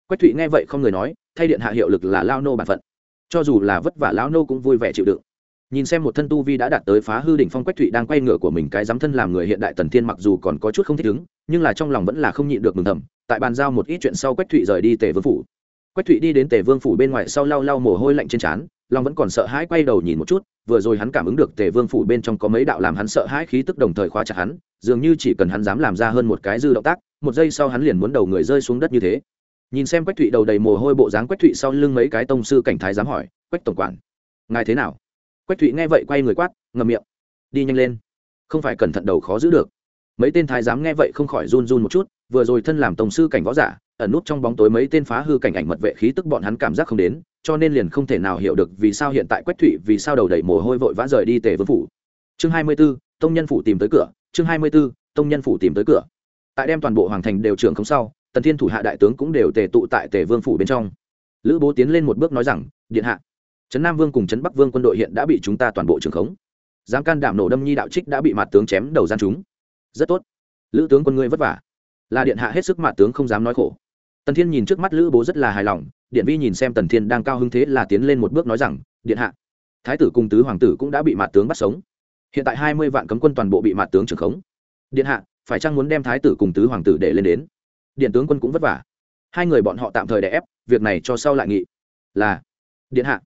Quách thụy nghe vậy không người nói, thay điện hạ hiệu lực là lao nô bản phận. Cho dù là vất vả lao nô cũng vui vẻ chịu đựng nhìn xem một thân tu vi đã đạt tới phá hư đỉnh phong quách thụy đang quay ngựa của mình, cái dám thân làm người hiện đại tần thiên mặc dù còn có chút không thích ứng, nhưng là trong lòng vẫn là không nhịn được mừng thầm, tại bàn giao một ít chuyện sau quách thụy rời đi tề vương phủ. Quách thụy đi đến tề vương phủ bên ngoài sau lau lau mồ hôi lạnh trên trán long vẫn còn sợ hãi quay đầu nhìn một chút, vừa rồi hắn cảm ứng được tề vương phủ bên trong có mấy đạo làm hắn sợ hãi khí tức đồng thời khóa chặt hắn, dường như chỉ cần hắn dám làm ra hơn một cái dư động tác, một giây sau hắn liền muốn đầu người rơi xuống đất như thế. Nhìn xem quách thụy đầu đầy mồ hôi bộ dáng quách thụy sau lưng mấy cái tông sư cảnh thái dám hỏi, quách tổng quản, ngài thế nào? Quách thụy nghe vậy quay người quát ngầm miệng. Đi nhanh lên. Không phải cẩn thận đầu khó giữ được. Mấy tên thái giám nghe vậy không khỏi run run một chút, vừa rồi thân làm tổng sư cảnh võ giả, ẩn nút trong bóng tối mấy tên phá hư cảnh ảnh mật vệ khí tức bọn hắn cảm giác không đến, cho nên liền không thể nào hiểu được vì sao hiện tại quách thụy vì sao đầu đầy mồ hôi vội vã rời đi tề vương phủ. Chương hai mươi b ố tông nhân phủ tìm tới cửa. Chương hai mươi b ố tông nhân phủ tìm tới cửa. Tại đem toàn bộ hoàng thành đều trưởng không sau, tần thiên thủ hạ đại tướng cũng đều tề tụ tại tề vương phủ bên trong. Lữ bố tiến lên một bước nói rằng, điện hạ trấn nam vương cùng trấn bắc vương quân đội hiện đã bị chúng ta toàn bộ trưởng khống. Dám can đảm nổ đâm nhi đạo trích đã bị mặt tướng chém đầu gian chúng. Rất tốt. Lữ tướng quân ngươi vất vả. Là điện hạ hết sức mặt tướng không dám nói khổ. Tần thiên nhìn trước mắt lữ bố rất là hài lòng, điện vi nhìn xem tần thiên đang cao hứng thế là tiến lên một bước nói rằng, điện hạ, thái tử cùng tứ hoàng tử cũng đã bị mặt tướng bắt sống. Hiện tại hai mươi vạn cấm quân toàn bộ bị mặt tướng trưởng khống. Điện hạ, phải chăng muốn đem thái tử cùng tứ hoàng tử để lên đến? Điện tướng quân cũng vất vả. Hai người bọn họ tạm thời đè ép, việc này cho sau lại nghị. Là, điện hạ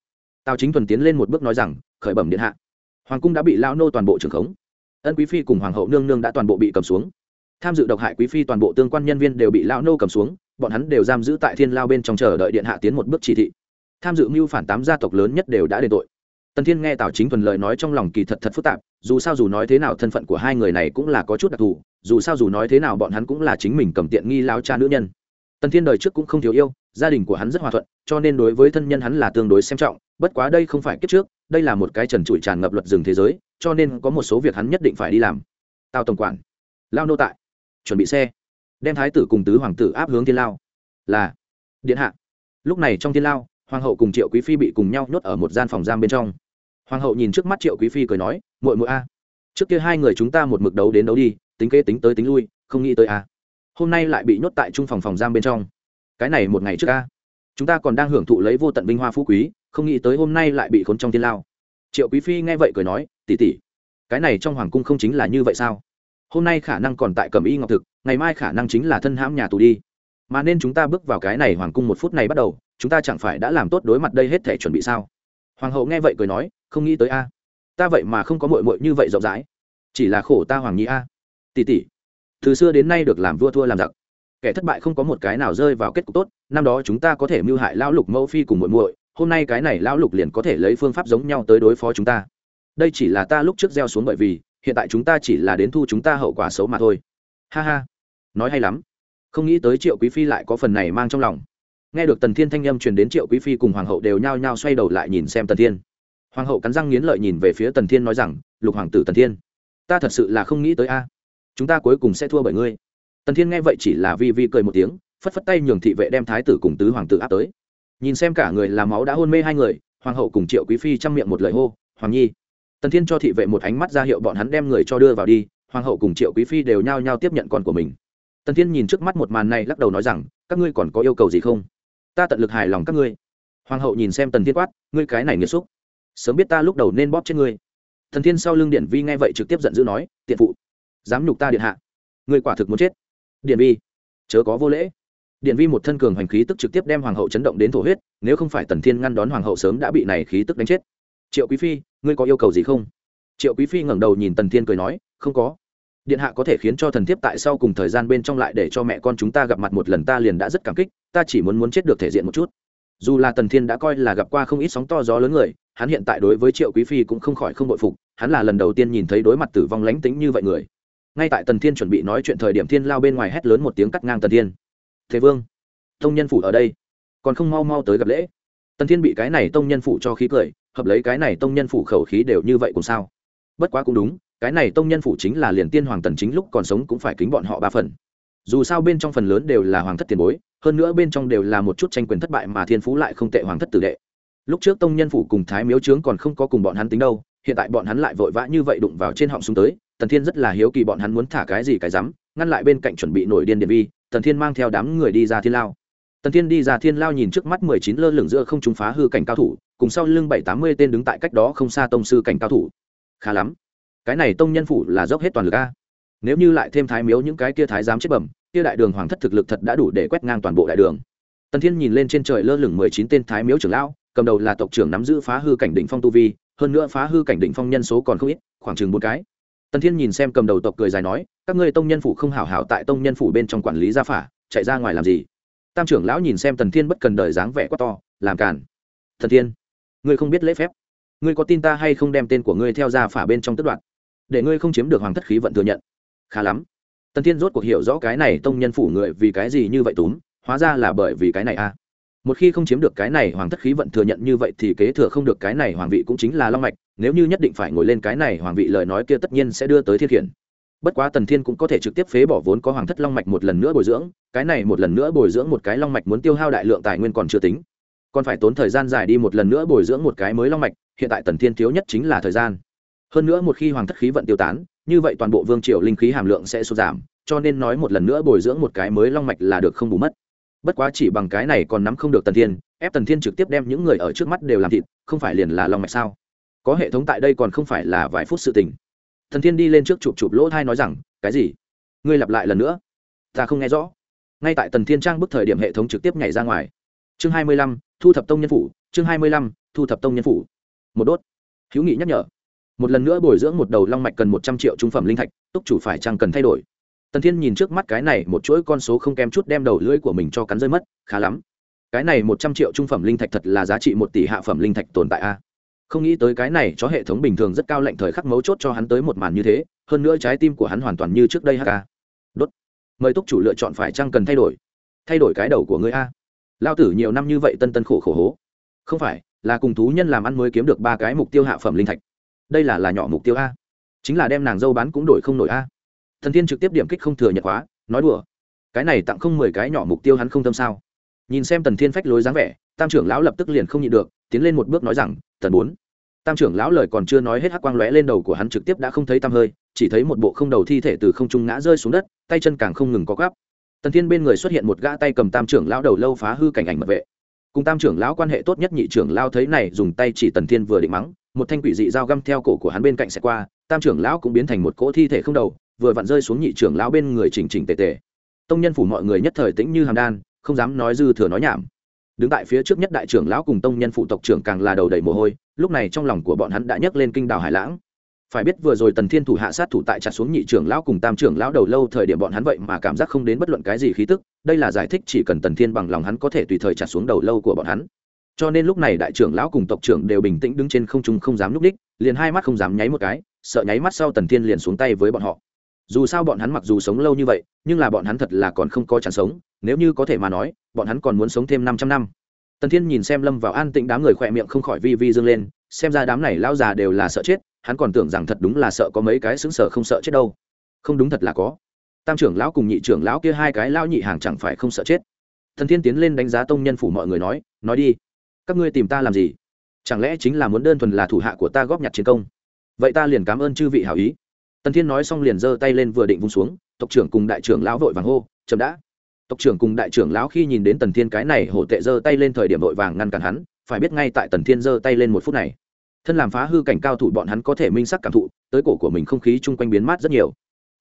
tào chính thuần tiến lên một bước nói rằng, khởi bẩm điện hạ. Hoàng cung đã bị lão nô toàn bộ trưởng khống. Ân quý phi cùng hoàng hậu nương nương đã toàn bộ bị cầm xuống. Tham dự độc hại quý phi toàn bộ tương quan nhân viên đều bị lão nô cầm xuống, bọn hắn đều giam giữ tại thiên lao bên trong chờ đợi điện hạ tiến một bước chỉ thị. Tham dự mưu phản tám gia tộc lớn nhất đều đã đền tội. Tần thiên nghe tào chính thuần lời nói trong lòng kỳ thật thật phức tạp, dù sao dù nói thế nào thân phận của hai người này cũng là có chút đặc thù, dù sao dù nói thế nào bọn hắn cũng là chính mình cầm tiện nghi lao cha nữ nhân. Tần thiên đời trước cũng không thiếu yêu, gia đình của hắn rất hòa thuận, cho nên đối với thân nhân hắn là tương đối xem trọng bất quá đây không phải kiếp trước, đây là một cái trần trụi tràn ngập luật rừng thế giới, cho nên có một số việc hắn nhất định phải đi làm. Tào tổng quản, lao nô tại, chuẩn bị xe. Đem thái tử cùng tứ hoàng tử áp hướng thiên lao. Là, điện hạ. Lúc này trong thiên lao, hoàng hậu cùng triệu quý phi bị cùng nhau nhốt ở một gian phòng giam bên trong. Hoàng hậu nhìn trước mắt triệu quý phi cười nói, muội muội a, trước kia hai người chúng ta một mực đấu đến đấu đi, tính kế tính tới tính lui, không nghĩ tới a. Hôm nay lại bị nhốt tại trung phòng phòng giam bên trong. Cái này một ngày trước a. Chúng ta còn đang hưởng thụ lấy vô tận vinh hoa phú quý không nghĩ tới hôm nay lại bị khốn trong thiên lao. Triệu quý phi nghe vậy cười nói tỉ tỉ cái này trong hoàng cung không chính là như vậy sao? Hôm nay khả năng còn tại cẩm y ngọc thực, ngày mai khả năng chính là thân hãm nhà tù đi. Mà nên chúng ta bước vào cái này hoàng cung một phút này bắt đầu, chúng ta chẳng phải đã làm tốt đối mặt đây hết thể chuẩn bị sao? Hoàng hậu nghe vậy cười nói, không nghĩ tới a. Ta vậy mà không có mội mội như vậy rộng rãi. Chỉ là khổ ta hoàng nhi a. Tỷ tỷ, từ xưa đến nay được làm vua thua làm giặc. Kẻ thất bại không có một cái nào rơi vào kết cục tốt, năm đó chúng ta có thể mưu hại lão lục mẫu phi cùng muội muội hôm nay cái này lão lục liền có thể lấy phương pháp giống nhau tới đối phó chúng ta. Đây chỉ là ta lúc trước gieo xuống bởi vì, hiện tại chúng ta chỉ là đến thu chúng ta hậu quả xấu mà thôi. Ha ha. Nói hay lắm. Không nghĩ tới triệu quý phi lại có phần này mang trong lòng. Nghe được tần thiên thanh â m truyền đến triệu quý phi cùng hoàng hậu đều nhao nhao xoay đầu lại nhìn xem tần thiên. Hoàng hậu cắn răng nghiến lợi nhìn về phía tần thiên nói rằng, lục hoàng tử tần thiên, ta thật sự là không nghĩ tới a. Chúng ta cuối cùng sẽ thua bởi ngươi. Tần thiên nghe vậy chỉ là vi vi cười một tiếng, phất phất tay nhường thị vệ đem thái tử cùng tứ hoàng tử áp tới nhìn xem cả người làm máu đã hôn mê hai người, hoàng hậu cùng triệu quý phi chăm miệng một lời hô, hoàng nhi. Tần thiên cho thị vệ một ánh mắt ra hiệu bọn hắn đem người cho đưa vào đi, hoàng hậu cùng triệu quý phi đều nhao nhao tiếp nhận con của mình. Tần thiên nhìn trước mắt một màn này lắc đầu nói rằng, các ngươi còn có yêu cầu gì không? Ta tận lực hài lòng các ngươi. Hoàng hậu nhìn xem tần thiên quát, ngươi cái này nghiêm xúc, sớm biết ta lúc đầu nên bóp chết ngươi. Thần thiên sau lưng điện vi nghe vậy trực tiếp giận dữ nói, tiện phụ, dám nhục ta điện hạ, ngươi quả thực muốn chết. Điện vi, chớ có vô lễ điện vi một thân cường hành khí tức trực tiếp đem hoàng hậu chấn động đến thổ huyết, nếu không phải tần thiên ngăn đón hoàng hậu sớm đã bị này khí tức đánh chết. Triệu quý phi, ngươi có yêu cầu gì không? Triệu quý phi ngẩng đầu nhìn tần thiên cười nói, không có. Điện hạ có thể khiến cho thần thiếp tại sau cùng thời gian bên trong lại để cho mẹ con chúng ta gặp mặt một lần ta liền đã rất cảm kích, ta chỉ muốn muốn chết được thể diện một chút. Dù là tần thiên đã coi là gặp qua không ít sóng to gió lớn người, hắn hiện tại đối với triệu quý phi cũng không khỏi không bội phục, hắn là lần đầu tiên nhìn thấy đối mặt tử vong lánh tính như vậy người. Ngay tại tần thiên chuẩn bị nói chuyện thời điểm thiên lao bên ngoài hét lớn một tiếng cắt ngang tần thiên thế vương, tông nhân phủ ở đây, còn không mau mau tới gặp lễ. Tần thiên bị cái này tông nhân phủ cho khí cười, hợp lấy cái này tông nhân phủ khẩu khí đều như vậy cũng sao? Bất quá cũng đúng, cái này tông nhân phủ chính là liền tiên hoàng tần chính lúc còn sống cũng phải kính bọn họ ba phần. Dù sao bên trong phần lớn đều là hoàng thất tiền bối, hơn nữa bên trong đều là một chút tranh quyền thất bại mà thiên phú lại không tệ hoàng thất tử đệ. Lúc trước tông nhân phủ cùng thái miếu trướng còn không có cùng bọn hắn tính đâu, hiện tại bọn hắn lại vội vã như vậy đụng vào trên họng xuống tới, tần thiên rất là hiếu kỳ bọn hắn muốn thả cái gì cái rắm, ngăn lại bên cạnh chuẩn bị nổi điên điện vi tần thiên mang theo đám người đi ra thiên lao. Tần thiên đi ra thiên lao nhìn trước mắt mười chín lơ lửng giữa không trung phá hư cảnh cao thủ, cùng sau lưng bảy tám mươi tên đứng tại cách đó không xa tông sư cảnh cao thủ. Khá lắm. Cái này tông nhân phủ là dốc hết toàn lực a. Nếu như lại thêm thái miếu những cái kia thái giám chết bẩm, kia đại đường hoàng thất thực lực thật đã đủ để quét ngang toàn bộ đại đường. Tần thiên nhìn lên trên trời lơ lửng mười chín tên thái miếu trưởng lão, cầm đầu là tộc trưởng nắm giữ phá hư cảnh đỉnh phong tu vi, hơn nữa phá hư cảnh đỉnh phong nhân số còn không ít, khoảng chừng bốn cái tần thiên nhìn xem cầm đầu tộc cười dài nói, các ngươi tông nhân phủ không hảo hảo tại tông nhân phủ bên trong quản lý gia phả, chạy ra ngoài làm gì? Tam trưởng lão nhìn xem tần thiên bất cần đời dáng vẻ quá to, làm cản thần thiên, ngươi không biết lễ phép. Ngươi có tin ta hay không đem tên của ngươi theo gia phả bên trong tất đoạn để ngươi không chiếm được hoàng thất khí vận thừa nhận. Khá lắm. Tần thiên rốt cuộc hiểu rõ cái này tông nhân phủ người vì cái gì như vậy túm, hóa ra là bởi vì cái này a một khi không chiếm được cái này hoàng thất khí vận thừa nhận như vậy thì kế thừa không được cái này hoàng vị cũng chính là long mạch nếu như nhất định phải ngồi lên cái này hoàng vị lời nói kia tất nhiên sẽ đưa tới thiên khiển. Bất quá tần thiên cũng có thể trực tiếp phế bỏ vốn có hoàng thất long mạch một lần nữa bồi dưỡng, cái này một lần nữa bồi dưỡng một cái long mạch muốn tiêu hao đại lượng tài nguyên còn chưa tính. Còn phải tốn thời gian dài đi một lần nữa bồi dưỡng một cái mới long mạch, hiện tại tần thiên thiếu nhất chính là thời gian. Hơn nữa một khi hoàng thất khí vận tiêu tán, như vậy toàn bộ vương triều linh khí hàm lượng sẽ sụt giảm, cho nên nói một lần nữa bồi dưỡng một cái mới long mạch là được không bù mất. Bất quá chỉ bằng cái này còn nắm không được tần thiên, ép tần thiên trực tiếp đem những người ở trước mắt đều làm thịt, không phải liền là long mạch sao? Có hệ thống tại đây còn không phải là vài phút sự tình. Thần thiên đi lên trước chụp chụp lỗ thai nói rằng, cái gì? Ngươi lặp lại lần nữa? Ta không nghe rõ. Ngay tại tần thiên trang bức thời điểm hệ thống trực tiếp nhảy ra ngoài. Chương hai mươi lăm, thu thập tông nhân phủ, chương hai mươi lăm, thu thập tông nhân phủ. Một đốt. Hữu nghị nhắc nhở. Một lần nữa bồi dưỡng một đầu long mạch cần một trăm triệu trung phẩm linh thạch, túc chủ phải chăng cần thay đổi? Tần thiên nhìn trước mắt cái này một chuỗi con số không kém chút đem đầu lưỡi của mình cho cắn rơi mất, khá lắm. Cái này một trăm triệu trung phẩm linh thạch thật là giá trị một tỷ hạ phẩm linh thạch tồn tại a không nghĩ tới cái này cho hệ thống bình thường rất cao lệnh thời khắc mấu chốt cho hắn tới một màn như thế, hơn nữa trái tim của hắn hoàn toàn như trước đây hk đốt. Mời túc chủ lựa chọn phải chăng cần thay đổi? Thay đổi cái đầu của ngươi a. Lao tử nhiều năm như vậy tân tân khổ khổ hố. Không phải, là cùng thú nhân làm ăn mới kiếm được ba cái mục tiêu hạ phẩm linh thạch. Đây là là nhỏ mục tiêu a. Chính là đem nàng dâu bán cũng đổi không nổi a. Thần tiên trực tiếp điểm kích không thừa nhận hóa nói đùa. Cái này tặng không mười cái nhỏ mục tiêu hắn không tâm sao? Nhìn xem tần thiên phách lối dáng vẻ, tam trưởng lão lập tức liền không nhịn được tiến lên một bước nói rằng tần bốn. Tam trưởng lão lời còn chưa nói hết hắc quang lóe lên đầu của hắn trực tiếp đã không thấy tăm hơi, chỉ thấy một bộ không đầu thi thể từ không trung ngã rơi xuống đất, tay chân càng không ngừng có gáp tần thiên bên người xuất hiện một gã tay cầm tam trưởng lão đầu lâu phá hư cảnh ảnh mật vệ. Cùng tam trưởng lão quan hệ tốt nhất nhị trưởng lão thấy này, dùng tay chỉ tần thiên vừa định mắng, một thanh quỷ dị dao găm theo cổ của hắn bên cạnh sẽ qua, tam trưởng lão cũng biến thành một cỗ thi thể không đầu, vừa vặn rơi xuống nhị trưởng lão bên người chỉnh chỉnh tề tề. Tông nhân phủ mọi người nhất thời tĩnh như hàm đan, không dám nói dư thừa nói nhảm đứng tại phía trước nhất đại trưởng lão cùng tông nhân phụ tộc trưởng càng là đầu đầy mồ hôi, lúc này trong lòng của bọn hắn đã nhấc lên kinh đảo hải lãng. Phải biết vừa rồi tần thiên thủ hạ sát thủ tại chặt xuống nhị trưởng lão cùng tam trưởng lão đầu lâu thời điểm bọn hắn vậy mà cảm giác không đến bất luận cái gì khí tức, đây là giải thích chỉ cần tần thiên bằng lòng hắn có thể tùy thời chặt xuống đầu lâu của bọn hắn. Cho nên lúc này đại trưởng lão cùng tộc trưởng đều bình tĩnh đứng trên không trung không dám núp đích, liền hai mắt không dám nháy một cái, sợ nháy mắt sau tần thiên liền xuống tay với bọn họ dù sao bọn hắn mặc dù sống lâu như vậy, nhưng là bọn hắn thật là còn không có chẳng sống, nếu như có thể mà nói, bọn hắn còn muốn sống thêm 500 năm. Tần thiên nhìn xem lâm vào an tĩnh đám người khỏe miệng không khỏi vi vi dương lên, xem ra đám này lão già đều là sợ chết, hắn còn tưởng rằng thật đúng là sợ có mấy cái xứng sở không sợ chết đâu. Không đúng thật là có. Tam trưởng lão cùng nhị trưởng lão kia hai cái lão nhị hàng chẳng phải không sợ chết. Thần thiên tiến lên đánh giá tông nhân phủ mọi người nói nói đi, các ngươi tìm ta làm gì? Chẳng lẽ chính là muốn đơn thuần là thủ hạ của ta góp nhặt chiến công? Vậy ta liền cảm ơn chư vị hảo ý tần thiên nói xong liền giơ tay lên vừa định vung xuống, tộc trưởng cùng đại trưởng lão vội vàng hô, chậm đã. Tộc trưởng cùng đại trưởng lão khi nhìn đến tần thiên cái này hổ tệ giơ tay lên thời điểm vội vàng ngăn cản hắn, phải biết ngay tại tần thiên giơ tay lên một phút này, thân làm phá hư cảnh cao thủ bọn hắn có thể minh sắc cảm thụ, tới cổ của mình không khí chung quanh biến mát rất nhiều.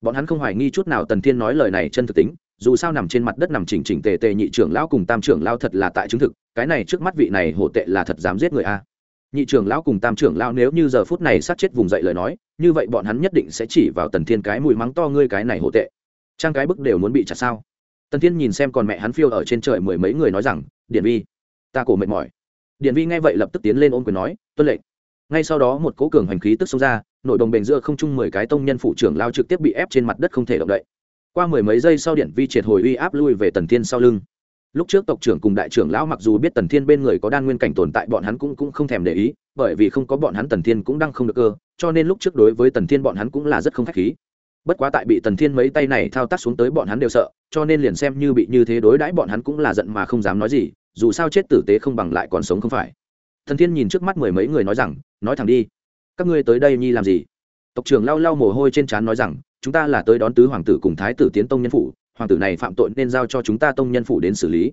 Bọn hắn không hoài nghi chút nào tần thiên nói lời này chân thực tính, dù sao nằm trên mặt đất nằm chỉnh chỉnh tề tề nhị trưởng lão cùng tam trưởng lão thật là tại chứng thực, cái này trước mắt vị này hổ tệ là thật dám giết người a nhị trưởng lão cùng tam trưởng lão nếu như giờ phút này sát chết vùng dậy lời nói, như vậy bọn hắn nhất định sẽ chỉ vào tần thiên cái mùi mắng to ngươi cái này hổ tệ. Trang cái bức đều muốn bị chặt sao? Tần thiên nhìn xem còn mẹ hắn phiêu ở trên trời mười mấy người nói rằng, điện vi, ta cổ mệt mỏi. Điện vi nghe vậy lập tức tiến lên ôm quyền nói, tuân lệnh. Ngay sau đó một cố cường hành khí tức xông ra, nội đồng bền giữa không chung mười cái tông nhân phụ trưởng lao trực tiếp bị ép trên mặt đất không thể động đậy. Qua mười mấy giây sau điện vi triệt hồi uy áp lui về tần thiên sau lưng lúc trước tộc trưởng cùng đại trưởng lão mặc dù biết tần thiên bên người có đan nguyên cảnh tồn tại, bọn hắn cũng cũng không thèm để ý, bởi vì không có bọn hắn tần thiên cũng đang không được cơ, cho nên lúc trước đối với tần thiên bọn hắn cũng là rất không khách khí. Bất quá tại bị tần thiên mấy tay này thao tác xuống tới bọn hắn đều sợ, cho nên liền xem như bị như thế đối đãi bọn hắn cũng là giận mà không dám nói gì, dù sao chết tử tế không bằng lại còn sống không phải. Thần thiên nhìn trước mắt mười mấy người nói rằng, nói thẳng đi, các ngươi tới đây nhi làm gì? Tộc trưởng lau lau mồ hôi trên trán nói rằng, chúng ta là tới đón tứ hoàng tử cùng thái tử tiến tông nhân phủ hoàng tử này phạm tội nên giao cho chúng ta tông nhân phủ đến xử lý.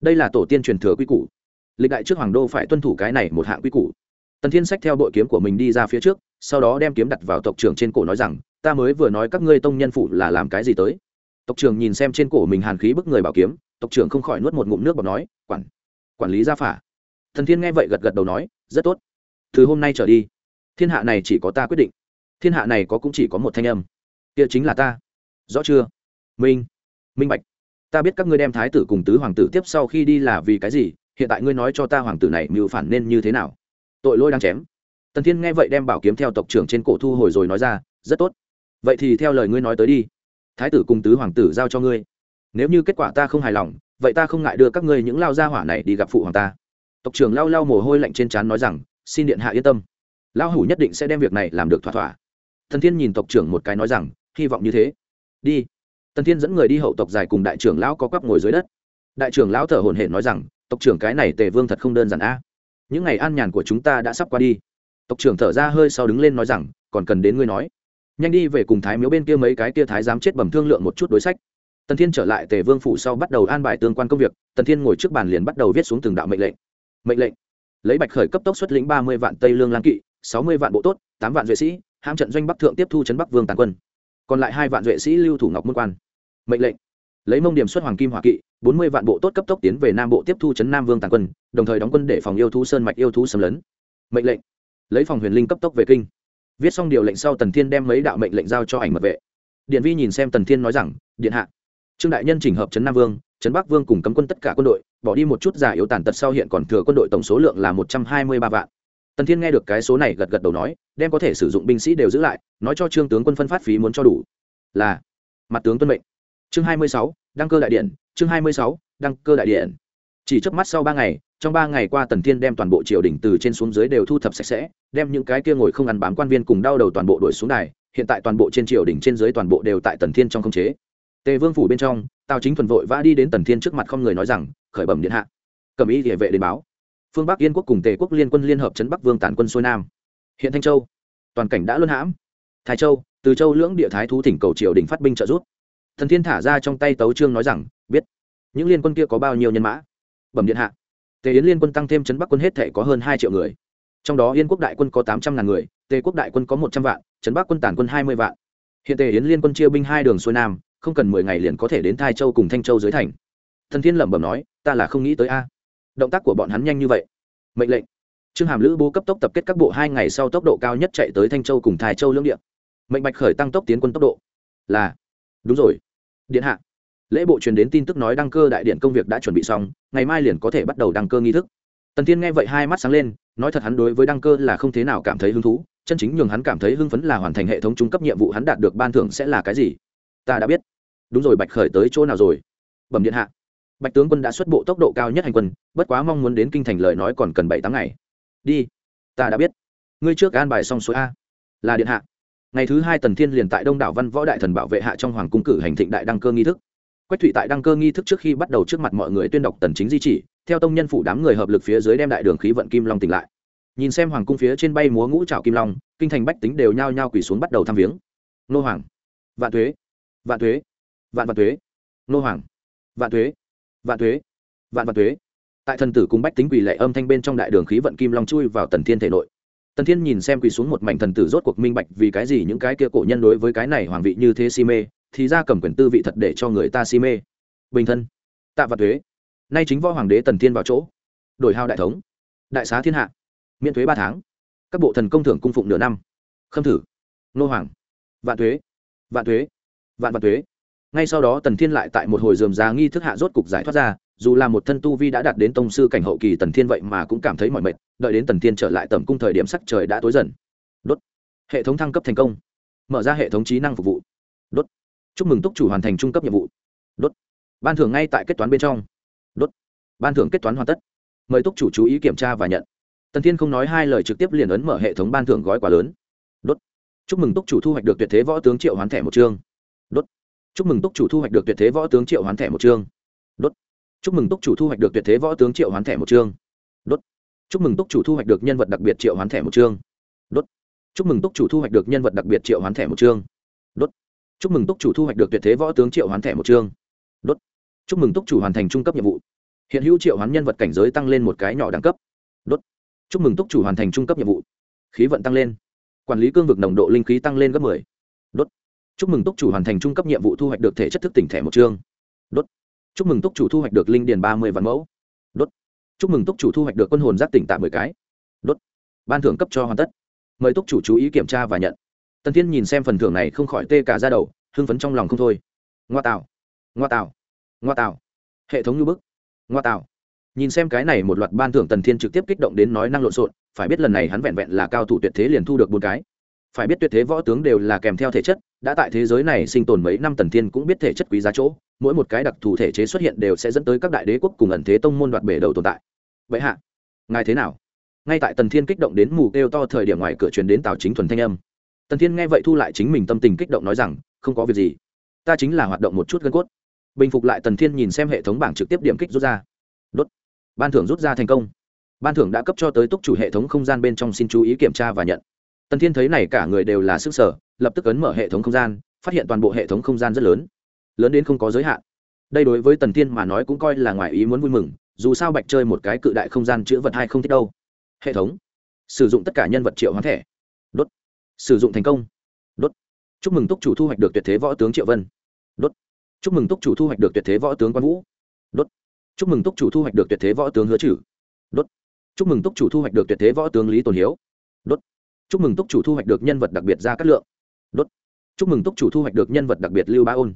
Đây là tổ tiên truyền thừa quy củ. Lịch đại trước hoàng đô phải tuân thủ cái này một hạng quy củ. Tần thiên sách theo bội kiếm của mình đi ra phía trước, sau đó đem kiếm đặt vào tộc trưởng trên cổ nói rằng, ta mới vừa nói các ngươi tông nhân phủ là làm cái gì tới? Tộc trưởng nhìn xem trên cổ mình hàn khí bức người bảo kiếm, tộc trưởng không khỏi nuốt một ngụm nước bọt nói, quản quản lý gia phả. Thần thiên nghe vậy gật gật đầu nói, rất tốt. Từ hôm nay trở đi, thiên hạ này chỉ có ta quyết định. Thiên hạ này có cũng chỉ có một thanh âm. Kia chính là ta. Rõ chưa? Minh minh bạch. Ta biết các ngươi đem thái tử cùng tứ hoàng tử tiếp sau khi đi là vì cái gì, hiện tại ngươi nói cho ta hoàng tử này mưu phản nên như thế nào? Tội lỗi đang chém. Tần thiên nghe vậy đem bảo kiếm theo tộc trưởng trên cổ thu hồi rồi nói ra, rất tốt. Vậy thì theo lời ngươi nói tới đi. Thái tử cùng tứ hoàng tử giao cho ngươi. Nếu như kết quả ta không hài lòng, vậy ta không ngại đưa các ngươi những lao gia hỏa này đi gặp phụ hoàng ta. Tộc trưởng lao lao mồ hôi lạnh trên trán nói rằng, xin điện hạ yên tâm. Lao hủ nhất định sẽ đem việc này làm được thỏa thỏa. Thần thiên nhìn tộc trưởng một cái nói rằng, hy vọng như thế. Đi tần thiên dẫn người đi hậu tộc dài cùng đại trưởng lão có quắp ngồi dưới đất. Đại trưởng lão thở hổn hển nói rằng, tộc trưởng cái này tề vương thật không đơn giản a. Những ngày an nhàn của chúng ta đã sắp qua đi. Tộc trưởng thở ra hơi sau đứng lên nói rằng, còn cần đến ngươi nói. Nhanh đi về cùng thái miếu bên kia mấy cái kia thái dám chết bầm thương lượng một chút đối sách. Tần thiên trở lại tề vương phủ sau bắt đầu an bài tương quan công việc, tần thiên ngồi trước bàn liền bắt đầu viết xuống từng đạo mệnh lệnh. Mệnh lệnh. Lấy bạch khởi cấp tốc xuất lĩnh ba mươi vạn tây lương lang kỵ, sáu mươi vạn bộ tốt, tám vạn duệ sĩ, hãm trận doanh bắc thượng tiếp thu chấn bắc vương tàn quân. Còn lại hai vạn duệ sĩ lưu thủ ngọc môn quan mệnh lệnh. Lấy mông điểm xuất hoàng kim hỏa kỵ, bốn mươi vạn bộ tốt cấp tốc tiến về nam bộ tiếp thu chấn nam vương tàn quân, đồng thời đóng quân để phòng yêu thú sơn mạch yêu thú xâm lấn. Mệnh lệnh. Lấy phòng huyền linh cấp tốc về kinh. Viết xong điều lệnh sau tần thiên đem mấy đạo mệnh lệnh giao cho ảnh mật vệ. Điện vi nhìn xem tần thiên nói rằng, điện hạ, trương đại nhân chỉnh hợp trấn nam vương trấn bắc vương cùng cấm quân tất cả quân đội, bỏ đi một chút giả yếu tàn tật sau hiện còn thừa quân đội tổng số lượng là một trăm hai mươi ba vạn. Tần thiên nghe được cái số này gật gật đầu nói, đem có thể sử dụng binh sĩ đều giữ lại, nói cho trương tướng quân phân phát phí muốn cho đủ. Là. Mặt tướng tuân mệnh chương hai mươi sáu, đăng cơ đại điện, chương hai mươi sáu, đăng cơ đại điện. Chỉ trước mắt sau ba ngày, trong ba ngày qua tần thiên đem toàn bộ triều đình từ trên xuống dưới đều thu thập sạch sẽ, đem những cái kia ngồi không ăn bám quan viên cùng đau đầu toàn bộ đuổi xuống đài, hiện tại toàn bộ trên triều đình trên dưới toàn bộ đều tại tần thiên trong không chế. Tề vương phủ bên trong, tào chính thuần vội vã đi đến tần thiên trước mặt không người nói rằng, khởi bẩm điện hạ. Cầm ý địa vệ đến báo. Phương bắc yên quốc cùng tề quốc liên quân liên hợp chấn bắc vương tản quân xuôi nam. Hiện thanh châu, toàn cảnh đã luân hãm. Thái châu, từ châu lưỡng địa thái thú thỉnh cầu triều đình phát binh trợ giúp thần thiên thả ra trong tay tấu trương nói rằng, biết. Những liên quân kia có bao nhiêu nhân mã? Bẩm điện hạ. Tề yến liên quân tăng thêm chấn bắc quân hết thể có hơn hai triệu người. Trong đó yên quốc đại quân có tám trăm ngàn người, tề quốc đại quân có một trăm vạn, trấn bắc quân tản quân hai mươi vạn. Hiện tề yến liên quân chia binh hai đường xuôi nam, không cần mười ngày liền có thể đến thai châu cùng thanh châu dưới thành. Thần thiên lẩm bẩm nói, ta là không nghĩ tới a. Động tác của bọn hắn nhanh như vậy. Mệnh lệnh. Trương hàm lữ bố cấp tốc tập kết các bộ hai ngày sau tốc độ cao nhất chạy tới thanh châu cùng thai châu lưỡng địa. mệnh bạch khởi tăng tốc tiến quân tốc độ. Là. Đúng rồi điện hạ. Lễ bộ truyền đến tin tức nói đăng cơ đại điện công việc đã chuẩn bị xong, ngày mai liền có thể bắt đầu đăng cơ nghi thức. Tần tiên nghe vậy hai mắt sáng lên, nói thật hắn đối với đăng cơ là không thế nào cảm thấy hứng thú, chân chính nhường hắn cảm thấy hưng phấn là hoàn thành hệ thống trung cấp nhiệm vụ hắn đạt được ban thưởng sẽ là cái gì? Ta đã biết. Đúng rồi bạch khởi tới chỗ nào rồi? Bẩm điện hạ. Bạch tướng quân đã xuất bộ tốc độ cao nhất hành quân, bất quá mong muốn đến kinh thành lời nói còn cần bảy tháng ngày. Đi. Ta đã biết. Ngươi trước an bài xong số a. Là điện hạ ngày thứ hai tần thiên liền tại đông đảo văn võ đại thần bảo vệ hạ trong hoàng cung cử hành thịnh đại đăng cơ nghi thức. Quách thụy tại đăng cơ nghi thức trước khi bắt đầu trước mặt mọi người tuyên đọc tần chính di chỉ, theo tông nhân phủ đám người hợp lực phía dưới đem đại đường khí vận kim long tỉnh lại. Nhìn xem hoàng cung phía trên bay múa ngũ trào kim long, kinh thành bách tính đều nhao nhao quỳ xuống bắt đầu thăm viếng. Nô hoàng. Vạn thuế. Vạn thuế. Vạn vạn thuế. Nô hoàng. Vạn thuế. Vạn thuế. Vạn vạn thuế. Tại thần tử cùng bách tính quỳ lệ âm thanh bên trong đại đường khí vận kim long chui vào tần thiên thể nội tần thiên nhìn xem quỳ xuống một mảnh thần tử rốt cuộc minh bạch vì cái gì những cái kia cổ nhân đối với cái này hoàng vị như thế si mê, thì ra cầm quyền tư vị thật để cho người ta si mê. Bình thân, tạ vạn thuế. Nay chính võ hoàng đế tần thiên vào chỗ. Đổi hao đại thống. Đại xá thiên hạ. Miễn thuế ba tháng. Các bộ thần công thưởng cung phụng nửa năm. Khâm thử. Nô hoàng. Vạn thuế. Vạn thuế. Vạn vạn thuế. Ngay sau đó tần thiên lại tại một hồi dườm già nghi thức hạ rốt cục giải thoát ra, dù là một thân tu vi đã đạt đến tông sư cảnh hậu kỳ tần thiên vậy mà cũng cảm thấy mỏi mệt đợi đến tần thiên trở lại tầm cung thời điểm sắc trời đã tối dần. Đốt. Hệ thống thăng cấp thành công. Mở ra hệ thống trí năng phục vụ. Đốt. Chúc mừng túc chủ hoàn thành trung cấp nhiệm vụ. Đốt. Ban thưởng ngay tại kết toán bên trong. Đốt. Ban thưởng kết toán hoàn tất. Mời túc chủ chú ý kiểm tra và nhận. Tần thiên không nói hai lời trực tiếp liền ấn mở hệ thống ban thưởng gói quà lớn. Đốt. Chúc mừng túc chủ thu hoạch được tuyệt thế võ tướng triệu hoán thẻ một chương. Đốt. Chúc mừng túc chủ thu hoạch được tuyệt thế võ tướng triệu hoán thẻ một chương. Đốt. Chúc mừng túc chủ thu hoạch được tuyệt thế võ tướng triệu hoán thẻ một chương. đốt chúc mừng túc chủ thu hoạch được nhân vật đặc biệt triệu hoán thẻ một chương. Đốt. Chúc mừng túc chủ thu hoạch được nhân vật đặc biệt triệu hoán thẻ một chương. Đốt. Chúc mừng túc chủ thu hoạch được tuyệt thế võ tướng triệu hoán thẻ một chương. Đốt. Chúc mừng túc chủ hoàn thành trung cấp nhiệm vụ. Hiện hữu triệu hoán nhân vật cảnh giới tăng lên một cái nhỏ đẳng cấp. Đốt. Chúc mừng túc chủ hoàn thành trung cấp nhiệm vụ. Khí vận tăng lên. Quản lý cương vực nồng độ linh khí tăng lên gấp 10. đốt. Chúc mừng túc chủ hoàn thành trung cấp nhiệm vụ thu hoạch được thể chất thức tỉnh thẻ một chương. Đốt. Chúc mừng túc chủ thu hoạch được linh điền ba mươi vạn mẫu chúc mừng túc chủ thu hoạch được quân hồn giác tỉnh tạm mười cái. Đốt. Ban thưởng cấp cho hoàn tất. Mời túc chủ chú ý kiểm tra và nhận. Tần thiên nhìn xem phần thưởng này không khỏi tê cả ra đầu, hưng phấn trong lòng không thôi. Ngoa tạo. Ngoa tạo. Ngoa tạo. Hệ thống như bức. Ngoa tạo. Nhìn xem cái này một loạt ban thưởng tần thiên trực tiếp kích động đến nói năng lộn xộn, phải biết lần này hắn vẹn vẹn là cao thủ tuyệt thế liền thu được bốn cái phải biết tuyệt thế võ tướng đều là kèm theo thể chất, đã tại thế giới này sinh tồn mấy năm tần thiên cũng biết thể chất quý giá chỗ, mỗi một cái đặc thù thể chế xuất hiện đều sẽ dẫn tới các đại đế quốc cùng ẩn thế tông môn đoạt bể đầu tồn tại. Vậy hạ, ngài thế nào? Ngay tại tần thiên kích động đến mù kêu to thời điểm ngoài cửa truyền đến tào chính thuần thanh âm. Tần thiên nghe vậy thu lại chính mình tâm tình kích động nói rằng, không có việc gì, ta chính là hoạt động một chút gân cốt. Bình phục lại tần thiên nhìn xem hệ thống bảng trực tiếp điểm kích rút ra. Đốt. Ban thưởng rút ra thành công. Ban thưởng đã cấp cho tới túc chủ hệ thống không gian bên trong xin chú ý kiểm tra và nhận tần thiên thấy này cả người đều là sức sở, lập tức ấn mở hệ thống không gian, phát hiện toàn bộ hệ thống không gian rất lớn. Lớn đến không có giới hạn. Đây đối với tần thiên mà nói cũng coi là ngoài ý muốn vui mừng, dù sao bạch chơi một cái cự đại không gian chữ vật hai không thích đâu. Hệ thống. Sử dụng tất cả nhân vật triệu hoán thẻ. Đốt. Sử dụng thành công. Đốt. Chúc mừng túc chủ thu hoạch được tuyệt thế võ tướng triệu vân. Đốt. Chúc mừng túc chủ thu hoạch được tuyệt thế võ tướng quan vũ. Đốt. Chúc mừng túc chủ thu hoạch được tuyệt thế võ tướng hứa trừ đốt. Chúc mừng túc chủ thu hoạch được tuyệt thế võ tướng lý tồn hiếu. Đốt chúc mừng túc chủ thu hoạch được nhân vật đặc biệt ra cát lượng. Đốt. Chúc mừng túc chủ thu hoạch được nhân vật đặc biệt lưu ba ôn.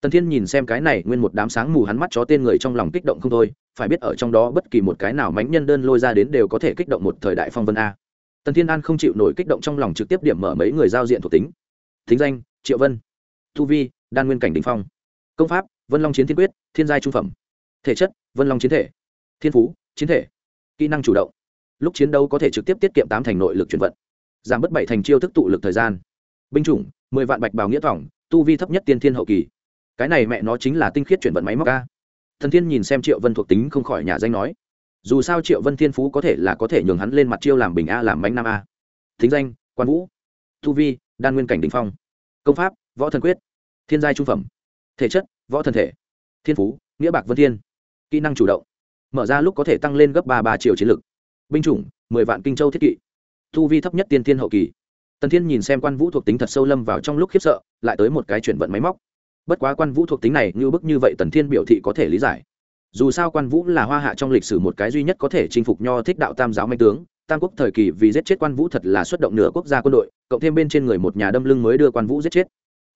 Tần thiên nhìn xem cái này nguyên một đám sáng mù hắn mắt chó tên người trong lòng kích động không thôi, phải biết ở trong đó bất kỳ một cái nào mánh nhân đơn lôi ra đến đều có thể kích động một thời đại phong vân a. Tần thiên an không chịu nổi kích động trong lòng trực tiếp điểm mở mấy người giao diện thuộc tính. Thính danh, triệu vân. Thu vi, đan nguyên cảnh đình phong. Công pháp, vân long chiến thiên quyết, thiên giai trung phẩm. Thể chất, vân long chiến thể. Thiên phú, chiến thể. Kỹ năng chủ động. Lúc chiến đấu có thể trực tiếp tiết kiệm tám thành nội lực chuyển vận giảm bớt bảy thành chiêu thức tụ lực thời gian. Binh chủng, mười vạn bạch bào nghĩa thỏng, tu vi thấp nhất tiên thiên hậu kỳ. Cái này mẹ nó chính là tinh khiết chuyển vận máy móc ca thần thiên nhìn xem triệu vân thuộc tính không khỏi nhà danh nói, dù sao triệu vân thiên phú có thể là có thể nhường hắn lên mặt chiêu làm bình a, làm bánh nam a. Thính danh, quan vũ. Tu vi, đan nguyên cảnh đình phong. Công pháp, võ thần quyết. Thiên giai trung phẩm. Thể chất, võ thần thể. Thiên phú, nghĩa bạc vân thiên. Kỹ năng chủ động. Mở ra lúc có thể tăng lên gấp ba ba triệu chiến lực. Binh chủng, mười vạn kinh châu thiết kỵ tu vi thấp nhất tiên thiên hậu kỳ. Tần thiên nhìn xem quan vũ thuộc tính thật sâu lâm vào trong lúc khiếp sợ, lại tới một cái chuyển vận máy móc. Bất quá quan vũ thuộc tính này như bức như vậy tần thiên biểu thị có thể lý giải. Dù sao quan vũ là hoa hạ trong lịch sử một cái duy nhất có thể chinh phục nho thích đạo tam giáo mạnh tướng, tam quốc thời kỳ vì giết chết quan vũ thật là xuất động nửa quốc gia quân đội, cộng thêm bên trên người một nhà đâm lưng mới đưa quan vũ giết chết.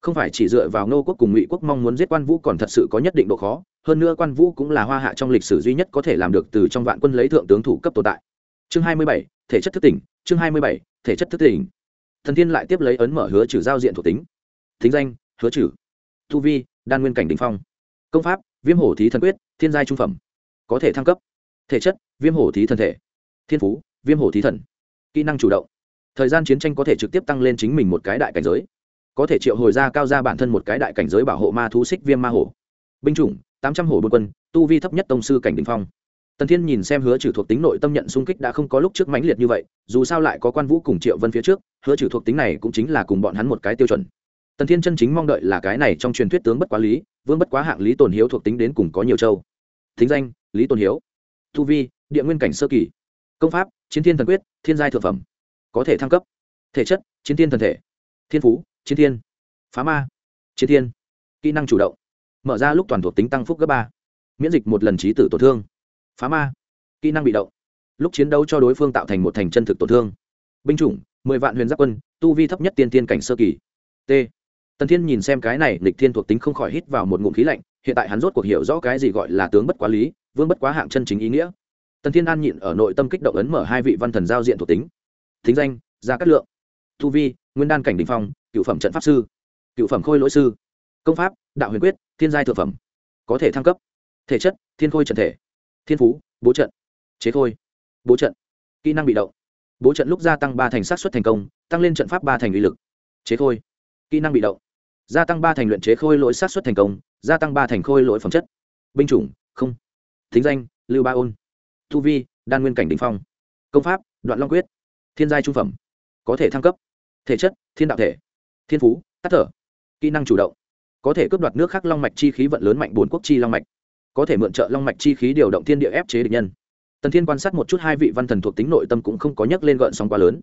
Không phải chỉ dựa vào nô quốc cùng ngụy quốc mong muốn giết quan vũ còn thật sự có nhất định độ khó, hơn nữa quan vũ cũng là hoa hạ trong lịch sử duy nhất có thể làm được từ trong vạn quân lấy thượng tướng thủ cấp tồn tại. Chương hai mươi bảy thể chất thức tỉnh, chương hai mươi bảy, thể chất thức tỉnh. Thần tiên lại tiếp lấy ấn mở hứa trừ giao diện thuộc tính. Thính danh, hứa trừ. Tu vi, đan nguyên cảnh đình phong. Công pháp, viêm hổ thí thần quyết, thiên giai trung phẩm. Có thể thăng cấp. Thể chất, viêm hổ thí thần thể. Thiên phú, viêm hổ thí thần. Kỹ năng chủ động. Thời gian chiến tranh có thể trực tiếp tăng lên chính mình một cái đại cảnh giới. Có thể triệu hồi ra cao ra bản thân một cái đại cảnh giới bảo hộ ma thú xích viêm ma hổ. Binh chủng, tám trăm hổ bôn quân, tu vi thấp nhất tông sư cảnh đình phong tần thiên nhìn xem hứa trừ thuộc tính nội tâm nhận xung kích đã không có lúc trước mãnh liệt như vậy, dù sao lại có quan vũ cùng triệu vân phía trước, hứa trừ thuộc tính này cũng chính là cùng bọn hắn một cái tiêu chuẩn. Tần thiên chân chính mong đợi là cái này trong truyền thuyết tướng bất quá lý, vương bất quá hạng lý tồn hiếu thuộc tính đến cùng có nhiều châu. Thính danh, lý tồn hiếu. Thu vi, địa nguyên cảnh sơ kỳ. Công pháp, chiến thiên thần quyết, thiên giai thượng phẩm. Có thể thăng cấp. Thể chất, chiến thiên thần thể. Thiên phú, chiến thiên. Phá ma, chiến thiên. Kỹ năng chủ động. Mở ra lúc toàn thuộc tính tăng phúc gấp ba. Miễn dịch một lần trí tử tổn thương phá ma. Kỹ năng bị động. Lúc chiến đấu cho đối phương tạo thành một thành chân thực tổn thương. Binh chủng, mười vạn huyền giáp quân, tu vi thấp nhất tiên tiên cảnh sơ kỳ. T. Tần thiên nhìn xem cái này lịch thiên thuộc tính không khỏi hít vào một ngụm khí lạnh, hiện tại hắn rốt cuộc hiểu rõ cái gì gọi là tướng bất quá lý, vương bất quá hạng chân chính ý nghĩa. Tần thiên an nhịn ở nội tâm kích động ấn mở hai vị văn thần giao diện thuộc tính. Thính danh, gia cát lượng. Tu vi, nguyên đan cảnh đình phong, cựu phẩm trận pháp sư. Cựu phẩm khôi lỗi sư. Công pháp, đạo huyền quyết, thiên giai thượng phẩm. Có thể thăng cấp. Thể chất, thiên khôi trần thể thiên phú, bố trận. Chế khôi, bố trận. Kỹ năng bị động. Bố trận lúc gia tăng ba thành sát xuất thành công, tăng lên trận pháp ba thành uy lực. Chế khôi, kỹ năng bị động. Gia tăng ba thành luyện chế khôi lỗi sát xuất thành công, gia tăng ba thành khôi lỗi phẩm chất. Binh chủng, không. Thính danh, lưu ba ôn. Thu vi, đan nguyên cảnh đình phong. Công pháp, đoạn long quyết. Thiên giai trung phẩm. Có thể thăng cấp. Thể chất, thiên đạo thể. Thiên phú, tắt thở. Kỹ năng chủ động. Có thể cướp đoạt nước khác long mạch chi khí vận lớn mạnh bốn quốc chi long mạch có thể mượn trợ long mạch chi khí điều động thiên địa ép chế địch nhân. Tần thiên quan sát một chút hai vị văn thần thuộc tính nội tâm cũng không có nhắc lên gợn sóng quá lớn.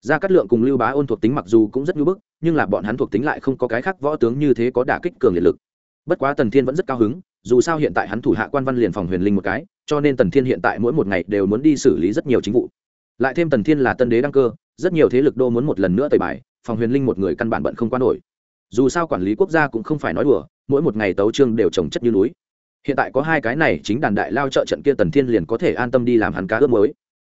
Gia cát lượng cùng lưu bá ôn thuộc tính mặc dù cũng rất ngưỡng bức, nhưng là bọn hắn thuộc tính lại không có cái khác võ tướng như thế có đả kích cường liệt lực. Bất quá tần thiên vẫn rất cao hứng, dù sao hiện tại hắn thủ hạ quan văn liền phòng huyền linh một cái, cho nên tần thiên hiện tại mỗi một ngày đều muốn đi xử lý rất nhiều chính vụ. Lại thêm tần thiên là tân đế đăng cơ, rất nhiều thế lực đô muốn một lần nữa tẩy bài, phòng huyền linh một người căn bản bận không quan nổi. Dù sao quản lý quốc gia cũng không phải nói đùa, mỗi một ngày tấu trương đều trồng chất như núi hiện tại có hai cái này chính đàn đại lao trợ trận kia tần thiên liền có thể an tâm đi làm hắn cá ướp mới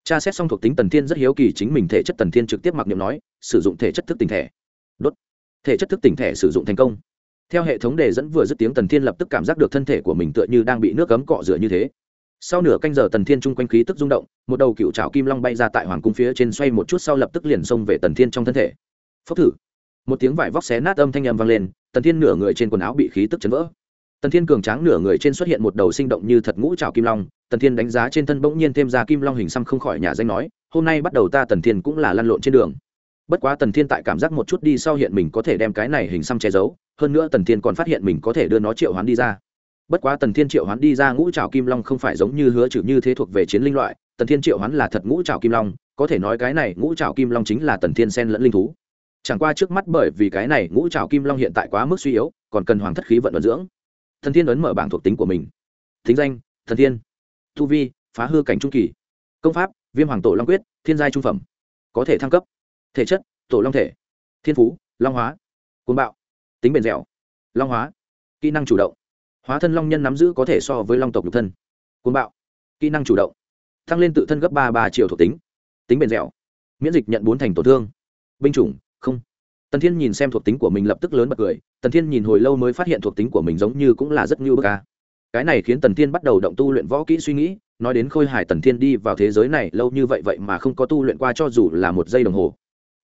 tra xét xong thuộc tính tần thiên rất hiếu kỳ chính mình thể chất tần thiên trực tiếp mặc niệm nói, sử dụng thể chất thức tỉnh thẻ. Đốt. Thể chất thức tỉnh thẻ sử dụng thành công. Theo hệ thống đề dẫn vừa dứt tiếng tần thiên lập tức cảm giác được thân thể của mình tựa như đang bị nước cấm cọ rửa như thế. Sau nửa canh giờ tần thiên chung quanh khí tức rung động, một đầu cựu trào kim long bay ra tại hoàng cung phía trên xoay một chút sau lập tức liền xông về tần thiên trong thân thể. Phốc thử. Một tiếng vải vóc xé nát âm thanh â m vang lên, tần thiên nửa người trên quần áo bị khí tức chấn vỡ tần thiên cường tráng nửa người trên xuất hiện một đầu sinh động như thật ngũ trào kim long, tần thiên đánh giá trên thân bỗng nhiên thêm ra kim long hình xăm không khỏi nhà danh nói, hôm nay bắt đầu ta tần thiên cũng là lăn lộn trên đường. Bất quá tần thiên tại cảm giác một chút đi sau hiện mình có thể đem cái này hình xăm che giấu, hơn nữa tần thiên còn phát hiện mình có thể đưa nó triệu hoán đi ra. Bất quá tần thiên triệu hoán đi ra ngũ trào kim long không phải giống như hứa trừ như thế thuộc về chiến linh loại, tần thiên triệu hoán là thật ngũ trào kim long, có thể nói cái này ngũ trào kim long chính là tần thiên sen lẫn linh thú. Chẳng qua trước mắt bởi vì cái này ngũ trào kim long hiện tại quá mức suy yếu, còn cần hoàng thất khí vận vận dưỡng thần thiên ấn mở bảng thuộc tính của mình. Thính danh, thần thiên. Tu vi, phá hư cảnh trung kỳ. Công pháp, viêm hoàng tổ long quyết, thiên giai trung phẩm. Có thể thăng cấp. Thể chất, tổ long thể. Thiên phú, long hóa. Côn bạo. Tính bền dẻo. Long hóa. Kỹ năng chủ động. Hóa thân long nhân nắm giữ có thể so với long tộc nhục thân. Côn bạo. Kỹ năng chủ động. Tăng lên tự thân gấp ba ba triệu thuộc tính. Tính bền dẻo. Miễn dịch nhận bốn thành tổn thương. Binh chủng, không tần thiên nhìn xem thuộc tính của mình lập tức lớn bật cười, tần thiên nhìn hồi lâu mới phát hiện thuộc tính của mình giống như cũng là rất như bức ca cái này khiến tần thiên bắt đầu động tu luyện võ kỹ suy nghĩ, nói đến khôi hài tần thiên đi vào thế giới này lâu như vậy vậy mà không có tu luyện qua cho dù là một giây đồng hồ.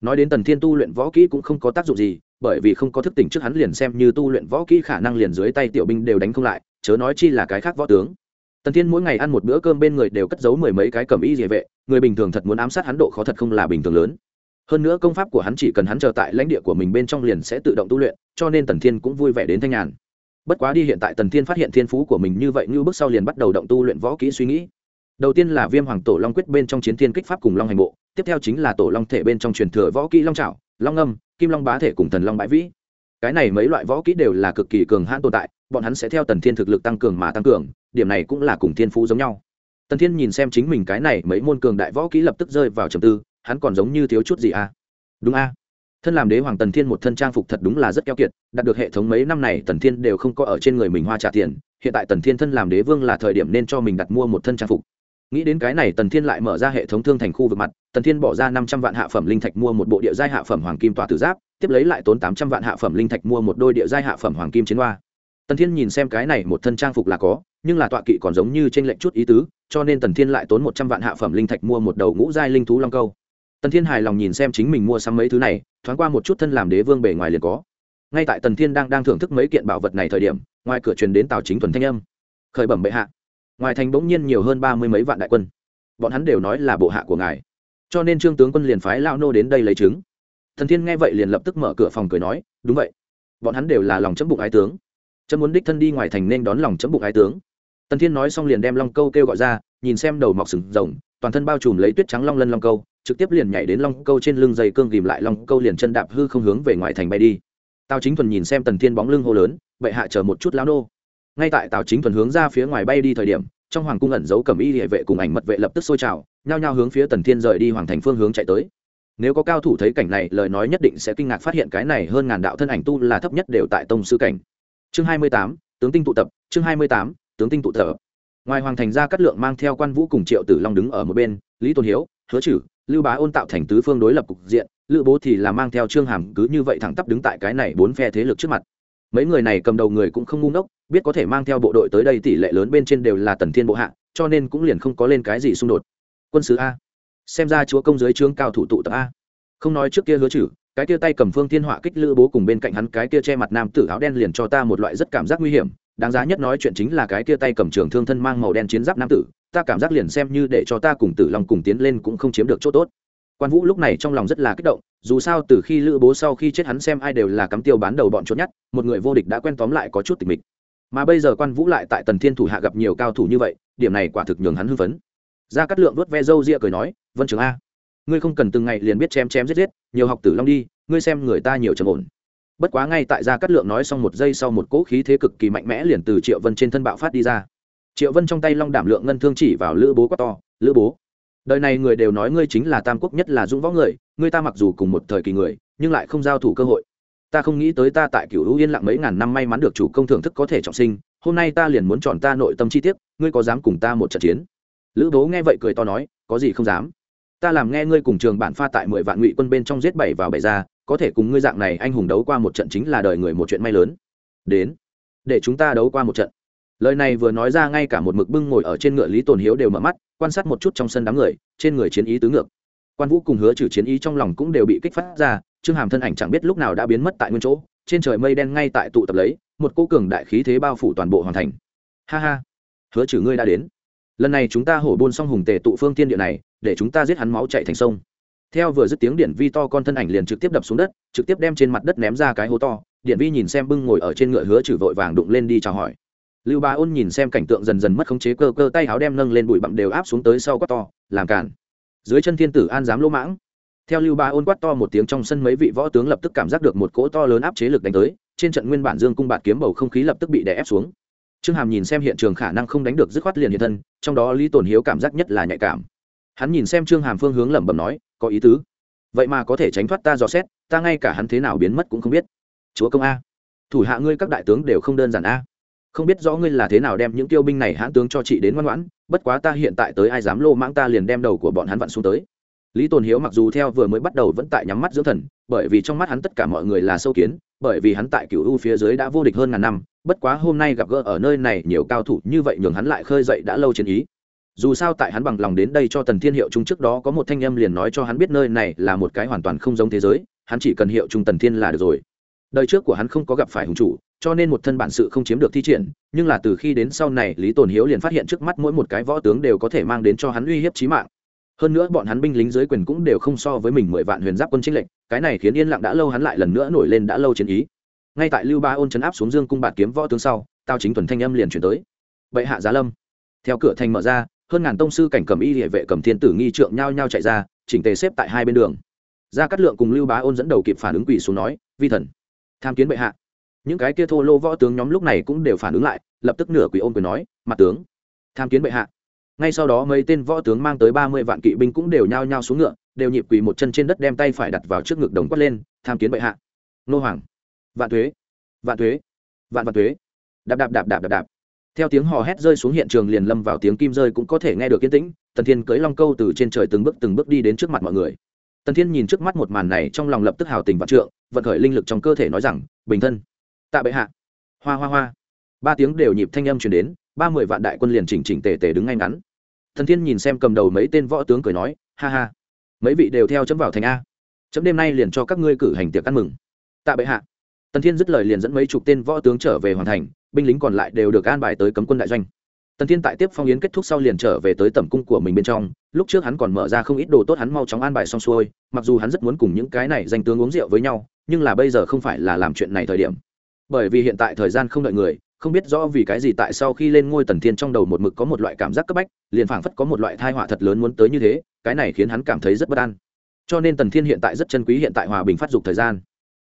Nói đến tần thiên tu luyện võ kỹ cũng không có tác dụng gì, bởi vì không có thức tỉnh trước hắn liền xem như tu luyện võ kỹ khả năng liền dưới tay tiểu binh đều đánh không lại, chớ nói chi là cái khác võ tướng. Tần thiên mỗi ngày ăn một bữa cơm bên người đều cất giấu mười mấy cái cầm y địa vệ, người bình thường thật muốn ám sát hắn độ khó thật không là bình thường lớn hơn nữa công pháp của hắn chỉ cần hắn chờ tại lãnh địa của mình bên trong liền sẽ tự động tu luyện, cho nên tần thiên cũng vui vẻ đến thanh nhàn. Bất quá đi hiện tại tần thiên phát hiện thiên phú của mình như vậy như bước sau liền bắt đầu động tu luyện võ kỹ suy nghĩ. Đầu tiên là viêm hoàng tổ long quyết bên trong chiến thiên kích pháp cùng long hành bộ, tiếp theo chính là tổ long thể bên trong truyền thừa võ kỹ long trào long âm kim long bá thể cùng thần long bãi vĩ. Cái này mấy loại võ kỹ đều là cực kỳ cường hãn tồn tại, bọn hắn sẽ theo tần thiên thực lực tăng cường mà tăng cường, điểm này cũng là cùng thiên phú giống nhau. Tần thiên nhìn xem chính mình cái này mấy môn cường đại võ kỹ lập tức rơi vào trầm tư hắn còn giống như thiếu chút gì à? Đúng a. Thân làm đế hoàng tần thiên một thân trang phục thật đúng là rất keo kiệt, đạt được hệ thống mấy năm này tần thiên đều không có ở trên người mình hoa trả tiền, hiện tại tần thiên thân làm đế vương là thời điểm nên cho mình đặt mua một thân trang phục. Nghĩ đến cái này tần thiên lại mở ra hệ thống thương thành khu vực mặt, tần thiên bỏ ra năm trăm vạn hạ phẩm linh thạch mua một bộ địa giai hạ phẩm hoàng kim tòa tử giáp, tiếp lấy lại tốn tám trăm vạn hạ phẩm linh thạch mua một đôi địa giai hạ phẩm hoàng kim chiến hoa. Tần thiên nhìn xem cái này một thân trang phục là có, nhưng là tọa kỵ còn giống như t r ê n lệnh chút ý tứ, cho nên tần thiên lại tốn một trăm vạn hạ phẩm linh thạch mua một đầu ngũ giai linh thú long câu tần thiên hài lòng nhìn xem chính mình mua sắm mấy thứ này, thoáng qua một chút thân làm đế vương bề ngoài liền có. Ngay tại tần thiên đang đang thưởng thức mấy kiện bảo vật này thời điểm, ngoài cửa truyền đến tào chính thuần thanh âm. Khởi bẩm bệ hạ. Ngoài thành bỗng nhiên nhiều hơn ba mươi mấy vạn đại quân. Bọn hắn đều nói là bộ hạ của ngài. Cho nên trương tướng quân liền phái lao nô đến đây lấy chứng. Thần thiên nghe vậy liền lập tức mở cửa phòng cười nói, đúng vậy. Bọn hắn đều là lòng chấm bụng ái tướng. Chấm muốn đích thân đi ngoài thành nên đón lòng chấm bụng ái tướng. Tần thiên nói xong liền đem long câu kêu gọi ra, nhìn xem đầu mọc sừng rồng, toàn thân bao trùm lấy tuyết trắng long lân long câu trực tiếp liền nhảy đến long câu trên lưng dây cương ghìm lại long câu liền chân đạp hư không hướng về ngoài thành bay đi. Tào chính thuần nhìn xem tần thiên bóng lưng hô lớn, bệ hạ chờ một chút lao nô. Ngay tại tào chính thuần hướng ra phía ngoài bay đi thời điểm, trong hoàng cung ẩn giấu cầm y địa vệ cùng ảnh mật vệ lập tức sôi trào, nhao nhao hướng phía tần thiên rời đi hoàng thành phương hướng chạy tới. Nếu có cao thủ thấy cảnh này, lời nói nhất định sẽ kinh ngạc phát hiện cái này hơn ngàn đạo thân ảnh tu là thấp nhất đều tại tông sư cảnh. Chương hai mươi tám, tướng tinh tụ tập, chương hai mươi tám, tướng tinh tụ tập. Ngoài hoàng thành ra cát lượng mang theo quan vũ cùng triệu tử long đứng ở một bên, lý tôn hiếu, hứa chử lưu bá ôn tạo thành tứ phương đối lập cục diện, lữ bố thì là mang theo trương hàm cứ như vậy thẳng tắp đứng tại cái này bốn phe thế lực trước mặt. Mấy người này cầm đầu người cũng không ngu ngốc, biết có thể mang theo bộ đội tới đây tỷ lệ lớn bên trên đều là tần thiên bộ hạ, cho nên cũng liền không có lên cái gì xung đột. Quân sứ a. Xem ra chúa công giới trương cao thủ tụ tập a. Không nói trước kia hứa chử, cái kia tay cầm phương thiên họa kích lữ bố cùng bên cạnh hắn cái kia che mặt nam tử áo đen liền cho ta một loại rất cảm giác nguy hiểm đáng giá nhất nói chuyện chính là cái kia tay cầm trường thương thân mang màu đen chiến giáp nam tử, ta cảm giác liền xem như để cho ta cùng tử long cùng tiến lên cũng không chiếm được chỗ tốt. Quan vũ lúc này trong lòng rất là kích động, dù sao từ khi lữ bố sau khi chết hắn xem ai đều là cắm tiêu bán đầu bọn chốt nhất, một người vô địch đã quen tóm lại có chút tình mịch. Mà bây giờ quan vũ lại tại tần thiên thủ hạ gặp nhiều cao thủ như vậy, điểm này quả thực nhường hắn hưng phấn. Ra cắt lượng vớt ve râu ria cười nói, vân trường a, ngươi không cần từng ngày liền biết chém chém giết giết, nhiều học tử long đi, ngươi xem người ta nhiều trầm ổn bất quá ngay tại gia cát lượng nói xong một giây sau một cỗ khí thế cực kỳ mạnh mẽ liền từ triệu vân trên thân bạo phát đi ra. Triệu vân trong tay long đảm lượng ngân thương chỉ vào lữ bố quát to, lữ bố, đời này người đều nói ngươi chính là tam quốc nhất là dũng võ người, ngươi ta mặc dù cùng một thời kỳ người, nhưng lại không giao thủ cơ hội. Ta không nghĩ tới ta tại cửu hữu yên lặng mấy ngàn năm may mắn được chủ công thưởng thức có thể trọng sinh, hôm nay ta liền muốn chọn ta nội tâm chi tiết, ngươi có dám cùng ta một trận chiến? Lữ bố nghe vậy cười to nói, có gì không dám. Ta làm nghe ngươi cùng trường bản pha tại mười vạn ngụy quân bên trong giết bảy vào bảy ra có thể cùng ngươi dạng này anh hùng đấu qua một trận chính là đời người một chuyện may lớn. Đến, để chúng ta đấu qua một trận. Lời này vừa nói ra ngay cả một mực bưng ngồi ở trên ngựa lý tồn hiếu đều mở mắt, quan sát một chút trong sân đám người, trên người chiến ý tứ ngược. Quan vũ cùng hứa trừ chiến ý trong lòng cũng đều bị kích phát ra, trương hàm thân ảnh chẳng biết lúc nào đã biến mất tại nguyên chỗ, trên trời mây đen ngay tại tụ tập lấy, một cô cường đại khí thế bao phủ toàn bộ hoàn thành. Ha ha. Hứa trừ ngươi đã đến. Lần này chúng ta hổ bôn xong hùng tề tụ phương tiên địa này, để chúng ta giết hắn máu chạy thành sông theo vừa dứt tiếng điện vi to con thân ảnh liền trực tiếp đập xuống đất, trực tiếp đem trên mặt đất ném ra cái hố to. Điện vi nhìn xem bưng ngồi ở trên ngựa hứa trừ vội vàng đụng lên đi chào hỏi. Lưu ba ôn nhìn xem cảnh tượng dần dần mất khống chế, cơ cơ tay áo đem nâng lên bụi bặm đều áp xuống tới sau quát to, làm cản dưới chân thiên tử an dám lỗ mãng. Theo lưu ba ôn quát to một tiếng trong sân mấy vị võ tướng lập tức cảm giác được một cỗ to lớn áp chế lực đánh tới, trên trận nguyên bản dương cung bạt kiếm bầu không khí lập tức bị đè ép xuống. Trương hàm nhìn xem hiện trường khả năng không đánh được dứt khoát liền hiện thân, trong đó lý tổn hiếu cảm giác nhất là nhạy cảm hắn nhìn xem trương hàm phương hướng lẩm bẩm nói, có ý tứ. Vậy mà có thể tránh thoát ta dò xét, ta ngay cả hắn thế nào biến mất cũng không biết. Chúa công a. Thủ hạ ngươi các đại tướng đều không đơn giản a. Không biết rõ ngươi là thế nào đem những tiêu binh này hãn tướng cho chị đến ngoan ngoãn, bất quá ta hiện tại tới ai dám lô mãng ta liền đem đầu của bọn hắn vặn xuống tới. Lý tồn hiếu mặc dù theo vừa mới bắt đầu vẫn tại nhắm mắt dưỡng thần, bởi vì trong mắt hắn tất cả mọi người là sâu kiến, bởi vì hắn tại cựu u phía dưới đã vô địch hơn ngàn năm, bất quá hôm nay gặp gỡ ở nơi này nhiều cao thủ như vậy nhường hắn lại khơi dậy đã lâu chiến ý dù sao tại hắn bằng lòng đến đây cho tần thiên hiệu trung trước đó có một thanh âm liền nói cho hắn biết nơi này là một cái hoàn toàn không giống thế giới, hắn chỉ cần hiệu trung tần thiên là được rồi. Đời trước của hắn không có gặp phải hùng chủ, cho nên một thân bản sự không chiếm được thi triển, nhưng là từ khi đến sau này, lý tồn hiếu liền phát hiện trước mắt mỗi một cái võ tướng đều có thể mang đến cho hắn uy hiếp trí mạng. Hơn nữa bọn hắn binh lính dưới quyền cũng đều không so với mình mười vạn huyền giáp quân trinh lệnh cái này khiến yên lặng đã lâu hắn lại lần nữa nổi lên đã lâu chiến ý. Ngay tại lưu ba ôn chấn áp xuống dương cung bạt kiếm võ tướng sau tao chính thuần thanh âm liền chuyển tới. Bệ hạ giá lâm. Theo cửa thành mở ra hơn ngàn tông sư cảnh cầm y địa vệ cầm thiên tử nghi trượng nhau nhau chạy ra, chỉnh tề xếp tại hai bên đường. Gia cát lượng cùng lưu bá ôn dẫn đầu kịp phản ứng quỷ xuống nói, vi thần, tham kiến bệ hạ. Những cái kia thô lô võ tướng nhóm lúc này cũng đều phản ứng lại, lập tức nửa quỷ ôm quyền nói, mặt tướng, tham kiến bệ hạ. Ngay sau đó mấy tên võ tướng mang tới ba mươi vạn kỵ binh cũng đều nhao nhao xuống ngựa, đều nhịp quỳ một chân trên đất đem tay phải đặt vào trước ngực đồng quát lên, tham kiến bệ hạ. Nô hoàng, vạn thuế vạn thuế, vạn vạn thuế. Đạp đạp đạp đạp đạp đạp theo tiếng hò hét rơi xuống hiện trường liền lâm vào tiếng kim rơi cũng có thể nghe được yên tĩnh, tần thiên cưới long câu từ trên trời từng bước từng bước đi đến trước mặt mọi người. Tần thiên nhìn trước mắt một màn này trong lòng lập tức hào tình vạn trượng, vận khởi linh lực trong cơ thể nói rằng, bình thân. Tạ bệ hạ. Hoa hoa hoa. Ba tiếng đều nhịp thanh âm chuyển đến, ba mươi vạn đại quân liền chỉnh chỉnh tề tề đứng ngay ngắn. Thần thiên nhìn xem cầm đầu mấy tên võ tướng cười nói, ha ha. Mấy vị đều theo chấm vào thành a. Chấm đêm nay liền cho các ngươi cử hành tiệc ăn mừng. Tạ bệ hạ tần thiên dứt lời liền dẫn mấy chục tên võ tướng trở về hoàn thành, binh lính còn lại đều được an bài tới cấm quân đại doanh. Tần thiên tại tiếp phong yến kết thúc sau liền trở về tới tẩm cung của mình bên trong, lúc trước hắn còn mở ra không ít đồ tốt hắn mau chóng an bài xong xuôi, mặc dù hắn rất muốn cùng những cái này danh tướng uống rượu với nhau, nhưng là bây giờ không phải là làm chuyện này thời điểm. Bởi vì hiện tại thời gian không đợi người, không biết rõ vì cái gì tại sau khi lên ngôi tần thiên trong đầu một mực có một loại cảm giác cấp bách, liền phảng phất có một loại thai họa thật lớn muốn tới như thế, cái này khiến hắn cảm thấy rất bất an. Cho nên tần thiên hiện tại rất chân quý hiện tại hòa bình phát dục thời gian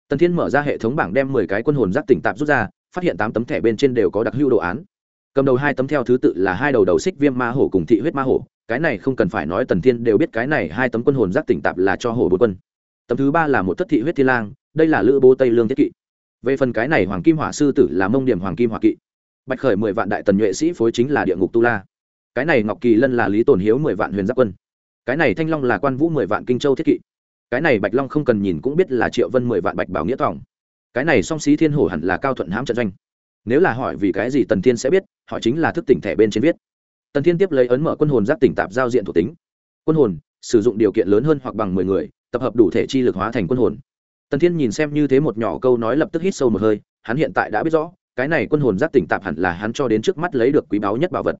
tần thiên mở ra hệ thống bảng đem mười cái quân hồn giác tỉnh tạp rút ra, phát hiện tám tấm thẻ bên trên đều có đặc hữu đồ án. Cầm đầu hai tấm theo thứ tự là hai đầu đầu xích viêm ma hổ cùng thị huyết ma hổ, cái này không cần phải nói tần thiên đều biết cái này hai tấm quân hồn giác tỉnh tạp là cho hổ bốn quân. Tấm thứ ba là một thất thị huyết thiên lang, đây là lữ bố tây lương thiết kỵ. Về phần cái này hoàng kim hỏa sư tử là mông điểm hoàng kim hỏa kỵ. Bạch khởi mười vạn đại tần nhuệ sĩ phối chính là địa ngục tu la. Cái này ngọc kỳ lân là lý tổn hiếu mười vạn huyền giáp quân. Cái này thanh long là quan vũ mười vạn kinh châu thiết kỵ cái này bạch long không cần nhìn cũng biết là triệu vân mười vạn bạch bảo nghĩa tòng. Cái này song xí thiên hổ hẳn là cao thuận hãm trận doanh. Nếu là hỏi vì cái gì tần thiên sẽ biết, họ chính là thức tỉnh thẻ bên trên viết. Tần thiên tiếp lấy ấn mở quân hồn giác tỉnh tạp giao diện thuộc tính. Quân hồn, sử dụng điều kiện lớn hơn hoặc bằng mười người, tập hợp đủ thể chi lực hóa thành quân hồn. Tần thiên nhìn xem như thế một nhỏ câu nói lập tức hít sâu một hơi, hắn hiện tại đã biết rõ, cái này quân hồn giác tỉnh tạp hẳn là hắn cho đến trước mắt lấy được quý báu nhất bảo vật.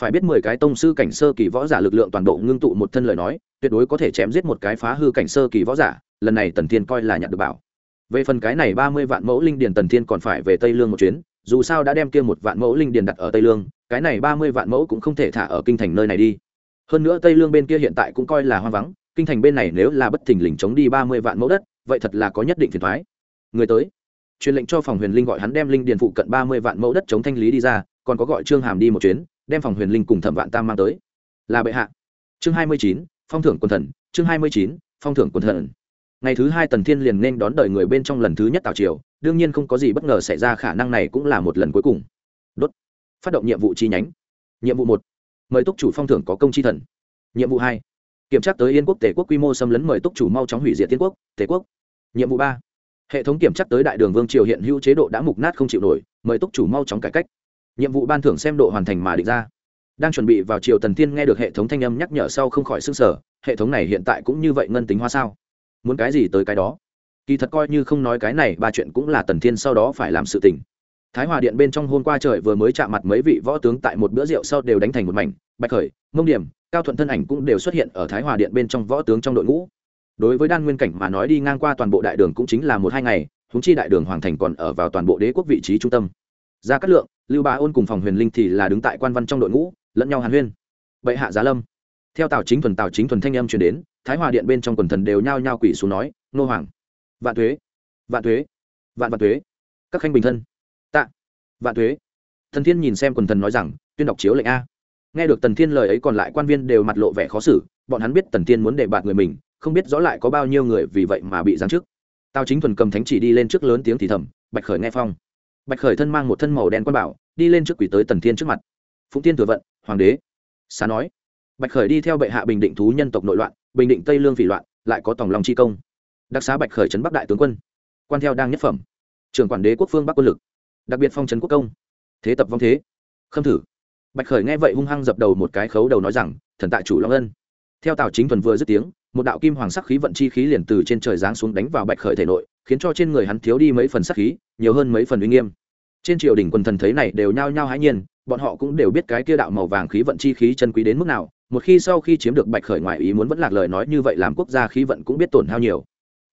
Phải biết mười cái tông sư cảnh sơ kỳ võ giả lực lượng toàn bộ ngưng tụ một thân lời nói tuyệt đối có thể chém giết một cái phá hư cảnh sơ kỳ võ giả, lần này tần thiên coi là nhận được bảo. Về phần cái này ba mươi vạn mẫu linh điền tần thiên còn phải về tây lương một chuyến, dù sao đã đem kia một vạn mẫu linh điền đặt ở tây lương, cái này ba mươi vạn mẫu cũng không thể thả ở kinh thành nơi này đi. Hơn nữa tây lương bên kia hiện tại cũng coi là hoang vắng, kinh thành bên này nếu là bất thình lình chống đi ba mươi vạn mẫu đất, vậy thật là có nhất định phiền thoái người tới. Truyền lệnh cho phòng huyền linh gọi hắn đem linh điền phụ cận ba mươi vạn mẫu đất chống thanh lý đi ra, còn có gọi trương hàm đi một chuyến, đem phòng huyền linh cùng thẩm vạn tam mang tới. Là bệ hạ. Chương hai mươi chín phong thưởng quần thần, chương hai mươi chín, phong thưởng quần thần. Ngày thứ hai tần thiên liền nên đón đợi người bên trong lần thứ nhất tào triều, đương nhiên không có gì bất ngờ xảy ra, khả năng này cũng là một lần cuối cùng. Đốt. Phát động nhiệm vụ chi nhánh. Nhiệm vụ một. Mời túc chủ phong thưởng có công chi thần. Nhiệm vụ hai. Kiểm tra tới yên quốc tể quốc quy mô xâm lấn mời túc chủ mau chóng hủy diệt tiên quốc tể quốc. Nhiệm vụ ba. Hệ thống kiểm tra tới đại đường vương triều hiện hữu chế độ đã mục nát không chịu nổi, mời túc chủ mau chóng cải cách. Nhiệm vụ ban thưởng xem độ hoàn thành mà định ra đang chuẩn bị vào chiều tần thiên nghe được hệ thống thanh âm nhắc nhở sau không khỏi s ư n g sở hệ thống này hiện tại cũng như vậy ngân tính hoa sao? Muốn cái gì tới cái đó? Kỳ thật coi như không nói cái này, ba chuyện cũng là tần thiên sau đó phải làm sự tình. Thái hòa điện bên trong hôm qua trời vừa mới chạm mặt mấy vị võ tướng tại một bữa rượu sau đều đánh thành một mảnh, bạch khởi, mông điểm, cao thuận thân ảnh cũng đều xuất hiện ở thái hòa điện bên trong võ tướng trong đội ngũ. Đối với đan nguyên cảnh mà nói đi ngang qua toàn bộ đại đường cũng chính là một hai ngày húng chi đại đường hoàng thành còn ở vào toàn bộ đế quốc vị trí trung tâm. Gia cát lượng, lưu bá ôn cùng phòng huyền linh thì là đứng tại quan văn trong đội ngũ lẫn nhau hàn huyên. Bệ hạ giá lâm. Theo tào chính thuần, tào chính thuần thanh âm truyền đến, thái hòa điện bên trong quần thần đều nhao nhao quỷ xuống nói, nô hoàng, vạn thuế vạn thuế, vạn vạn thuế, các khanh bình thân, tạ, vạn thuế. Thần thiên nhìn xem quần thần nói rằng, tuyên đọc chiếu lệnh a. Nghe được tần thiên lời ấy còn lại quan viên đều mặt lộ vẻ khó xử, bọn hắn biết tần thiên muốn để bạt người mình, không biết rõ lại có bao nhiêu người vì vậy mà bị giáng chức. Tào chính thuần cầm thánh chỉ đi lên trước lớn tiếng thì thầm, bạch khởi nghe phong. Bạch khởi thân mang một thân màu đen quan bảo, đi lên trước quỷ tới tần thiên trước mặt. Phụng tiên thừa vận hoàng đế. Xá nói, bạch khởi đi theo bệ hạ bình định thú nhân tộc nội loạn, bình định tây lương phỉ loạn, lại có tổng lòng chi công. Đặc xá bạch khởi trấn bắc đại tướng quân, quan theo đang nhất phẩm, trưởng quản đế quốc phương bắc quân lực, đặc biệt phong trấn quốc công, thế tập vong thế. Khâm thử. Bạch khởi nghe vậy hung hăng dập đầu một cái khấu đầu nói rằng, thần tại chủ long ân. Theo tào chính thuần vừa dứt tiếng, một đạo kim hoàng sắc khí vận chi khí liền từ trên trời giáng xuống đánh vào bạch khởi thể nội, khiến cho trên người hắn thiếu đi mấy phần sắc khí, nhiều hơn mấy phần uy nghiêm. Trên triều đình quần thần thấy này đều nhao nhao hãi nhiên bọn họ cũng đều biết cái kia đạo màu vàng khí vận chi khí chân quý đến mức nào, một khi sau khi chiếm được bạch khởi ngoại ý muốn vẫn lạc lời nói như vậy làm quốc gia khí vận cũng biết tổn hao nhiều.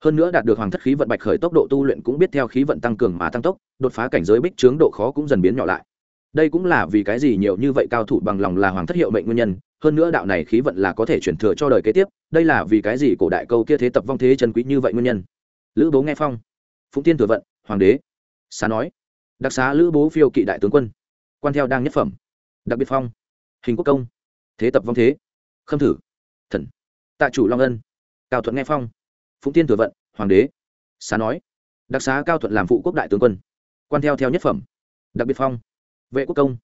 Hơn nữa đạt được hoàng thất khí vận bạch khởi tốc độ tu luyện cũng biết theo khí vận tăng cường mà tăng tốc, đột phá cảnh giới bích trướng độ khó cũng dần biến nhỏ lại. Đây cũng là vì cái gì nhiều như vậy cao thủ bằng lòng là hoàng thất hiệu mệnh nguyên nhân, hơn nữa đạo này khí vận là có thể chuyển thừa cho đời kế tiếp, đây là vì cái gì cổ đại câu kia thế tập vong thế chân quý như vậy nguyên nhân. Lữ bố nghe phong. Phụng tiên thừa vận, hoàng đế. Xá nói. Đặc xá lữ bố phiêu kỵ đại tướng quân quan theo đang nhất phẩm. Đặc biệt phong. Hình quốc công. Thế tập vong thế. Khâm thử. Thần. Tạ chủ long ân. Cao thuận nghe phong. Phụng tiên thừa vận, hoàng đế. Xá nói. Đặc xá cao thuận làm phụ quốc đại tướng quân. Quan theo theo nhất phẩm. Đặc biệt phong. Vệ quốc công.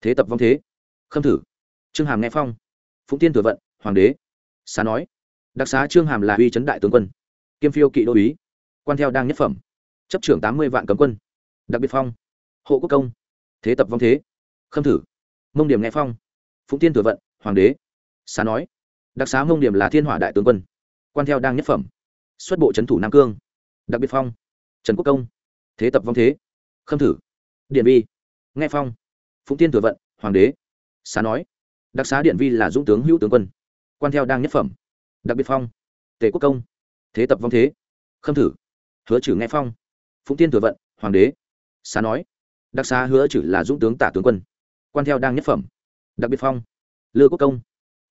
Thế tập vong thế. Khâm thử. Trương hàm nghe phong. Phụng tiên thừa vận, hoàng đế. Xá nói. Đặc xá trương hàm là uy chấn đại tướng quân. Kiêm phiêu kỵ đô ý quan theo đang nhất phẩm. Chấp trưởng tám mươi vạn cấm quân. Đặc biệt phong. Hộ quốc công thế tập vong thế. Khâm thử. Mông điểm nghe phong. Phụng tiên thừa vận, hoàng đế. Xá nói. Đặc xá mông điểm là thiên hỏa đại tướng quân. Quan theo đang nhất phẩm. Xuất bộ trấn thủ nam cương. Đặc biệt phong. Trần quốc công. Thế tập vong thế. Khâm thử. Điện vi. Nghe phong. Phụng tiên thừa vận, hoàng đế. Xá nói. Đặc xá điện vi là dũng tướng hữu tướng quân. Quan theo đang nhất phẩm. Đặc biệt phong. Tề quốc công. Thế tập vong thế. Khâm thử. Hứa trừ nghe phong. Phụng tiên thừa vận, hoàng đế. Xá nói đặc xá hứa chử là dũng tướng tả tướng quân. Quan theo đang nhất phẩm. Đặc biệt phong. Lư quốc công.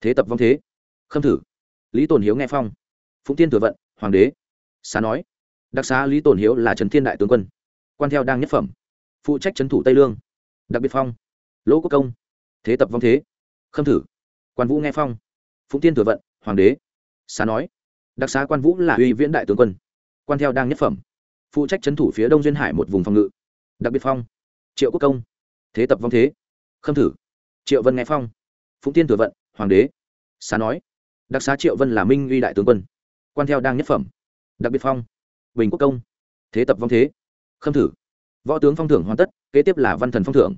Thế tập vong thế. Khâm thử. Lý tồn hiếu nghe phong. Phụng tiên thừa vận, hoàng đế. Xá nói. Đặc xá lý tồn hiếu là trần thiên đại tướng quân. Quan theo đang nhất phẩm. Phụ trách trấn thủ tây lương. Đặc biệt phong. Lỗ quốc công. Thế tập vong thế. Khâm thử. Quan vũ nghe phong. Phụng tiên thừa vận, hoàng đế. Xá nói. Đặc xá quan vũ là uy viễn đại tướng quân. Quan theo đang nhất phẩm. Phụ trách trấn thủ phía đông duyên hải một vùng phòng ngự. Đặc biệt phong triệu quốc công, thế tập vong thế, khâm thử, triệu vân nghe phong, phụng tiên thừa vận, hoàng đế, xá nói, đặc xá triệu vân là minh uy đại tướng quân, quan theo đang nhất phẩm, đặc biệt phong, bình quốc công, thế tập vong thế, khâm thử, võ tướng phong thưởng hoàn tất, kế tiếp là văn thần phong thưởng,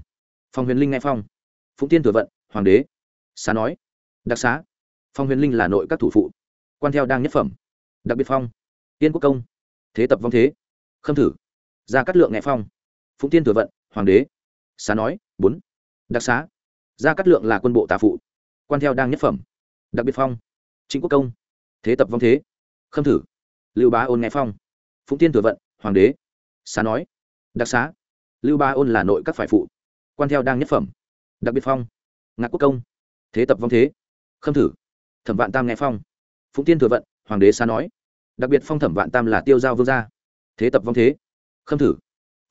phong huyền linh nghe phong, phụng tiên thừa vận, hoàng đế, xá nói, đặc xá, phong huyền linh là nội các thủ phụ, quan theo đang nhất phẩm, đặc biệt phong, tiên quốc công, thế tập vong thế, khâm thử, gia cát lượng nghe phong, phụng tiên thừa vận hoàng đế. Xá nói, bốn. Đặc xá. Gia cát lượng là quân bộ tà phụ, quan theo đang nhất phẩm. Đặc biệt phong. Trịnh quốc công. Thế tập vong thế. Khâm thử. Lưu bá ôn nghe phong. Phụng tiên thừa vận, hoàng đế. Xá nói, đặc xá. Lưu bá ôn là nội các phải phụ, quan theo đang nhất phẩm. Đặc biệt phong. Ngạc quốc công. Thế tập vong thế. Khâm thử. Thẩm vạn tam nghe phong. Phụng tiên thừa vận, hoàng đế xá nói, đặc biệt phong thẩm vạn tam là tiêu giao vương gia. Thế tập vong thế. Khâm thử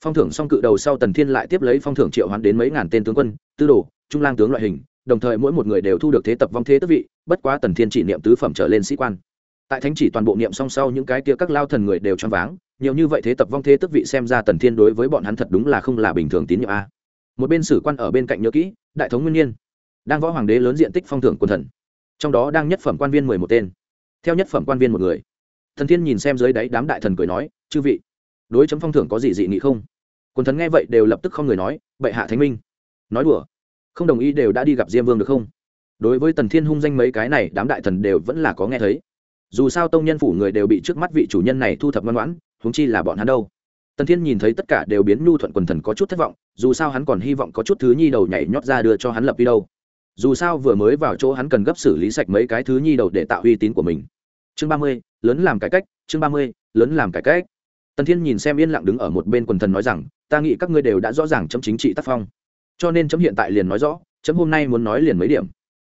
phong thưởng xong cự đầu sau tần thiên lại tiếp lấy phong thưởng triệu hoán đến mấy ngàn tên tướng quân, tư đồ, trung lang tướng loại hình, đồng thời mỗi một người đều thu được thế tập vong thế tức vị, bất quá tần thiên chỉ niệm tứ phẩm trở lên sĩ quan. Tại thánh chỉ toàn bộ niệm song sau những cái kia các lao thần người đều choáng váng, nhiều như vậy thế tập vong thế tức vị xem ra tần thiên đối với bọn hắn thật đúng là không là bình thường tín nhiệm a. Một bên sử quan ở bên cạnh nhớ kỹ, đại thống nguyên nhiên, đang võ hoàng đế lớn diện tích phong thưởng quân thần. Trong đó đang nhất phẩm quan viên mười một tên, theo nhất phẩm quan viên một người. Thần thiên nhìn xem dưới đáy đám đại thần cười nói, chư vị, đối chấm phong thưởng có gì dị nghị không? Quần thần nghe vậy đều lập tức không người nói, bệ hạ thánh minh, nói đùa. Không đồng ý đều đã đi gặp diêm vương được không? Đối với tần thiên hung danh mấy cái này, đám đại thần đều vẫn là có nghe thấy. Dù sao tông nhân phủ người đều bị trước mắt vị chủ nhân này thu thập ngoan ngoãn, huống chi là bọn hắn đâu. Tần thiên nhìn thấy tất cả đều biến nhu thuận quần thần có chút thất vọng, dù sao hắn còn hy vọng có chút thứ nhi đầu nhảy nhót ra đưa cho hắn lập đi đâu. Dù sao vừa mới vào chỗ hắn cần gấp xử lý sạch mấy cái thứ nhi đầu để tạo uy tín của mình. Chương ba mươi, lớn làm cải cách, chương ba mươi, lớn làm cải cách tần thiên nhìn xem yên lặng đứng ở một bên quần thần nói rằng, ta nghĩ các ngươi đều đã rõ ràng chấm chính trị tác phong. Cho nên chấm hiện tại liền nói rõ, chấm hôm nay muốn nói liền mấy điểm.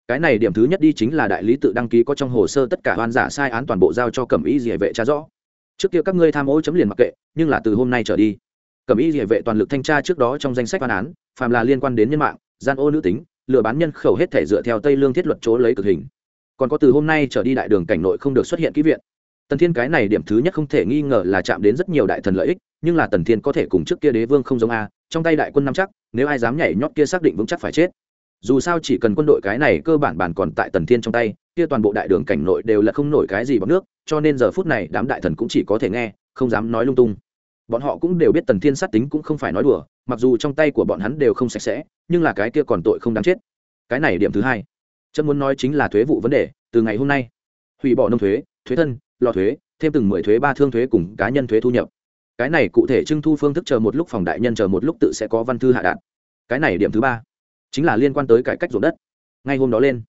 Cái này điểm thứ nhất đi chính là đại lý tự đăng ký có trong hồ sơ tất cả oan giả sai án toàn bộ giao cho cẩm ý địa vệ tra rõ. Trước kia các ngươi tham ô chấm liền mặc kệ, nhưng là từ hôm nay trở đi, cẩm ý địa vệ toàn lực thanh tra trước đó trong danh sách oan án, phàm là liên quan đến nhân mạng, gian ô nữ tính, lừa bán nhân khẩu hết thể dựa theo tây lương thiết luật chỗ lấy cực hình. Còn có từ hôm nay trở đi đại đường cảnh nội không được xuất hiện kỹ viện tần thiên cái này điểm thứ nhất không thể nghi ngờ là chạm đến rất nhiều đại thần lợi ích, nhưng là tần thiên có thể cùng trước kia đế vương không giống a, trong tay đại quân năm chắc, nếu ai dám nhảy nhót kia xác định vững chắc phải chết. Dù sao chỉ cần quân đội cái này cơ bản bản còn tại tần thiên trong tay, kia toàn bộ đại đường cảnh nội đều là không nổi cái gì bằng nước, cho nên giờ phút này đám đại thần cũng chỉ có thể nghe, không dám nói lung tung. Bọn họ cũng đều biết tần thiên sát tính cũng không phải nói đùa, mặc dù trong tay của bọn hắn đều không sạch sẽ, nhưng là cái kia còn tội không đáng chết. Cái này điểm thứ hai. Chân muốn nói chính là thuế vụ vấn đề, từ ngày hôm nay, hủy bỏ nông thuế thuế thân lò thuế, thêm từng mười thuế, ba thương thuế cùng cá nhân thuế thu nhập. Cái này cụ thể trưng thu phương thức chờ một lúc phòng đại nhân chờ một lúc tự sẽ có văn thư hạ đạn cái này điểm thứ ba, chính là liên quan tới cải cách ruộng đất. Ngay hôm đó lên,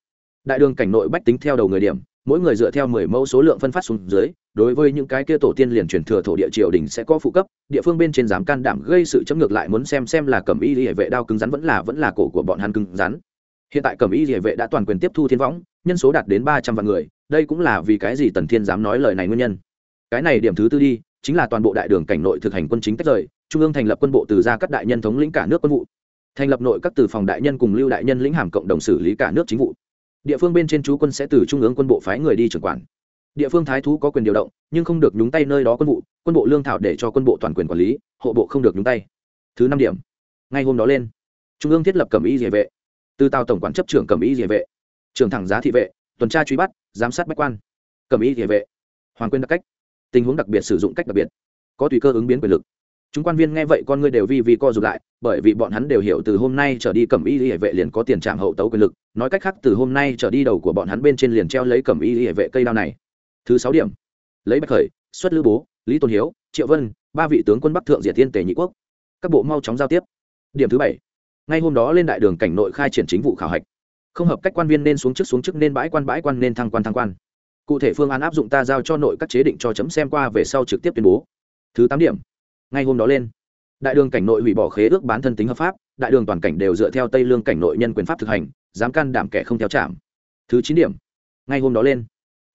đại đường cảnh nội bách tính theo đầu người điểm, mỗi người dựa theo mười mẫu số lượng phân phát xuống dưới, đối với những cái kia tổ tiên liền truyền thừa thổ địa triều đình sẽ có phụ cấp, địa phương bên trên dám can đảm gây sự chấm ngược lại muốn xem xem là cầm y địa vệ đao cứng rắn vẫn là vẫn là cổ của bọn hắn cứng rắn. Hiện tại cầm y địa vệ đã toàn quyền tiếp thu thiên võng, nhân số đạt đến ba trăm vạn người đây cũng là vì cái gì tần thiên dám nói lời này nguyên nhân? Cái này điểm thứ tư đi, chính là toàn bộ đại đường cảnh nội thực hành quân chính tách rời, trung ương thành lập quân bộ từ ra các đại nhân thống lĩnh cả nước quân vụ. Thành lập nội các từ phòng đại nhân cùng lưu đại nhân lĩnh hàm cộng đồng xử lý cả nước chính vụ. Địa phương bên trên chú quân sẽ từ trung ương quân bộ phái người đi trưởng quản. Địa phương thái thú có quyền điều động, nhưng không được nhúng tay nơi đó quân vụ, quân bộ lương thảo để cho quân bộ toàn quyền quản lý, hộ bộ không được nhúng tay. Thứ năm điểm. Ngay hôm đó lên, trung ương thiết lập cẩm y địa vệ. Từ tàu tổng quản chấp trưởng cẩm y địa vệ, trưởng thẳng giá thị vệ tuần tra truy bắt, giám sát bách quan. Cẩm y địa vệ. Hoàng quyền đặc cách. Tình huống đặc biệt sử dụng cách đặc biệt. Có tùy cơ ứng biến quyền lực. Chúng quan viên nghe vậy con ngươi đều vi vi co rụt lại, bởi vì bọn hắn đều hiểu từ hôm nay trở đi cẩm y hệ vệ liền có tiền trạm hậu tấu quyền lực. Nói cách khác, từ hôm nay trở đi đầu của bọn hắn bên trên liền treo lấy cẩm y hệ vệ cây đao này. Thứ sáu điểm. Lấy bạch khởi, xuất lữ bố, lý tôn hiếu, triệu vân, ba vị tướng quân bắc thượng diệt Thiên tề nhị quốc. Các bộ mau chóng giao tiếp. Điểm thứ bảy. Ngay hôm đó lên đại đường cảnh nội khai triển chính vụ khảo hạch không hợp cách quan viên nên xuống chức xuống chức nên bãi quan bãi quan nên thăng quan thăng quan. Cụ thể phương án áp dụng ta giao cho nội các chế định cho chấm xem qua về sau trực tiếp tuyên bố. Thứ tám điểm. Ngay hôm đó lên, đại đường cảnh nội hủy bỏ khế ước bán thân tính hợp pháp, đại đường toàn cảnh đều dựa theo tây lương cảnh nội nhân quyền pháp thực hành, dám can đảm kẻ không theo trạm thứ chín điểm. Ngay hôm đó lên,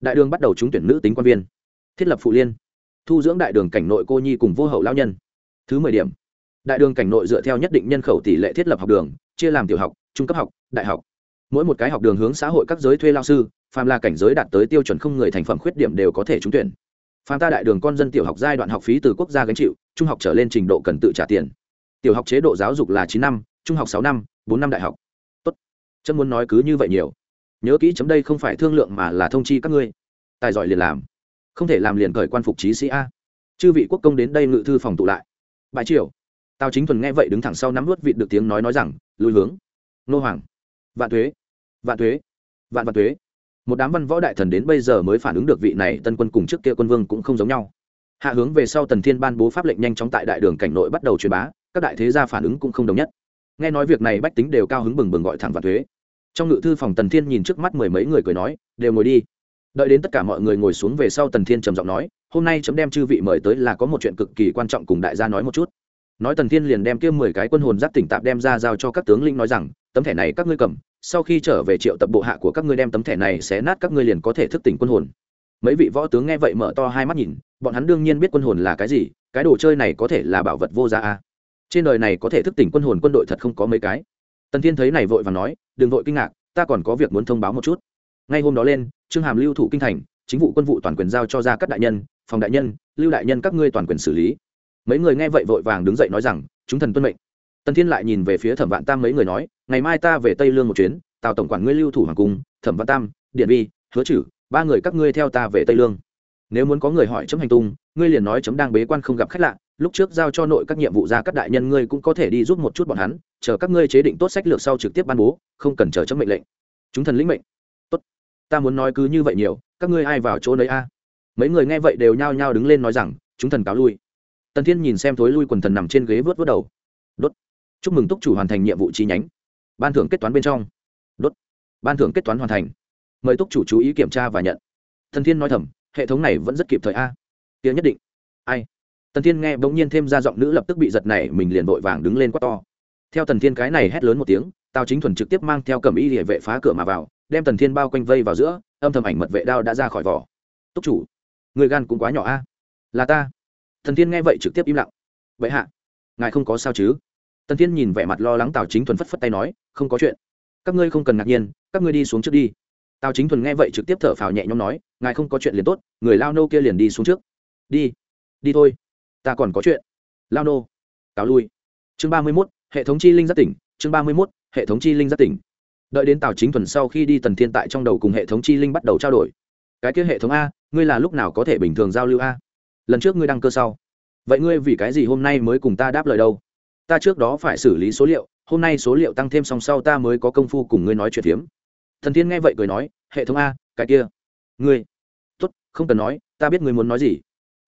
đại đường bắt đầu trúng tuyển nữ tính quan viên. Thiết lập phụ liên, thu dưỡng đại đường cảnh nội cô nhi cùng vô hậu lao nhân. Thứ mười điểm. Đại đường cảnh nội dựa theo nhất định nhân khẩu tỷ lệ thiết lập học đường, chia làm tiểu học, trung cấp học, đại học mỗi một cái học đường hướng xã hội các giới thuê lao sư, phàm là cảnh giới đạt tới tiêu chuẩn không người thành phẩm khuyết điểm đều có thể trúng tuyển. Phàm ta đại đường con dân tiểu học giai đoạn học phí từ quốc gia gánh chịu, trung học trở lên trình độ cần tự trả tiền. Tiểu học chế độ giáo dục là chín năm, trung học sáu năm, bốn năm đại học. Tốt. Chấm muốn nói cứ như vậy nhiều. Nhớ kỹ chấm đây không phải thương lượng mà là thông chi các ngươi. Tài giỏi liền làm. Không thể làm liền cởi quan phục trí sĩ a. Chư vị quốc công đến đây ngự thư phòng tụ lại. Bãi triều. Tào chính thuần nghe vậy đứng thẳng sau nắm vớt vịt được tiếng nói nói rằng lùi hướng. Nô hoàng vạn thuế vạn thuế, vạn vạn thuế. Một đám văn võ đại thần đến bây giờ mới phản ứng được vị này tân quân cùng trước kia quân vương cũng không giống nhau. Hạ hướng về sau tần thiên ban bố pháp lệnh nhanh chóng tại đại đường cảnh nội bắt đầu truyền bá, các đại thế gia phản ứng cũng không đồng nhất. Nghe nói việc này bách tính đều cao hứng bừng bừng gọi thẳng Vạn thuế. Trong ngự thư phòng tần thiên nhìn trước mắt mười mấy người cười nói, đều ngồi đi. Đợi đến tất cả mọi người ngồi xuống về sau tần thiên trầm giọng nói, hôm nay chấm đem chư vị mời tới là có một chuyện cực kỳ quan trọng cùng đại gia nói một chút nói tần thiên liền đem kia mười cái quân hồn giáp tỉnh tạp đem ra giao cho các tướng lĩnh nói rằng, tấm thẻ này các ngươi cầm, sau khi trở về triệu tập bộ hạ của các ngươi đem tấm thẻ này xé nát các ngươi liền có thể thức tỉnh quân hồn. Mấy vị võ tướng nghe vậy mở to hai mắt nhìn, bọn hắn đương nhiên biết quân hồn là cái gì, cái đồ chơi này có thể là bảo vật vô giá a. Trên đời này có thể thức tỉnh quân hồn quân đội thật không có mấy cái. Tần thiên thấy này vội và nói, đừng vội kinh ngạc, ta còn có việc muốn thông báo một chút. Ngay hôm đó lên, trương hàm lưu thủ kinh thành, chính vụ quân vụ toàn quyền giao cho ra các đại nhân, phòng đại nhân, lưu đại nhân các ngươi toàn quyền xử lý mấy người nghe vậy vội vàng đứng dậy nói rằng, chúng thần tuân mệnh. Tần thiên lại nhìn về phía thẩm vạn tam mấy người nói, ngày mai ta về tây lương một chuyến, tào tổng quản ngươi lưu thủ hoàng cung, thẩm vạn tam, điện vi, hứa chử ba người các ngươi theo ta về tây lương. Nếu muốn có người hỏi chấm hành tung, ngươi liền nói chấm đang bế quan không gặp khách lạ, lúc trước giao cho nội các nhiệm vụ ra các đại nhân ngươi cũng có thể đi giúp một chút bọn hắn, chờ các ngươi chế định tốt sách lược sau trực tiếp ban bố, không cần chờ chấm mệnh lệnh. Chúng thần lĩnh mệnh. Tốt, ta muốn nói cứ như vậy nhiều, các ngươi ai vào chỗ nấy a? Mấy người nghe vậy đều nhao nhao đứng lên nói rằng, chúng thần cáo lui tần thiên nhìn xem thối lui quần thần nằm trên ghế vớt vớt đầu. Đốt. Chúc mừng túc chủ hoàn thành nhiệm vụ chi nhánh. Ban thưởng kết toán bên trong. Đốt. Ban thưởng kết toán hoàn thành. Mời túc chủ chú ý kiểm tra và nhận. Thần thiên nói thầm, hệ thống này vẫn rất kịp thời a. Tiếng nhất định. Ai? Tần thiên nghe bỗng nhiên thêm ra giọng nữ lập tức bị giật này mình liền vội vàng đứng lên quát to. Theo tần thiên cái này hét lớn một tiếng, tào chính thuần trực tiếp mang theo cầm y địa vệ phá cửa mà vào, đem tần thiên bao quanh vây vào giữa, âm thầm ảnh mật vệ đao đã ra khỏi vỏ. Túc chủ, người gan cũng quá nhỏ a. Là ta thần thiên nghe vậy trực tiếp im lặng. Vậy hạ, ngài không có sao chứ? Tần thiên nhìn vẻ mặt lo lắng tào chính thuần phất phất tay nói, không có chuyện. Các ngươi không cần ngạc nhiên, các ngươi đi xuống trước đi. Tào chính thuần nghe vậy trực tiếp thở phào nhẹ nhõm nói, ngài không có chuyện liền tốt, người lao nô kia liền đi xuống trước. Đi đi thôi, ta còn có chuyện. Lao nô, cáo lui. Chương ba mươi mốt, hệ thống chi linh giác tỉnh, chương ba mươi mốt, hệ thống chi linh giác tỉnh. Đợi đến tào chính thuần sau khi đi tần thiên tại trong đầu cùng hệ thống chi linh bắt đầu trao đổi. Cái kia hệ thống a, ngươi là lúc nào có thể bình thường giao lưu a? Lần trước ngươi đăng cơ sau. Vậy ngươi vì cái gì hôm nay mới cùng ta đáp lời đâu? Ta trước đó phải xử lý số liệu, hôm nay số liệu tăng thêm song sau ta mới có công phu cùng ngươi nói chuyện phiếm. Thần tiên nghe vậy cười nói, hệ thống a, cái kia. Ngươi? Tốt, không cần nói, ta biết ngươi muốn nói gì.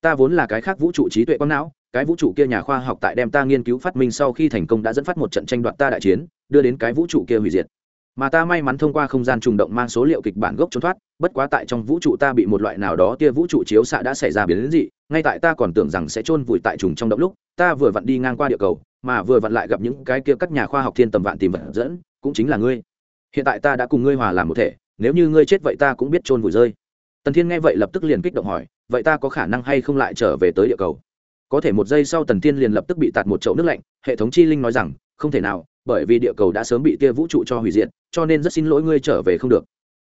Ta vốn là cái khác vũ trụ trí tuệ quang não, cái vũ trụ kia nhà khoa học tại đem ta nghiên cứu phát minh sau khi thành công đã dẫn phát một trận tranh đoạt ta đại chiến, đưa đến cái vũ trụ kia hủy diệt mà ta may mắn thông qua không gian trùng động mang số liệu kịch bản gốc trốn thoát, bất quá tại trong vũ trụ ta bị một loại nào đó tia vũ trụ chiếu xạ đã xảy ra biến đến dị, ngay tại ta còn tưởng rằng sẽ chôn vùi tại trùng trong động lúc, ta vừa vặn đi ngang qua địa cầu, mà vừa vặn lại gặp những cái kia các nhà khoa học thiên tầm vạn tìm vật dẫn, cũng chính là ngươi. Hiện tại ta đã cùng ngươi hòa làm một thể, nếu như ngươi chết vậy ta cũng biết chôn vùi rơi. Tần thiên nghe vậy lập tức liền kích động hỏi, vậy ta có khả năng hay không lại trở về tới địa cầu? Có thể một giây sau tần thiên liền lập tức bị tạt một chậu nước lạnh, hệ thống chi linh nói rằng, không thể nào bởi vì địa cầu đã sớm bị tia vũ trụ cho hủy diệt, cho nên rất xin lỗi ngươi trở về không được.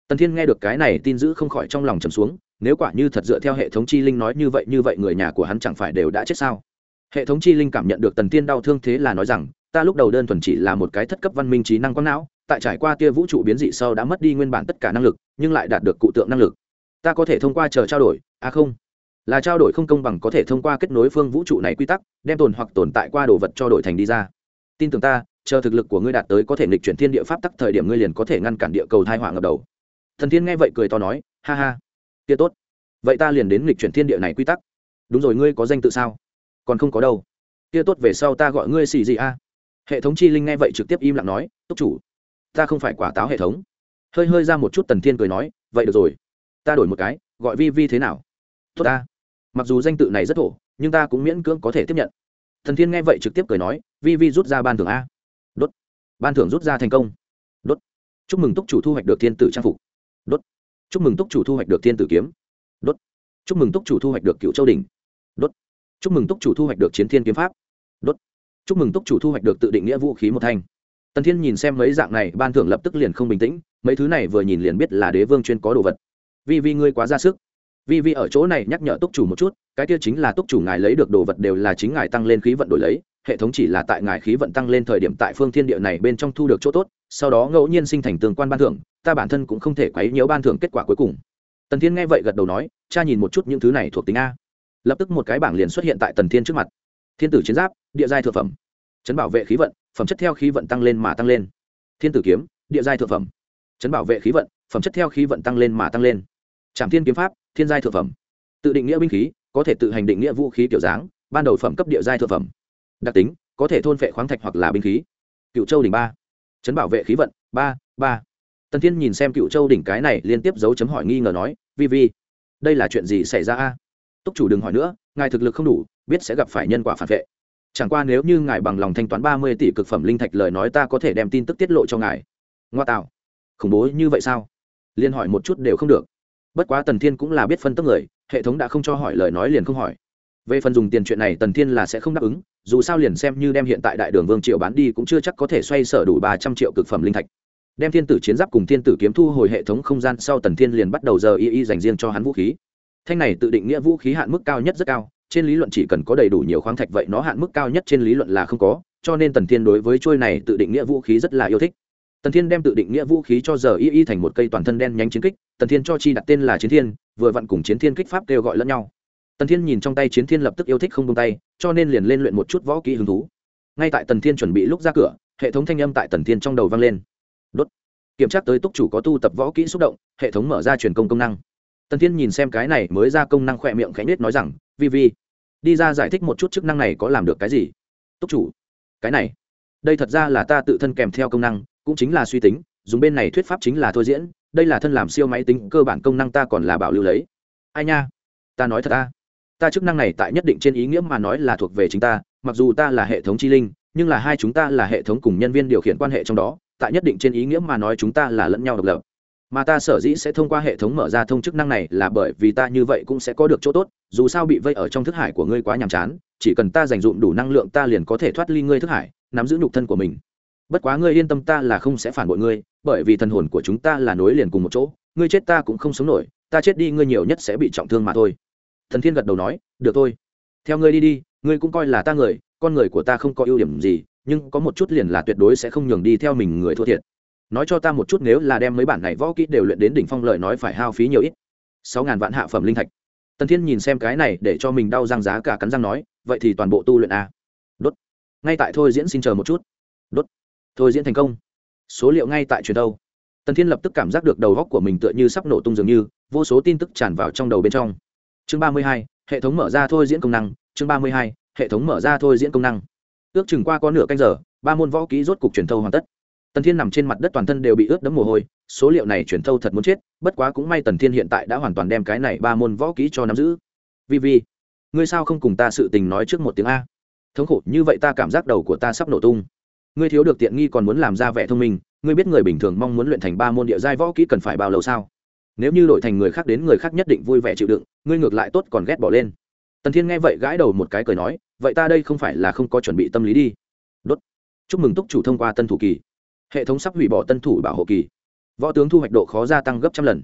Tần thiên nghe được cái này tin giữ không khỏi trong lòng trầm xuống, nếu quả như thật dựa theo hệ thống chi linh nói như vậy như vậy người nhà của hắn chẳng phải đều đã chết sao? Hệ thống chi linh cảm nhận được tần thiên đau thương thế là nói rằng, ta lúc đầu đơn thuần chỉ là một cái thất cấp văn minh trí năng quang não, tại trải qua tia vũ trụ biến dị sau đã mất đi nguyên bản tất cả năng lực, nhưng lại đạt được cụ tượng năng lực. Ta có thể thông qua chờ trao đổi à không? Là trao đổi không công bằng có thể thông qua kết nối phương vũ trụ này quy tắc, đem tồn hoặc tồn tại qua đồ vật cho đổi thành đi ra. Tin tưởng ta chờ thực lực của ngươi đạt tới có thể nghịch chuyển thiên địa pháp tắc thời điểm ngươi liền có thể ngăn cản địa cầu thai hỏa ngập đầu. Thần thiên nghe vậy cười to nói, ha ha, kia tốt. Vậy ta liền đến nghịch chuyển thiên địa này quy tắc. Đúng rồi, ngươi có danh tự sao? Còn không có đâu. Kia tốt về sau ta gọi ngươi xì gì a? Hệ thống chi linh nghe vậy trực tiếp im lặng nói, túc chủ, ta không phải quả táo hệ thống. Hơi hơi ra một chút tần thiên cười nói, vậy được rồi. Ta đổi một cái, gọi vi vi thế nào? Tốt ta. Mặc dù danh tự này rất thổ, nhưng ta cũng miễn cưỡng có thể tiếp nhận. Thần thiên nghe vậy trực tiếp cười nói, vi vi rút ra ban thưởng a ban thưởng rút ra thành công. Đốt. Chúc mừng túc chủ thu hoạch được thiên tử trang phục. Đốt. Chúc mừng túc chủ thu hoạch được thiên tử kiếm. Đốt. Chúc mừng túc chủ thu hoạch được cựu châu đình đốt. Chúc mừng túc chủ thu hoạch được chiến thiên kiếm pháp. Đốt. Chúc mừng túc chủ thu hoạch được tự định nghĩa vũ khí một thanh. Tần thiên nhìn xem mấy dạng này, ban thưởng lập tức liền không bình tĩnh, mấy thứ này vừa nhìn liền biết là đế vương chuyên có đồ vật. Vì vì ngươi quá ra sức. Vì vì ở chỗ này nhắc nhở túc chủ một chút, cái kia chính là túc chủ ngài lấy được đồ vật đều là chính ngài tăng lên khí vận đổi lấy hệ thống chỉ là tại ngài khí vận tăng lên thời điểm tại phương thiên địa này bên trong thu được chỗ tốt, sau đó ngẫu nhiên sinh thành tương quan ban thưởng, ta bản thân cũng không thể quấy nhiễu ban thưởng kết quả cuối cùng. Tần thiên nghe vậy gật đầu nói, cha nhìn một chút những thứ này thuộc tính a. Lập tức một cái bảng liền xuất hiện tại tần thiên trước mặt. Thiên tử chiến giáp, địa giai thượng phẩm. Chấn bảo vệ khí vận, phẩm chất theo khí vận tăng lên mà tăng lên. Thiên tử kiếm, địa giai thượng phẩm. Chấn bảo vệ khí vận, phẩm chất theo khí vận tăng lên mà tăng lên. Trạm thiên kiếm pháp, thiên giai thượng phẩm. Tự định nghĩa binh khí, có thể tự hành định nghĩa vũ khí kiểu dáng, ban đầu phẩm cấp địa giai thượng phẩm đặc tính, có thể thôn phệ khoáng thạch hoặc là binh khí. Cựu châu đỉnh ba. Chấn bảo vệ khí vận, ba ba. Tần thiên nhìn xem cựu châu đỉnh cái này, liên tiếp dấu chấm hỏi nghi ngờ nói, vi vi, đây là chuyện gì xảy ra a? Túc chủ đừng hỏi nữa, ngài thực lực không đủ, biết sẽ gặp phải nhân quả phản vệ. Chẳng qua nếu như ngài bằng lòng thanh toán ba mươi tỷ cực phẩm linh thạch lời nói ta có thể đem tin tức tiết lộ cho ngài. Ngoa tạo, khủng bố như vậy sao? Liên hỏi một chút đều không được. Bất quá tần thiên cũng là biết phân tức người, hệ thống đã không cho hỏi lời nói liền không hỏi. Về phần dùng tiền chuyện này tần thiên là sẽ không đáp ứng dù sao liền xem như đem hiện tại đại đường vương triệu bán đi cũng chưa chắc có thể xoay sở đủ ba trăm triệu cực phẩm linh thạch. Đem thiên tử chiến giáp cùng thiên tử kiếm thu hồi hệ thống không gian sau tần thiên liền bắt đầu giờ y y dành riêng cho hắn vũ khí. Thanh này tự định nghĩa vũ khí hạn mức cao nhất rất cao, trên lý luận chỉ cần có đầy đủ nhiều khoáng thạch vậy nó hạn mức cao nhất trên lý luận là không có, cho nên tần thiên đối với trôi này tự định nghĩa vũ khí rất là yêu thích. Tần thiên đem tự định nghĩa vũ khí cho giờ y y thành một cây toàn thân đen nhánh chiến kích, tần thiên cho chi đặt tên là chiến thiên, vừa vặn cùng chiến thiên kích pháp kêu gọi lẫn nhau tần thiên nhìn trong tay chiến thiên lập tức yêu thích không tung tay, cho nên liền lên luyện một chút võ kỹ hứng thú. Ngay tại tần thiên chuẩn bị lúc ra cửa, hệ thống thanh âm tại tần thiên trong đầu vang lên. Đốt. Kiểm tra tới túc chủ có tu tập võ kỹ xúc động, hệ thống mở ra truyền công công năng. Tần thiên nhìn xem cái này mới ra công năng khỏe miệng khẽ nết nói rằng, vi vi, đi ra giải thích một chút chức năng này có làm được cái gì? Túc chủ, cái này, đây thật ra là ta tự thân kèm theo công năng, cũng chính là suy tính, dùng bên này thuyết pháp chính là thôi diễn, đây là thân làm siêu máy tính, cơ bản công năng ta còn là bảo lưu lấy. Ai nha, ta nói thật ta ta chức năng này tại nhất định trên ý nghĩa mà nói là thuộc về chính ta, mặc dù ta là hệ thống chi linh, nhưng là hai chúng ta là hệ thống cùng nhân viên điều khiển quan hệ trong đó, tại nhất định trên ý nghĩa mà nói chúng ta là lẫn nhau độc lập. Mà ta sở dĩ sẽ thông qua hệ thống mở ra thông chức năng này là bởi vì ta như vậy cũng sẽ có được chỗ tốt, dù sao bị vây ở trong thức hải của ngươi quá nhàm chán, chỉ cần ta dành dụm đủ năng lượng ta liền có thể thoát ly ngươi thức hải, nắm giữ nhục thân của mình. Bất quá ngươi yên tâm ta là không sẽ phản bội ngươi, bởi vì thần hồn của chúng ta là nối liền cùng một chỗ, ngươi chết ta cũng không sống nổi, ta chết đi ngươi nhiều nhất sẽ bị trọng thương mà thôi thần thiên gật đầu nói, được thôi. Theo ngươi đi đi, ngươi cũng coi là ta người, con người của ta không có ưu điểm gì, nhưng có một chút liền là tuyệt đối sẽ không nhường đi theo mình người thua thiệt. Nói cho ta một chút nếu là đem mấy bản này võ kỹ đều luyện đến đỉnh phong lợi nói phải hao phí nhiều ít. Sáu ngàn vạn hạ phẩm linh thạch. Tần thiên nhìn xem cái này để cho mình đau răng giá cả cắn răng nói, vậy thì toàn bộ tu luyện a đốt. Ngay tại thôi diễn xin chờ một chút. Đốt. Thôi diễn thành công. Số liệu ngay tại truyền đâu. Tần thiên lập tức cảm giác được đầu góc của mình tựa như sắp nổ tung dường như, vô số tin tức tràn vào trong đầu bên trong chương ba mươi hai, hệ thống mở ra thôi diễn công năng. Chương ba mươi hai, hệ thống mở ra thôi diễn công năng. Ước chừng qua có nửa canh giờ, ba môn võ kỹ rốt cục truyền thâu hoàn tất. Tần thiên nằm trên mặt đất toàn thân đều bị ướt đẫm mồ hôi, số liệu này truyền thâu thật muốn chết, bất quá cũng may tần thiên hiện tại đã hoàn toàn đem cái này ba môn võ kỹ cho nắm giữ. Vì vì, ngươi sao không cùng ta sự tình nói trước một tiếng a? Thống khổ, như vậy ta cảm giác đầu của ta sắp nổ tung. Ngươi thiếu được tiện nghi còn muốn làm ra vẻ thông minh, ngươi biết người bình thường mong muốn luyện thành ba môn địa giai võ kỹ cần phải bao lâu sao? Nếu như đổi thành người khác đến người khác nhất định vui vẻ chịu đựng, ngươi ngược lại tốt còn ghét bỏ lên. Tần thiên nghe vậy gãi đầu một cái cười nói, vậy ta đây không phải là không có chuẩn bị tâm lý đi. Đốt. Chúc mừng túc chủ thông qua tân thủ kỳ. Hệ thống sắp hủy bỏ tân thủ bảo hộ kỳ. Võ tướng thu hoạch độ khó gia tăng gấp trăm lần.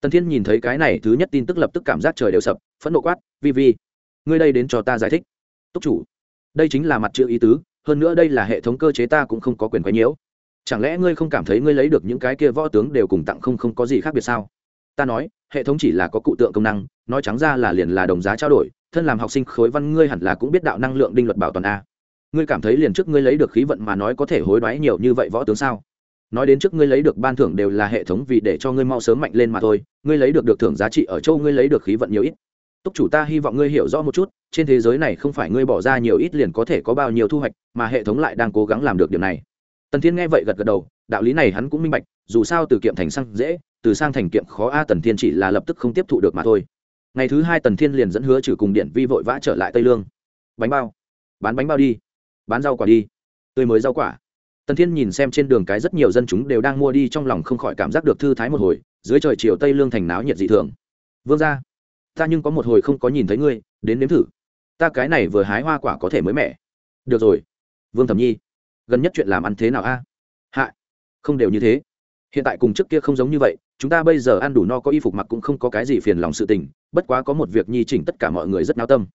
Tần thiên nhìn thấy cái này, thứ nhất tin tức lập tức cảm giác trời đều sập, phẫn nộ quát, vi vi, ngươi đây đến cho ta giải thích. Túc chủ, đây chính là mặt chữ ý tứ, hơn nữa đây là hệ thống cơ chế ta cũng không có quyền quấy nhiễu. Chẳng lẽ ngươi không cảm thấy ngươi lấy được những cái kia võ tướng đều cùng tặng không không có gì khác biệt sao? Ta nói, hệ thống chỉ là có cụ tượng công năng, nói trắng ra là liền là đồng giá trao đổi, thân làm học sinh khối văn ngươi hẳn là cũng biết đạo năng lượng đinh luật bảo toàn a. Ngươi cảm thấy liền trước ngươi lấy được khí vận mà nói có thể hối đoái nhiều như vậy võ tướng sao? Nói đến trước ngươi lấy được ban thưởng đều là hệ thống vì để cho ngươi mau sớm mạnh lên mà thôi, ngươi lấy được được thưởng giá trị ở châu ngươi lấy được khí vận nhiều ít. Túc chủ ta hy vọng ngươi hiểu rõ một chút, trên thế giới này không phải ngươi bỏ ra nhiều ít liền có thể có bao nhiêu thu hoạch, mà hệ thống lại đang cố gắng làm được điều này. Tần thiên nghe vậy gật gật đầu, đạo lý này hắn cũng minh bạch, dù sao từ kiệm thành xăng dễ từ sang thành kiệm khó a tần thiên chỉ là lập tức không tiếp thụ được mà thôi. Ngày thứ hai tần thiên liền dẫn hứa trừ cùng điện vi vội vã trở lại tây lương. Bánh bao. Bán bánh bao đi. Bán rau quả đi. Tươi mới rau quả. Tần thiên nhìn xem trên đường cái rất nhiều dân chúng đều đang mua đi trong lòng không khỏi cảm giác được thư thái một hồi, dưới trời chiều tây lương thành náo nhiệt dị thường. Vương ra ta nhưng có một hồi không có nhìn thấy ngươi, đến nếm thử. Ta cái này vừa hái hoa quả có thể mới mẻ. Được rồi. Vương thẩm nhi. Gần nhất chuyện làm ăn thế nào a? Hạ không đều như thế. Hiện tại cùng trước kia không giống như vậy chúng ta bây giờ ăn đủ no có y phục mặc cũng không có cái gì phiền lòng sự tình, bất quá có một việc nhi chỉnh tất cả mọi người rất nao tâm.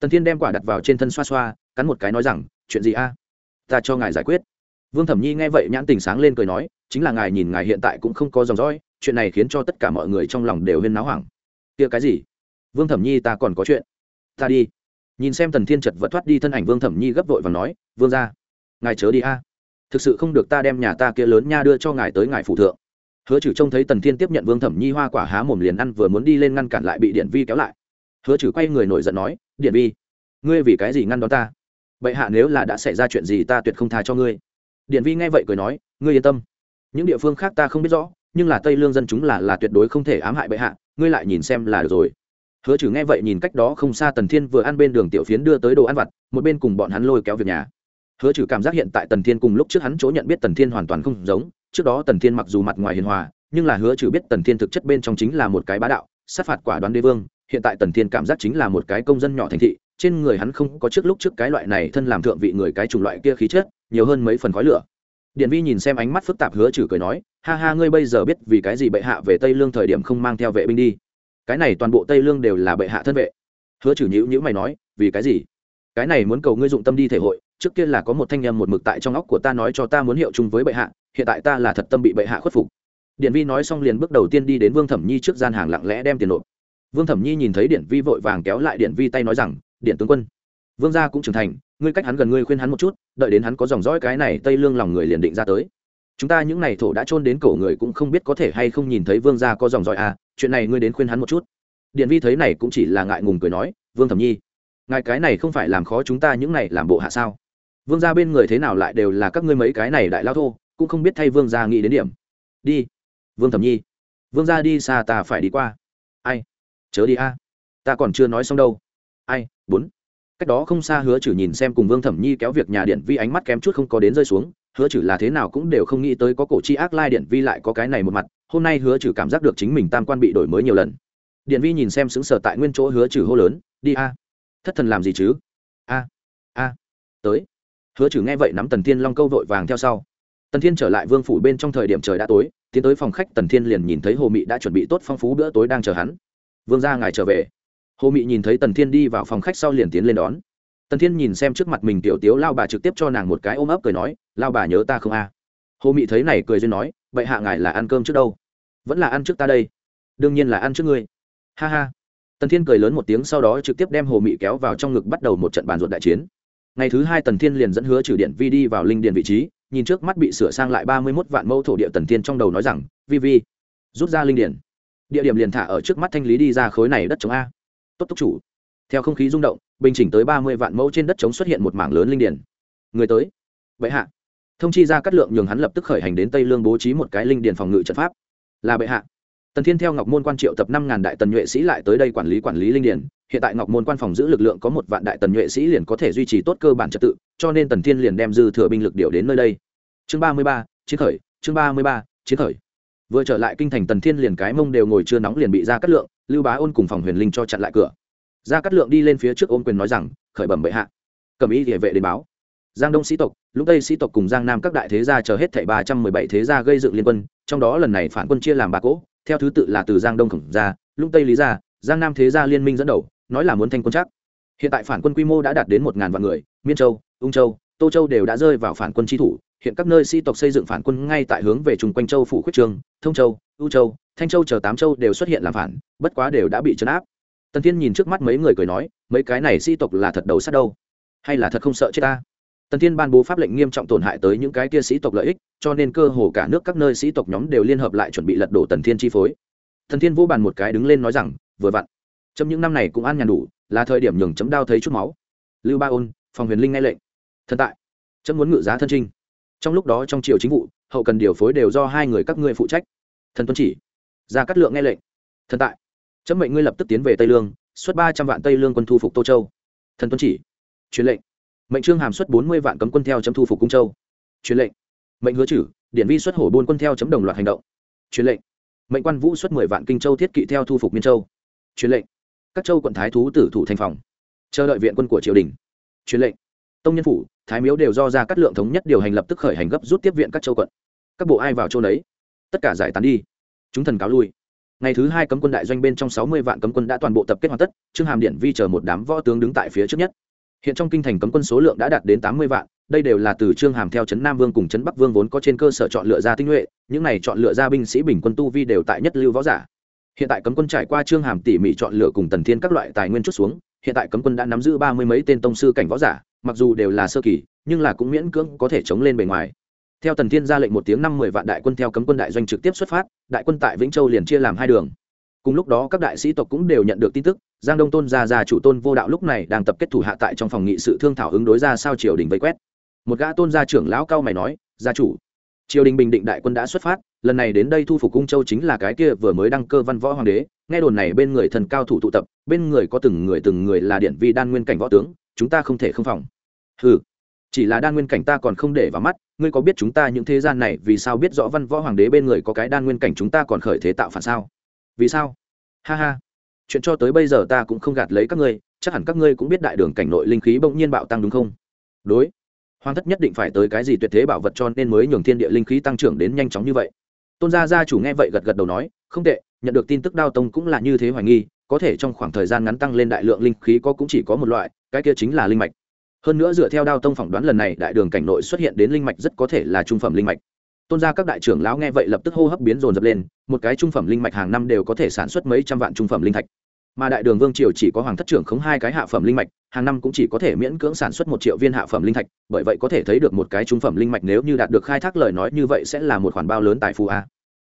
Tần thiên đem quả đặt vào trên thân xoa xoa, cắn một cái nói rằng, chuyện gì a? Ta cho ngài giải quyết. Vương thẩm nhi nghe vậy nhãn tình sáng lên cười nói, chính là ngài nhìn ngài hiện tại cũng không có dòng dõi, chuyện này khiến cho tất cả mọi người trong lòng đều huyên náo hoảng. Kia cái gì? Vương thẩm nhi, ta còn có chuyện. Ta đi. Nhìn xem tần thiên chật vật thoát đi thân ảnh, vương thẩm nhi gấp vội và nói, vương ra ngài chớ đi a. Thực sự không được ta đem nhà ta kia lớn nha đưa cho ngài tới ngài phụ thượng hứa trừ trông thấy tần thiên tiếp nhận vương thẩm nhi hoa quả há mồm liền ăn vừa muốn đi lên ngăn cản lại bị điện vi kéo lại. Hứa trừ quay người nổi giận nói, điện vi, ngươi vì cái gì ngăn đón ta? Bệ hạ nếu là đã xảy ra chuyện gì ta tuyệt không tha cho ngươi. Điện vi nghe vậy cười nói, ngươi yên tâm. Những địa phương khác ta không biết rõ, nhưng là tây lương dân chúng là là tuyệt đối không thể ám hại bệ hạ, ngươi lại nhìn xem là được rồi. Hứa trừ nghe vậy nhìn cách đó không xa tần thiên vừa ăn bên đường tiểu phiến đưa tới đồ ăn vặt, một bên cùng bọn hắn lôi kéo việc nhà hứa trừ cảm giác hiện tại tần thiên cùng lúc trước hắn chỗ nhận biết tần thiên hoàn toàn không giống. Trước đó tần thiên mặc dù mặt ngoài hiền hòa, nhưng là hứa trừ biết tần thiên thực chất bên trong chính là một cái bá đạo, sát phạt quả đoán đế vương. Hiện tại tần thiên cảm giác chính là một cái công dân nhỏ thành thị, trên người hắn không có trước lúc trước cái loại này thân làm thượng vị người cái chủng loại kia khí chất, nhiều hơn mấy phần khói lửa. Điện vi nhìn xem ánh mắt phức tạp hứa trừ cười nói, ha ha, ngươi bây giờ biết vì cái gì bệ hạ về tây lương thời điểm không mang theo vệ binh đi? Cái này toàn bộ tây lương đều là bệ hạ thân vệ. Hứa trừ nhữ nhữ mày nói, vì cái gì? Cái này muốn cầu ngươi dụng tâm đi thể hội trước kia là có một thanh em một mực tại trong óc của ta nói cho ta muốn hiệu chung với bệ hạ, hiện tại ta là thật tâm bị bệ hạ khuất phục. Điện vi nói xong liền bước đầu tiên đi đến vương thẩm nhi trước gian hàng lặng lẽ đem tiền nộp. Vương thẩm nhi nhìn thấy điện vi vội vàng kéo lại điện vi tay nói rằng điện tướng quân, vương gia cũng trưởng thành, ngươi cách hắn gần ngươi khuyên hắn một chút, đợi đến hắn có dòng dõi cái này tây lương lòng người liền định ra tới. Chúng ta những n à y thổ đã trôn đến cổ người cũng không biết có thể hay không nhìn thấy vương gia có dòng dõi à chuyện này ngươi đến khuyên hắn một chút. Điện vi thấy này cũng chỉ là ngại ngùng cười nói, vương thẩm nhi, ngài cái này không phải làm khó chúng ta những này làm bộ hạ sao? Vương gia bên người thế nào lại đều là các ngươi mấy cái này đại lao thô, cũng không biết thay vương gia nghĩ đến điểm. Đi. Vương thẩm nhi. Vương gia đi xa ta phải đi qua. Ai? Chớ đi a. Ta còn chưa nói xong đâu. Ai? Bốn. Cách đó không xa hứa chử nhìn xem cùng vương thẩm nhi kéo việc nhà điện vi ánh mắt kém chút không có đến rơi xuống. Hứa chử là thế nào cũng đều không nghĩ tới có cổ chi ác lai điện vi lại có cái này một mặt. Hôm nay hứa chử cảm giác được chính mình tam quan bị đổi mới nhiều lần. Điện vi nhìn xem xứng sở tại nguyên chỗ hứa chử hô lớn. Đi a. Thất thần làm gì chứ? A. A. Tới hứa trừ nghe vậy nắm tần thiên long câu vội vàng theo sau. Tần thiên trở lại vương phủ bên trong thời điểm trời đã tối, tiến tới phòng khách, tần thiên liền nhìn thấy hồ mị đã chuẩn bị tốt phong phú bữa tối đang chờ hắn. Vương ra ngài trở về. Hồ mị nhìn thấy tần thiên đi vào phòng khách sau liền tiến lên đón. Tần thiên nhìn xem trước mặt mình tiểu tiếu lao bà trực tiếp cho nàng một cái ôm ấp cười nói, lao bà nhớ ta không a? Hồ mị thấy này cười duyên nói vậy hạ ngài là ăn cơm trước đâu? Vẫn là ăn trước ta đây. Đương nhiên là ăn trước ngươi. Ha ha. Tần thiên cười lớn một tiếng sau đó trực tiếp đem hồ mị kéo vào trong ngực bắt đầu một trận bàn ruột đại chiến ngày thứ hai tần thiên liền dẫn hứa trừ điện vi đi vào linh điện vị trí, nhìn trước mắt bị sửa sang lại ba mươi mốt vạn mẫu thổ địa tần thiên trong đầu nói rằng, vi vi, rút ra linh điện địa điểm liền thả ở trước mắt thanh lý đi ra khối này đất chống a. Tốt túc chủ. Theo không khí rung động, bình chỉnh tới ba mươi vạn mẫu trên đất chống xuất hiện một mảng lớn linh điển người tới. Bệ hạ. Thông chi ra cắt lượng nhường hắn lập tức khởi hành đến tây lương bố trí một cái linh điển phòng ngự trận pháp. Là bệ hạ. Tần thiên theo ngọc môn quan triệu tập năm ngàn đại tần nhuệ sĩ lại tới đây quản lý quản lý linh điển hiện tại ngọc môn quan phòng giữ lực lượng có một vạn đại tần nhuệ sĩ liền có thể duy trì tốt cơ bản trật tự, cho nên tần thiên liền đem dư thừa binh lực điều đến nơi đây. Chương ba mươi ba, chiến khởi, chương ba mươi ba, chiến khởi. Vừa trở lại kinh thành tần thiên liền cái mông đều ngồi chưa nóng liền bị ra cắt lượng, lưu bá ôn cùng phòng huyền linh cho chặn lại cửa. Gia cát lượng đi lên phía trước ôm quyền nói rằng, khởi bẩm bệ hạ. Cầm ý địa vệ đến báo. Giang đông sĩ tộc lúc tây sĩ tộc cùng giang nam các đại thế gia chờ hết thảy ba trăm mười bảy thế gia gây dựng liên quân, trong đó lần này phản quân chia làm ba cỗ, theo thứ tự là từ giang đông khổng gia lúc tây lý gia, giang nam thế gia liên minh dẫn đầu nói là muốn thanh quân chắc. Hiện tại phản quân quy mô đã đạt đến một ngàn vạn người, miên châu, ung châu, tô châu đều đã rơi vào phản quân tri thủ. Hiện các nơi sĩ tộc xây dựng phản quân ngay tại hướng về chung quanh châu phủ khuyết trường, thông châu, ưu châu, thanh châu chờ tám châu đều xuất hiện làm phản, bất quá đều đã bị chấn áp. Tần thiên nhìn trước mắt mấy người cười nói, mấy cái này sĩ tộc là thật đầu sát đâu? Hay là thật không sợ chết ta? Tần thiên ban bố pháp lệnh nghiêm trọng tổn hại tới những cái kia sĩ tộc lợi ích, cho nên cơ hồ cả nước các nơi sĩ tộc nhóm đều liên hợp lại chuẩn bị lật đổ tần thiên chi phối. Tần thiên vô bàn một cái đứng lên nói rằng, vừa vặn trong những năm này cũng ăn nhàn đủ, là thời điểm nhường chấm đao thấy chút máu. Lưu ba ôn, phòng huyền linh nghe lệnh. Thần tại. Chấm muốn ngự giá thân trinh. Trong lúc đó trong triều chính vụ, hậu cần điều phối đều do hai người các ngươi phụ trách. Thần tuân chỉ. Ra cắt lượng nghe lệnh. Thần tại. Chấm mệnh ngươi lập tức tiến về tây lương, xuất ba trăm vạn tây lương quân thu phục tô châu. Thần tuân chỉ. Truyền lệnh. Mệnh trương hàm xuất bốn mươi vạn cấm quân theo chấm thu phục cung châu. Truyền lệnh. Mệnh hứa chử điện vi xuất hổ buôn quân theo chấm đồng loạt hành động. Truyền lệnh. Mệnh quan vũ xuất mười vạn kinh châu thiết kỵ theo thu phục miên châu. Truyền lệnh các châu quận thái thú tử thủ thành phòng, chờ đợi viện quân của triều đình. Truyền lệnh. Tông nhân phủ, thái miếu đều do ra các lượng thống nhất điều hành lập tức khởi hành gấp rút tiếp viện các châu quận. Các bộ ai vào châu đấy tất cả giải tán đi. Chúng thần cáo lui. Ngày thứ hai cấm quân đại doanh bên trong sáu mươi vạn cấm quân đã toàn bộ tập kết hoàn tất, trương hàm điện vi chờ một đám võ tướng đứng tại phía trước nhất. Hiện trong kinh thành cấm quân số lượng đã đạt đến tám mươi vạn, đây đều là từ trương hàm theo trấn nam vương cùng trấn bắc vương vốn có trên cơ sở chọn lựa ra tinh nhuệ, những này chọn lựa ra binh sĩ bình quân tu vi đều tại nhất lưu võ giả hiện tại cấm quân trải qua trương hàm tỉ mỉ chọn lựa cùng tần thiên các loại tài nguyên chút xuống, hiện tại cấm quân đã nắm giữ ba mươi mấy tên tông sư cảnh võ giả, mặc dù đều là sơ kỳ, nhưng là cũng miễn cưỡng có thể chống lên bề ngoài. Theo tần thiên ra lệnh một tiếng năm mười vạn đại quân theo cấm quân đại doanh trực tiếp xuất phát, đại quân tại vĩnh châu liền chia làm hai đường. Cùng lúc đó các đại sĩ tộc cũng đều nhận được tin tức, giang đông tôn gia gia chủ tôn vô đạo lúc này đang tập kết thủ hạ tại trong phòng nghị sự thương thảo ứng đối ra sao triều đình vây quét. Một gã tôn gia trưởng lão cao mày nói, gia chủ, triều đình bình định đại quân đã xuất phát lần này đến đây thu phục cung châu chính là cái kia vừa mới đăng cơ văn võ hoàng đế, nghe đồn này bên người thần cao thủ tụ tập, bên người có từng người từng người là điện vi đan nguyên cảnh võ tướng, chúng ta không thể không phòng. Ừ chỉ là đan nguyên cảnh ta còn không để vào mắt, ngươi có biết chúng ta những thế gian này vì sao biết rõ văn võ hoàng đế bên người có cái đan nguyên cảnh chúng ta còn khởi thế tạo phản sao? Vì sao? Ha ha, chuyện cho tới bây giờ ta cũng không gạt lấy các ngươi, chắc hẳn các ngươi cũng biết đại đường cảnh nội linh khí bỗng nhiên bạo tăng đúng không? Đối, hoàng thất nhất định phải tới cái gì tuyệt thế bảo vật cho nên mới nhường thiên địa linh khí tăng trưởng đến nhanh chóng như vậy tôn gia gia chủ nghe vậy gật gật đầu nói, không tệ, nhận được tin tức đao tông cũng là như thế hoài nghi, có thể trong khoảng thời gian ngắn tăng lên đại lượng linh khí có cũng chỉ có một loại, cái kia chính là linh mạch. Hơn nữa dựa theo đao tông phỏng đoán lần này đại đường cảnh nội xuất hiện đến linh mạch rất có thể là trung phẩm linh mạch. Tôn gia các đại trưởng lão nghe vậy lập tức hô hấp biến rồn dập lên, một cái trung phẩm linh mạch hàng năm đều có thể sản xuất mấy trăm vạn trung phẩm linh thạch. Mà đại đường vương triều chỉ có hoàng thất trưởng khống hai cái hạ phẩm linh mạch hàng năm cũng chỉ có thể miễn cưỡng sản xuất một triệu viên hạ phẩm linh thạch, bởi vậy có thể thấy được một cái trung phẩm linh mạch nếu như đạt được khai thác lời nói như vậy sẽ là một khoản bao lớn tài phú a.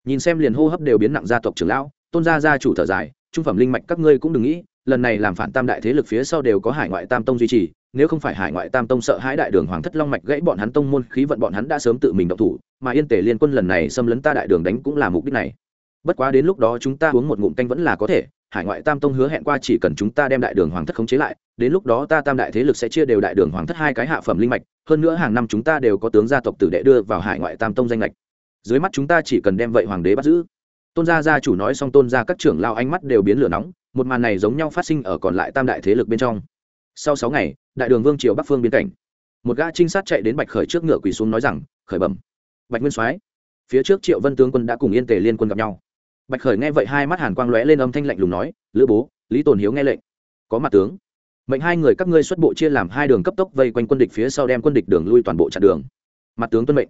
Nhìn xem liền hô hấp đều biến nặng gia tộc trưởng lão, tôn gia gia chủ thở dài, trung phẩm linh mạch các ngươi cũng đừng nghĩ, lần này làm phản tam đại thế lực phía sau đều có hải ngoại tam tông duy trì, nếu không phải hải ngoại tam tông sợ hãi đại đường hoàng thất long mạch gãy bọn hắn tông môn khí vận bọn hắn đã sớm tự mình động thủ, mà yên tề liên quân lần này xâm lấn ta đại đường đánh cũng là mục đích này. Bất quá đến lúc đó chúng ta uống một ngụm canh vẫn là có thể hải ngoại tam tông hứa hẹn qua chỉ cần chúng ta đem đại đường hoàng thất khống chế lại, đến lúc đó ta tam đại thế lực sẽ chia đều đại đường hoàng thất hai cái hạ phẩm linh mạch, hơn nữa hàng năm chúng ta đều có tướng gia tộc tử đệ đưa vào hải ngoại tam tông danh lệch dưới mắt chúng ta chỉ cần đem vậy hoàng đế bắt giữ. Tôn gia gia chủ nói xong tôn gia các trưởng lao ánh mắt đều biến lửa nóng, một màn này giống nhau phát sinh ở còn lại tam đại thế lực bên trong. Sau sáu ngày, đại đường vương triều bắc phương biên cảnh. Một gã trinh sát chạy đến bạch khởi trước ngựa quỳ xuống nói rằng, khởi bẩm. Bạch nguyên soái, phía trước triệu vân tướng quân đã cùng yên tề liên quân gặp nhau bạch khởi nghe vậy hai mắt hàn quang lóe lên âm thanh lạnh lùng nói, lữ bố, lý tồn hiếu nghe lệnh. Có mặt tướng. Mệnh hai người các ngươi xuất bộ chia làm hai đường cấp tốc vây quanh quân địch phía sau đem quân địch đường lui toàn bộ chặn đường. Mặt tướng tuân mệnh.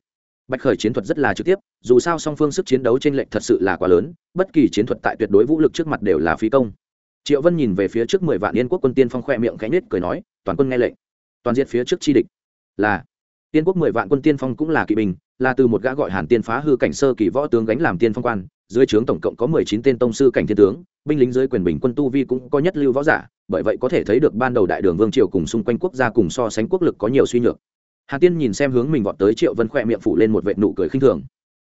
Bạch khởi chiến thuật rất là trực tiếp, dù sao song phương sức chiến đấu t r ê n lệch thật sự là quá lớn, bất kỳ chiến thuật tại tuyệt đối vũ lực trước mặt đều là phí công. Triệu vân nhìn về phía trước mười vạn yên quốc quân tiên phong khoe miệng cánh nết cười nói, toàn quân nghe lệnh. Toàn diện phía trước chi địch. Là. Tiên quốc mười vạn quân tiên phong cũng là kỵ binh, là từ một gã gọi hàn tiên phá hư cảnh sơ kỳ võ tướng gánh làm tiên phong quan dưới trướng tổng cộng có mười chín tên tông sư cảnh thiên tướng, binh lính dưới quyền bình quân tu vi cũng có nhất lưu võ giả, bởi vậy có thể thấy được ban đầu đại đường vương triều cùng xung quanh quốc gia cùng so sánh quốc lực có nhiều suy nhược. Hàn tiên nhìn xem hướng mình vọt tới triệu vân khoe miệng phủ lên một vệ nụ cười khinh thường.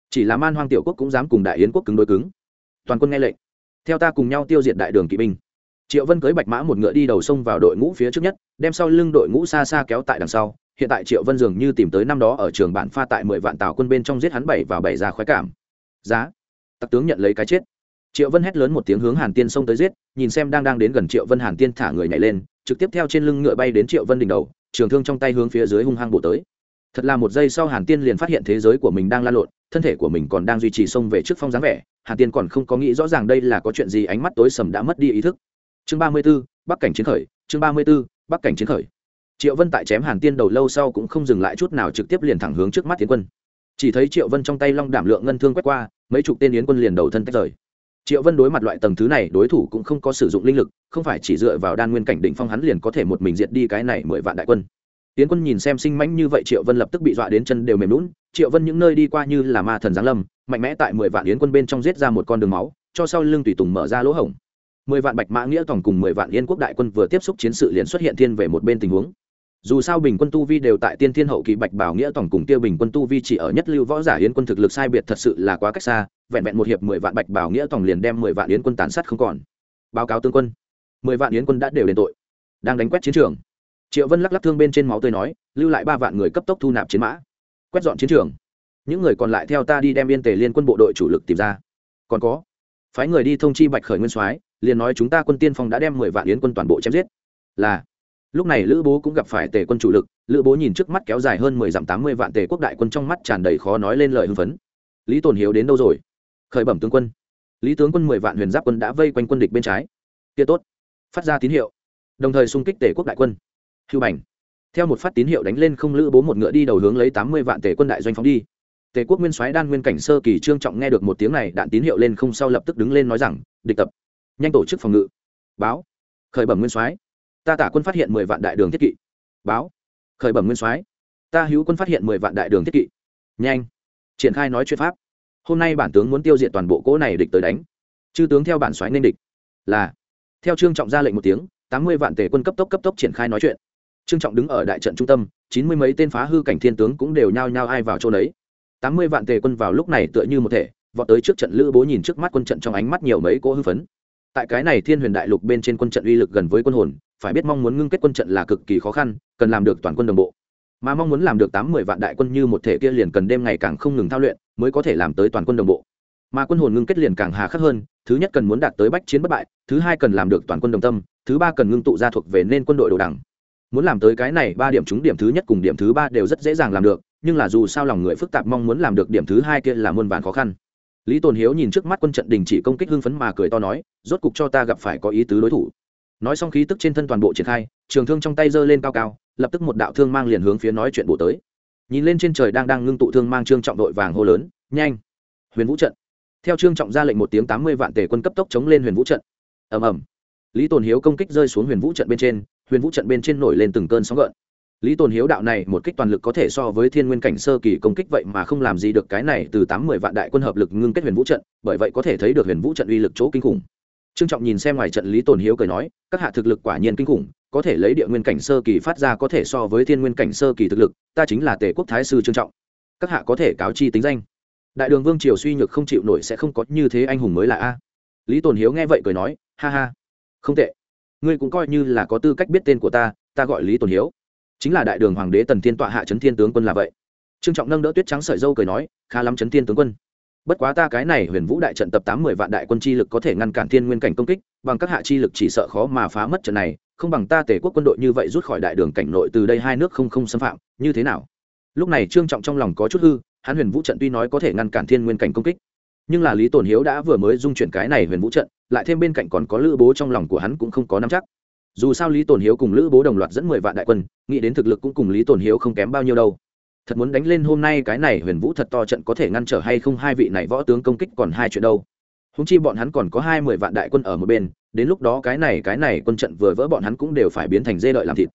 Chỉ là man hoang tiểu quốc cũng dám cùng đại yến quốc cứng đối cứng. Toàn quân nghe lệnh. Theo ta cùng nhau tiêu diệt đại đường kỵ binh. Triệu vân cưới bạch mã một ngựa đi đầu sông vào đội ngũ phía trước nhất, đem sau lưng đội ngũ xa xa kéo tại đằng sau. Hiện tại triệu vân dường như tìm tới năm đó ở trường bản pha tại mười vạn tàu quân bên trong giết hắn bảy vào bảy ra khoái cảm. Giá tặc tướng nhận lấy cái chết. Triệu vân hét lớn một tiếng hướng hàn tiên xông tới giết, nhìn xem đang đang đến gần triệu vân hàn tiên thả người nhảy lên, trực tiếp theo trên lưng ngựa bay đến triệu vân đỉnh đầu, trường thương trong tay hướng phía dưới hung hăng bổ tới. Thật là một giây sau hàn tiên liền phát hiện thế giới của mình đang lan lộn, thân thể của mình còn đang duy trì xông về trước phong dáng vẻ, hàn tiên còn không có nghĩ rõ ràng đây là có chuyện gì, ánh mắt tối sầm đã mất đi ý thức. Chương ba mươi b ố bắc cảnh chiến khởi, chương ba mươi b ố bắc cảnh chiến khởi. Triệu vân tại chém hàn tiên đầu lâu sau cũng không dừng lại chút nào trực tiếp liền thẳng hướng trước mắt tiến quân chỉ thấy triệu vân trong tay long đảm lượng ngân thương quét qua, mấy chục tên yến quân liền đầu thân tách rời. Triệu vân đối mặt loại tầng thứ này, đối thủ cũng không có sử dụng linh lực, không phải chỉ dựa vào đan nguyên cảnh định phong hắn liền có thể một mình diệt đi cái này mười vạn đại quân. Tiến quân nhìn xem sinh mãnh như vậy, triệu vân lập tức bị dọa đến chân đều mềm lún triệu vân những nơi đi qua như là ma thần giáng lâm, mạnh mẽ tại mười vạn yến quân bên trong giết ra một con đường máu, cho sau lưng tùy tùng mở ra lỗ hổng. Mười vạn bạch mã nghĩa tổng cùng mười vạn yên quốc đại quân vừa tiếp xúc chiến sự liền xuất hiện thiên về một bên tình huống dù sao bình quân tu vi đều tại tiên thiên hậu kỳ bạch bảo nghĩa tổng cùng tiêu bình quân tu vi chỉ ở nhất lưu võ giả yến quân thực lực sai biệt thật sự là quá cách xa, vẹn vẹn một hiệp mười vạn bạch bảo nghĩa tổng liền đem mười vạn yến quân tàn sát không còn. Báo cáo tướng quân, mười vạn yến quân đã đều đền tội. Đang đánh quét chiến trường, triệu vân lắc lắc thương bên trên máu tươi nói, lưu lại ba vạn người cấp tốc thu nạp chiến mã. Quét dọn chiến trường. Những người còn lại theo ta đi đem yên tề liên quân bộ đội chủ lực tìm ra. Còn có, phái người đi thông chi bạch khởi nguyên soái, liền nói chúng ta quân tiên phong đã đem mười vạn yến quân toàn bộ chém giết. Là lúc này lữ bố cũng gặp phải tề quân chủ lực, lữ bố nhìn trước mắt kéo dài hơn mười dặm tám mươi vạn tề quốc đại quân trong mắt tràn đầy khó nói lên lời hưng phấn. Lý tồn hiếu đến đâu rồi? Khởi bẩm tướng quân. Lý tướng quân mười vạn huyền giáp quân đã vây quanh quân địch bên trái. Kia tốt. Phát ra tín hiệu. Đồng thời xung kích tề quốc đại quân. Hưu bành. Theo một phát tín hiệu đánh lên không lữ bố một ngựa đi đầu hướng lấy tám mươi vạn tề quân đại doanh phóng đi. Tề quốc nguyên soái đan nguyên cảnh sơ kỳ trương trọng nghe được một tiếng này, đạn tín hiệu lên không sau lập tức đứng lên nói rằng, địch tập. Nhanh tổ chức phòng ngự. Báo. Khởi bẩm nguyên soái ta tả quân phát hiện mười vạn đại đường thiết kỵ. Báo. Khởi bẩm nguyên soái. Ta hữu quân phát hiện mười vạn đại đường thiết kỵ. Nhanh. Triển khai nói chuyện pháp. Hôm nay bản tướng muốn tiêu diệt toàn bộ cỗ này địch tới đánh. Chư tướng theo bản soái nên địch. Là. Theo trương trọng ra lệnh một tiếng, tám mươi vạn tể quân cấp tốc cấp tốc triển khai nói chuyện. Trương trọng đứng ở đại trận trung tâm, chín mươi mấy tên phá hư cảnh thiên tướng cũng đều nhao nhao ai vào chỗ đấy tám mươi vạn tề quân vào lúc này tựa như một thể, vọt tới trước trận lữ bố nhìn trước mắt quân trận trong ánh mắt nhiều mấy cỗ hư phấn. Tại cái này thiên huyền đại lục bên trên quân trận uy lực gần với quân hồn phải biết mong muốn ngưng kết quân trận là cực kỳ khó khăn, cần làm được toàn quân đồng bộ. Mà mong muốn làm được tám mươi vạn đại quân như một thể kia liền cần đêm ngày càng không ngừng thao luyện mới có thể làm tới toàn quân đồng bộ. Mà quân hồn ngưng kết liền càng hà khắc hơn, thứ nhất cần muốn đạt tới bách chiến bất bại, thứ hai cần làm được toàn quân đồng tâm, thứ ba cần ngưng tụ ra thuộc về nên quân đội đồ đẳng muốn làm tới cái này, ba điểm trúng điểm thứ nhất cùng điểm thứ ba đều rất dễ dàng làm được, nhưng là dù sao lòng người phức tạp mong muốn làm được điểm thứ hai kia là muôn vàn khó khăn. Lý tồn hiếu nhìn trước mắt quân trận đình chỉ công kích hưng phấn mà cười to nói, rốt cục cho ta gặp phải có ý tứ đối thủ nói xong khí tức trên thân toàn bộ triển khai, trường thương trong tay giơ lên cao cao, lập tức một đạo thương mang liền hướng phía nói chuyện bộ tới. Nhìn lên trên trời đang đang ngưng tụ thương mang trương trọng đội vàng hô lớn, nhanh! Huyền vũ trận! Theo trương trọng ra lệnh một tiếng tám mươi vạn tề quân cấp tốc chống lên huyền vũ trận. Ầm ầm. Lý tồn hiếu công kích rơi xuống huyền vũ trận bên trên, huyền vũ trận bên trên nổi lên từng cơn sóng gợn. Lý tồn hiếu đạo này một kích toàn lực có thể so với thiên nguyên cảnh sơ kỳ công kích vậy mà không làm gì được cái này từ tám mươi vạn đại quân hợp lực ngưng kết huyền vũ trận, bởi vậy có thể thấy được huyền vũ trận uy lực chỗ kinh khủng trương trọng nhìn xem ngoài trận lý tồn hiếu cười nói, các hạ thực lực quả nhiên kinh khủng, có thể lấy địa nguyên cảnh sơ kỳ phát ra có thể so với thiên nguyên cảnh sơ kỳ thực lực, ta chính là tề quốc thái sư trương trọng. Các hạ có thể cáo chi tính danh. Đại đường vương triều suy nhược không chịu nổi sẽ không có như thế anh hùng mới là a. Lý tồn hiếu nghe vậy cười nói, ha ha. Không tệ. Ngươi cũng coi như là có tư cách biết tên của ta ta gọi lý tồn hiếu. Chính là đại đường hoàng đế tần thiên tọa hạ trấn thiên tướng quân là vậy. Trương trọng nâng đỡ tuyết trắng sợi dâu cười nói, khá lắm trấn thiên tướng quân bất quá ta cái này huyền vũ đại trận tập tám mươi vạn đại quân chi lực có thể ngăn cản thiên nguyên cảnh công kích, bằng các hạ chi lực chỉ sợ khó mà phá mất trận này, không bằng ta tể quốc quân đội như vậy rút khỏi đại đường cảnh nội từ đây hai nước không không xâm phạm, như thế nào? Lúc này trương trọng trong lòng có chút hư, hắn huyền vũ trận tuy nói có thể ngăn cản thiên nguyên cảnh công kích, nhưng là lý tổn hiếu đã vừa mới dung chuyển cái này huyền vũ trận, lại thêm bên cạnh còn có lữ bố trong lòng của hắn cũng không có nắm chắc. Dù sao lý tổn hiếu cùng lữ bố đồng loạt dẫn mười vạn đại quân, nghĩ đến thực lực cũng cùng lý tổn hiếu không kém bao nhiêu đâu thật muốn đánh lên hôm nay cái này huyền vũ thật to trận có thể ngăn trở hay không? Hai vị này võ tướng công kích còn hai chuyện đâu. Húng chi bọn hắn còn có hai mười vạn đại quân ở một bên, đến lúc đó cái này cái này quân trận vừa vỡ bọn hắn cũng đều phải biến thành dê đợi làm thịt.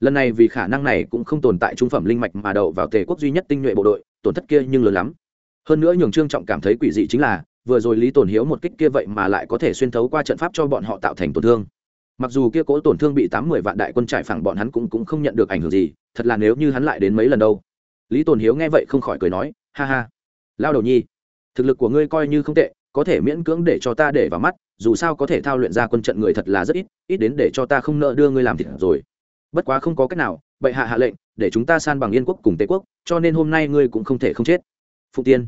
Lần này vì khả năng này cũng không tồn tại trung phẩm linh mạch mà đậu vào tề quốc duy nhất tinh nhuệ bộ đội, tổn thất kia nhưng lớn lắm. Hơn nữa nhường trương trọng cảm thấy quỷ dị chính là, vừa rồi lý tổn hiếu một kích kia vậy mà lại có thể xuyên thấu qua trận pháp cho bọn họ tạo thành tổn thương. Mặc dù kia cố tổn thương bị tám mười vạn đại quân trải phẳng, bọn hắn cũng cũng không nhận được ảnh hưởng gì, thật là nếu như hắn lại đến mấy lần đâu lý tồn hiếu nghe vậy không khỏi cười nói, ha ha, lao đầu nhi, thực lực của ngươi coi như không tệ, có thể miễn cưỡng để cho ta để vào mắt, dù sao có thể thao luyện ra quân trận người thật là rất ít ít đến để cho ta không nợ đưa ngươi làm thịt rồi. Bất quá không có cách nào, bệ hạ hạ lệnh, để chúng ta san bằng yên quốc cùng tề quốc, cho nên hôm nay ngươi cũng không thể không chết. Phụ tiên,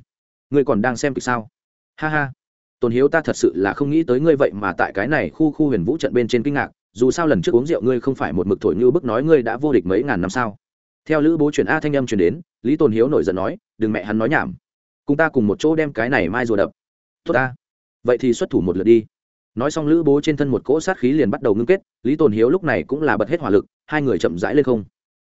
ngươi còn đang xem kịch sao? Ha ha, tồn hiếu ta thật sự là không nghĩ tới ngươi vậy mà tại cái này khu khu huyền vũ trận bên trên kinh ngạc, dù sao lần trước uống rượu ngươi không phải một mực thổi như bức nói ngươi đã vô địch mấy ngàn năm sao? Theo lữ bố chuyển a thanh âm chuyển đến, lý tồn hiếu nổi giận nói, đừng mẹ hắn nói nhảm. Cùng ta cùng một chỗ đem cái này mai rùa đập. Tốt ta. Vậy thì xuất thủ một lượt đi. Nói xong lữ bố trên thân một cỗ sát khí liền bắt đầu ngưng kết, lý tồn hiếu lúc này cũng là bật hết hỏa lực, hai người chậm rãi lên không.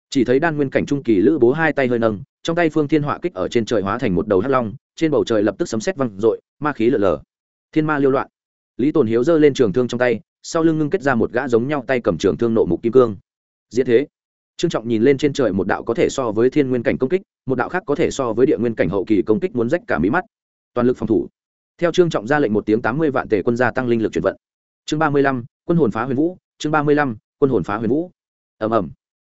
Chỉ thấy đan nguyên cảnh trung kỳ lữ bố hai tay hơi nâng, trong tay phương thiên họa kích ở trên trời hóa thành một đầu hắc long, trên bầu trời lập tức sấm sét văng r ma khí lở lở. Thiên ma liêu loạn. Lý tồn hiếu giơ lên trường thương trong tay, sau lưng ngưng kết ra một gã giống nhau tay cầm trường thương nộ mục kim cương. Diễn thế trương trọng nhìn lên trên trời một đạo có thể so với thiên nguyên cảnh công kích, một đạo khác có thể so với địa nguyên cảnh hậu kỳ công kích muốn rách cả mí mắt. Toàn lực phòng thủ. Theo trương trọng ra lệnh một tiếng tám mươi vạn tề quân gia tăng linh lực chuyển vận. Chương ba mươi lăm, quân hồn phá huyền vũ, chương ba mươi lăm, quân hồn phá huyền vũ. Ầm ầm.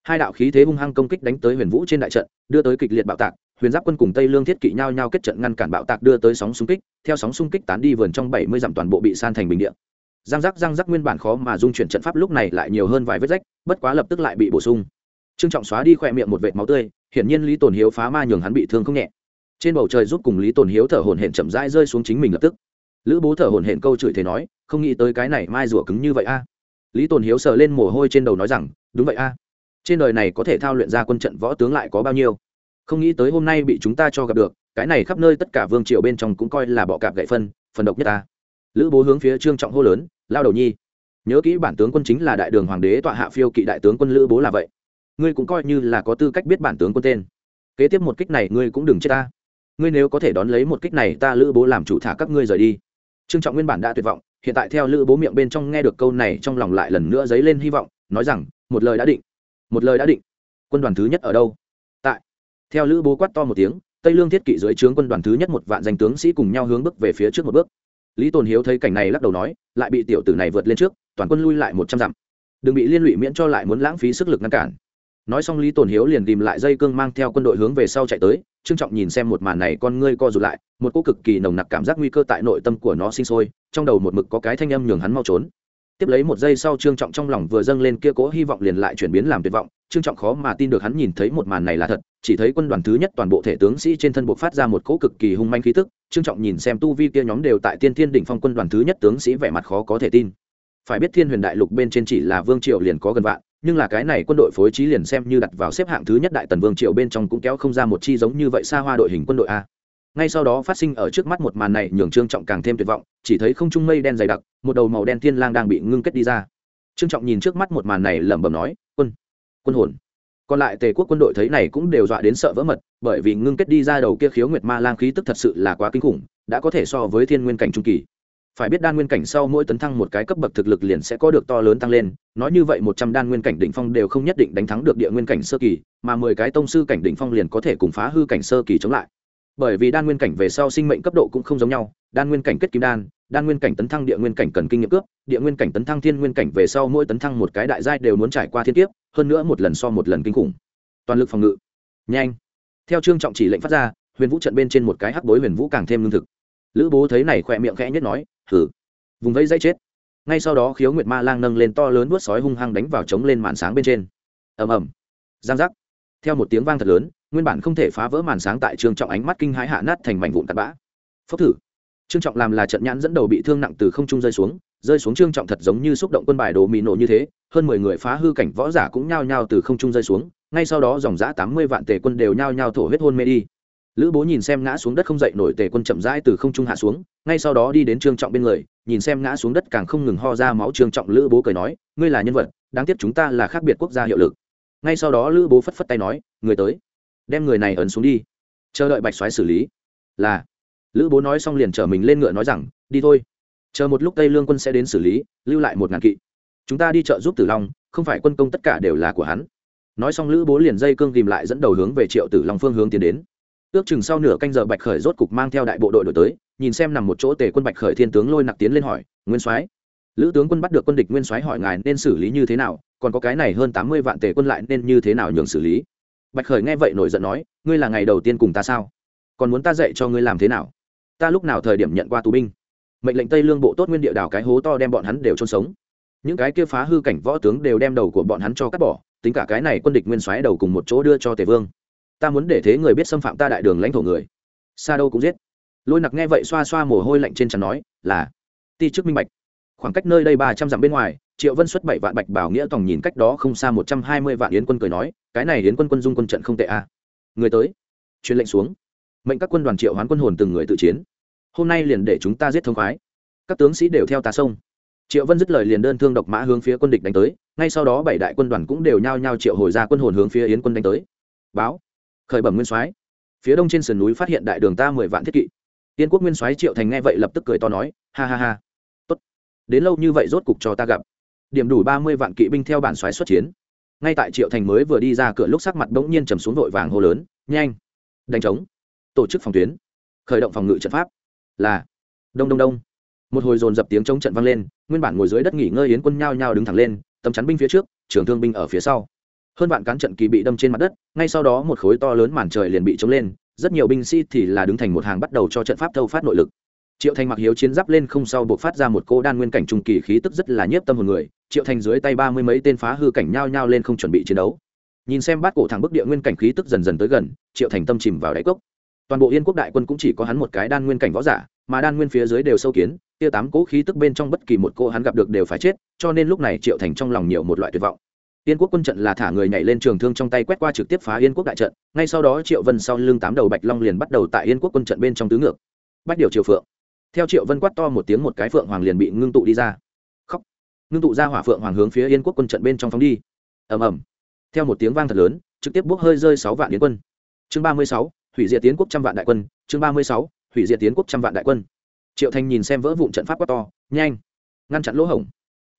Hai đạo khí thế hung hăng công kích đánh tới huyền vũ trên đại trận, đưa tới kịch liệt bạo tạc, huyền giáp quân cùng tây lương thiết kỵ nhau nhau kết trận ngăn cản bạo tạc đưa tới sóng xung kích, theo sóng xung kích tán đi vườn trong bảy mươi dặm toàn bộ bị san thành bình điện giang giác giang giác nguyên bản khó mà dung chuyển trận pháp lúc này lại nhiều hơn vài vết rách, bất quá lập tức lại bị bổ sung trương trọng xóa đi khỏe miệng một vệt máu tươi, hiển nhiên lý tồn hiếu phá ma nhường hắn bị thương không nhẹ. Trên bầu trời giúp cùng lý tồn hiếu thở hổn hển chậm rãi rơi xuống chính mình lập tức. Lữ bố thở hổn hển câu chửi thế nói, không nghĩ tới cái này mai rủa cứng như vậy a. Lý tồn hiếu sờ lên mồ hôi trên đầu nói rằng, đúng vậy a. Trên đời này có thể thao luyện ra quân trận võ tướng lại có bao nhiêu? Không nghĩ tới hôm nay bị chúng ta cho gặp được, cái này khắp nơi tất cả vương triều bên trong cũng coi là bọ cạp gậy phân, phần độc nhất ta. Lữ bố hướng phía trương trọng hô lớn, lao đầu nhi, nhớ kỹ bản tướng quân chính là đại đường hoàng đế tọa hạ phiêu kỵ đại tướng quân lữ bố là vậy ngươi cũng coi như là có tư cách biết bản tướng quân tên. Kế tiếp một kích này ngươi cũng đừng chết ta. Ngươi nếu có thể đón lấy một kích này ta lữ bố làm chủ thả các ngươi rời đi. Trương trọng nguyên bản đã tuyệt vọng, hiện tại theo lữ bố miệng bên trong nghe được câu này trong lòng lại lần nữa dấy lên hy vọng, nói rằng, một lời đã định. Một lời đã định. Quân đoàn thứ nhất ở đâu? Tại. Theo lữ bố quát to một tiếng, tây lương thiết kỵ dưới trướng quân đoàn thứ nhất một vạn danh tướng sĩ cùng nhau hướng bước về phía trước một bước. Lý tồn hiếu thấy cảnh này lắc đầu nói, lại bị tiểu tử này vượt lên trước, toàn quân lui lại một trăm dặm. Đừng bị liên lụy miễn cho lại muốn lãng phí sức lực ngăn cản nói xong lý tồn hiếu liền tìm lại dây cương mang theo quân đội hướng về sau chạy tới, trương trọng nhìn xem một màn này con ngươi co rụt lại, một cô cực kỳ nồng nặc cảm giác nguy cơ tại nội tâm của nó sinh sôi, trong đầu một mực có cái thanh âm nhường hắn mau trốn. Tiếp lấy một giây sau trương trọng trong lòng vừa dâng lên kia cố hy vọng liền lại chuyển biến làm tuyệt vọng, trương trọng khó mà tin được hắn nhìn thấy một màn này là thật, chỉ thấy quân đoàn thứ nhất toàn bộ thể tướng sĩ trên thân buộc phát ra một cỗ cực kỳ hung manh khí tức, trương trọng nhìn xem tu vi kia nhóm đều tại tiên thiên đỉnh phong quân đoàn thứ nhất tướng sĩ vẻ mặt khó có thể tin. Phải biết thiên huyền đại lục bên trên chỉ là vương triều liền có gần vạn nhưng là cái này quân đội phối trí liền xem như đặt vào xếp hạng thứ nhất đại tần vương triều bên trong cũng kéo không ra một chi giống như vậy xa hoa đội hình quân đội a. Ngay sau đó phát sinh ở trước mắt một màn này, nhường trương trọng càng thêm tuyệt vọng, chỉ thấy không trung mây đen dày đặc, một đầu màu đen thiên lang đang bị ngưng kết đi ra. Trương trọng nhìn trước mắt một màn này lẩm bẩm nói, quân quân hồn. Còn lại tề quốc quân đội thấy này cũng đều dọa đến sợ vỡ mật, bởi vì ngưng kết đi ra đầu kia khiếu nguyệt ma lang khí tức thật sự là quá kinh khủng, đã có thể so với thiên nguyên cảnh trung kỳ phải biết đan nguyên cảnh sau mỗi tấn thăng một cái cấp bậc thực lực liền sẽ có được to lớn tăng lên, nói như vậy một trăm đan nguyên cảnh đỉnh phong đều không nhất định đánh thắng được địa nguyên cảnh sơ kỳ, mà mười cái tông sư cảnh đỉnh phong liền có thể cùng phá hư cảnh sơ kỳ chống lại. Bởi vì đan nguyên cảnh về sau sinh mệnh cấp độ cũng không giống nhau, đan nguyên cảnh kết kim đan đan nguyên cảnh tấn thăng địa nguyên cảnh cần kinh nghiệm cướp, địa nguyên cảnh tấn thăng thiên nguyên cảnh về sau mỗi tấn thăng một cái đại giai đều muốn trải qua thiên kiếp, hơn nữa một lần so một lần kinh khủng. Toàn lực phòng ngự. Nhanh. Theo trương trọng chỉ lệnh phát ra, huyền vũ trận bên trên một cái hắc bối huyền vũ càng thêm lương thực lữ bố thấy này khỏe miệng khẽ nhất nói thử vùng vẫy dây chết. Ngay sau đó khiếu nguyệt ma lang nâng lên to lớn vuốt sói hung hăng đánh vào trống lên màn sáng bên trên. Ầm ầm. Giang giác. Theo một tiếng vang thật lớn, nguyên bản không thể phá vỡ màn sáng tại trương trọng ánh mắt kinh hãi hạ nát thành mảnh vụn tạt bã. Phốc thử. Trương trọng làm là trận nhãn dẫn đầu bị thương nặng từ không trung rơi xuống rơi xuống trương trọng thật giống như xúc động quân bài đồ mì nổ như thế, hơn mười người phá hư cảnh võ giả cũng nhao nhao từ không trung rơi xuống, ngay sau đó dòng giã tám mươi vạn tề quân đều nhao nhao thổ huyết hôn mê đi lữ bố nhìn xem ngã xuống đất không dậy nổi tề quân chậm rãi từ không trung hạ xuống, ngay sau đó đi đến trương trọng bên người, nhìn xem ngã xuống đất càng không ngừng ho ra máu. Trương trọng lữ bố cười nói, ngươi là nhân vật, đáng tiếc chúng ta là khác biệt quốc gia hiệu lực. Ngay sau đó lữ bố phất phất tay nói, người tới, đem người này ấn xuống đi, chờ đợi bạch xoáy xử lý. Là, lữ bố nói xong liền chở mình lên ngựa nói rằng, đi thôi, chờ một lúc tây lương quân sẽ đến xử lý, lưu lại một ngàn kỵ. Chúng ta đi chợ giúp tử long, không phải quân công tất cả đều là của hắn. Nói xong lữ bố liền dây cương ghìm lại dẫn đầu hướng về triệu tử long phương hướng tiến đến ước chừng sau nửa canh giờ bạch khởi rốt cục mang theo đại bộ đội đổi tới, nhìn xem nằm một chỗ tề quân bạch khởi thiên tướng lôi nặc tiến lên hỏi, nguyên soái? Lữ tướng quân bắt được quân địch nguyên soái hỏi ngài nên xử lý như thế nào, còn có cái này hơn tám mươi vạn tề quân lại nên như thế nào nhường xử lý? Bạch khởi nghe vậy nổi giận nói, ngươi là ngày đầu tiên cùng ta sao? Còn muốn ta dạy cho ngươi làm thế nào? Ta lúc nào thời điểm nhận qua tù binh? Mệnh lệnh tây lương bộ tốt nguyên địa đảo cái hố to đem bọn hắn đều trôn sống. Những cái kia phá hư cảnh võ tướng đều đem đầu của bọn hắn cho cắt bỏ, tính cả cái này quân địch nguyên soái đầu cùng một chỗ đưa cho tề vương ta muốn để thế người biết xâm phạm ta đại đường lãnh thổ người. Sa đâu cũng giết. Lôi nặc nghe vậy xoa xoa mồ hôi lạnh trên trán nói, là, ti chức minh bạch. Khoảng cách nơi đây ba trăm dặm bên ngoài, triệu vân xuất bảy vạn bạch bảo nghĩa tòng nhìn cách đó không xa một trăm hai mươi vạn yến quân cười nói, cái này yến quân quân dung quân trận không tệ a à. người tới, truyền lệnh xuống. Mệnh các quân đoàn triệu hoán quân hồn từng người tự chiến. Hôm nay liền để chúng ta giết thông khoái. Các tướng sĩ đều theo ta sông triệu vân dứt lời liền đơn thương độc mã hướng phía quân địch đánh tới, ngay sau đó bảy đại quân đoàn cũng đều nhao nhao triệu hồi ra quân hồn hướng phía yến quân đánh tới. Báo khởi bẩm nguyên soái. Phía đông trên sườn núi phát hiện đại đường ta mười vạn thiết kỵ. Tiên quốc nguyên soái triệu thành nghe vậy lập tức cười to nói, ha ha ha. Tốt. Đến lâu như vậy rốt cục cho ta gặp. Điểm đủ ba mươi vạn kỵ binh theo bản soái xuất chiến. Ngay tại triệu thành mới vừa đi ra cửa lúc sắc mặt bỗng nhiên trầm xuống vội vàng hô lớn, nhanh, đánh trống. Tổ chức phòng tuyến. Khởi động phòng ngự trận pháp. Là. Đông đông đông. Một hồi dồn dập tiếng chống trận vang lên, nguyên bản ngồi dưới đất nghỉ ngơi yến quân nhao nhao đứng thẳng lên, tấm chắn binh phía trước trường thương binh ở phía sau hơn vạn cán trận kỳ bị đâm trên mặt đất, ngay sau đó một khối to lớn màn trời liền bị chống lên, rất nhiều binh sĩ thì là đứng thành một hàng bắt đầu cho trận pháp thâu phát nội lực. Triệu thành mặc hiếu chiến giáp lên không sau buộc phát ra một cô đan nguyên cảnh trung kỳ khí tức rất là nhiếp tâm hồn người, triệu thành dưới tay ba mươi mấy tên phá hư cảnh nhao nhao lên không chuẩn bị chiến đấu. Nhìn xem bát cổ thẳng bức địa nguyên cảnh khí tức dần dần tới gần, triệu thành tâm chìm vào đáy cốc. Toàn bộ yên quốc đại quân cũng chỉ có hắn một cái đan nguyên cảnh võ giả, mà đan nguyên phía dưới đều sâu kiến tia tám cỗ khí tức bên trong bất kỳ một cô hắn gặp được đều phải chết, cho nên lúc này triệu thành trong lòng nhiều một loại tuyệt vọng. Yên quốc quân trận là thả người nhảy lên trường thương trong tay quét qua trực tiếp phá Yên quốc đại trận, ngay sau đó Triệu Vân sau lưng tám đầu bạch long liền bắt đầu tại Yên quốc quân trận bên trong tứ ngược. Bách điều Triều Phượng. Theo Triệu Vân quát to một tiếng một cái phượng hoàng liền bị ngưng tụ đi ra. Khóc. Ngưng tụ ra hỏa phượng hoàng hướng phía Yên quốc quân trận bên trong phóng đi. Ầm ầm. Theo một tiếng vang thật lớn, trực tiếp bốc hơi rơi sáu vạn yến quân. Chương ba mươi sáu, hủy diệt tiến quốc trăm vạn đại quân, chương ba mươi sáu, hủy diệt tiến quốc trăm vạn đại quân. Triệu thanh nhìn xem vỡ vụn trận pháp quá to, nhanh, ngăn chặn lỗ hổng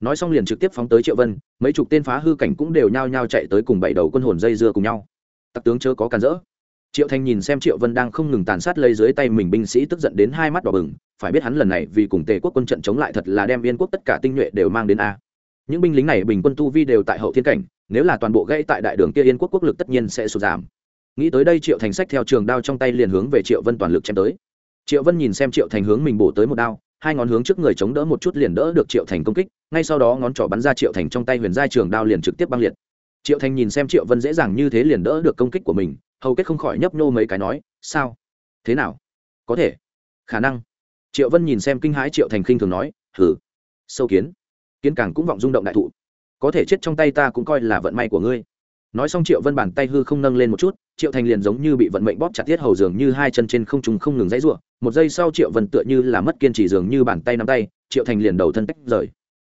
nói xong liền trực tiếp phóng tới triệu vân, mấy chục tên phá hư cảnh cũng đều nhao nhao chạy tới cùng bảy đầu quân hồn dây dưa cùng nhau. Tặc tướng chớ có cản rỡ triệu thành nhìn xem triệu vân đang không ngừng tàn sát lấy dưới tay mình binh sĩ tức giận đến hai mắt đỏ bừng, phải biết hắn lần này vì cùng tề quốc quân trận chống lại thật là đem yên quốc tất cả tinh nhuệ đều mang đến a. Những binh lính này bình quân tu vi đều tại hậu thiên cảnh, nếu là toàn bộ gây tại đại đường kia yên quốc quốc lực tất nhiên sẽ sụt giảm. Nghĩ tới đây triệu thành sách theo trường đao trong tay liền hướng về triệu vân toàn lực chém tới. Triệu vân nhìn xem triệu thành hướng mình bổ tới một đao, hai ngón hướng trước người chống đỡ một chút liền đỡ được triệu thành công kích ngay sau đó ngón trỏ bắn ra triệu thành trong tay huyền giai trường đao liền trực tiếp băng liệt. Triệu thành nhìn xem triệu vân dễ dàng như thế liền đỡ được công kích của mình, hầu kết không khỏi nhấp nhô mấy cái nói, sao? Thế nào? Có thể. Khả năng. Triệu vân nhìn xem kinh hãi triệu thành khinh thường nói hử sâu kiến. Kiến càng cũng vọng rung động đại thụ. Có thể chết trong tay ta cũng coi là vận may của ngươi. Nói xong triệu vân bàn tay hư không nâng lên một chút, triệu thành liền giống như bị vận mệnh bóp chặt tiết hầu dường như hai chân trên không trùng không ngừng dãy ruộng một giây sau triệu vân tựa như là mất kiên trì dường như bàn tay nắm tay, triệu thành liền đầu thân tách rời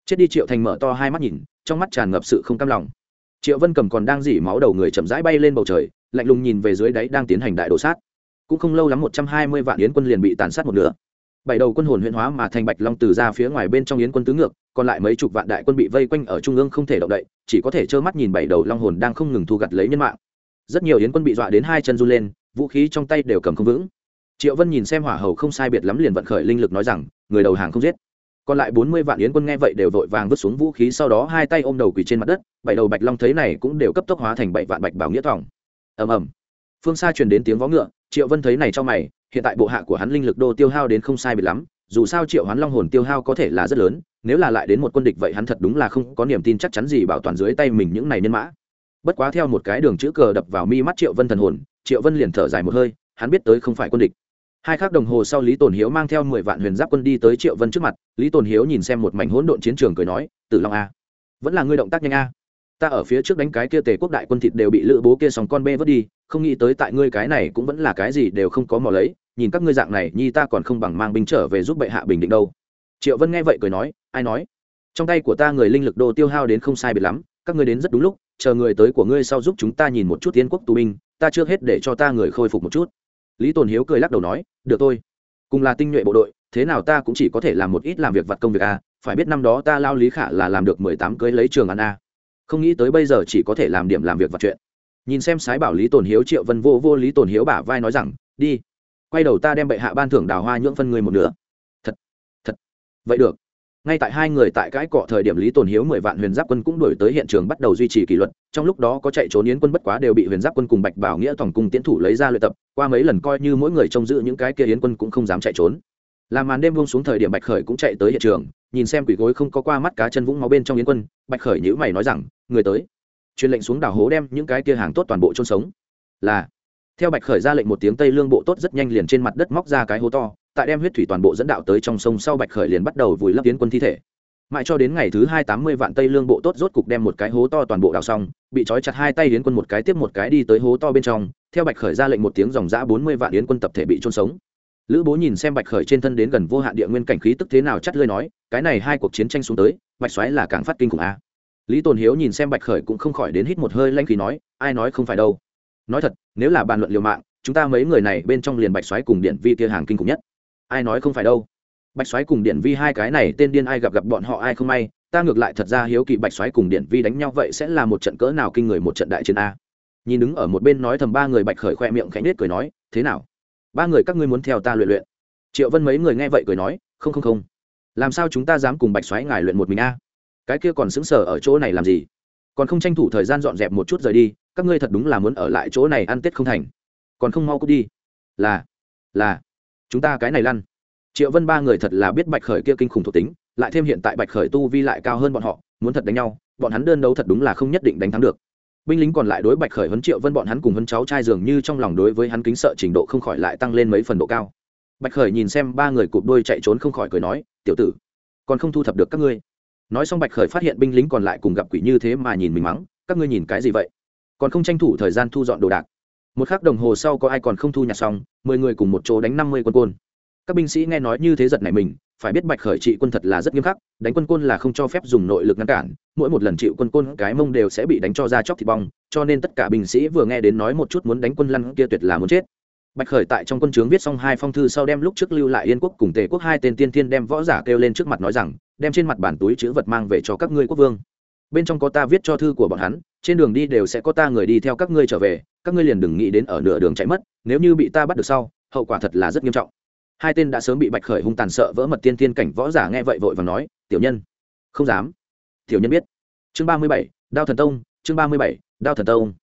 chết đi triệu thành mở to hai mắt nhìn, trong mắt tràn ngập sự không cam lòng. Triệu vân cầm còn đang dỉ máu đầu người chậm rãi bay lên bầu trời, lạnh lùng nhìn về dưới đáy đang tiến hành đại đồ sát. Cũng không lâu lắm một trăm hai mươi vạn yến quân liền bị tàn sát một nửa. Bảy đầu quân hồn huyện hóa mà thành bạch long từ ra phía ngoài bên trong yến quân tứ ngược, còn lại mấy chục vạn đại quân bị vây quanh ở trung ương không thể động đậy, chỉ có thể trơ mắt nhìn bảy đầu long hồn đang không ngừng thu gặt lấy nhân mạng. Rất nhiều yến quân bị dọa đến hai chân run lên, vũ khí trong tay đều cầm không vững. Triệu vân nhìn xem hỏa hầu không sai biệt lắm liền vận khởi linh lực nói rằng, người đầu hàng không giết còn lại bốn mươi vạn yến quân nghe vậy đều vội vàng vứt xuống vũ khí, sau đó hai tay ôm đầu quỳ trên mặt đất, bảy đầu bạch long thấy này cũng đều cấp tốc hóa thành bảy vạn bạch bảo nghĩa thỏng ầm ầm. Phương xa truyền đến tiếng vó ngựa, triệu vân thấy này cho mày, hiện tại bộ hạ của hắn linh lực đô tiêu hao đến không sai biệt lắm, dù sao triệu hoán long hồn tiêu hao có thể là rất lớn, nếu là lại đến một quân địch vậy hắn thật đúng là không có niềm tin chắc chắn gì bảo toàn dưới tay mình những này nhân mã. Bất quá theo một cái đường chữ cờ đập vào mi mắt triệu vân thần hồn, triệu vân liền thở dài một hơi, hắn biết tới không phải quân địch hai khắc đồng hồ sau lý tồn hiếu mang theo mười vạn huyền giáp quân đi tới triệu vân trước mặt. Lý tồn hiếu nhìn xem một mảnh hỗn độn chiến trường cười nói, tử long a, vẫn là ngươi động tác nhanh a. Ta ở phía trước đánh cái kia tề quốc đại quân thịt đều bị lữ bố kia sòng con bê vớt đi, không nghĩ tới tại ngươi cái này cũng vẫn là cái gì đều không có mò lấy, nhìn các ngươi dạng này, nhi ta còn không bằng mang binh trở về giúp bệ hạ bình định đâu. Triệu vân nghe vậy cười nói, ai nói? Trong tay của ta người linh lực đồ tiêu hao đến không sai biệt lắm, các ngươi đến rất đúng lúc, chờ người tới của ngươi sau giúp chúng ta nhìn một chút tiến quốc tù binh, ta trước hết để cho ta người khôi phục một chút lý tồn hiếu cười lắc đầu nói, được thôi, cùng là tinh nhuệ bộ đội, thế nào ta cũng chỉ có thể làm một ít làm việc vặt công việc a, phải biết năm đó ta lao lý khả là làm được mười tám cưới lấy trường ăn a. Không nghĩ tới bây giờ chỉ có thể làm điểm làm việc vặt chuyện. Nhìn xem sái bảo lý tồn hiếu, triệu vân vô vô lý tồn hiếu bả vai nói rằng, đi, quay đầu ta đem bệ hạ ban thưởng đào hoa nhưỡng phân người một nửa. Thật thật, vậy được ngay tại hai người tại cãi cọ thời điểm lý tồn hiếu mười vạn huyền giáp quân cũng đổi tới hiện trường bắt đầu duy trì kỷ luật, trong lúc đó có chạy trốn yến quân bất quá đều bị huyền giáp quân cùng bạch bảo nghĩa tổng cung tiến thủ lấy ra luyện tập, qua mấy lần coi như mỗi người trông giữ những cái kia yến quân cũng không dám chạy trốn. Làm màn đêm buông xuống thời điểm bạch khởi cũng chạy tới hiện trường, nhìn xem quỷ gối không có qua mắt cá chân vũng máu bên trong yến quân, bạch khởi nhữ mày nói rằng, người tới. Truyền lệnh xuống đảo hố đem những cái kia hàng tốt toàn bộ chôn sống. Là, theo bạch khởi ra lệnh một tiếng tây lương bộ tốt rất nhanh liền trên mặt đất móc ra cái hố to tại đem huyết thủy toàn bộ dẫn đạo tới trong sông sau bạch khởi liền bắt đầu vùi lấp tiến quân thi thể. Mãi cho đến ngày thứ hai tám mươi vạn tây lương bộ tốt rốt cục đem một cái hố to toàn bộ đào xong, bị trói chặt hai tay yến quân một cái tiếp một cái đi tới hố to bên trong, theo bạch khởi ra lệnh một tiếng dòng giã bốn mươi vạn yến quân tập thể bị trôn sống. Lữ bố nhìn xem bạch khởi trên thân đến gần vô hạn địa nguyên cảnh khí tức thế nào chắt lơi nói, cái này hai cuộc chiến tranh xuống tới, bạch xoáy là càng phát kinh khủng a. Lý tồn hiếu nhìn xem bạch khởi cũng không khỏi đến hít một hơi lanh khí nói, ai nói không phải đâu. Nói thật, nếu là bàn luận liều mạng, chúng ta mấy người này bên trong liền bạch xoáy cùng điện vi kia hàng kinh khủng nhất ai nói không phải đâu. Bạch xoáy cùng điển vi hai cái này tên điên ai gặp gặp bọn họ ai không may, ta ngược lại thật ra hiếu kỳ bạch xoáy cùng điển vi đánh nhau vậy sẽ là một trận cỡ nào kinh người một trận đại chiến a. Nhìn đứng ở một bên nói thầm ba người bạch khởi khoe miệng khẽ nết cười nói, thế nào? Ba người các ngươi muốn theo ta luyện luyện? Triệu vân mấy người nghe vậy cười nói, không không không. Làm sao chúng ta dám cùng bạch xoáy ngài luyện một mình a? Cái kia còn xứng sở ở chỗ này làm gì? Còn không tranh thủ thời gian dọn dẹp một chút rời đi, các ngươi thật đúng là muốn ở lại chỗ này ăn tết không thành. Còn không mau cút đi. Là là chúng ta cái này lăn. Triệu vân ba người thật là biết bạch khởi kia kinh khủng thuộc tính, lại thêm hiện tại bạch khởi tu vi lại cao hơn bọn họ, muốn thật đánh nhau, bọn hắn đơn đấu thật đúng là không nhất định đánh thắng được. Binh lính còn lại đối bạch khởi huấn triệu vân bọn hắn cùng huấn cháu trai dường như trong lòng đối với hắn kính sợ trình độ không khỏi lại tăng lên mấy phần độ cao. Bạch khởi nhìn xem ba người cụp đôi chạy trốn không khỏi cười nói, tiểu tử, còn không thu thập được các ngươi. Nói xong bạch khởi phát hiện binh lính còn lại cùng gặp quỷ như thế mà nhìn mình mắng, các ngươi nhìn cái gì vậy? Còn không tranh thủ thời gian thu dọn đồ đạc một k h ắ c đồng hồ sau có ai còn không thu nhặt xong, mười người cùng một chỗ đánh năm mươi quân côn. Các binh sĩ nghe nói như thế giật này mình, phải biết bạch khởi trị quân thật là rất nghiêm khắc, đánh quân côn là không cho phép dùng nội lực ngăn cản, mỗi một lần chịu quân côn cái mông đều sẽ bị đánh cho ra chóc thịt bong, cho nên tất cả binh sĩ vừa nghe đến nói một chút muốn đánh quân lăn kia tuyệt là muốn chết. Bạch khởi tại trong quân trướng viết xong hai phong thư sau đem lúc trước lưu lại yên quốc cùng tề quốc hai tên tiên thiên đem võ giả kêu lên trước mặt nói rằng, đem trên mặt bản túi chữ vật mang về cho các ngươi quốc vương. Bên trong có ta viết cho thư của bọn hắn trên đường đi đều sẽ có ta người đi theo các ngươi trở về, các ngươi liền đừng nghĩ đến ở nửa đường chạy mất, nếu như bị ta bắt được sau, hậu quả thật là rất nghiêm trọng. Hai tên đã sớm bị bạch khởi hung tàn sợ vỡ mật tiên tiên cảnh võ giả nghe vậy vội và nói, tiểu nhân. Không dám. Tiểu nhân biết. Chương ba mươi bảy, đao thần tông, chương ba mươi bảy, đao thần tông.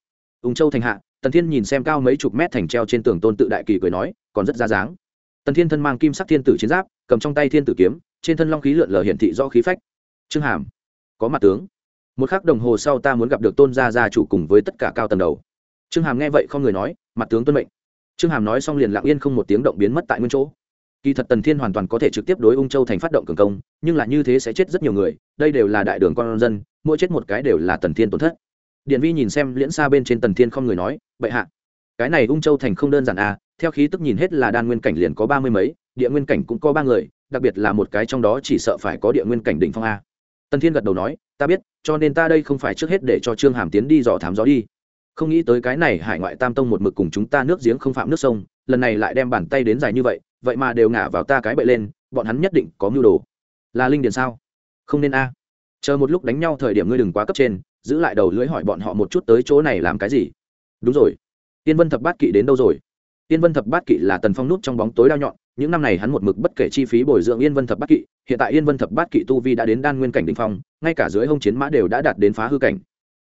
Ung châu thành hạ, tần thiên nhìn xem cao mấy chục mét thành treo trên tường tôn tự đại kỳ cười nói, còn rất ra dáng. Tần thiên thân mang kim sắc thiên tử chiến giáp, cầm trong tay thiên tử kiếm, trên thân long khí lượn lờ hiển thị do khí phách. Trương hàm, có mặt tướng một khắc đồng hồ sau ta muốn gặp được tôn gia gia chủ cùng với tất cả cao tầng đầu. Trương hàm nghe vậy không người nói, mặt tướng tuân mệnh. Trương hàm nói xong liền lặng yên không một tiếng động biến mất tại nguyên chỗ. Kỳ thật tần thiên hoàn toàn có thể trực tiếp đối ung châu thành phát động cường công, nhưng là như thế sẽ chết rất nhiều người, đây đều là đại đường con dân, mỗi chết một cái đều là tần thiên tổn thất. Điện vi nhìn xem liễn xa bên trên tần thiên không người nói, bệ hạ, cái này ung châu thành không đơn giản à theo khí tức nhìn hết là đan nguyên cảnh liền có ba mươi mấy, địa nguyên cảnh cũng có ba người, đặc biệt là một cái trong đó chỉ sợ phải có địa nguyên cảnh đỉnh phong a tần thiên gật đầu nói, ta biết, cho nên ta đây không phải trước hết để cho trương hàm tiến đi dò thám gió đi. Không nghĩ tới cái này hải ngoại tam tông một mực cùng chúng ta nước giếng không phạm nước sông, lần này lại đem bàn tay đến dài như vậy vậy mà đều ngả vào ta cái bậy lên, bọn hắn nhất định có mưu đồ. Là linh điền sao? Không nên a. Chờ một lúc đánh nhau thời điểm ngươi đừng quá cấp trên, giữ lại đầu lưỡi hỏi bọn họ một chút tới chỗ này làm cái gì. Đúng rồi. Tiên vân thập bát kỵ đến đâu rồi? Tiên vân thập bát kỵ là tần phong nút trong bóng tối đao nhọn những năm này hắn một mực bất kể chi phí bồi dưỡng yên vân thập bát kỵ, hiện tại yên vân thập bát kỵ tu vi đã đến đan nguyên cảnh đình phong, ngay cả dưới hông chiến mã đều đã đạt đến phá hư cảnh.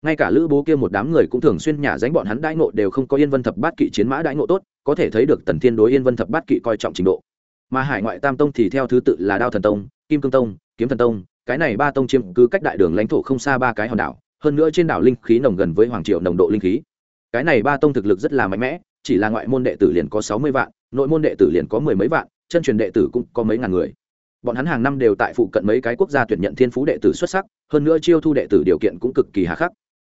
Ngay cả lữ bố kia một đám người cũng thường xuyên nhả dánh bọn hắn đãi ngộ đều không có yên vân thập bát kỵ chiến mã đãi ngộ tốt, có thể thấy được tần thiên đối yên vân thập bát kỵ coi trọng trình độ. Mà hải ngoại tam tông thì theo thứ tự là đao thần tông, kim cương tông, kiếm thần tông, cái này ba tông chiếm cứ cách đại đường lãnh thổ không xa ba cái hòn đảo, hơn nữa trên đảo linh khí nồng gần với hoàng triệu nồng độ linh khí. Cái này ba tông thực lực rất là mạnh mẽ, chỉ là ngoại môn đệ tử liền có sáu mươi vạn nội môn đệ tử liền có mười mấy vạn, chân truyền đệ tử cũng có mấy ngàn người. Bọn hắn hàng năm đều tại phụ cận mấy cái quốc gia tuyển nhận thiên phú đệ tử xuất sắc, hơn nữa chiêu thu đệ tử điều kiện cũng cực kỳ hà khắc.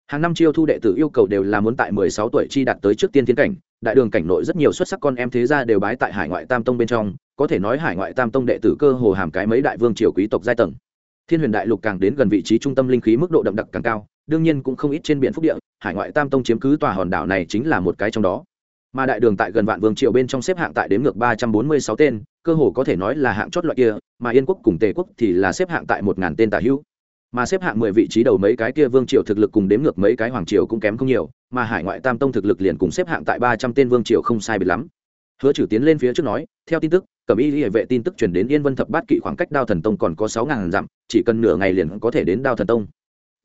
Hàng năm chiêu thu đệ tử yêu cầu đều là muốn tại mười sáu tuổi chi đạt tới trước tiên thiên cảnh, đại đường cảnh nội rất nhiều xuất sắc con em thế gia đều bái tại hải ngoại tam tông bên trong, có thể nói hải ngoại tam tông đệ tử cơ hồ hàm cái mấy đại vương triều quý tộc giai tầng. Thiên huyền đại lục càng đến gần vị trí trung tâm linh khí mức độ đậm đặc càng cao, đương nhiên cũng không ít trên biển phúc địa, hải ngoại tam tông chiếm cứ tòa hòn đảo này chính là một cái trong đó mà đại đường tại gần vạn vương triều bên trong xếp hạng tại đếm ngược ba trăm bốn mươi sáu tên, cơ hồ có thể nói là hạng chót loại kia, mà yên quốc cùng tề quốc thì là xếp hạng tại một ngàn tên tả hữu. Mà xếp hạng mười vị trí đầu mấy cái kia vương triều thực lực cùng đếm ngược mấy cái hoàng triều cũng kém không nhiều, mà hải ngoại tam tông thực lực liền cùng xếp hạng tại ba trăm tên vương triều không sai biệt lắm. Hứa trừ tiến lên phía trước nói, theo tin tức, cẩm y hệ vệ tin tức truyền đến yên vân thập bát kỵ khoảng cách đao thần tông còn có sáu ngàn dặm, chỉ cần nửa ngày liền có thể đến đao thần tông.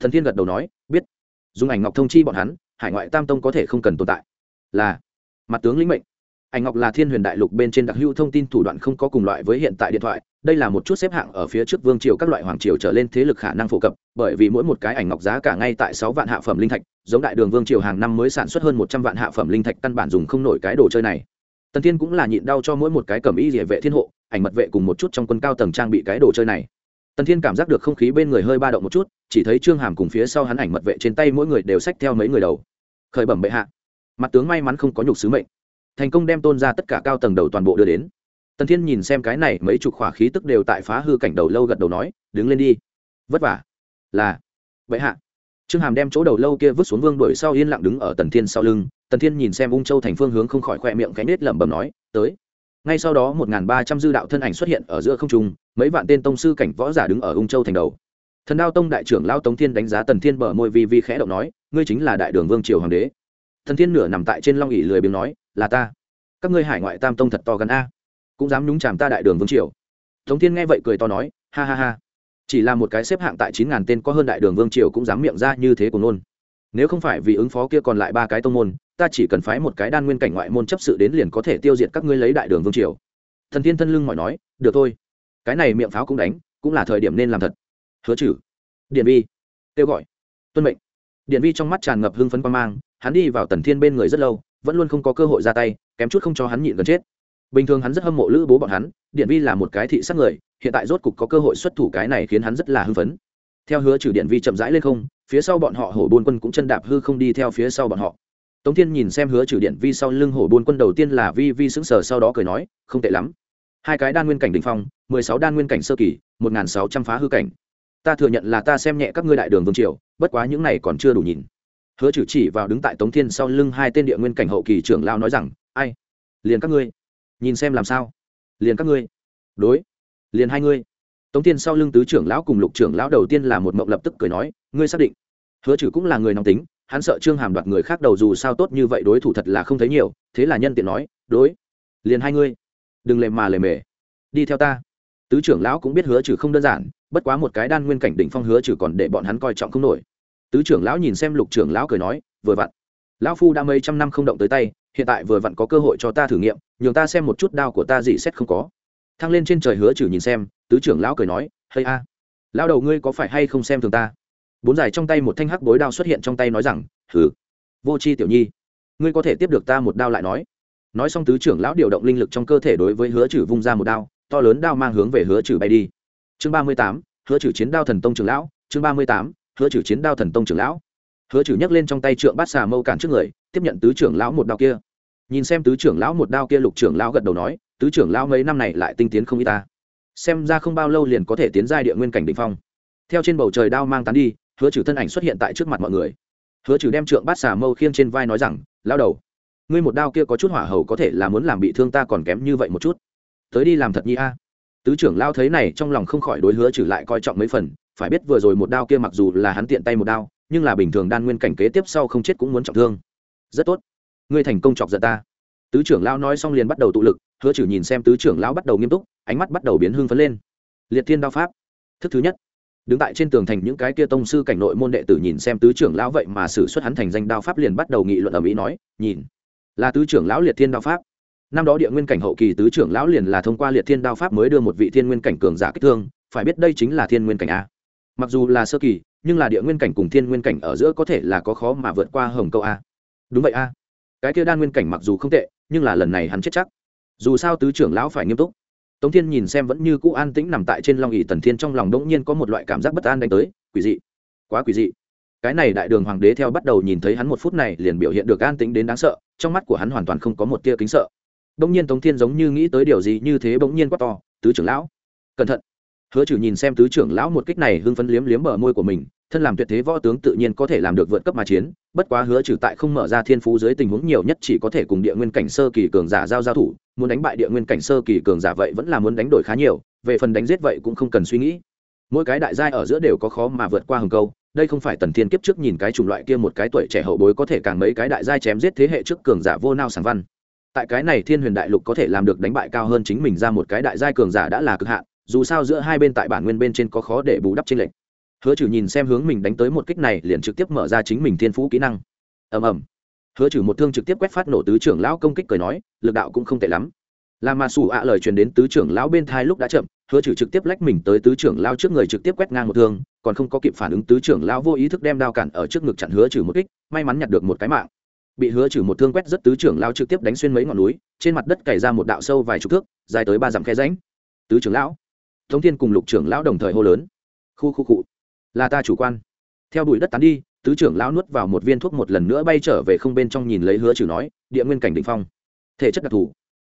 Thần thiên gật đầu nói, biết. Dùng ảnh ngọc thông chi bọn hắn, hải ngoại tam tông có thể không cần tồn tại. Là mặt tướng lĩnh mệnh. Ảnh ngọc là thiên huyền đại lục bên trên đặc hữu thông tin thủ đoạn không có cùng loại với hiện tại điện thoại, đây là một chút xếp hạng ở phía trước vương triều các loại hoàng triều trở lên thế lực khả năng phổ cập, bởi vì mỗi một cái ảnh ngọc giá cả ngay tại sáu vạn hạ phẩm linh thạch, giống đại đường vương triều hàng năm mới sản xuất hơn một trăm vạn hạ phẩm linh thạch căn bản dùng không nổi cái đồ chơi này. Tần thiên cũng là nhịn đau cho mỗi một cái cầm y địa vệ thiên hộ, ảnh mật vệ cùng một chút trong quân cao tầng trang bị cái đồ chơi này. Tần thiên cảm giác được không khí bên người hơi ba động một chút, chỉ thấy trương hàm cùng phía sau hắn ảnh mật vệ trên tay mỗi người đều xách theo mấy người đầu. Khởi bẩm bệ hạ mặt tướng may mắn không có nhục sứ mệnh. Thành công đem tôn ra tất cả cao tầng đầu toàn bộ đưa đến. Tần thiên nhìn xem cái này mấy chục khỏa khí tức đều tại phá hư cảnh đầu lâu gật đầu nói, đứng lên đi. Vất vả. Là. Bệ hạ. Trương hàm đem chỗ đầu lâu kia vứt xuống vương đuổi sau yên lặng đứng ở tần thiên sau lưng. Tần thiên nhìn xem ung châu thành phương hướng không khỏi khoe miệng cánh nết lẩm bẩm nói, tới. Ngay sau đó một ba trăm dư đạo thân ảnh xuất hiện ở giữa không trung, mấy vạn tên tông sư cảnh võ giả đứng ở ung châu thành đầu. Thần đao tông đại trưởng lao tống thiên đánh giá tần thiên bở môi vi vi khẽ động nói, ngươi chính là đại đường vương triều hoàng đế thần thiên nửa nằm tại trên long ỉ lười biếng nói, là ta. Các ngươi hải ngoại tam tông thật to gần a. Cũng dám nhúng chàm ta đại đường vương triều. Tống thiên nghe vậy cười to nói, ha ha ha. Chỉ là một cái xếp hạng tại chín ngàn tên có hơn đại đường vương triều cũng dám miệng ra như thế của nôn nếu không phải vì ứng phó kia còn lại ba cái tông môn, ta chỉ cần phái một cái đan nguyên cảnh ngoại môn chấp sự đến liền có thể tiêu diệt các ngươi lấy đại đường vương triều. Thần thiên thân lưng mỏi nói, được thôi. Cái này miệng pháo cũng đánh, cũng là thời điểm nên làm thật. Hứa chử điện vi kêu gọi. Tuân mệnh. Điện vi trong mắt tràn ngập hưng phấn quan mang hắn đi vào tần thiên bên người rất lâu, vẫn luôn không có cơ hội ra tay, kém chút không cho hắn nhịn gần chết. Bình thường hắn rất hâm mộ lữ bố bọn hắn, điện vi là một cái thị sát người, hiện tại rốt cục có cơ hội xuất thủ cái này khiến hắn rất là hưng phấn. Theo hứa trừ điện vi chậm rãi lên không, phía sau bọn họ hổ buôn quân cũng chân đạp hư không đi theo phía sau bọn họ. Tống thiên nhìn xem hứa trừ điện vi sau lưng hổ buôn quân đầu tiên là vi vi sững sờ sau đó cười nói, không tệ lắm. Hai cái đan nguyên cảnh đ ỉ n h phong, mười sáu đan nguyên cảnh sơ kỳ, một n g h n sáu trăm phá hư cảnh. Ta thừa nhận là ta xem nhẹ các ngươi đại đường vương triều, bất quá những này còn chưa đủ nhìn hứa trừ chỉ vào đứng tại tống thiên sau lưng hai tên địa nguyên cảnh hậu kỳ trưởng lao nói rằng, ai? Liền các ngươi. Nhìn xem làm sao. Liền các ngươi. Đối. Liền hai ngươi. Tống thiên sau lưng tứ trưởng lão cùng lục trưởng lão đầu tiên là một mộng lập tức cười nói, ngươi xác định? Hứa trừ cũng là người nóng tính, hắn sợ trương hàm đoạt người khác đầu dù sao tốt như vậy đối thủ thật là không thấy nhiều, thế là nhân tiện nói, đối. Liền hai ngươi. Đừng lề mà lề mề. Đi theo ta. Tứ trưởng lão cũng biết hứa trừ không đơn giản, bất quá một cái đan nguyên cảnh đỉnh phong hứa trừ còn để bọn hắn coi trọng không nổi tứ trưởng lão nhìn xem lục trưởng lão cười nói, vừa vặn, lão phu đã mấy trăm năm không động tới tay, hiện tại vừa vặn có cơ hội cho ta thử nghiệm, nhường ta xem một chút đao của ta gì xét không có. Thăng lên trên trời hứa trừ nhìn xem, tứ trưởng lão cười nói hay a à. lão đầu ngươi có phải hay không xem thường ta? Bốn dài trong tay một thanh hắc bối đao xuất hiện trong tay nói rằng, hừ, vô c h i tiểu nhi, ngươi có thể tiếp được ta một đao lại nói. Nói xong tứ trưởng lão điều động linh lực trong cơ thể đối với hứa trừ vung ra một đao, to lớn đao mang hướng về hứa trừ bay đi. Chương ba mươi tám, hứa trừ chiến đao thần tông trưởng lão, chương ba mươi tám hứa trừ chiến đao thần tông trưởng lão. Hứa trừ nhấc lên trong tay trượng bát xà mâu cản trước người, tiếp nhận tứ trưởng lão một đao kia. Nhìn xem tứ trưởng lão một đao kia, lục trưởng lão gật đầu nói, tứ trưởng lão mấy năm này lại tinh tiến không y ta. Xem ra không bao lâu liền có thể tiến giai địa nguyên cảnh định phong. Theo trên bầu trời đao mang tán đi, hứa trừ thân ảnh xuất hiện tại trước mặt mọi người. Hứa trừ đem trượng bát xà mâu khiêng trên vai nói rằng lao đầu, ngươi một đao kia có chút hỏa hầu có thể là muốn làm bị thương ta còn kém như vậy một chút. Tới đi làm thật nhi a. Tứ trưởng lao thấy này trong lòng không khỏi đối hứa trừ lại coi trọng mấy phần phải biết vừa rồi một đao kia mặc dù là hắn tiện tay một đao, nhưng là bình thường đan nguyên cảnh kế tiếp sau không chết cũng muốn trọng thương. Rất tốt. Ngươi thành công chọc giận ta. Tứ trưởng lão nói xong liền bắt đầu tụ lực, hứa Chử nhìn xem tứ trưởng lão bắt đầu nghiêm túc, ánh mắt bắt đầu biến hưng phấn lên. Liệt thiên đao pháp. Thức thứ nhất. Đứng tại trên tường thành những cái kia tông sư cảnh nội môn đệ tử nhìn xem tứ trưởng lão vậy mà xử xuất hắn thành danh đao pháp liền bắt đầu nghị luận ở mỹ nói, nhìn. Là tứ trưởng lão liệt thiên đao pháp. Năm đó địa nguyên cảnh hậu kỳ tứ trưởng lão liền là thông qua liệt thiên đao pháp mới đưa một vị thiên nguyên cảnh cường giả kích thương, phải biết đây chính là thiên nguyên cảnh a mặc dù là sơ kỳ, nhưng là địa nguyên cảnh cùng thiên nguyên cảnh ở giữa có thể là có khó mà vượt qua hồng câu a. Đúng vậy a. Cái kia đan nguyên cảnh mặc dù không tệ, nhưng là lần này hắn chết chắc. Dù sao tứ trưởng lão phải nghiêm túc. Tống thiên nhìn xem vẫn như cũ an tĩnh nằm tại trên long ỵ tần thiên trong lòng đ ỗ n g nhiên có một loại cảm giác bất an đánh tới, quỷ dị. Quá quỷ dị. Cái này đại đường hoàng đế theo bắt đầu nhìn thấy hắn một phút này liền biểu hiện được an tĩnh đến đáng sợ, trong mắt của hắn hoàn toàn không có một tia kính sợ. Bỗng nhiên tống thiên giống như nghĩ tới điều gì như thế bỗng nhiên quá to, tứ trưởng lão, cẩn thận hứa trừ nhìn xem tứ trưởng lão một kích này hưng phấn liếm liếm bờ môi của mình, thân làm tuyệt thế võ tướng tự nhiên có thể làm được vượt cấp mà chiến, bất quá hứa trừ tại không mở ra thiên phú dưới tình huống nhiều nhất chỉ có thể cùng địa nguyên cảnh sơ kỳ cường giả giao giao thủ, muốn đánh bại địa nguyên cảnh sơ kỳ cường giả vậy vẫn là muốn đánh đổi khá nhiều, về phần đánh giết vậy cũng không cần suy nghĩ. Mỗi cái đại giai ở giữa đều có khó mà vượt qua hừng câu, đây không phải tần thiên kiếp trước nhìn cái chủng loại kia một cái tuổi trẻ hậu bối có thể càng mấy cái đại giai chém giết thế hệ trước cường giả vô nao sảng văn. Tại cái này thiên huyền đại lục có thể làm được đánh bại cao hơn chính mình ra một cái đại giai cường giả đã là cực hạn dù sao giữa hai bên tại bản nguyên bên trên có khó để bù đắp trên lệnh hứa trừ nhìn xem hướng mình đánh tới một kích này, liền trực tiếp mở ra chính mình thiên phú kỹ năng. Ầm ầm. Hứa trừ một thương trực tiếp quét phát nổ tứ trưởng lão công kích cười nói, lực đạo cũng không tệ lắm. Là mà sủ ạ lời truyền đến tứ trưởng lão bên thai lúc đã chậm, hứa trừ trực tiếp lách mình tới tứ trưởng lão trước người trực tiếp quét ngang một thương, còn không có kịp phản ứng tứ trưởng lão vô ý thức đem đao cản ở trước ngực chặn hứa trừ một kích, may mắn nhặt được một cái mạng. Bị hứa trừ một thương quét rất tứ trưởng lão trực tiếp đánh xuyên mấy ngọn núi, trên mặt đất cày ra một đạo sâu vài chục thước, dài tới ba dặm khe ránh tứ trưởng lão thống thiên cùng lục trưởng lão đồng thời hô lớn. Khu khu cụ là ta chủ quan. Theo bụi đất tán đi, tứ trưởng lão nuốt vào một viên thuốc một lần nữa bay trở về không bên trong nhìn lấy hứa trừ nói, địa nguyên cảnh định phong. Thể chất đặc thù.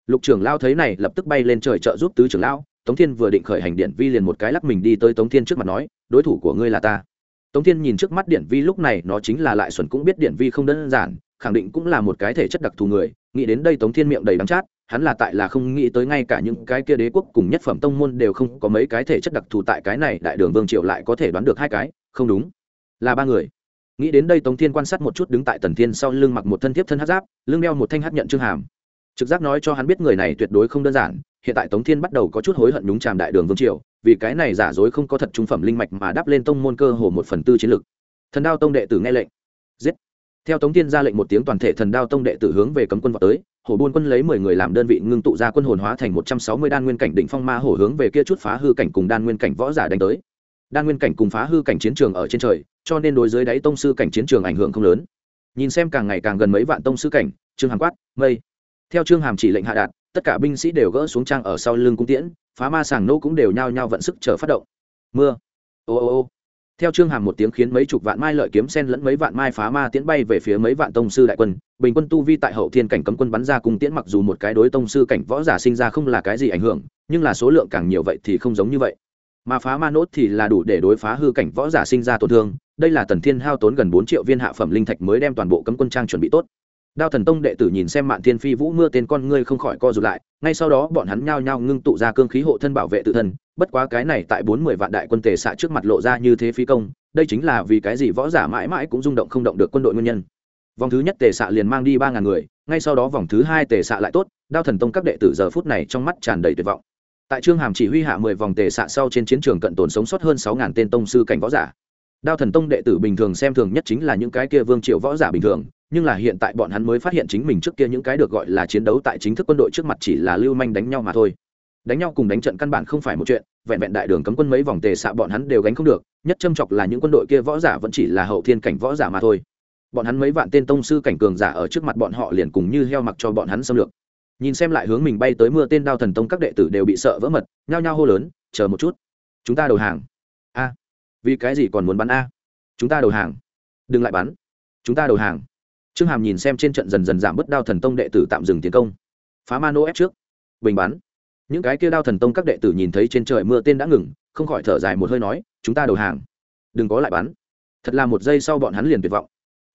Lục trưởng lão thấy này lập tức bay lên trời trợ giúp tứ trưởng lão, tống thiên vừa định khởi hành điện vi liền một cái lắc mình đi tới tống thiên trước mặt nói, đối thủ của ngươi là ta. Tống thiên nhìn trước mắt điện vi lúc này, nó chính là lại xuẩn cũng biết điện vi không đơn giản, khẳng định cũng là một cái thể chất đặc thù người, nghĩ đến đây tống thiên miệng đầy đắng chát hắn là tại là không nghĩ tới ngay cả những cái kia đế quốc cùng nhất phẩm tông môn đều không có mấy cái thể chất đặc thù tại cái này, đại đường vương triều lại có thể đoán được hai cái, không đúng. Là ba người. Nghĩ đến đây tống thiên quan sát một chút đứng tại tần thiên sau lưng mặc một thân thiếp thân hát giáp, lưng đeo một thanh hát nhận trương hàm. Trực giác nói cho hắn biết người này tuyệt đối không đơn giản, hiện tại tống thiên bắt đầu có chút hối hận đúng tràm đại đường vương triều, vì cái này giả dối không có thật trung phẩm linh mạch mà đáp lên tông môn cơ hồ một phần tư chiến lực. Thần đao tông đệ tử nghe lệnh. Giết theo tống thiên ra lệnh một tiếng toàn thể thần đao tông đệ tử hướng về cấm quân vào tới, hổ buôn quân lấy mười người làm đơn vị ngưng tụ ra quân hồn hóa thành một trăm sáu mươi đan nguyên cảnh đỉnh phong ma hổ hướng về kia chút phá hư cảnh cùng đan nguyên cảnh võ giả đánh tới. Đan nguyên cảnh cùng phá hư cảnh chiến trường ở trên trời, cho nên đối dưới đáy tông sư cảnh chiến trường ảnh hưởng không lớn. Nhìn xem càng ngày càng gần mấy vạn tông sư cảnh, trương hàm quát, mây! Theo trương hàm chỉ lệnh hạ đạt, tất cả binh sĩ đều gỡ xuống trang ở sau lưng cung tiễn, phá ma sàng nô cũng đều nhao nhao vận sức chờ phát động. Mưa! Ô ô ô! Theo trương hàm một tiếng khiến mấy chục vạn mai lợi kiếm sen lẫn mấy vạn mai phá ma tiễn bay về phía mấy vạn tông sư đại quân, bình quân tu vi tại hậu thiên cảnh cấm quân bắn ra cùng tiễn mặc dù một cái đối tông sư cảnh võ giả sinh ra không là cái gì ảnh hưởng, nhưng là số lượng càng nhiều vậy thì không giống như vậy. Mà phá ma nốt thì là đủ để đối phá hư cảnh võ giả sinh ra tổn thương, đây là tần thiên hao tốn gần bốn triệu viên hạ phẩm linh thạch mới đem toàn bộ cấm quân trang chuẩn bị tốt đao thần tông đệ tử nhìn xem mạn thiên phi vũ mưa tên con ngươi không khỏi co rụt lại, ngay sau đó bọn hắn nhao nhao ngưng tụ ra cương khí hộ thân bảo vệ tự thân, bất quá cái này tại bốn mươi vạn đại quân tề xạ trước mặt lộ ra như thế phi công, đây chính là vì cái gì võ giả mãi mãi cũng rung động không động được quân đội nguyên nhân. Vòng thứ nhất tề xạ liền mang đi ba ngàn người, ngay sau đó vòng thứ hai tề xạ lại tốt, đao thần tông các đệ tử giờ phút này trong mắt tràn đầy tuyệt vọng. Tại trương hàm chỉ huy hạ mười vòng tề xạ sau trên chiến trường cận tồn sống sót hơn sáu ngàn tên tông sư cảnh võ giả. Đao thần tông đệ tử bình thường xem thường nhất chính là những cái kia vương triệu võ giả bình thường nhưng là hiện tại bọn hắn mới phát hiện chính mình trước kia những cái được gọi là chiến đấu tại chính thức quân đội trước mặt chỉ là lưu manh đánh nhau mà thôi. Đánh nhau cùng đánh trận căn bản không phải một chuyện, vẹn vẹn đại đường cấm quân mấy vòng tề xạ bọn hắn đều gánh không được, nhất châm chọc là những quân đội kia võ giả vẫn chỉ là hậu thiên cảnh võ giả mà thôi. Bọn hắn mấy vạn tên tông sư cảnh cường giả ở trước mặt bọn họ liền cùng như heo mặc cho bọn hắn xâm lược. Nhìn xem lại hướng mình bay tới mưa tên đao thần tông các đệ tử đều bị sợ vỡ mật, nhao nhao hô lớn, chờ một chút, chúng ta đầu hàng. A, vì cái gì còn muốn bắn a? Chúng ta đầu hàng. Đừng lại bắn. Chúng ta đầu hàng trương hàm nhìn xem trên trận dần dần giảm bớt đao thần tông đệ tử tạm dừng tiến công. Phá ma nô ép trước. Bình bắn. Những cái kia đao thần tông các đệ tử nhìn thấy trên trời mưa tên đã ngừng, không khỏi thở dài một hơi nói, chúng ta đầu hàng. Đừng có lại bắn. Thật là một giây sau bọn hắn liền tuyệt vọng.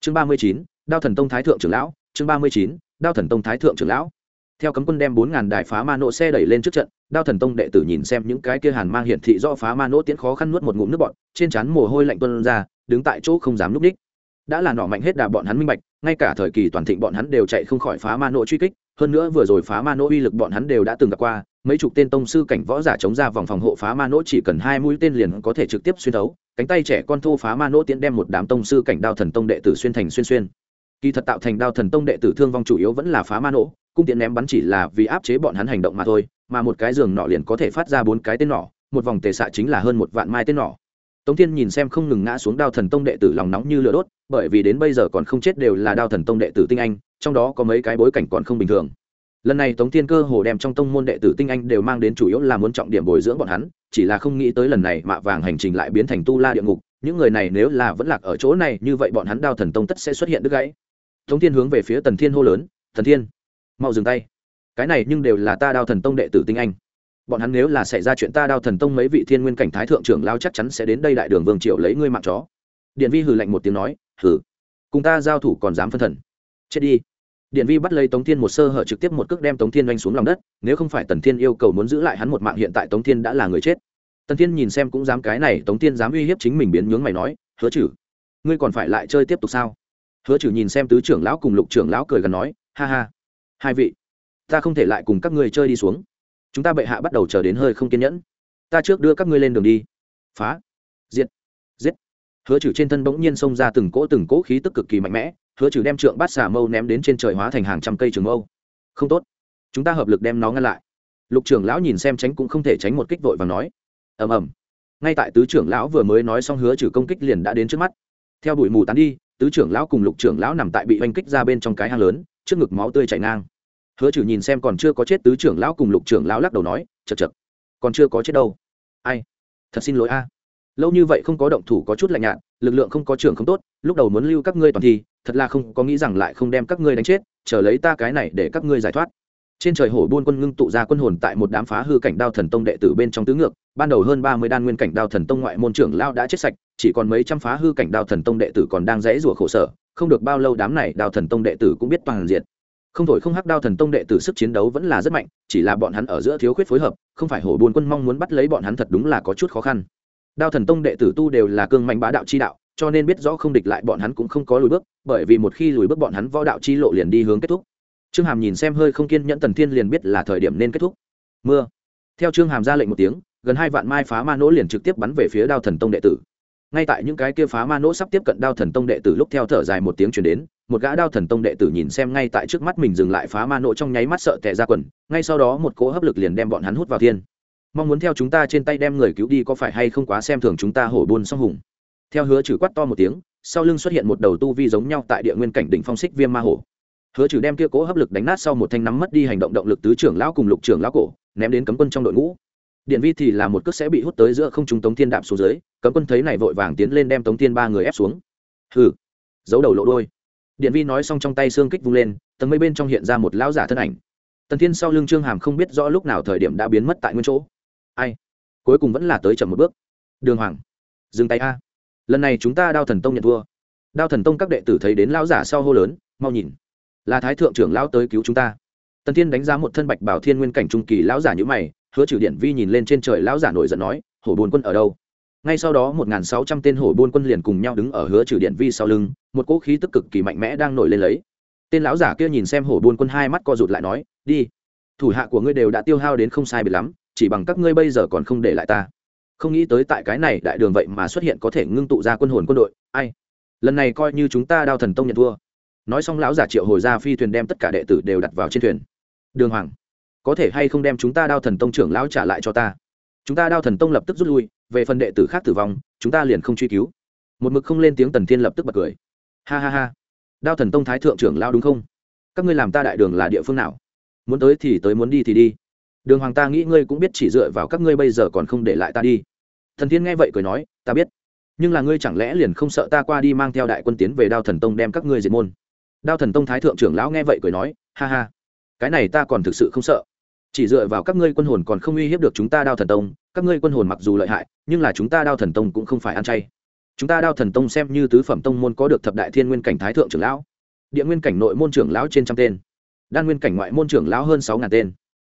Chương ba mươi chín, đao thần tông thái thượng trưởng lão. Chương ba mươi chín, đao thần tông thái thượng trưởng lão. Theo cấm quân đem bốn ngàn đài phá ma nỗ xe đẩy lên trước trận, đao thần tông đệ tử nhìn xem những cái kia hàn mang hiển thị do phá ma nỗ tiến khó khăn nuốt một ngụm nước bọn trên trán mồ hôi lạnh tuân ra, đứng tại chỗ không dám núp đích đã là nọ mạnh hết đà bọn hắn minh bạch, ngay cả thời kỳ toàn thịnh bọn hắn đều chạy không khỏi phá ma nỗ truy kích, hơn nữa vừa rồi phá ma nỗ uy lực bọn hắn đều đã từng gặp qua, mấy chục tên tông sư cảnh võ giả chống ra vòng phòng hộ phá ma nỗ chỉ cần hai mũi tên liền có thể trực tiếp xuyên thấu, cánh tay trẻ con thô phá ma nỗ tiến đem một đám tông sư cảnh đao thần tông đệ tử xuyên thành xuyên xuyên. Kỳ thật tạo thành đao thần tông đệ tử thương vong chủ yếu vẫn là phá ma nỗ cung tiện ném bắn chỉ là vì áp chế bọn hắn hành động mà thôi, mà một cái giường nọ liền có thể phát ra bốn cái tên nỏ, một vòng tề xạ chính là hơn một vạn mai tên nỏ tống thiên nhìn xem không ngừng ngã xuống đao thần tông đệ tử lòng nóng như lửa đốt, bởi vì đến bây giờ còn không chết đều là đao thần tông đệ tử tinh anh, trong đó có mấy cái bối cảnh còn không bình thường. Lần này tống thiên cơ hồ đem trong tông môn đệ tử tinh anh đều mang đến chủ yếu là muốn trọng điểm bồi dưỡng bọn hắn, chỉ là không nghĩ tới lần này mạ vàng hành trình lại biến thành tu la địa ngục, những người này nếu là vẫn lạc ở chỗ này, như vậy bọn hắn đao thần tông tất sẽ xuất hiện đứt gãy. Tống thiên hướng về phía tần thiên hô lớn thần thiên, mau dừng tay. Cái này nhưng đều là ta đao thần tông đệ tử tinh anh bọn hắn nếu là xảy ra chuyện ta đao thần tông mấy vị thiên nguyên cảnh thái thượng trưởng lao chắc chắn sẽ đến đây đại đường vương triều lấy ngươi mạng chó. Điện vi hừ lạnh một tiếng nói, hừ, cùng ta giao thủ còn dám phân thần. Chết đi. Điện vi bắt lấy tống thiên một sơ hở trực tiếp một cước đem tống thiên oanh xuống lòng đất, nếu không phải tần thiên yêu cầu muốn giữ lại hắn một mạng, hiện tại tống thiên đã là người chết. Tần thiên nhìn xem cũng dám cái này, tống thiên dám uy hiếp chính mình biến nhướng mày nói, hứa chử ngươi còn phải lại chơi tiếp tục sao? Hứa chử nhìn xem tứ trưởng lão cùng lục trưởng lão cười gần nói, ha ha, hai vị, ta không thể lại cùng các ngươi chơi đi xuống chúng ta bệ hạ bắt đầu chờ đến hơi không kiên nhẫn. Ta trước đưa các ngươi lên đường đi. Phá. Diệt. Giết. Hứa trừ trên thân bỗng nhiên xông ra từng cỗ từng cỗ khí tức cực kỳ mạnh mẽ, hứa trừ đem trượng bát xà mâu ném đến trên trời hóa thành hàng trăm cây trường mâu. Không tốt. Chúng ta hợp lực đem nó ngăn lại. Lục trưởng lão nhìn xem tránh cũng không thể tránh một kích vội và nói. Ầm ầm. Ngay tại tứ trưởng lão vừa mới nói xong hứa trừ công kích liền đã đến trước mắt. Theo đuổi mù tán đi, tứ trưởng lão cùng lục trưởng lão nằm tại bị oanh kích ra bên trong cái hang lớn, trước ngực máu tươi chảy ngang hứa trừ nhìn xem còn chưa có chết tứ trưởng lão cùng lục trưởng lão lắc đầu nói chật chật còn chưa có chết đâu. Ai? Thật xin lỗi a. Lâu như vậy không có động thủ có chút lạnh nhạt, lực lượng không có trưởng không tốt, lúc đầu muốn lưu các ngươi toàn thi, thật là không có nghĩ rằng lại không đem các ngươi đánh chết, chờ lấy ta cái này để các ngươi giải thoát. Trên trời hổ buôn quân ngưng tụ ra quân hồn tại một đám phá hư cảnh đao thần tông đệ tử bên trong tứ ngược, ban đầu hơn ba mươi đan nguyên cảnh đao thần tông ngoại môn trưởng lao đã chết sạch, chỉ còn mấy trăm phá hư cảnh đao thần tông đệ tử còn đang rẽ rủa khổ sở, không được bao lâu đám này đao thần tông đệ tử cũng biết toàn diện không thổi không hắc đao thần tông đệ tử sức chiến đấu vẫn là rất mạnh, chỉ là bọn hắn ở giữa thiếu khuyết phối hợp, không phải hổ buôn quân mong muốn bắt lấy bọn hắn thật đúng là có chút khó khăn. Đao thần tông đệ tử tu đều là cương mạnh bá đạo chi đạo, cho nên biết rõ không địch lại bọn hắn cũng không có lùi bước, bởi vì một khi lùi bước bọn hắn võ đạo chi lộ liền đi hướng kết thúc. Trương hàm nhìn xem hơi không kiên nhẫn tần thiên liền biết là thời điểm nên kết thúc. Mưa. Theo trương hàm ra lệnh một tiếng, gần hai vạn mai phá ma nỗ liền trực tiếp bắn về phía đao thần tông đệ tử ngay tại những cái kia phá ma nỗ sắp tiếp cận đao thần tông đệ tử lúc theo thở dài một tiếng chuyển đến, một gã đao thần tông đệ tử nhìn xem ngay tại trước mắt mình dừng lại phá ma nỗ trong nháy mắt sợ tệ ra quần, ngay sau đó một cỗ hấp lực liền đem bọn hắn hút vào thiên. Mong muốn theo chúng ta trên tay đem người cứu đi có phải hay không quá xem thường chúng ta hổ buôn song hùng. Theo hứa trừ quát to một tiếng, sau lưng xuất hiện một đầu tu vi giống nhau tại địa nguyên cảnh đỉnh phong xích viêm ma hổ. Hứa trừ đem kia cỗ hấp lực đánh nát sau một thanh nắm mất đi hành động động lực tứ trưởng lão cùng lục trưởng lão cổ, ném đến cấm quân trong đội ngũ điện vi thì là một cước sẽ bị hút tới giữa không trung tống thiên đạp xuống dưới, cấm quân thấy này vội vàng tiến lên đem tống thiên ba người ép xuống. Hừ, giấu đầu lộ đôi điện vi nói xong trong tay xương kích vung lên, tầng mây bên trong hiện ra một lão giả thân ảnh. Tần thiên sau lưng trương hàm không biết rõ lúc nào thời điểm đã biến mất tại nguyên chỗ. Ai? Cuối cùng vẫn là tới chậm một bước. Đường hoàng, dừng tay a. Lần này chúng ta đao thần tông nhận thua. Đao thần tông các đệ tử thấy đến lão giả sau hô lớn, mau nhìn. Là thái thượng trưởng lão tới cứu chúng ta. Tần thiên đánh giá một thân bạch bảo thiên nguyên cảnh trung kỳ lão giả như mày hứa trừ điện vi nhìn lên trên trời lão giả nổi giận nói, hổ buồn quân ở đâu? Ngay sau đó một nghìn sáu trăm tên hổ buôn quân liền cùng nhau đứng ở hứa trừ điện vi sau lưng, một cỗ khí tức cực kỳ mạnh mẽ đang nổi lên lấy. Tên lão giả kia nhìn xem hổ buôn quân hai mắt co rụt lại nói, đi, thủ hạ của ngươi đều đã tiêu hao đến không sai biệt lắm, chỉ bằng các ngươi bây giờ còn không để lại ta. Không nghĩ tới tại cái này đại đường vậy mà xuất hiện có thể ngưng tụ ra quân hồn quân đội, ai? Lần này coi như chúng ta đao thần tông nhận thua. Nói xong lão giả triệu hồi ra phi thuyền đem tất cả đệ tử đều đặt vào trên thuyền. Đường hoàng có thể hay không đem chúng ta đao thần tông trưởng lão trả lại cho ta? Chúng ta đao thần tông lập tức rút lui, về phần đệ tử khác tử vong, chúng ta liền không truy cứu. Một mực không lên tiếng tần thiên lập tức bật cười. Ha ha ha. Đao thần tông thái thượng trưởng lao đúng không? Các ngươi làm ta đại đường là địa phương nào? Muốn tới thì tới, muốn đi thì đi. Đường hoàng ta nghĩ ngươi cũng biết chỉ dựa vào các ngươi bây giờ còn không để lại ta đi. Thần thiên nghe vậy cười nói, ta biết. Nhưng là ngươi chẳng lẽ liền không sợ ta qua đi mang theo đại quân tiến về đao thần tông đem các ngươi diệt môn? Đao thần tông thái thượng trưởng lão nghe vậy cười nói, ha ha. Cái này ta còn thực sự không sợ chỉ dựa vào các ngươi quân hồn còn không uy hiếp được chúng ta đao thần tông, các ngươi quân hồn mặc dù lợi hại, nhưng là chúng ta đao thần tông cũng không phải ăn chay. Chúng ta đao thần tông xem như tứ phẩm tông môn có được thập đại thiên nguyên cảnh thái thượng trưởng lão, địa nguyên cảnh nội môn trưởng lão trên trăm tên, đan nguyên cảnh ngoại môn trưởng lão hơn sáu ngàn tên.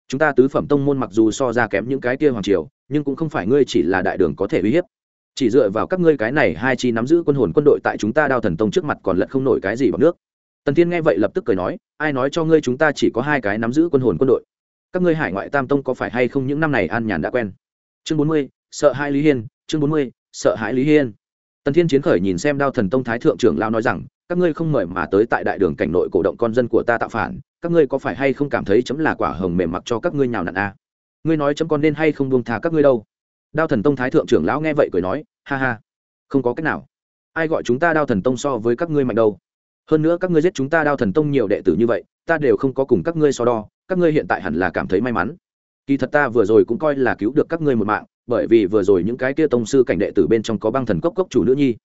Chúng ta tứ phẩm tông môn mặc dù so ra kém những cái kia hoàng triều, nhưng cũng không phải ngươi chỉ là đại đường có thể uy hiếp. Chỉ dựa vào các ngươi cái này hai chi nắm giữ quân hồn quân đội tại chúng ta đao thần tông trước mặt còn lận không nổi cái gì bằng nước. Tần Thiên nghe vậy lập tức cười nói, ai nói cho ngươi chúng ta chỉ có hai cái nắm giữ quân hồn quân đội? Các ngươi hải ngoại tam tông có phải hay không những năm này an nhàn đã quen? Chương bốn mươi, sợ hãi lý hiên, chương bốn mươi, sợ hãi lý hiên. Tần thiên chiến khởi nhìn xem đao thần tông thái thượng trưởng lao nói rằng, các ngươi không mời mà tới tại đại đường cảnh nội cổ động con dân của ta tạo phản, các ngươi có phải hay không cảm thấy chấm là quả hồng mềm mặc cho các ngươi nhào nặn a à? ngươi nói chấm con nên hay không buông thà các ngươi đâu? Đao thần tông thái thượng trưởng lão nghe vậy cười nói, ha ha, không có cách nào. Ai gọi chúng ta đao thần tông so với các ngươi mạnh đâu? Hơn nữa các ngươi giết chúng ta đao thần tông nhiều đệ tử như vậy, ta đều không có cùng các ngươi so đo các ngươi hiện tại hẳn là cảm thấy may mắn. Kỳ thật ta vừa rồi cũng coi là cứu được các ngươi một mạng, bởi vì vừa rồi những cái kia tông sư cảnh đệ tử bên trong có băng thần cốc cốc chủ nữ nhi.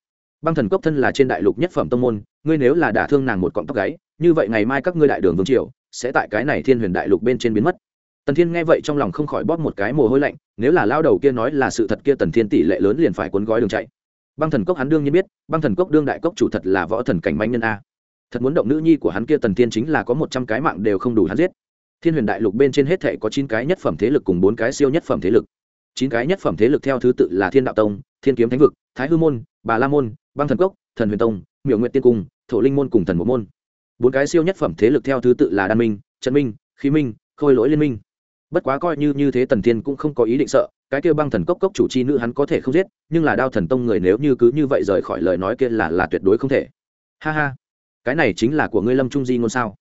Băng thần cốc thân là trên đại lục nhất phẩm tông môn, ngươi nếu là đả thương nàng một cọng tóc gáy, như vậy ngày mai các ngươi đại đường vương triều sẽ tại cái này thiên huyền đại lục bên trên biến mất. Tần thiên nghe vậy trong lòng không khỏi bóp một cái mồ hôi lạnh, nếu là lao đầu kia nói là sự thật kia tần thiên tỷ lệ lớn liền phải cuốn gói đường chạy. Băng thần cốc hắn đương nhiên biết, băng thần cốc đương đại cốc chủ thật là võ thần cảnh manh nhân a. Thật muốn động nữ nhi của hắn kia tần thiên chính là có một trăm cái mạng đều không đủ hắn giết thiên huyền đại lục bên trên hết thể có chín cái nhất phẩm thế lực cùng bốn cái siêu nhất phẩm thế lực. Chín cái nhất phẩm thế lực theo thứ tự là thiên đạo tông, thiên kiếm thánh vực, thái hư môn, bà la môn, băng thần cốc, thần huyền tông, miểu nguyện tiên cung, thổ linh môn cùng thần một môn. Bốn cái siêu nhất phẩm thế lực theo thứ tự là đan minh, trần minh, khí minh, khôi lỗi liên minh. Bất quá coi như như thế tần thiên cũng không có ý định sợ, cái kia băng thần cốc cốc chủ chi nữ hắn có thể không giết, nhưng là đao thần tông người nếu như cứ như vậy rời khỏi lời nói kia là là tuyệt đối không thể. Ha ha, cái này chính là của ngươi lâm trung di ngôn sao?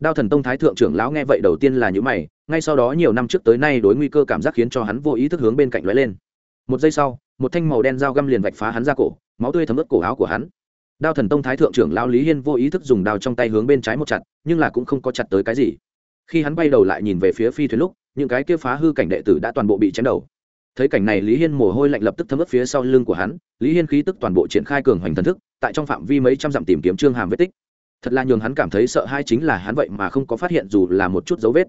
Đao thần tông thái thượng trưởng lão nghe vậy đầu tiên là những mày, ngay sau đó nhiều năm trước tới nay đối nguy cơ cảm giác khiến cho hắn vô ý thức hướng bên cạnh lóe lên. Một giây sau, một thanh màu đen dao găm liền vạch phá hắn ra cổ, máu tươi thấm ướt cổ áo của hắn. Đao thần tông thái thượng trưởng lão lý hiên vô ý thức dùng đao trong tay hướng bên trái một chặt, nhưng là cũng không có chặt tới cái gì. Khi hắn bay đầu lại nhìn về phía phi thuyền lúc, những cái kia phá hư cảnh đệ tử đã toàn bộ bị chém đầu. Thấy cảnh này lý hiên mồ hôi lạnh lập tức thấm ướt phía sau lưng của hắn, lý hiên khí tức toàn bộ triển khai cường hoành thần thức, tại trong phạm vi mấy trăm dặm tìm kiếm trương hàm vết tích thật là nhường hắn cảm thấy sợ hãi chính là hắn vậy mà không có phát hiện dù là một chút dấu vết.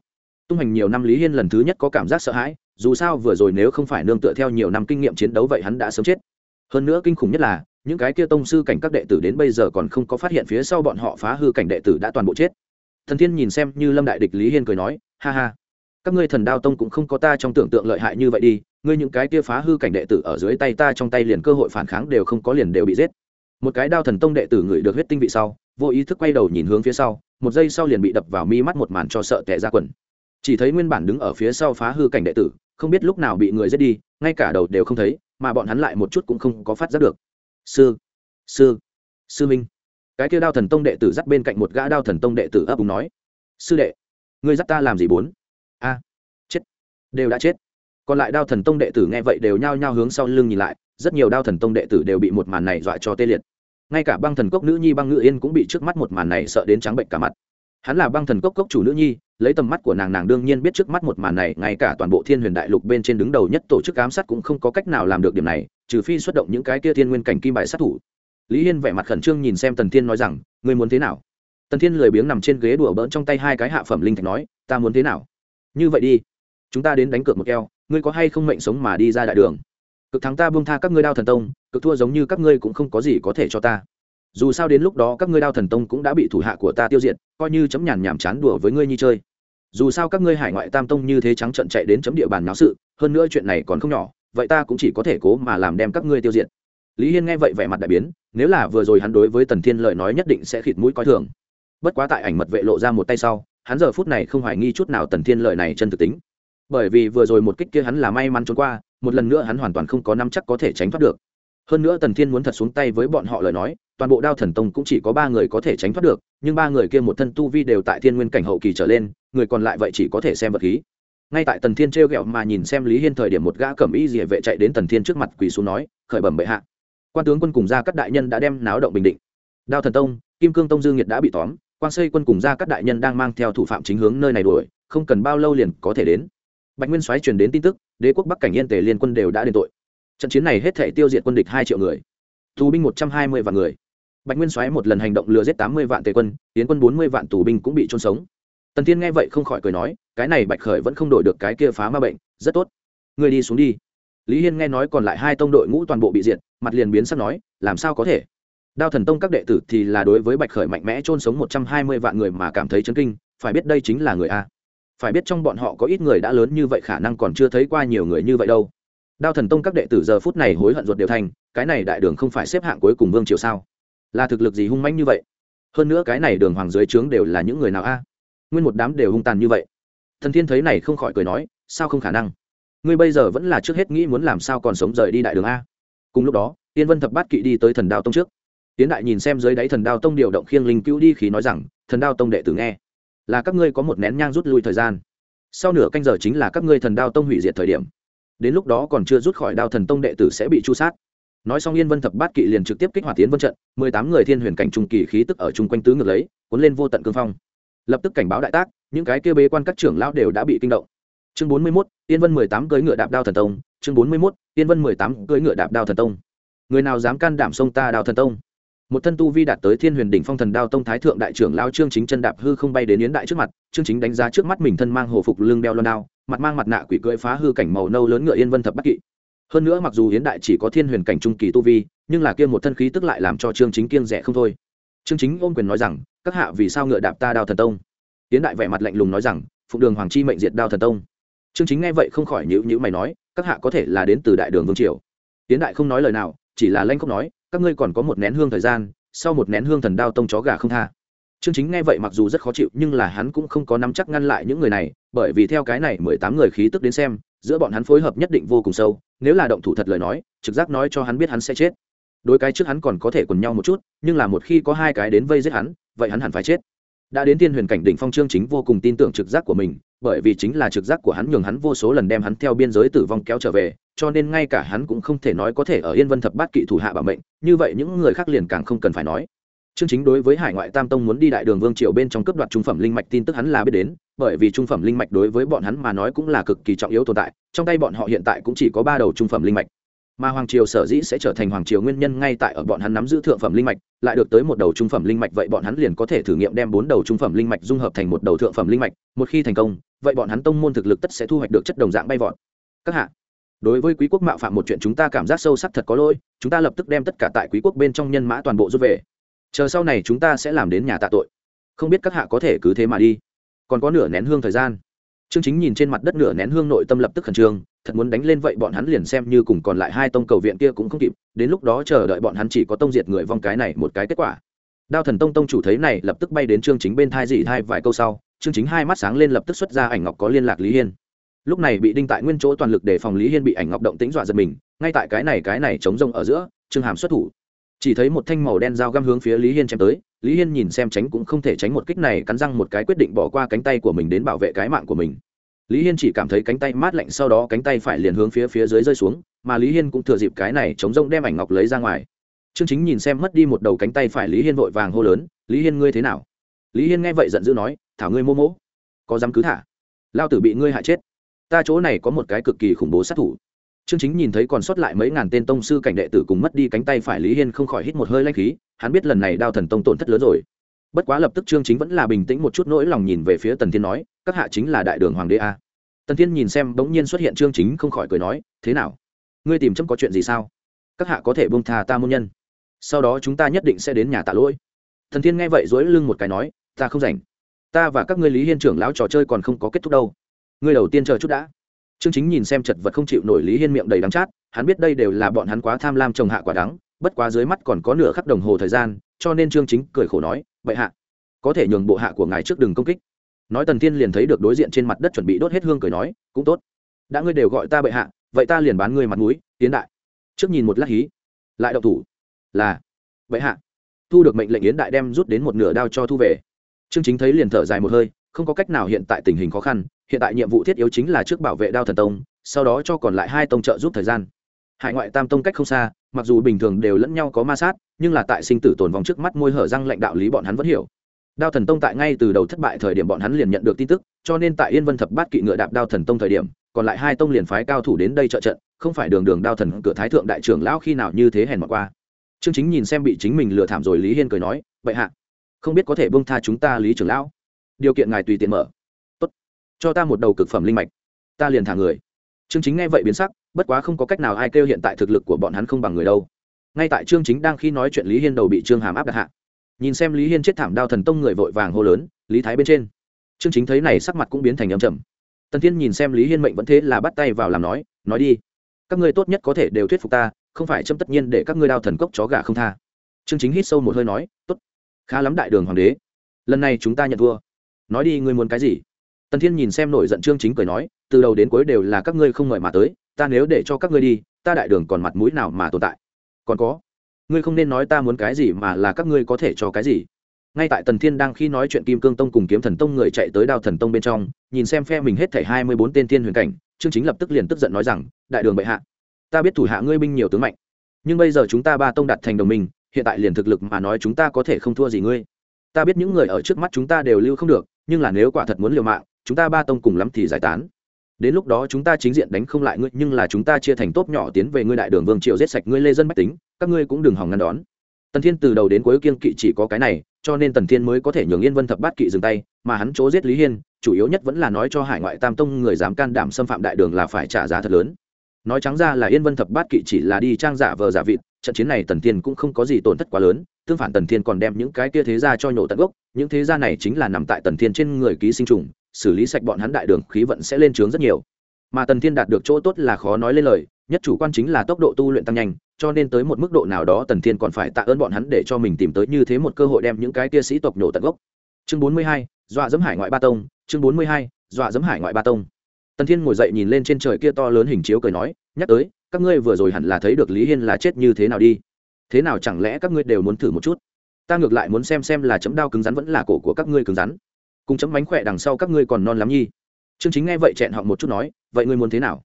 Tung hành nhiều năm lý hiên lần thứ nhất có cảm giác sợ hãi, dù sao vừa rồi nếu không phải nương tựa theo nhiều năm kinh nghiệm chiến đấu vậy hắn đã sớm chết. Hơn nữa kinh khủng nhất là, những cái kia tông sư cảnh các đệ tử đến bây giờ còn không có phát hiện phía sau bọn họ phá hư cảnh đệ tử đã toàn bộ chết. Thần thiên nhìn xem như lâm đại địch lý hiên cười nói, ha ha, các ngươi thần đao tông cũng không có ta trong tưởng tượng lợi hại như vậy đi, ngươi những cái kia phá hư cảnh đệ tử ở dưới tay ta trong tay liền cơ hội phản kháng đều không có liền đều bị giết. Một cái đao thần tông đệ tử ngửi được huyết tinh vị sau vô ý thức quay đầu nhìn hướng phía sau, một giây sau liền bị đập vào mi mắt một màn cho sợ tệ ra quần. Chỉ thấy nguyên bản đứng ở phía sau phá hư cảnh đệ tử, không biết lúc nào bị người giết đi, ngay cả đầu đều không thấy, mà bọn hắn lại một chút cũng không có phát giác được. Sư sư sư minh. Cái kia đao thần tông đệ tử dắt bên cạnh một gã đao thần tông đệ tử ấp úng nói. Sư đệ, ngươi dắt ta làm gì bốn? A, chết, đều đã chết. Còn lại đao thần tông đệ tử nghe vậy đều nhao nhao hướng sau lưng nhìn lại, rất nhiều đao thần tông đệ tử đều bị một màn này dọa cho tê liệt ngay cả băng thần cốc nữ nhi băng ngự yên cũng bị trước mắt một màn này sợ đến trắng bệnh cả mặt. Hắn là băng thần cốc cốc chủ nữ nhi, lấy tầm mắt của nàng nàng đương nhiên biết trước mắt một màn này, ngay cả toàn bộ thiên huyền đại lục bên trên đứng đầu nhất tổ chức ám sát cũng không có cách nào làm được điểm này, trừ phi xuất động những cái kia thiên nguyên cảnh kim bài sát thủ. Lý hiên vẻ mặt khẩn trương nhìn xem tần thiên nói rằng, ngươi muốn thế nào? Tần thiên lười biếng nằm trên ghế đùa bỡn trong tay hai cái hạ phẩm linh thạch nói, ta muốn thế nào? Như vậy đi, chúng ta đến đánh cược một keo, ngươi có hay không mệnh sống mà đi ra đại đường? Cực thắng ta buông tha các ngươi đao thần tông, cực thua giống như các ngươi cũng không có gì có thể cho ta. Dù sao đến lúc đó các ngươi đao thần tông cũng đã bị thủ hạ của ta tiêu diệt, coi như chấm nhàn nhảm chán đùa với ngươi như chơi. Dù sao các ngươi hải ngoại tam tông như thế trắng trận chạy đến chấm địa bàn náo sự, hơn nữa chuyện này còn không nhỏ, vậy ta cũng chỉ có thể cố mà làm đem các ngươi tiêu diệt. Lý hiên nghe vậy vẻ mặt đại biến, nếu là vừa rồi hắn đối với tần thiên lời nói nhất định sẽ khịt mũi coi thường. Bất quá tại ảnh mật vệ lộ ra một tay sau, hắn giờ phút này không hoài nghi chút nào tần thiên lời này chân thực tính bởi vì vừa rồi một kích kia hắn là may mắn trốn qua, một lần nữa hắn hoàn toàn không có năm chắc có thể tránh thoát được. Hơn nữa tần thiên muốn thật xuống tay với bọn họ lời nói, toàn bộ đao thần tông cũng chỉ có ba người có thể tránh thoát được, nhưng ba người kia một thân tu vi đều tại thiên nguyên cảnh hậu kỳ trở lên, người còn lại vậy chỉ có thể xem vật khí. Ngay tại tần thiên t r e o g ẹ o mà nhìn xem lý hiên thời điểm một gã cẩm y dỉa vệ chạy đến tần thiên trước mặt quỳ xuống nói, khởi bẩm bệ hạ. Quan tướng quân cùng gia các đại nhân đã đem náo động bình định. Đao thần tông, kim cương tông dương nhiệt đã bị tóm quan xây quân cùng gia các đại nhân đang mang theo thủ phạm chính hướng nơi này đuổi, không cần bao lâu liền có thể đến bạch nguyên soái truyền đến tin tức, đế quốc bắc cảnh yên tề liên quân đều đã đền tội. Trận chiến này hết thể tiêu diệt quân địch hai triệu người. Tù binh một trăm hai mươi vạn người. Bạch nguyên soái một lần hành động lừa giết tám mươi vạn tề quân, tiến quân bốn mươi vạn tù binh cũng bị trôn sống. Tần tiên nghe vậy không khỏi cười nói, cái này bạch khởi vẫn không đổi được cái kia phá ma bệnh, rất tốt. Người đi xuống đi. Lý hiên nghe nói còn lại hai tông đội ngũ toàn bộ bị diệt, mặt liền biến sắc nói, làm sao có thể? Đao thần tông các đệ tử thì là đối với bạch khởi mạnh mẽ trôn sống một trăm hai mươi vạn người mà cảm thấy chấn kinh, phải biết đây chính là người a phải biết trong bọn họ có ít người đã lớn như vậy khả năng còn chưa thấy qua nhiều người như vậy đâu. Đao thần tông các đệ tử giờ phút này hối hận ruột đều thành, cái này đại đường không phải xếp hạng cuối cùng vương triều sao? Là thực lực gì hung manh như vậy? Hơn nữa cái này đường hoàng dưới trướng đều là những người nào a? Nguyên một đám đều hung tàn như vậy. Thần thiên thấy này không khỏi cười nói, sao không khả năng? Ngươi bây giờ vẫn là trước hết nghĩ muốn làm sao còn sống rời đi đại đường a? Cùng lúc đó, tiên vân thập bát kỵ đi tới thần đao tông trước. Tiến đại nhìn xem dưới đáy thần đao tông điều động khiêng linh cứu đi khí nói rằng, thần đao tông đệ tử nghe là các ngươi có một nén nhang rút lui thời gian. Sau nửa canh giờ chính là các ngươi thần đao tông hủy diệt thời điểm. Đến lúc đó còn chưa rút khỏi đao thần tông đệ tử sẽ bị chu sát. Nói xong yên vân thập bát kỵ liền trực tiếp kích hoạt tiến vân trận, mười tám người thiên huyền cảnh trung kỳ khí tức ở chung quanh tứ ngược lấy, cuốn lên vô tận cương phong. Lập tức cảnh báo đại tác, những cái kêu bế quan các trưởng lão đều đã bị kinh động. Chương bốn mươi mốt, yên vân mười tám cưỡi ngựa đạp đao thần tông. Chương bốn mươi mốt, yên vân mười tám cưỡi ngựa đạp đao thần tông. Người nào dám can đảm sông ta đao thần tông? Một thân tu vi đạt tới thiên huyền đỉnh phong thần đao tông thái thượng đại trưởng lao trương chính chân đạp hư không bay đến yến đại trước mặt, trương chính đánh giá trước mắt mình thân mang hồ phục lưng đeo loan đao, mặt mang mặt nạ quỷ cưỡi phá hư cảnh màu nâu lớn ngựa yên vân thập bắc kỵ. Hơn nữa mặc dù yến đại chỉ có thiên huyền cảnh trung kỳ tu vi, nhưng là kia một thân khí tức lại làm cho trương chính kiêng rẻ không thôi. Trương chính ôm quyền nói rằng, các hạ vì sao ngựa đạp ta đao thần tông? Yến đại vẻ mặt lạnh lùng nói rằng phụ đường hoàng chi mệnh diệt đao thần tông. Trương chính nghe vậy không khỏi nhữ nhữ mày nói, các hạ có thể là đến từ đại đường vương triều. Yến đại không nói lời nào, chỉ là lanh không nói các ngươi còn có một nén hương thời gian sau một nén hương thần đao tông chó gà không tha Trương Chính nghe vậy mặc dù rất khó chịu, nhưng là hắn cũng không có nắm chắc ngăn lại những người này, bởi vì theo cái này mười tám người khí tức đến xem, giữa bọn hắn phối hợp nhất định vô cùng sâu, nếu là động thủ thật lời nói, trực giác nói cho hắn biết hắn sẽ chết. Đối cái trước hắn còn có thể quần nhau một chút, nhưng là một khi có hai cái đến vây giết hắn, vậy hắn hẳn phải chết. Đã đến tiên huyền cảnh đỉnh phong Trương Chính vô cùng tin tưởng trực giác của mình, bởi vì chính là trực giác của hắn nhường hắn vô số lần đem hắn theo biên giới tử vong kéo trở về, cho nên ngay cả hắn cũng không thể nói có thể ở Yên Vân thập bát kỵ thủ hạ bảo mệnh, như vậy những người khác liền càng không cần phải nói. Chương chính đối với hải ngoại tam tông muốn đi đại đường vương triều bên trong cấp đoạt trung phẩm linh mạch tin tức hắn là biết đến bởi vì trung phẩm linh mạch đối với bọn hắn mà nói cũng là cực kỳ trọng yếu tồn tại trong tay bọn họ hiện tại cũng chỉ có ba đầu trung phẩm linh mạch. Mà hoàng triều sở dĩ sẽ trở thành hoàng triều nguyên nhân ngay tại ở bọn hắn nắm giữ thượng phẩm linh mạch lại được tới một đầu trung phẩm linh mạch vậy bọn hắn liền có thể thử nghiệm đem bốn đầu trung phẩm linh mạch dung hợp thành một đầu thượng phẩm linh mạch một khi thành công vậy bọn hắn tông môn thực lực tất sẽ thu hoạch được chất đồng dạng bay vọt. Các hạ đối với quý quốc mạo phạm một chuyện chúng ta cảm giác sâu sắc thật có lỗi, chúng ta lập tức đem tất cả tại quý quốc bên trong nhân mã toàn bộ rút về. Chờ sau này chúng ta sẽ làm đến nhà tạ tội. Không biết các hạ có thể cứ thế mà đi. Còn có nửa nén hương thời gian. Chương chính nhìn trên mặt đất nửa nén hương nội tâm lập tức khẩn trương, thật muốn đánh lên vậy bọn hắn liền xem như cùng còn lại hai tông cầu viện kia cũng không kịp, đến lúc đó chờ đợi bọn hắn chỉ có tông diệt người vong cái này một cái kết quả. Đao thần tông tông chủ thấy này lập tức bay đến chương chính bên thai dị thai vài câu sau chương chính hai mắt sáng lên lập tức xuất ra ảnh ngọc có liên lạc lý hiên lúc này bị đinh tại nguyên chỗ toàn lực để phòng lý hiên bị ảnh ngọc động tính dọa giật mình ngay tại cái này cái này chống rông ở giữa trương hàm xuất thủ chỉ thấy một thanh màu đen dao găm hướng phía lý hiên chém tới lý hiên nhìn xem tránh cũng không thể tránh một kích này cắn răng một cái quyết định bỏ qua cánh tay của mình đến bảo vệ cái mạng của mình lý hiên chỉ cảm thấy cánh tay mát lạnh sau đó cánh tay phải liền hướng phía phía dưới rơi xuống mà lý hiên cũng thừa dịp cái này chống rông đem ảnh ngọc lấy ra ngoài chương chính nhìn xem mất đi một đầu cánh tay phải lý hiên vội vàng hô lớn lý hiên ngươi thế nào lý hiên nghe vậy giận dữ nói thảo ngươi mô mỗ có dám cứ thả lao tử bị ngươi hại chết ta chỗ này có một cái cực kỳ khủng bố sát thủ Trương Chính nhìn thấy còn sót lại mấy ngàn tên tông sư cảnh đệ tử cùng mất đi cánh tay phải Lý Hiên không khỏi hít một hơi lanh khí, hắn biết lần này Đao Thần Tông tổn thất lớn rồi. Bất quá lập tức Trương Chính vẫn là bình tĩnh một chút nỗi lòng nhìn về phía Tần Thiên nói, các hạ chính là đại đường hoàng đế a. Tần Thiên nhìn xem bỗng nhiên xuất hiện Trương Chính không khỏi cười nói, thế nào? Ngươi tìm chấm có chuyện gì sao? Các hạ có thể buông tha ta môn nhân. Sau đó chúng ta nhất định sẽ đến nhà tạ lỗi. Thần Thiên nghe vậy dối lưng một cái nói, ta không rảnh. ta và các ngươi lý hiên trưởng lão trò chơi còn không có kết thúc đâu ngươi đầu tiên chờ chút đã. Trương chính nhìn xem chật vật không chịu nổi lý hiên miệng đầy đắng chát, hắn biết đây đều là bọn hắn quá tham lam trồng hạ quả đắng, bất quá dưới mắt còn có nửa khắc đồng hồ thời gian, cho nên trương chính cười khổ nói vậy hạ, có thể nhường bộ hạ của ngài trước đừng công kích. Nói tần thiên liền thấy được đối diện trên mặt đất chuẩn bị đốt hết hương cười nói, cũng tốt. Đã ngươi đều gọi ta bệ hạ, vậy ta liền bán ngươi mặt mũi, tiến đại. Trước nhìn một lát hí, lại đậu thủ. Là, bệ hạ. Thu được mệnh lệnh yến đại đem rút đến một nửa đao cho thu về. Trương chính thấy liền thở dài một hơi không có cách nào hiện tại tình hình khó khăn, hiện tại nhiệm vụ thiết yếu chính là trước bảo vệ đao thần tông, sau đó cho còn lại hai tông trợ giúp thời gian. Hải ngoại tam tông cách không xa, mặc dù bình thường đều lẫn nhau có ma sát, nhưng là tại sinh tử tồn vòng trước mắt môi hở răng lãnh đạo lý bọn hắn vẫn hiểu. Đao thần tông tại ngay từ đầu thất bại thời điểm bọn hắn liền nhận được tin tức, cho nên tại yên vân thập bát kỵ ngựa đạp đao thần tông thời điểm, còn lại hai tông liền phái cao thủ đến đây trợ trận, không phải đường đường đao thần cửa thái thượng đại trưởng lão khi nào như thế hèn mặc qua. Trương chính nhìn xem bị chính mình lừa thảm rồi lý hiên cười nói vậy hạ, không biết có thể bông tha chúng ta lý trưởng lão điều kiện ngài tùy tiện mở. Tốt. Cho ta một đầu cực phẩm linh mạch. Ta liền thả người. Trương chính nghe vậy biến sắc, bất quá không có cách nào ai kêu hiện tại thực lực của bọn hắn không bằng người đâu. Ngay tại trương chính đang khi nói chuyện lý hiên đầu bị trương hàm áp đặt hạ. Nhìn xem lý hiên chết thảm đao thần tông người vội vàng hô lớn, lý thái bên trên. Trương chính thấy này sắc mặt cũng biến thành âm trầm. Tần thiên nhìn xem lý hiên mệnh vẫn thế là bắt tay vào làm nói nói đi. Các ngươi tốt nhất có thể đều thuyết phục ta, không phải châm tất nhiên để các ngươi đao thần cốc chó gà không tha. Trương chính hít sâu một hơi nói, tốt. Khá lắm đại đường hoàng đế. Lần này chúng ta nhận thua nói đi, ngươi muốn cái gì? Tần thiên nhìn xem nổi giận trương chính cười nói, từ đầu đến cuối đều là các ngươi không mời mà tới, ta nếu để cho các ngươi đi, ta đại đường còn mặt mũi nào mà tồn tại? Còn có, ngươi không nên nói ta muốn cái gì mà là các ngươi có thể cho cái gì. Ngay tại tần thiên đang khi nói chuyện kim cương tông cùng kiếm thần tông người chạy tới đao thần tông bên trong, nhìn xem phe mình hết thảy hai mươi bốn tên thiên huyền cảnh, trương chính lập tức liền tức giận nói rằng, đại đường bệ hạ, ta biết thủ hạ ngươi binh nhiều tướng mạnh, nhưng bây giờ chúng ta ba tông đặt thành đồng minh, hiện tại liền thực lực mà nói chúng ta có thể không thua gì ngươi. Ta biết những người ở trước mắt chúng ta đều lưu không được nhưng là nếu quả thật muốn liều mạng, chúng ta ba tông cùng lắm thì giải tán. Đến lúc đó chúng ta chính diện đánh không lại ngươi, nhưng là chúng ta chia thành tốt nhỏ tiến về ngươi đại đường vương triệu giết sạch ngươi lê dân bách tính, các ngươi cũng đừng hòng ngăn đón. Tần thiên từ đầu đến cuối kiên kỵ chỉ có cái này, cho nên tần thiên mới có thể nhường yên vân thập bát kỵ dừng tay, mà hắn chỗ giết lý hiên, chủ yếu nhất vẫn là nói cho hải ngoại tam tông người dám can đảm xâm phạm đại đường là phải trả giá thật lớn. Nói trắng ra là yên vân thập bát kỵ chỉ là đi trang giả vờ giả vịt trận chiến này tần thiên cũng không có gì tổn thất quá lớn, tương phản tần thiên còn đem những cái kia thế ra cho nhổ tận gốc, những thế gia này chính là nằm tại tần thiên trên người ký sinh trùng, xử lý sạch bọn hắn đại đường khí vận sẽ lên trướng rất nhiều. Mà tần thiên đạt được chỗ tốt là khó nói lên lời, nhất chủ quan chính là tốc độ tu luyện tăng nhanh, cho nên tới một mức độ nào đó tần thiên còn phải tạ ơn bọn hắn để cho mình tìm tới như thế một cơ hội đem những cái kia sĩ tộc nhổ tận gốc. Chương bốn mươi hai, dọa dẫm hải ngoại ba tông, chương bốn mươi hai, dọa dẫm hải ngoại ba tông. Tần thiên ngồi dậy nhìn lên trên trời kia to lớn hình chiếu cười nói, nhắc tới các ngươi vừa rồi hẳn là thấy được lý hiên là chết như thế nào đi. Thế nào chẳng lẽ các ngươi đều muốn thử một chút? Ta ngược lại muốn xem xem là chấm đao cứng rắn vẫn là cổ của các ngươi cứng rắn. Cùng chấm bánh khỏe đằng sau các ngươi còn non lắm nhi. Chương chính nghe vậy chẹn họng một chút nói, vậy ngươi muốn thế nào?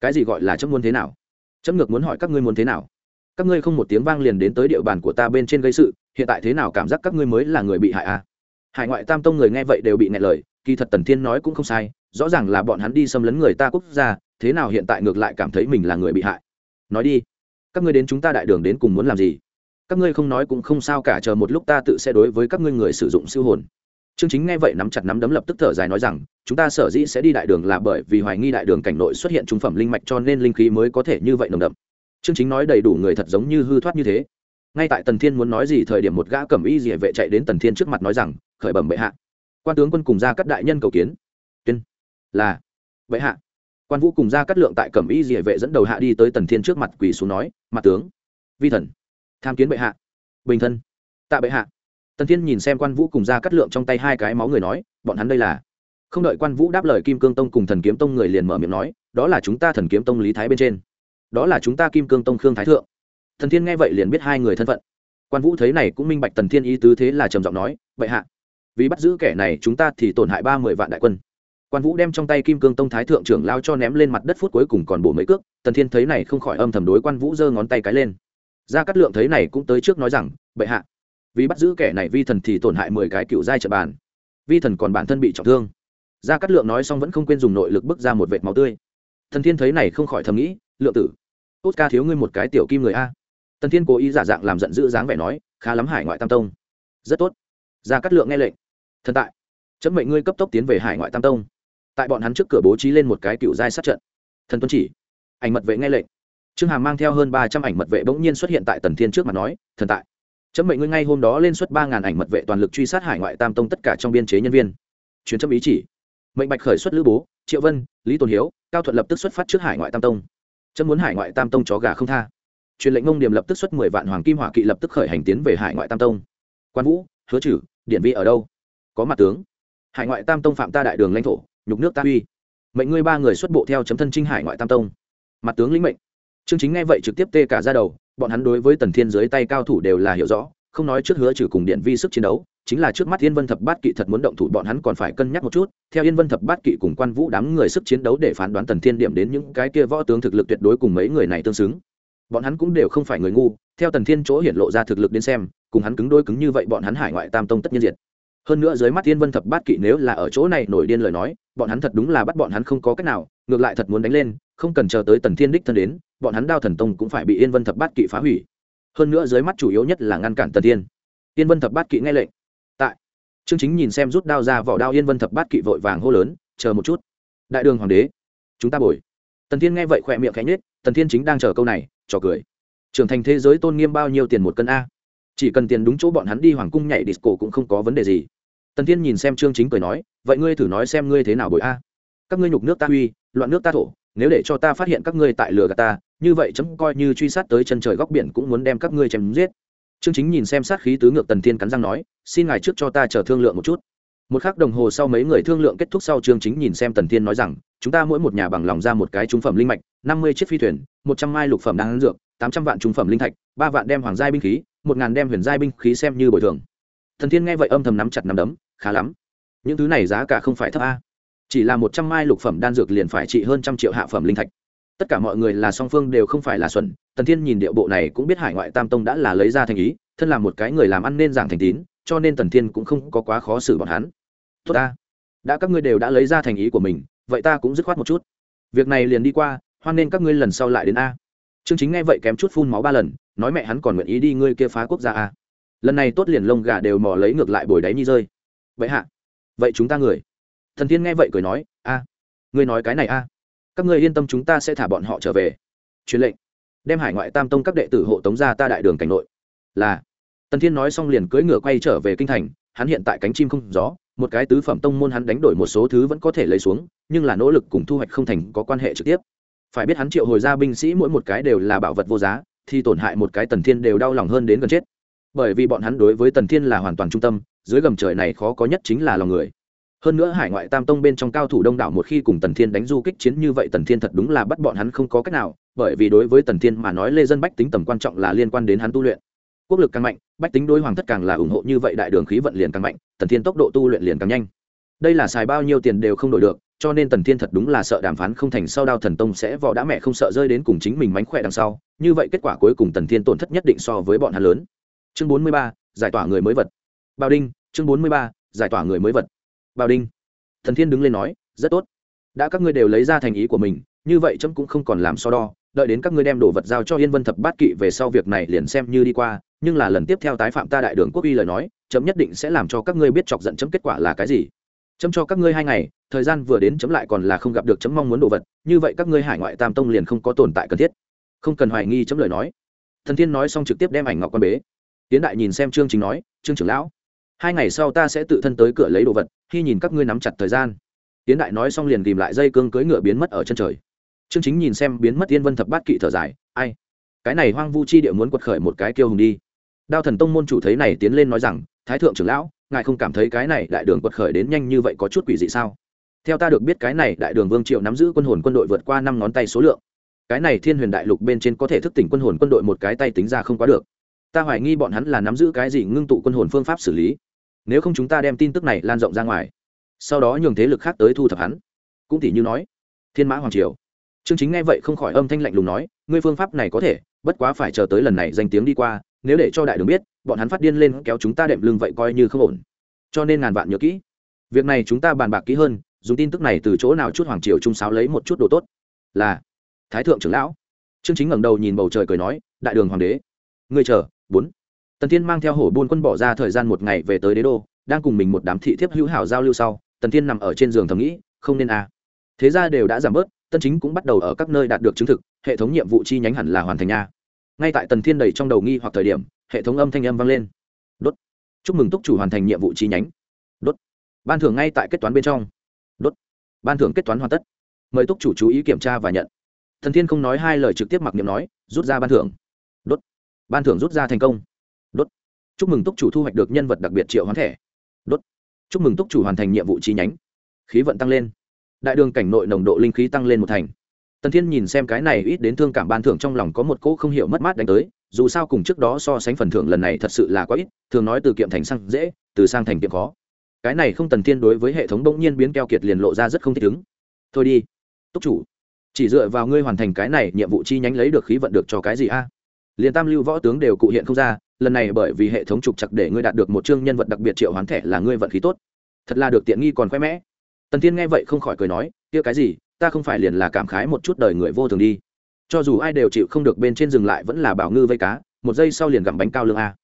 Cái gì gọi là chấm muốn thế nào? Chấm ngược muốn hỏi các ngươi muốn thế nào? Các ngươi không một tiếng vang liền đến tới địa bàn của ta bên trên gây sự, hiện tại thế nào cảm giác các ngươi mới là người bị hại à? Hải ngoại tam tông người nghe vậy đều bị nghẹn lời, kỳ thật tần thiên nói cũng không sai, rõ ràng là bọn hắn đi xâm lấn người ta quốc gia thế nào hiện tại ngược lại cảm thấy mình là người bị hại nói đi các ngươi đến chúng ta đại đường đến cùng muốn làm gì các ngươi không nói cũng không sao cả chờ một lúc ta tự sẽ đối với các ngươi người sử dụng siêu hồn Trương Chính nghe vậy nắm chặt nắm đấm lập tức thở dài nói rằng, chúng ta sở dĩ sẽ đi đại đường là bởi vì hoài nghi đại đường cảnh nội xuất hiện trung phẩm linh mạch cho nên linh khí mới có thể như vậy nồng đậm. Trương Chính nói đầy đủ người thật giống như hư thoát như thế. Ngay tại Tần Thiên muốn nói gì thời điểm một gã cẩm y dỉa vệ chạy đến Tần Thiên trước mặt nói rằng, khởi bẩm bệ hạ, quan tướng quân cùng ra các đại nhân cầu kiến. Tuyên là bệ hạ. Quan Vũ cùng ra cắt lượng tại cẩm y liễu vệ dẫn đầu hạ đi tới Tần Thiên trước mặt quỳ xuống nói, mặt tướng, vi thần, tham kiến bệ hạ. Bình thân. Tạ bệ hạ. Tần thiên nhìn xem quan vũ cùng ra cắt lượng trong tay hai cái máu người nói bọn hắn đây là. Không đợi quan vũ đáp lời kim cương tông cùng thần kiếm tông người liền mở miệng nói đó là chúng ta thần kiếm tông lý thái bên trên. Đó là chúng ta kim cương tông khương thái thượng. Thần thiên nghe vậy liền biết hai người thân phận. Quan vũ thấy này cũng minh bạch tần thiên ý tứ thế là trầm giọng nói bệ hạ vì bắt giữ kẻ này chúng ta thì tổn hại ba mươi vạn đại quân quan vũ đem trong tay kim cương tông thái thượng trưởng lao cho ném lên mặt đất phút cuối cùng còn bổ mấy cước tần thiên thấy này không khỏi âm thầm đối quan vũ giơ ngón tay cái lên gia cát lượng thấy này cũng tới trước nói rằng bệ hạ vì bắt giữ kẻ này vi thần thì tổn hại mười cái cựu giai trận bàn vi thần còn bản thân bị trọng thương gia cát lượng nói xong vẫn không quên dùng nội lực bước ra một vệt máu tươi thần thiên thấy này không khỏi thầm nghĩ lượng tử tốt ca thiếu ngươi một cái tiểu kim người a tần thiên cố ý giả dạng làm giận dữ dáng vẻ nói khá lắm hải ngoại tam tông rất tốt gia cát lượng nghe lệnh thần tại chấm mệnh ngươi cấp tốc tiến về hải ngoại tam tông tại bọn hắn trước cửa bố trí lên một cái cựu giai sát trận. Thần tuân chỉ, ảnh mật vệ nghe lệnh. Trương hàm mang theo hơn ba trăm ảnh mật vệ bỗng nhiên xuất hiện tại tần thiên trước mặt nói, thần tại, chấm mệnh ngươi ngay hôm đó lên suất ba ngàn ảnh mật vệ toàn lực truy sát hải ngoại tam tông tất cả trong biên chế nhân viên. Chuyến chấm ý chỉ. Mệnh bạch khởi xuất lữ bố, triệu vân, lý tôn hiếu, cao thuận lập tức xuất phát trước hải ngoại tam tông. Chấm muốn hải ngoại tam tông chó gà không tha. Truyền lệnh ngông điểm lập tức xuất mười vạn hoàng kim hỏa kỵ lập tức khởi hành tiến về hải ngoại tam tông. Quan vũ, hứa trừ điện vi ở đâu? Có mặt tướng. Hải ngoại tam tông phạm ta đại đường lãnh thổ nhục nước ta uy. Mệnh ngươi ba người xuất bộ theo chấm thân trinh hải ngoại tam tông. Mặt tướng lĩnh mệnh. Chương chính nghe vậy trực tiếp tê cả ra đầu, bọn hắn đối với tần thiên dưới tay cao thủ đều là hiểu rõ, không nói trước hứa trừ cùng điện vi sức chiến đấu, chính là trước mắt yên vân thập bát kỵ thật muốn động thủ bọn hắn còn phải cân nhắc một chút, theo yên vân thập bát kỵ cùng quan vũ đám người sức chiến đấu để phán đoán tần thiên điểm đến những cái kia võ tướng thực lực tuyệt đối cùng mấy người này tương xứng. Bọn hắn cũng đều không phải người ngu, theo tần thiên chỗ hiện lộ ra thực lực đến xem, cùng hắn cứng đôi cứng như vậy bọn hắn hải ngoại tam tông tất nhiên diệt hơn nữa dưới mắt thiên vân thập bát kỵ nếu là ở chỗ này nổi điên lời nói, bọn hắn thật đúng là bắt bọn hắn không có cách nào, ngược lại thật muốn đánh lên, không cần chờ tới tần thiên đích thân đến, bọn hắn đao thần tông cũng phải bị yên vân thập bát kỵ phá hủy. Hơn nữa dưới mắt chủ yếu nhất là ngăn cản tần thiên. Yên vân thập bát kỵ nghe lệnh. Tại chương chính nhìn xem rút đao ra vỏ đao yên vân thập bát kỵ vội vàng hô lớn, chờ một chút. Đại đường hoàng đế, chúng ta bồi. Tần thiên nghe vậy khỏe miệng khẽ nhết tần thiên chính đang chờ câu này, trò cười. Trưởng thành thế giới tôn nghiêm bao nhiêu tiền một cân a? Chỉ cần tiền đúng chỗ bọn hắn đi hoàng cung nhảy disco cũng không có vấn đề gì tần thiên nhìn xem trương chính cười nói, vậy ngươi thử nói xem ngươi thế nào bội a? Các ngươi nhục nước ta uy, loạn nước ta thổ, nếu để cho ta phát hiện các ngươi tại lửa gạt ta, như vậy chấm coi như truy sát tới chân trời góc biển cũng muốn đem các ngươi chém giết. Trương chính nhìn xem sát khí tứ ngược tần thiên cắn răng nói, xin ngài trước cho ta chờ thương lượng một chút. Một khắc đồng hồ sau mấy người thương lượng kết thúc sau trương chính nhìn xem tần thiên nói rằng, chúng ta mỗi một nhà bằng lòng ra một cái trung phẩm linh mạch, năm mươi chiếc phi thuyền, một trăm mai lục phẩm đáng dược, tám trăm vạn trung phẩm linh thạch, ba vạn đem hoàng giai binh khí, một ngàn đem huyền giai binh khí xem như bồi thường. Thần thiên nghe vậy âm thầm nắm chặt nắm đấm khá lắm. Những thứ này giá cả không phải thấp a. Chỉ là một trăm mai lục phẩm đan dược liền phải trị hơn trăm triệu hạ phẩm linh thạch. Tất cả mọi người là song phương đều không phải là xuẩn. Tần thiên nhìn điệu bộ này cũng biết hải ngoại tam tông đã là lấy ra thành ý, thân là một cái người làm ăn nên giảng thành tín, cho nên tần thiên cũng không có quá khó xử bọn hắn. Tốt ta, đã các ngươi đều đã lấy ra thành ý của mình, vậy ta cũng dứt khoát một chút. Việc này liền đi qua, hoan nên các ngươi lần sau lại đến a. Chương chính nghe vậy kém chút phun máu ba lần, nói mẹ hắn còn nguyện ý đi ngươi kia phá quốc gia a. Lần này tốt liền lông gà đều mò lấy ngược lại bồi đáy nhi rơi vậy hạ. Vậy chúng ta người. Thần thiên nghe vậy cười nói, a, ngươi nói cái này a. Các ngươi yên tâm chúng ta sẽ thả bọn họ trở về. Truyền lệnh. Đem hải ngoại tam tông các đệ tử hộ tống ra ta đại đường cảnh nội. Là. Tần thiên nói xong liền cưỡi ngựa quay trở về kinh thành, hắn hiện tại cánh chim không gió, một cái tứ phẩm tông môn hắn đánh đổi một số thứ vẫn có thể lấy xuống, nhưng là nỗ lực cùng thu hoạch không thành có quan hệ trực tiếp. Phải biết hắn triệu hồi ra binh sĩ mỗi một cái đều là bảo vật vô giá, thì tổn hại một cái tần thiên đều đau lòng hơn đến gần chết. Bởi vì bọn hắn đối với tần thiên là hoàn toàn trung tâm dưới gầm trời này khó có nhất chính là lòng người. Hơn nữa hải ngoại tam tông bên trong cao thủ đông đảo một khi cùng tần thiên đánh du kích chiến như vậy tần thiên thật đúng là bắt bọn hắn không có cách nào, bởi vì đối với tần thiên mà nói lê dân bách tính tầm quan trọng là liên quan đến hắn tu luyện. Quốc lực càng mạnh, bách tính đối hoàng thất càng là ủng hộ như vậy đại đường khí vận liền càng mạnh, tần thiên tốc độ tu luyện liền càng nhanh. Đây là xài bao nhiêu tiền đều không đổi được, cho nên tần thiên thật đúng là sợ đàm phán không thành sau đao thần tông sẽ vò đã mẹ không sợ rơi đến cùng chính mình mánh khỏe đằng sau, như vậy kết quả cuối cùng tần thiên tổn thất nhất định so với bọn hắn lớn. Chương bốn mươi ba, giải tỏa người mới vật. Bào đinh, chương bốn mươi ba, giải tỏa người mới vật. Bào đinh, thần thiên đứng lên nói, rất tốt. Đã các ngươi đều lấy ra thành ý của mình, như vậy trâm cũng không còn làm so đo, đợi đến các ngươi đem đồ vật giao cho yên vân thập bát kỵ về sau việc này liền xem như đi qua, nhưng là lần tiếp theo tái phạm ta đại đường quốc uy lời nói, chấm nhất định sẽ làm cho các ngươi biết chọc giận chấm kết quả là cái gì. Chấm cho các ngươi hai ngày, thời gian vừa đến chấm lại còn là không gặp được chấm mong muốn đồ vật, như vậy các ngươi hải ngoại tam tông liền không có tồn tại cần thiết. Không cần hoài nghi chấm lời nói. Thần thiên nói xong trực tiếp đem ảnh ngọc quan bế. Tiến đại nhìn xem trương chính nói, trương trưởng lão hai ngày sau ta sẽ tự thân tới cửa lấy đồ vật, khi nhìn các ngươi nắm chặt thời gian. Tiến đại nói xong liền tìm lại dây cương cưỡi ngựa biến mất ở chân trời. Chương chính nhìn xem biến mất yên vân thập bát kỵ thở dài, ai? Cái này hoang vu chi địa muốn quật khởi một cái kiêu hùng đi. Đao thần tông môn chủ thấy này tiến lên nói rằng, thái thượng trưởng lão, ngài không cảm thấy cái này đại đường quật khởi đến nhanh như vậy có chút quỷ dị sao? Theo ta được biết cái này đại đường vương triệu nắm giữ quân hồn quân đội vượt qua năm ngón tay số lượng. Cái này thiên huyền đại lục bên trên có thể thức tỉnh quân hồn quân đội một cái tay tính ra không quá được. Ta hoài nghi bọn hắn là nắm giữ cái gì ngưng tụ quân hồn phương pháp xử lý nếu không chúng ta đem tin tức này lan rộng ra ngoài. Sau đó nhường thế lực khác tới thu thập hắn. Cũng tỷ như nói, thiên mã hoàng triều. Chương chính nghe vậy không khỏi âm thanh lạnh lùng nói, ngươi phương pháp này có thể, bất quá phải chờ tới lần này danh tiếng đi qua, nếu để cho đại đường biết, bọn hắn phát điên lên kéo chúng ta đệm lưng vậy coi như không ổn. Cho nên ngàn vạn nhớ kỹ. Việc này chúng ta bàn bạc kỹ hơn, dùng tin tức này từ chỗ nào chút hoàng triều trung sáo lấy một chút đồ tốt. Là, thái thượng trưởng lão. Chương chính ngẩng đầu nhìn bầu trời cười nói, đại đường hoàng đế. Ngươi chờ, bốn tần thiên mang theo hổ buôn quân bỏ ra thời gian một ngày về tới đế đô, đang cùng mình một đám thị thiếp hữu hảo giao lưu sau, tần thiên nằm ở trên giường thầm nghĩ, không nên à. thế ra đều đã giảm bớt, tân chính cũng bắt đầu ở các nơi đạt được chứng thực, hệ thống nhiệm vụ chi nhánh hẳn là hoàn thành nha. Ngay tại tần thiên đầy trong đầu nghi hoặc thời điểm, hệ thống âm thanh âm vang lên. Đốt. Chúc mừng túc chủ hoàn thành nhiệm vụ chi nhánh. Đốt. Ban thưởng ngay tại kết toán bên trong. Đốt. Ban thưởng kết toán hoàn tất. Mời túc chủ chú ý kiểm tra và nhận. Thần thiên không nói hai lời trực tiếp mặc niệm nói, rút ra ban thưởng. Đốt. Ban thưởng rút ra thành công chúc mừng túc chủ thu hoạch được nhân vật đặc biệt triệu hoán thẻ. Đốt. Chúc mừng túc chủ hoàn thành nhiệm vụ chi nhánh. Khí vận tăng lên. Đại đường cảnh nội nồng độ linh khí tăng lên một thành. Tần thiên nhìn xem cái này ít đến thương cảm ban thưởng trong lòng có một cỗ không hiểu mất mát đánh tới, dù sao cùng trước đó so sánh phần thưởng lần này thật sự là quá ít, thường nói từ kiệm thành sang dễ, từ sang thành kiệm khó. Cái này không tần thiên đối với hệ thống bỗng nhiên biến keo kiệt liền lộ ra rất không thích ứng. Thôi đi, túc chủ. Chỉ dựa vào ngươi hoàn thành cái này nhiệm vụ chi nhánh lấy được khí vận được cho cái gì a? À? liền tam lưu võ tướng đều cụ hiện không ra lần này bởi vì hệ thống trục chặt để ngươi đạt được một chương nhân vật đặc biệt triệu hoán thẻ là ngươi vận khí tốt. Thật là được tiện nghi còn khoe mẽ. Tần thiên nghe vậy không khỏi cười nói, kia cái gì, ta không phải liền là cảm khái một chút đời người vô thường đi. Cho dù ai đều chịu không được bên trên dừng lại vẫn là bảo ngư vây cá, một giây sau liền gặm bánh cao lương a.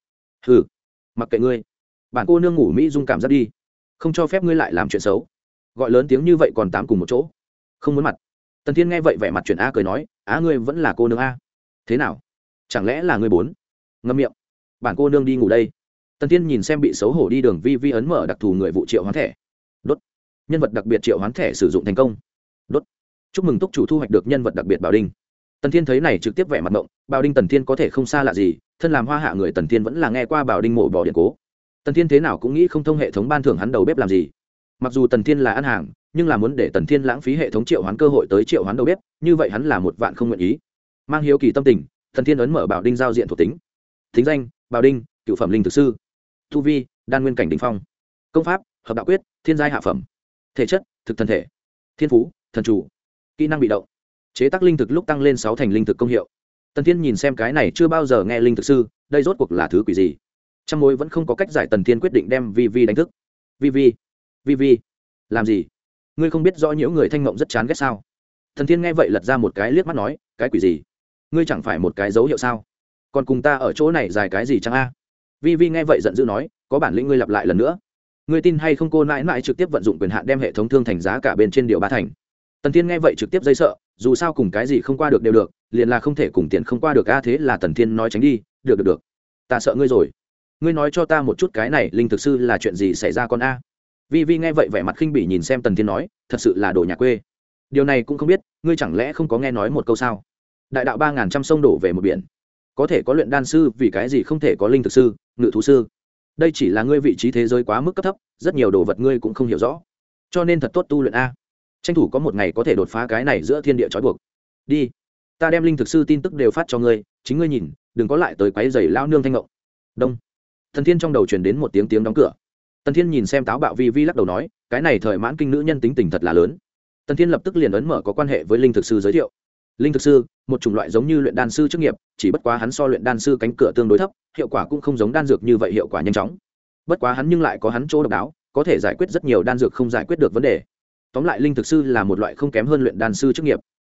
Hừ, mặc kệ ngươi. Bạn cô nương ngủ mỹ dung cảm giác đi. Không cho phép ngươi lại làm chuyện xấu. Gọi lớn tiếng như vậy còn tám cùng một chỗ. Không muốn mặt. Tần thiên nghe vậy vẻ mặt chuyện a cười nói, á ngươi vẫn là cô nương a. Thế nào? Chẳng lẽ là ngươi bốn? Ngâm miệng bản cô nương đi ngủ đây. Tần thiên nhìn xem bị xấu hổ đi đường vi vi ấn mở đặc thù người vụ triệu hoán thẻ. Đốt. Nhân vật đặc biệt triệu hoán thẻ sử dụng thành công. Đốt. Chúc mừng túc chủ thu hoạch được nhân vật đặc biệt bảo đinh. Tần thiên thấy này trực tiếp vẻ mặt động bảo đinh tần thiên có thể không xa lạ gì, thân làm hoa hạ người tần thiên vẫn là nghe qua bảo đinh mổ bỏ điện cố. Tần thiên thế nào cũng nghĩ không thông hệ thống ban thưởng hắn đầu bếp làm gì. Mặc dù tần thiên là ăn hàng, nhưng là muốn để tần thiên lãng phí hệ thống triệu hoán cơ hội tới triệu hoán đầu bếp, như vậy hắn là một vạn không nguyện ý. Mang hiếu kỳ tâm tình, tần thiên ấn mở bảo đinh giao diện thuộc tính. Thính danh bảo đinh, cựu phẩm linh thực sư, thu vi, đan nguyên cảnh đình phong, công pháp, hợp đạo quyết, thiên giai hạ phẩm, thể chất, thực thân thể, thiên phú, thần chủ, kỹ năng bị động, chế tác linh thực lúc tăng lên sáu thành linh thực công hiệu. Tần thiên nhìn xem cái này chưa bao giờ nghe linh thực sư, đây rốt cuộc là thứ quỷ gì? Trong mối vẫn không có cách giải tần thiên quyết định đem vi vi đánh thức. Vi vi vi vi làm gì? Ngươi không biết rõ những người thanh mộng rất chán ghét sao? Thần thiên nghe vậy lật ra một cái liếc mắt nói, cái quỷ gì? Ngươi chẳng phải một cái dấu hiệu sao? Còn cùng ta ở chỗ này dài cái gì chẳng a? Vi vi nghe vậy giận dữ nói, có bản lĩnh ngươi lặp lại lần nữa. Ngươi tin hay không cô mãi mãi trực tiếp vận dụng quyền hạn đem hệ thống thương thành giá cả bên trên điều ba thành? Tần thiên nghe vậy trực tiếp dây sợ, dù sao cùng cái gì không qua được đều được, liền là không thể cùng tiền không qua được a, thế là tần thiên nói tránh đi, được được được. Ta sợ ngươi rồi. Ngươi nói cho ta một chút cái này linh thực sư là chuyện gì xảy ra con a? Vi vi nghe vậy vẻ mặt khinh bỉ nhìn xem tần thiên nói, thật sự là đồ nhà quê. Điều này cũng không biết, ngươi chẳng lẽ không có nghe nói một câu sao? Đại đạo ba ngàn trăm sông đổ về một biển có thể có luyện đan sư, vì cái gì không thể có linh thực sư, ngự thú sư? Đây chỉ là ngươi vị trí thế giới quá mức cấp thấp, rất nhiều đồ vật ngươi cũng không hiểu rõ. Cho nên thật tốt tu luyện a. Tranh thủ có một ngày có thể đột phá cái này giữa thiên địa trói buộc. Đi, ta đem linh thực sư tin tức đều phát cho ngươi, chính ngươi nhìn, đừng có lại tới quáy giày lao nương thanh ngộng. Đông. Thần thiên trong đầu truyền đến một tiếng tiếng đóng cửa. Tần thiên nhìn xem táo bạo vi vi lắc đầu nói, cái này thời mãn kinh nữ nhân tính tình thật là lớn. Tần thiên lập tức liền ấn mở có quan hệ với linh thực sư giới thiệu linh thực sư, một chủng loại giống như luyện đan sư chức nghiệp, chỉ bất quá hắn so luyện đan sư cánh cửa tương đối thấp, hiệu quả cũng không giống đan dược như vậy hiệu quả nhanh chóng. Bất quá hắn nhưng lại có hắn chỗ độc đáo, có thể giải quyết rất nhiều đan dược không giải quyết được vấn đề. Tóm lại linh thực sư là một loại không kém hơn luyện đan sư chức nghiệp.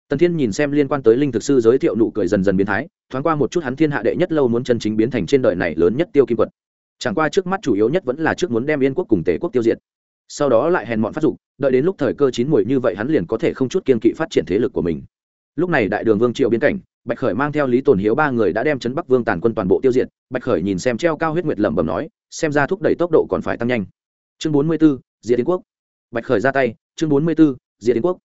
Tần thiên nhìn xem liên quan tới linh thực sư giới thiệu nụ cười dần dần biến thái, thoáng qua một chút hắn thiên hạ đệ nhất lâu muốn chân chính biến thành trên đời này lớn nhất tiêu kim quật. Chẳng qua trước mắt chủ yếu nhất vẫn là trước muốn đem yên quốc cùng tể quốc tiêu diệt. Sau đó lại hèn mọn phát dục, đợi đến lúc thời cơ chín mùi như vậy hắn liền có thể không chút kiên kỵ phát triển thế lực của mình lúc này đại đường vương triệu biến cảnh, bạch khởi mang theo lý tồn hiếu ba người đã đem chấn bắc vương tàn quân toàn bộ tiêu diệt. Bạch khởi nhìn xem treo cao huyết nguyệt lẩm bẩm nói, xem ra thúc đẩy tốc độ còn phải tăng nhanh. Chương bốn mươi b ố diệt tiến quốc. Bạch khởi ra tay, chương bốn mươi b ố diệt tiến quốc.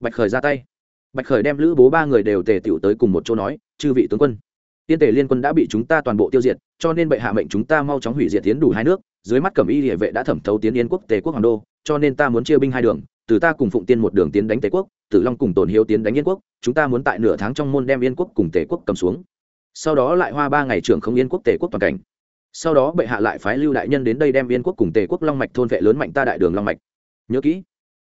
Bạch khởi ra tay. Bạch khởi đem lữ bố ba người đều tề tiểu tới cùng một chỗ nói, chư vị tướng quân, tiên tề liên quân đã bị chúng ta toàn bộ tiêu diệt, cho nên bệ hạ mệnh chúng ta mau chóng hủy diệt tiến đủ hai nước. Dưới mắt cẩm y địa vệ đã thẩm thấu tiến yên quốc tề quốc hoàng đô, cho nên ta muốn chia binh hai đường từ ta cùng phụng tiên một đường tiến đánh tề quốc, tử long cùng tổn hiếu tiến đánh yên quốc, chúng ta muốn tại nửa tháng trong môn đem yên quốc cùng tề quốc cầm xuống. Sau đó lại hoa ba ngày trưởng không yên quốc tề quốc toàn cảnh. Sau đó bệ hạ lại phái lưu đại nhân đến đây đem yên quốc cùng tề quốc long mạch thôn vệ lớn mạnh ta đại đường long mạch. Nhớ kỹ,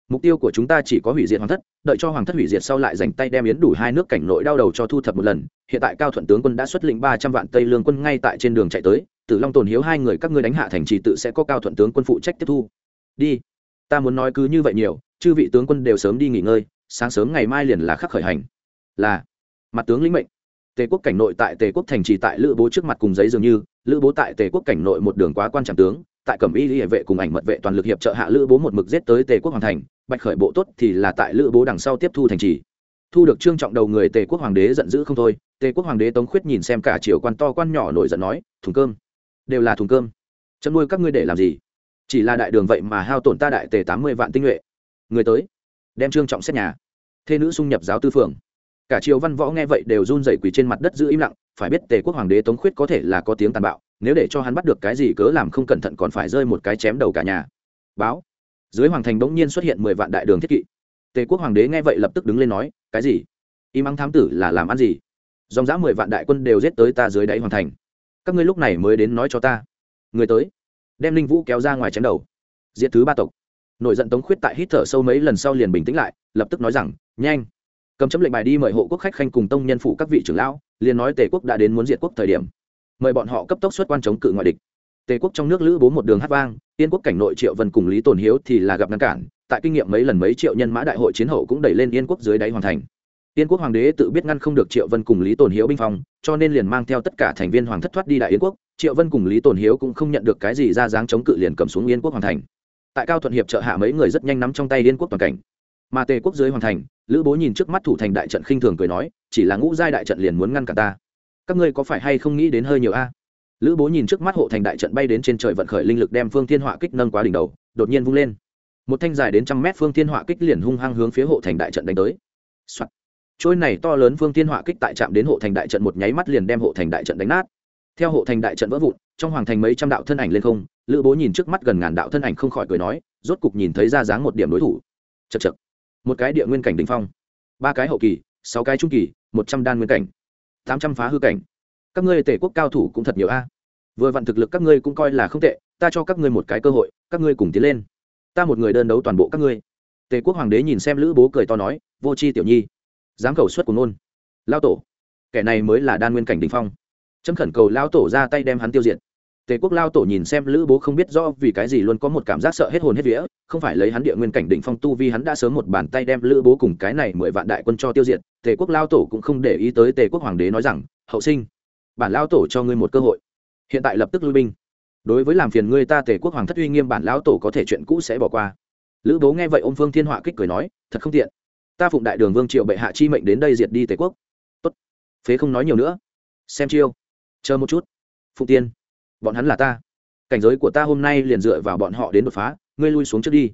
mục tiêu của chúng ta chỉ có hủy diệt hoàng thất, đợi cho hoàng thất hủy diệt sau lại dành tay đem yến đủ hai nước cảnh nội đau đầu cho thu thập một lần. Hiện tại cao thuận tướng quân đã xuất lĩnh ba trăm vạn tây lương quân ngay tại trên đường chạy tới, tử long tồn hiếu hai người các ngươi đánh hạ thành trì tự sẽ có cao thuận tướng quân phụ trách tiếp thu. Đi, ta muốn nói cứ như vậy nhiều chư vị tướng quân đều sớm đi nghỉ ngơi, sáng sớm ngày mai liền là khắc khởi hành. Là, mặt tướng lĩnh mệnh. Tề quốc cảnh nội tại tề quốc thành trì tại lữ bố trước mặt cùng giấy dường như, lữ bố tại tề quốc cảnh nội một đường quá quan trọng tướng, tại cẩm y hệ vệ cùng ảnh mật vệ toàn lực hiệp trợ hạ lữ bố một mực giết tới tề quốc hoàng thành, bạch khởi bộ tốt thì là tại lữ bố đằng sau tiếp thu thành trì. Thu được trương trọng đầu người tề quốc hoàng đế giận dữ không thôi, tề quốc hoàng đế tống khuyết nhìn xem cả triều quan to quan nhỏ nổi giận nói, thùng cơm. Đều là thùng cơm. Chấm nuôi các ngươi để làm gì? Chỉ là đại đường vậy mà hao tổn ta đại tề tám mươi vạn tinh nhuệ người tới. Đem trương trọng xét nhà. Thê nữ xung nhập giáo tư phường. Cả triều văn võ nghe vậy đều run rẩy quỳ trên mặt đất giữ im lặng, phải biết tề quốc hoàng đế tống khuyết có thể là có tiếng tàn bạo, nếu để cho hắn bắt được cái gì cớ làm không cẩn thận còn phải rơi một cái chém đầu cả nhà. Báo. Dưới hoàng thành bỗng nhiên xuất hiện mười vạn đại đường thiết kỵ. Tề quốc hoàng đế nghe vậy lập tức đứng lên nói, cái gì? Im ắng thám tử là làm ăn gì? Dòng dã mười vạn đại quân đều giết tới ta dưới đáy hoàng thành. Các ngươi lúc này mới đến nói cho ta. Người tới. Đem linh vũ kéo ra ngoài chém đầu. Diện thứ ba tộc nổi giận tống khuyết tại hít thở sâu mấy lần sau liền bình tĩnh lại, lập tức nói rằng, nhanh, cầm chấm lệnh bài đi mời hộ quốc khách khanh cùng tông nhân phụ các vị trưởng lão, liền nói tề quốc đã đến muốn diệt quốc thời điểm, mời bọn họ cấp tốc xuất quan chống cự ngoại địch. Tề quốc trong nước lữ bố một đường hát vang tiên quốc cảnh nội triệu vân cùng lý tồn hiếu thì là gặp ngăn cản, tại kinh nghiệm mấy lần mấy triệu nhân mã đại hội chiến hậu cũng đẩy lên yên quốc dưới đáy hoàn thành. Yên quốc hoàng đế tự biết ngăn không được triệu vân cùng lý tồn hiếu binh phong, cho nên liền mang theo tất cả thành viên hoàng thất thoát đi đại yên quốc. Triệu vân cùng lý tồn hiếu cũng không nhận được cái gì ra dáng chống cự liền cầm xuống yên quốc hoàng thành tại cao thuận hiệp trợ hạ mấy người rất nhanh nắm trong tay liên quốc toàn cảnh. Mà tề quốc dưới hoàng thành, lữ bố nhìn trước mắt thủ thành đại trận khinh thường cười nói, chỉ là ngũ giai đại trận liền muốn ngăn cả ta. Các ngươi có phải hay không nghĩ đến hơi nhiều a? Lữ bố nhìn trước mắt hộ thành đại trận bay đến trên trời vận khởi linh lực đem phương thiên họa kích nâng quá đỉnh đầu, đột nhiên vung lên. Một thanh dài đến trăm mét phương thiên họa kích liền hung hăng hướng phía hộ thành đại trận đánh tới、Soạn. trôi này to lớn phương thiên họa kích tại chạm đến hộ thành đại trận một nháy mắt liền đem hộ thành đại trận đánh nát. Theo hộ thành đại trận vỡ vụn, trong hoàng thành mấy trăm đạo thân ảnh lên không lữ bố nhìn trước mắt gần ngàn đạo thân ảnh không khỏi cười nói, rốt cục nhìn thấy ra dáng một điểm đối thủ. Chật chật một cái địa nguyên cảnh đình phong. Ba cái hậu kỳ, sáu cái trung kỳ, một trăm đan nguyên cảnh. Tám trăm phá hư cảnh. Các ngươi tể quốc cao thủ cũng thật nhiều a. Vừa vặn thực lực các ngươi cũng coi là không tệ, ta cho các ngươi một cái cơ hội, các ngươi cùng tiến lên. Ta một người đơn đấu toàn bộ các ngươi. Tề quốc hoàng đế nhìn xem lữ bố cười to nói, vô c h i tiểu nhi. Dám cầu xuất của ngôn. Lao tổ. Kẻ này mới là đan nguyên cảnh đình phong. Chấm khẩn cầu lao tổ ra tay đem hắn tiêu diệt tề quốc lao tổ nhìn xem lữ bố không biết do vì cái gì luôn có một cảm giác sợ hết hồn hết vía, không phải lấy hắn địa nguyên cảnh đỉnh phong tu vì hắn đã sớm một bàn tay đem lữ bố cùng cái này mười vạn đại quân cho tiêu diệt, tề quốc lao tổ cũng không để ý tới tề quốc hoàng đế nói rằng, hậu sinh, bản lao tổ cho ngươi một cơ hội. Hiện tại lập tức lui binh. Đối với làm phiền ngươi ta tề quốc hoàng thất uy nghiêm bản lao tổ có thể chuyện cũ sẽ bỏ qua. Lữ bố nghe vậy ôm phương thiên họa kích cười nói, thật không tiện. Ta phụng đại đường vương triệu bệ hạ chi mệnh đến đây diệt đi tề quốc. Tốt. Phế không nói nhiều nữa. Xem chiêu. Chờ một chút. Phụng tiên bọn hắn là ta. Cảnh giới của ta hôm nay liền dựa vào bọn họ đến đột phá, ngươi lui xuống trước đi.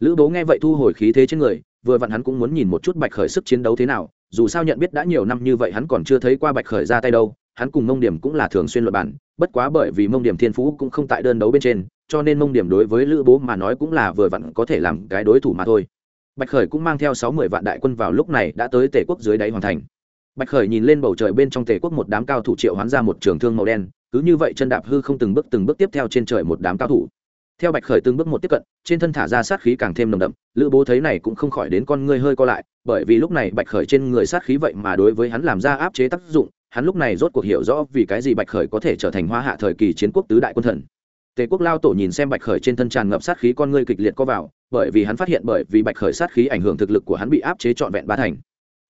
Lữ bố nghe vậy thu hồi khí thế trên người, vừa vặn hắn cũng muốn nhìn một chút bạch khởi sức chiến đấu thế nào, dù sao nhận biết đã nhiều năm như vậy hắn còn chưa thấy qua bạch khởi ra tay đâu, hắn cùng mông điểm cũng là thường xuyên luật bản bất quá bởi vì mông điểm thiên phú cũng không tại đơn đấu bên trên, cho nên mông điểm đối với lữ bố mà nói cũng là vừa vặn có thể làm cái đối thủ mà thôi. Bạch khởi cũng mang theo sáu mươi vạn đại quân vào lúc này đã tới tể quốc dưới đáy hoàn thành. Bạch khởi nhìn lên bầu trời bên trong tể quốc một đám cao thủ triệu hoán ra một trường thương màu đen cứ như vậy chân đạp hư không từng bước từng bước tiếp theo trên trời một đám cao thủ. Theo bạch khởi từng bước một tiếp cận, trên thân thả ra sát khí càng thêm nồng đậm, lữ bố thấy này cũng không khỏi đến con ngươi hơi co lại, bởi vì lúc này bạch khởi trên người sát khí vậy mà đối với hắn làm ra áp chế tác dụng, hắn lúc này rốt cuộc hiểu rõ vì cái gì bạch khởi có thể trở thành hoa hạ thời kỳ chiến quốc tứ đại quân thần. Tề quốc lao tổ nhìn xem bạch khởi trên thân tràn ngập sát khí con ngươi kịch liệt co vào, bởi vì hắn phát hiện bởi vì bạch khởi sát khí ảnh hưởng thực lực của hắn bị áp chế trọn vẹn ba thành.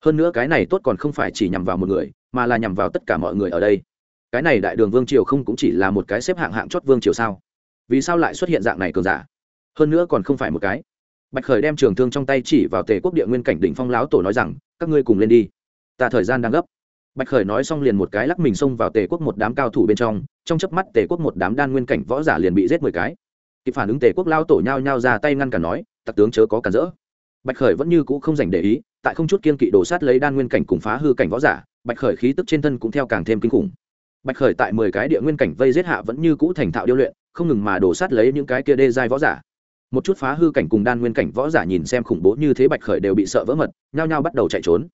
Hơn nữa cái này tốt còn không phải chỉ nhằm vào một người, mà là nhằm vào tất cả mọi người ở đây cái này đại đường vương triều không cũng chỉ là một cái xếp hạng hạng chót vương triều sao? Vì sao lại xuất hiện dạng này cường giả? Hơn nữa còn không phải một cái. Bạch khởi đem trường thương trong tay chỉ vào tề quốc địa nguyên cảnh đỉnh phong láo tổ nói rằng, các ngươi cùng lên đi. Ta thời gian đang gấp. Bạch khởi nói xong liền một cái lắc mình xông vào tề quốc một đám cao thủ bên trong trong chớp mắt tề quốc một đám đan nguyên cảnh võ giả liền bị giết mười cái. Kịp phản ứng tề quốc lao tổ nhao nhao ra tay ngăn cản nói, tặc tướng chớ có cản rỡ. Bạch khởi vẫn như cũ không dành để ý, tại không chút kiên kỵ đổ sát lấy đan nguyên cảnh cùng phá hư cảnh võ giả, bạch khởi khí tức trên thân cũng theo càng thêm kinh khủng bạch khởi tại mười cái địa nguyên cảnh vây giết hạ vẫn như cũ thành thạo điêu luyện, không ngừng mà đổ sát lấy những cái kia đê giai võ giả. Một chút phá hư cảnh cùng đan nguyên cảnh võ giả nhìn xem khủng bố như thế bạch khởi đều bị sợ vỡ mật, nhao nhao bắt đầu chạy trốn.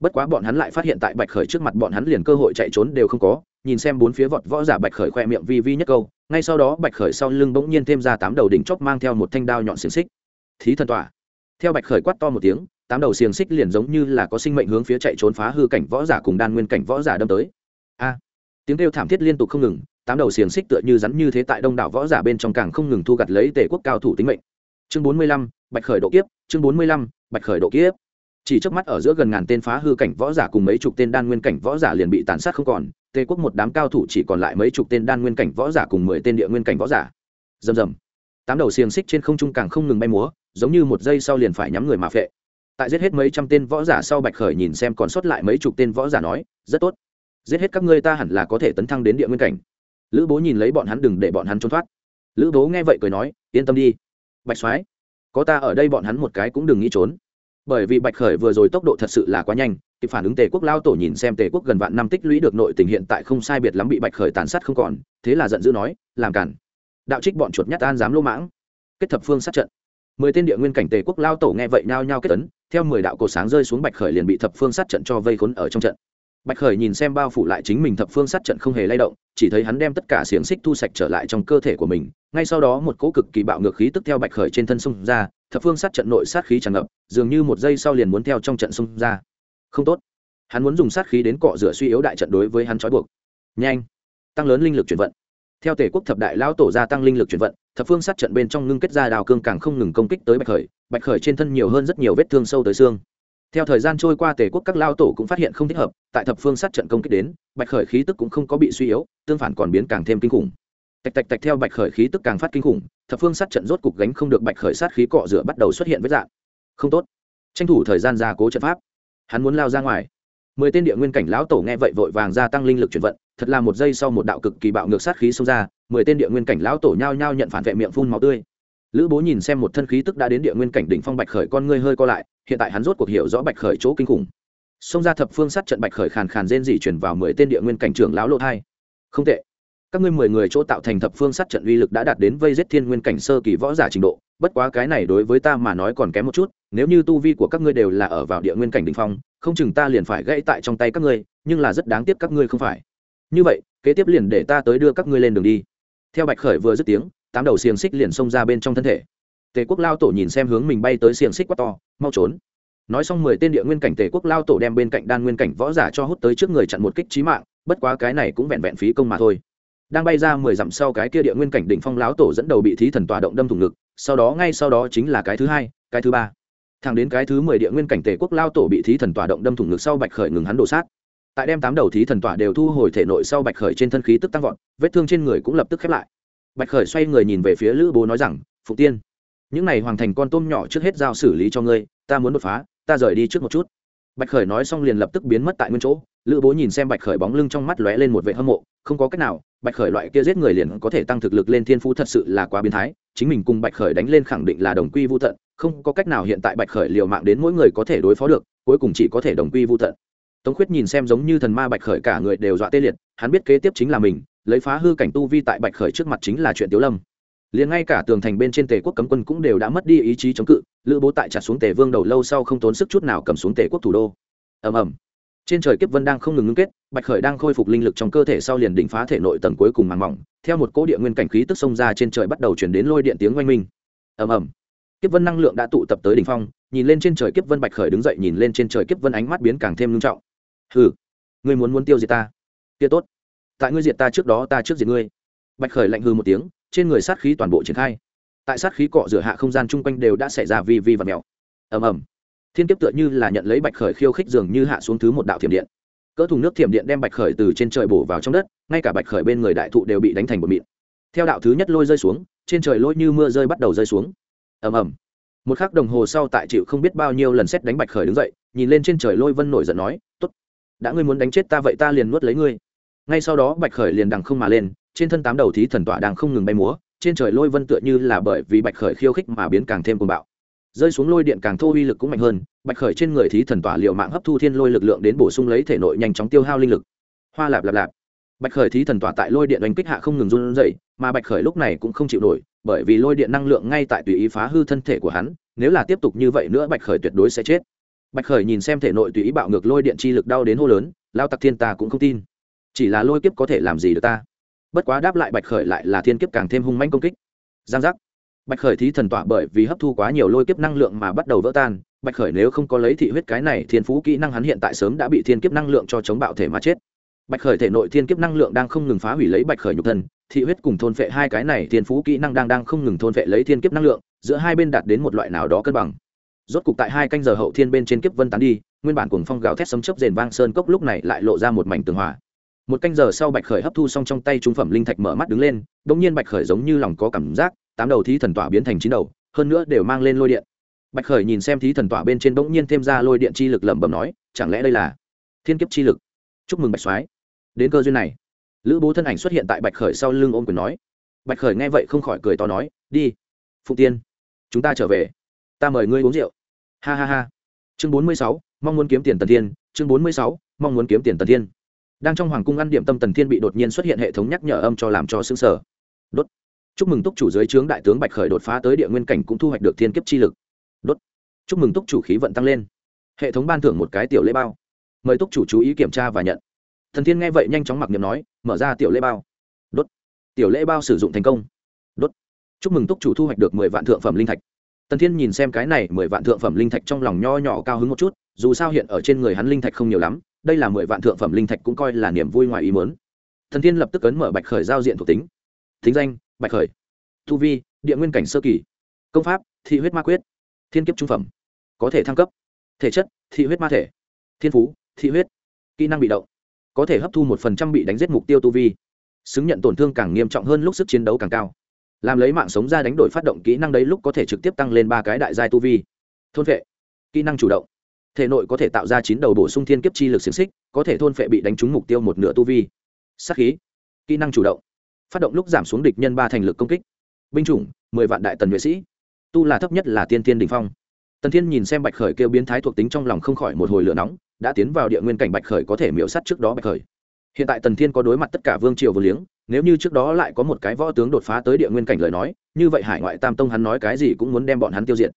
Bất quá bọn hắn lại phát hiện tại bạch khởi trước mặt bọn hắn liền cơ hội chạy trốn đều không có, nhìn xem bốn phía vọt võ giả bạch khởi khoe miệng vi vi nhất câu, ngay sau đó bạch khởi sau lưng bỗng nhiên thêm ra tám đầu đỉnh chóp mang theo một thanh đao nhọn xiềng xích. Thí thần tỏa. Theo bạch khởi quát to một tiếng, tám đầu xiềng xích liền giống như là có sinh mệnh hướng phía chạy trốn phá hư cảnh võ giả cùng đan nguyên cảnh võ giả đâm tới tiếng kêu thảm thiết liên tục không ngừng, tám đầu xiềng xích tựa như rắn như thế tại đông đảo võ giả bên trong càng không ngừng thu gặt lấy tể quốc cao thủ tính mệnh. Chương bốn mươi lăm, bạch khởi độ kiếp, chương bốn mươi lăm, bạch khởi độ kiếp. Chỉ trước mắt ở giữa gần ngàn tên phá hư cảnh võ giả cùng mấy chục tên đan nguyên cảnh võ giả liền bị tàn sát không còn, tề quốc một đám cao thủ chỉ còn lại mấy chục tên đan nguyên cảnh võ giả cùng mười tên địa nguyên cảnh võ giả. Rầm rầm. Tám đầu xiềng xích trên không trung càng không ngừng bay múa, giống như một giây sau liền phải nhắm người mà phệ. Tại giết hết mấy trăm tên võ giả sau bạch khởi nhìn xem còn sót lại mấy chục tên võ giả nói, rất tốt giết hết các ngươi ta hẳn là có thể tấn thăng đến địa nguyên cảnh. Lữ bố nhìn lấy bọn hắn đừng để bọn hắn trốn thoát. Lữ bố nghe vậy cười nói, yên tâm đi, bạch soái, có ta ở đây bọn hắn một cái cũng đừng nghĩ trốn. Bởi vì bạch khởi vừa rồi tốc độ thật sự là quá nhanh, kịp phản ứng tề quốc lao tổ nhìn xem tề quốc gần vạn năm tích lũy được nội tình hiện tại không sai biệt lắm bị bạch khởi tàn sát không còn, thế là giận dữ nói, làm cản. Đạo trích bọn chuột nhát an dám lô mãng. Kết thập phương sát trận. Mười tên địa nguyên cảnh tề quốc lao tổ nghe vậy nhao nhao kết tấn, theo mười đạo cổ sáng rơi xuống bạch khởi liền bị thập phương sát trận cho vây khốn ở trong trận bạch khởi nhìn xem bao phủ lại chính mình thập phương sát trận không hề lay động, chỉ thấy hắn đem tất cả xiềng xích thu sạch trở lại trong cơ thể của mình. Ngay sau đó một cỗ cực kỳ bạo ngược khí tức theo bạch khởi trên thân sông ra, thập phương sát trận nội sát khí tràn ngập, dường như một giây sau liền muốn theo trong trận sông ra. Không tốt. Hắn muốn dùng sát khí đến cọ rửa suy yếu đại trận đối với hắn trói buộc. Nhanh. Tăng lớn linh lực chuyển vận. Theo tể quốc thập đại lão tổ gia tăng linh lực chuyển vận, thập phương sát trận bên trong ngưng kết ra đào cương càng không ngừng công kích tới bạch khởi. Bạch khởi trên thân nhiều hơn rất nhiều vết thương sâu tới xương theo thời gian trôi qua, tề quốc các lao tổ cũng phát hiện không thích hợp, tại thập phương sát trận công kích đến, bạch khởi khí tức cũng không có bị suy yếu, tương phản còn biến càng thêm kinh khủng. Tạch tạch tạch theo bạch khởi khí tức càng phát kinh khủng, thập phương sát trận rốt cục gánh không được bạch khởi sát khí cọ rửa bắt đầu xuất hiện với dạng không tốt. Tranh thủ thời gian ra cố trận pháp. Hắn muốn lao ra ngoài. Mười tên địa nguyên cảnh lão tổ nghe vậy vội vàng gia tăng linh lực chuyển vận, thật là một giây sau một đạo cực kỳ bạo ngược sát khí xông ra, mười tên địa nguyên cảnh lão tổ nhao nhao nhận phản vệ miệng phun máu tươi lữ bố nhìn xem một thân khí tức đã đến địa nguyên cảnh đỉnh phong bạch khởi con ngươi hơi co lại, hiện tại hắn rốt cuộc hiểu rõ bạch khởi chỗ kinh khủng. Xông ra thập phương sát trận bạch khởi khàn khàn rên dỉ chuyển vào mười tên địa nguyên cảnh trưởng lão lộ thai. Không tệ. Các ngươi mười người chỗ tạo thành thập phương sát trận uy lực đã đạt đến vây giết thiên nguyên cảnh sơ kỳ võ giả trình độ, bất quá cái này đối với ta mà nói còn kém một chút, nếu như tu vi của các ngươi đều là ở vào địa nguyên cảnh đỉnh phong, không chừng ta liền phải gãy tại trong tay các ngươi, nhưng là rất đáng tiếc các ngươi không phải. Như vậy, kế tiếp liền để ta tới đưa các ngươi lên đường đi. Theo bạch khởi vừa dứt tiếng tám đầu xiềng xích liền xông ra bên trong thân thể. Tề quốc lao tổ nhìn xem hướng mình bay tới xiềng xích quá to, mau trốn. Nói xong mười tên địa nguyên cảnh tề quốc lao tổ đem bên cạnh đan nguyên cảnh võ giả cho hút tới trước người chặn một kích trí mạng, bất quá cái này cũng vẹn vẹn phí công mà thôi. Đang bay ra mười dặm sau cái kia địa nguyên cảnh đỉnh phong lão tổ dẫn đầu bị thí thần tòa động đâm thủng ngực, sau đó ngay sau đó chính là cái thứ hai, cái thứ ba. Thẳng đến cái thứ mười địa nguyên cảnh tề quốc lao tổ bị thí thần tòa động đâm thủng ngực sau bạch khởi ngừng hắn đổ sát. Tại đem tám đầu thí thần tòa đều thu hồi thể nội sau bạch khởi trên thân khí tức tăng vọt, vết thương trên người cũng lập tức khép lại bạch khởi xoay người nhìn về phía lữ bố nói rằng phụ tiên, những này hoàng thành con tôm nhỏ trước hết giao xử lý cho ngươi, ta muốn đột phá, ta rời đi trước một chút. Bạch khởi nói xong liền lập tức biến mất tại nguyên chỗ. Lữ bố nhìn xem bạch khởi bóng lưng trong mắt lóe lên một vệ hâm mộ, không có cách nào, bạch khởi loại kia giết người liền có thể tăng thực lực lên thiên phú thật sự là quá biến thái, chính mình cùng bạch khởi đánh lên khẳng định là đồng quy vô tận, không có cách nào hiện tại bạch khởi liều mạng đến mỗi người có thể đối phó được, cuối cùng chỉ có thể đồng quy vô tận. Tống khuyết nhìn xem giống như thần ma bạch khởi cả người đều dọa tê liệt, hắn biết kế tiếp chính là mình lấy phá hư cảnh tu vi tại bạch khởi trước mặt chính là chuyện tiếu lâm. Liền ngay cả tường thành bên trên tề quốc cấm quân cũng đều đã mất đi ý chí chống cự, lữ bố tại chặt xuống tề vương đầu lâu sau không tốn sức chút nào cầm xuống tề quốc thủ đô. Ầm ầm. Trên trời kiếp vân đang không ngừng ngưng kết, bạch khởi đang khôi phục linh lực trong cơ thể sau liền đỉnh phá thể nội tầng cuối cùng màng mỏng, theo một cỗ địa nguyên cảnh khí tức xông ra trên trời bắt đầu chuyển đến lôi điện tiếng oanh minh. Ầm ầm. Kiếp vân năng lượng đã tụ tập tới đỉnh phong, nhìn lên trên trời kiếp vân bạch khởi đứng dậy nhìn lên trên trời kiếp vân ánh mắt biến càng thêm nghiêm trọng. Hừ, ngươi muốn muốn tiêu diệt ta? Kia tốt tại ngươi diệt ta trước đó ta trước diệt ngươi. Bạch khởi lạnh hư một tiếng, trên người sát khí toàn bộ triển khai. Tại sát khí cọ rửa hạ không gian chung quanh đều đã xảy ra vi vi và mèo. Ầm ầm. Thiên kiếp tựa như là nhận lấy bạch khởi khiêu khích dường như hạ xuống thứ một đạo thiểm điện. Cỡ thùng nước thiểm điện đem bạch khởi từ trên trời bổ vào trong đất, ngay cả bạch khởi bên người đại thụ đều bị đánh thành bột mịn. Theo đạo thứ nhất lôi rơi xuống, trên trời lôi như mưa rơi bắt đầu rơi xuống. Ầm ầm. Một khắc đồng hồ sau tại chịu không biết bao nhiêu lần xét đánh bạch khởi đứng dậy, nhìn lên trên trời lôi vân nổi giận nói, tốt. Đã ngươi muốn đánh chết ta vậy ta liền nuốt lấy ngươi ngay sau đó bạch khởi liền đằng không mà lên, trên thân tám đầu thí thần tỏa đang không ngừng bay múa, trên trời lôi vân tựa như là bởi vì bạch khởi khiêu khích mà biến càng thêm cuồng bạo. Rơi xuống lôi điện càng thô uy lực cũng mạnh hơn, bạch khởi trên người thí thần tỏa liệu mạng hấp thu thiên lôi lực lượng đến bổ sung lấy thể nội nhanh chóng tiêu hao linh lực. Hoa lạp lạp lạp. Bạch khởi thí thần tỏa tại lôi điện đánh kích hạ không ngừng run dậy mà bạch khởi lúc này cũng không chịu nổi, bởi vì lôi điện năng lượng ngay tại tùy ý phá hư thân thể của hắn, nếu là tiếp tục như vậy nữa bạch khởi tuyệt đối sẽ chết. Bạch khởi nhìn xem thể nội tùy ý bạo ngược lôi điện chi lực đau đến hô lớn lao tặc thiên ta cũng không tin chỉ là lôi kiếp có thể làm gì được ta? Bất quá đáp lại bạch khởi lại là thiên kiếp càng thêm hung manh công kích. Giang giác. Bạch khởi thí thần tỏa bởi vì hấp thu quá nhiều lôi kiếp năng lượng mà bắt đầu vỡ tan. Bạch khởi nếu không có lấy thị huyết cái này, thiên phú kỹ năng hắn hiện tại sớm đã bị thiên kiếp năng lượng cho chống bạo thể mà chết. Bạch khởi thể nội thiên kiếp năng lượng đang không ngừng phá hủy lấy bạch khởi nhục thân. Thị huyết cùng thôn phệ hai cái này thiên phú kỹ năng đang đang không ngừng thôn phệ lấy thiên kiếp năng lượng, giữa hai bên đạt đến một loại nào đó cân bằng. Rốt cục tại hai canh giờ hậu thiên bên trên kiếp vân tán đi, nguyên bản cuồng phong gào thét sấm chớp rền vang sơn cốc lúc này lại lộ ra một mảnh tường hòa một canh giờ sau bạch khởi hấp thu xong trong tay trung phẩm linh thạch mở mắt đứng lên đ ỗ n g nhiên bạch khởi giống như lòng có cảm giác, tám đầu thí thần tỏa biến thành chín đầu, hơn nữa đều mang lên lôi điện. Bạch khởi nhìn xem thí thần tỏa bên trên bỗng nhiên thêm ra lôi điện chi lực lẩm bẩm nói, chẳng lẽ đây là thiên kiếp chi lực? Chúc mừng bạch soái. Đến cơ duyên này, lữ bố thân ảnh xuất hiện tại bạch khởi sau lưng ôm quyền nói. Bạch khởi nghe vậy không khỏi cười to nói, đi phụ tiên, chúng ta trở về. Ta mời ngươi uống rượu. Ha ha ha. Chương bốn mươi sáu, mong muốn kiếm tiền tần thiên. Chương bốn mươi sáu, mong muốn kiếm tiền tần thiên đang trong hoàng cung ăn điểm tâm tần thiên bị đột nhiên xuất hiện hệ thống nhắc nhở âm cho làm cho xứng sở đốt. Chúc mừng túc chủ dưới trướng đại tướng bạch khởi đột phá tới địa nguyên cảnh cũng thu hoạch được thiên kiếp chi lực. Đốt. Chúc mừng túc chủ khí vận tăng lên. Hệ thống ban thưởng một cái tiểu lễ bao. Mời túc chủ chú ý kiểm tra và nhận. Thần thiên nghe vậy nhanh chóng mặc niệm nói, mở ra tiểu lễ bao. Đốt. Tiểu lễ bao sử dụng thành công. Đốt. Chúc mừng túc chủ thu hoạch được mười vạn thượng phẩm linh thạch. Tần thiên nhìn xem cái này mười vạn thượng phẩm linh thạch trong lòng nho nhỏ cao hứng một chút, dù sao hiện ở trên người hắn linh thạch không nhiều lắm đây là mười vạn thượng phẩm linh thạch cũng coi là niềm vui ngoài ý mớn thần thiên lập tức ấn mở bạch khởi giao diện thuộc tính. Thính danh, bạch khởi. Thu vi, địa nguyên cảnh sơ kỳ. Công pháp, thị huyết ma quyết. Thiên kiếp trung phẩm. Có thể thăng cấp. Thể chất, thị huyết ma thể. Thiên phú, thị huyết. Kỹ năng bị động. Có thể hấp thu một phần trăm bị đánh giết mục tiêu tu vi. Xứng nhận tổn thương càng nghiêm trọng hơn lúc sức chiến đấu càng cao. Làm lấy mạng sống ra đánh đổi phát động kỹ năng đấy lúc có thể trực tiếp tăng lên ba cái đại giai tu vi. Thôn vệ. Kỹ năng chủ động thể nội có thể tạo ra chín đầu bổ sung thiên kiếp chi lực xiềng xích, có thể thôn phệ bị đánh trúng mục tiêu một nửa tu vi. Sắc khí, kỹ năng chủ động, phát động lúc giảm xuống địch nhân ba thành lực công kích. Binh chủng, mười vạn đại tần nhuệ sĩ. Tu là thấp nhất là tiên tiên đình phong. Tần thiên nhìn xem bạch khởi kêu biến thái thuộc tính trong lòng không khỏi một hồi lửa nóng, đã tiến vào địa nguyên cảnh bạch khởi có thể miễu sát trước đó bạch khởi. Hiện tại tần thiên có đối mặt tất cả vương triều vô liếng, nếu như trước đó lại có một cái võ tướng đột phá tới địa nguyên cảnh lời nói, như vậy hải ngoại tam tông hắn nói cái gì cũng muốn đem bọn hắn tiêu diệt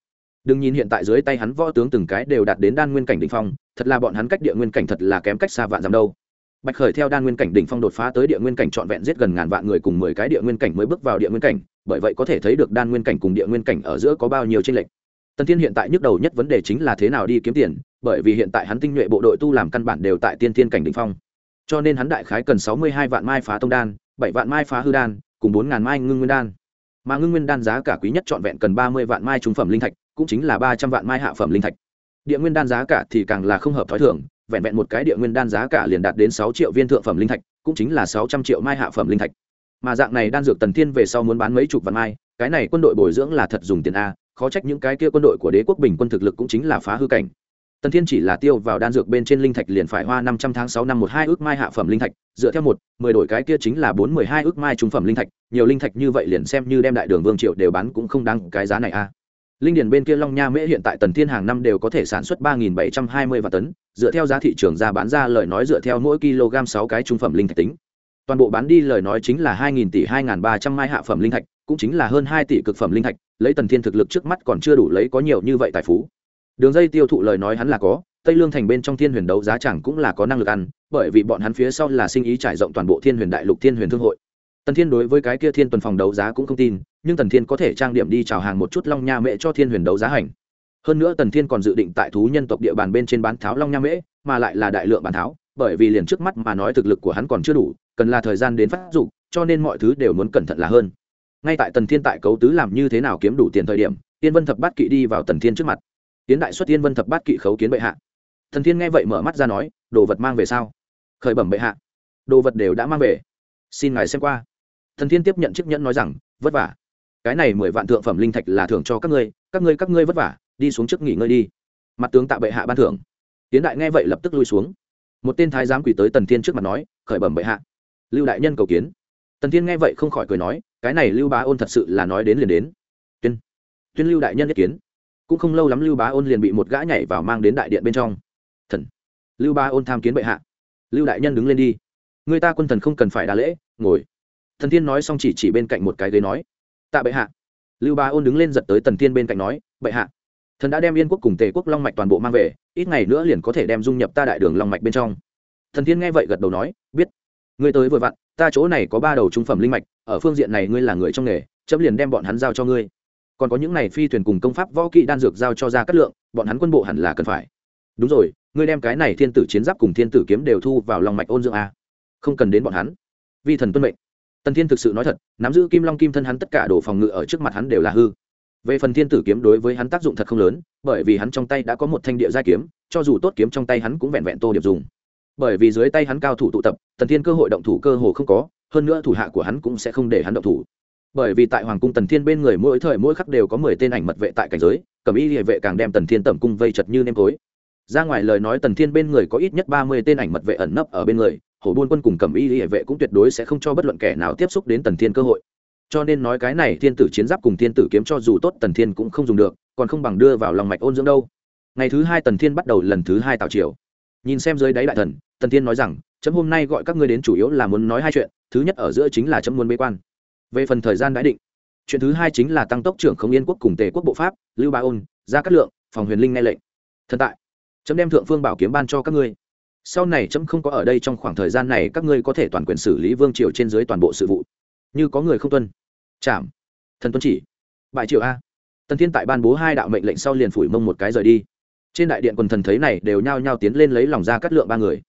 đừng nhìn hiện tại dưới tay hắn võ tướng từng cái đều đạt đến đan nguyên cảnh đỉnh phong, thật là bọn hắn cách địa nguyên cảnh thật là kém cách xa vạn dặm đâu. Bạch khởi theo đan nguyên cảnh đỉnh phong đột phá tới địa nguyên cảnh trọn vẹn giết gần ngàn vạn người cùng mười cái địa nguyên cảnh mới bước vào địa nguyên cảnh, bởi vậy có thể thấy được đan nguyên cảnh cùng địa nguyên cảnh ở giữa có bao nhiêu tranh lệch. Tần thiên hiện tại nhức đầu nhất vấn đề chính là thế nào đi kiếm tiền, bởi vì hiện tại hắn tinh nhuệ bộ đội tu làm căn bản đều tại tiên thiên cảnh đỉnh phong. Cho nên hắn đại khái cần sáu mươi hai vạn mai phá tông đan, bảy vạn mai phá hư đan, cùng bốn ngàn mai ngưng nguyên đan. Mà ngưng nguyên đan giá cả quý nhất trọn vẹn cần ba mươi vạn mai trung phẩm linh thạch cũng chính là ba trăm vạn mai hạ phẩm linh thạch. Địa nguyên đan giá cả thì càng là không hợp t h ó i thưởng vẹn vẹn một cái địa nguyên đan giá cả liền đạt đến sáu triệu viên thượng phẩm linh thạch, cũng chính là sáu trăm triệu mai hạ phẩm linh thạch. Mà dạng này đan dược tần thiên về sau muốn bán mấy chục vạn mai, cái này quân đội bồi dưỡng là thật dùng tiền a, khó trách những cái kia quân đội của đế quốc bình quân thực lực cũng chính là phá hư cảnh. Tần thiên chỉ là tiêu vào đan dược bên trên linh thạch liền phải hoa năm trăm tháng sáu năm một hai ước mai hạ phẩm linh thạch, dựa theo một, mười đổi cái kia chính là bốn mười hai ước mai trung phẩm linh thạch, nhiều linh thạch như vậy liền xem như đem đại đường vương triệu đều bán cũng không đáng cái giá này a linh điền bên kia long nha mễ hiện tại tần thiên hàng năm đều có thể sản xuất ba nghìn bảy trăm hai mươi vạn tấn, dựa theo giá thị trường ra bán ra lời nói dựa theo mỗi kg sáu cái trung phẩm linh thạch tính. Toàn bộ bán đi lời nói chính là hai nghìn tỷ hai nghìn ba trăm mai hạ phẩm linh thạch, cũng chính là hơn hai tỷ cực phẩm linh thạch, lấy tần thiên thực lực trước mắt còn chưa đủ lấy có nhiều như vậy tài phú. Đường dây tiêu thụ lời nói hắn là có, tây lương thành bên trong thiên huyền đấu giá chẳng cũng là có năng lực ăn, bởi vì bọn hắn phía sau là sinh ý trải rộng toàn bộ thiên huyền đại lục thiên huyền thương hội. Tần thiên đối với cái kia thiên tuần phòng đấu giá cũng không tin nhưng tần thiên có thể trang điểm đi chào hàng một chút long nha mễ cho thiên huyền đấu giá hành. Hơn nữa tần thiên còn dự định tại thú nhân tộc địa bàn bên trên bán tháo long nha mễ, mà lại là đại lượng bán tháo, bởi vì liền trước mắt mà nói thực lực của hắn còn chưa đủ, cần là thời gian đến phát dụng cho nên mọi thứ đều muốn cẩn thận là hơn. Ngay tại tần thiên tại cấu tứ làm như thế nào kiếm đủ tiền thời điểm tiên vân thập bát kỵ đi vào tần thiên trước mặt. Tiến đại xuất tiên vân thập bát kỵ khấu kiến bệ hạ. Thần thiên nghe vậy mở mắt ra nói, đồ vật mang về sao? Khởi bẩm bệ hạ. Đồ vật đều đã mang về. Xin ngài xem qua. Thần thiên tiếp nhận chiếc nhẫn nói rằng, vất vả cái này mười vạn thượng phẩm linh thạch là thưởng cho các ngươi các ngươi các ngươi vất vả, đi xuống trước nghỉ ngơi đi. Mặt tướng tạ bệ hạ ban thưởng. Tiến đại nghe vậy lập tức lui xuống. Một tên thái giám quỷ tới tần thiên trước mặt nói, khởi bẩm bệ hạ. Lưu đại nhân cầu kiến. Tần thiên nghe vậy không khỏi cười nói, cái này lưu bá ôn thật sự là nói đến liền đến. Tuyên. Tuyên lưu đại nhân nhất kiến. Cũng không lâu lắm lưu bá ôn liền bị một gã nhảy vào mang đến đại điện bên trong. Thần. Lưu bá ôn tham kiến bệ hạ. Lưu đại nhân đứng lên đi. Người ta quân thần không cần phải đa lễ, ngồi. Thần thiên nói xong chỉ chỉ bên cạnh một cái ghế nói tạ bệ hạ. Lưu Ba ôn đứng lên giật tới tần thiên bên cạnh nói, bệ hạ, thần đã đem yên quốc cùng tề quốc long mạch toàn bộ mang về, ít ngày nữa liền có thể đem dung nhập ta đại đường long mạch bên trong. Thần thiên nghe vậy gật đầu nói, biết. Ngươi tới vừa vặn, ta chỗ này có ba đầu trung phẩm linh mạch, ở phương diện này ngươi là người trong nghề, chấm liền đem bọn hắn giao cho ngươi. Còn có những này phi thuyền cùng công pháp võ kỹ đan dược giao cho ra cát lượng, bọn hắn quân bộ hẳn là cần phải. Đúng rồi, ngươi đem cái này thiên tử chiến giáp cùng thiên tử kiếm đều thu vào lòng mạch ôn dưỡng a không cần đến bọn hắn. Vi thần tuân mệnh tần thiên thực sự nói thật, nắm giữ kim long kim thân hắn tất cả đồ phòng ngự ở trước mặt hắn đều là hư. Về phần thiên tử kiếm đối với hắn tác dụng thật không lớn, bởi vì hắn trong tay đã có một thanh địa gia kiếm, cho dù tốt kiếm trong tay hắn cũng vẹn vẹn tô điệp dùng. Bởi vì dưới tay hắn cao thủ tụ tập, tần thiên cơ hội động thủ cơ hồ không có, hơn nữa thủ hạ của hắn cũng sẽ không để hắn động thủ. Bởi vì tại hoàng cung tần thiên bên người mỗi thời mỗi khắc đều có mười tên ảnh mật vệ tại cảnh giới cẩm y địa vệ càng đem tần thiên tẩm cung vây chật như nêm tối. Ra ngoài lời nói tần thiên bên người có ít nhất ba mươi tên ảnh mật vệ ẩn nấp ở bên người hổ buôn quân cùng cẩm y hệ vệ cũng tuyệt đối sẽ không cho bất luận kẻ nào tiếp xúc đến tần thiên cơ hội. Cho nên nói cái này thiên tử chiến giáp cùng thiên tử kiếm cho dù tốt tần thiên cũng không dùng được, còn không bằng đưa vào lòng mạch ôn dưỡng đâu. Ngày thứ hai tần thiên bắt đầu lần thứ hai tạo triều. Nhìn xem dưới đáy đại thần, tần thiên nói rằng, chấm hôm nay gọi các ngươi đến chủ yếu là muốn nói hai chuyện, thứ nhất ở giữa chính là chấm muốn bế quan. Về phần thời gian đã định, chuyện thứ hai chính là tăng tốc trưởng không yên quốc cùng tề quốc bộ pháp, lưu ba ôn ra cát lượng, phòng huyền linh nghe lệnh. Thần tại, chấm đem thượng phương bảo kiếm ban cho các ngươi sau này chấm không có ở đây trong khoảng thời gian này, các ngươi có thể toàn quyền xử lý vương triều trên dưới toàn bộ sự vụ. Như có người không tuân. Chạm thần tuân chỉ. Bại triều a. Tần thiên tại ban bố hai đạo mệnh lệnh sau liền phủi mông một cái rời đi. Trên đại điện quần thần thấy này đều nhao nhao tiến lên lấy lòng ra cắt lượng ba người.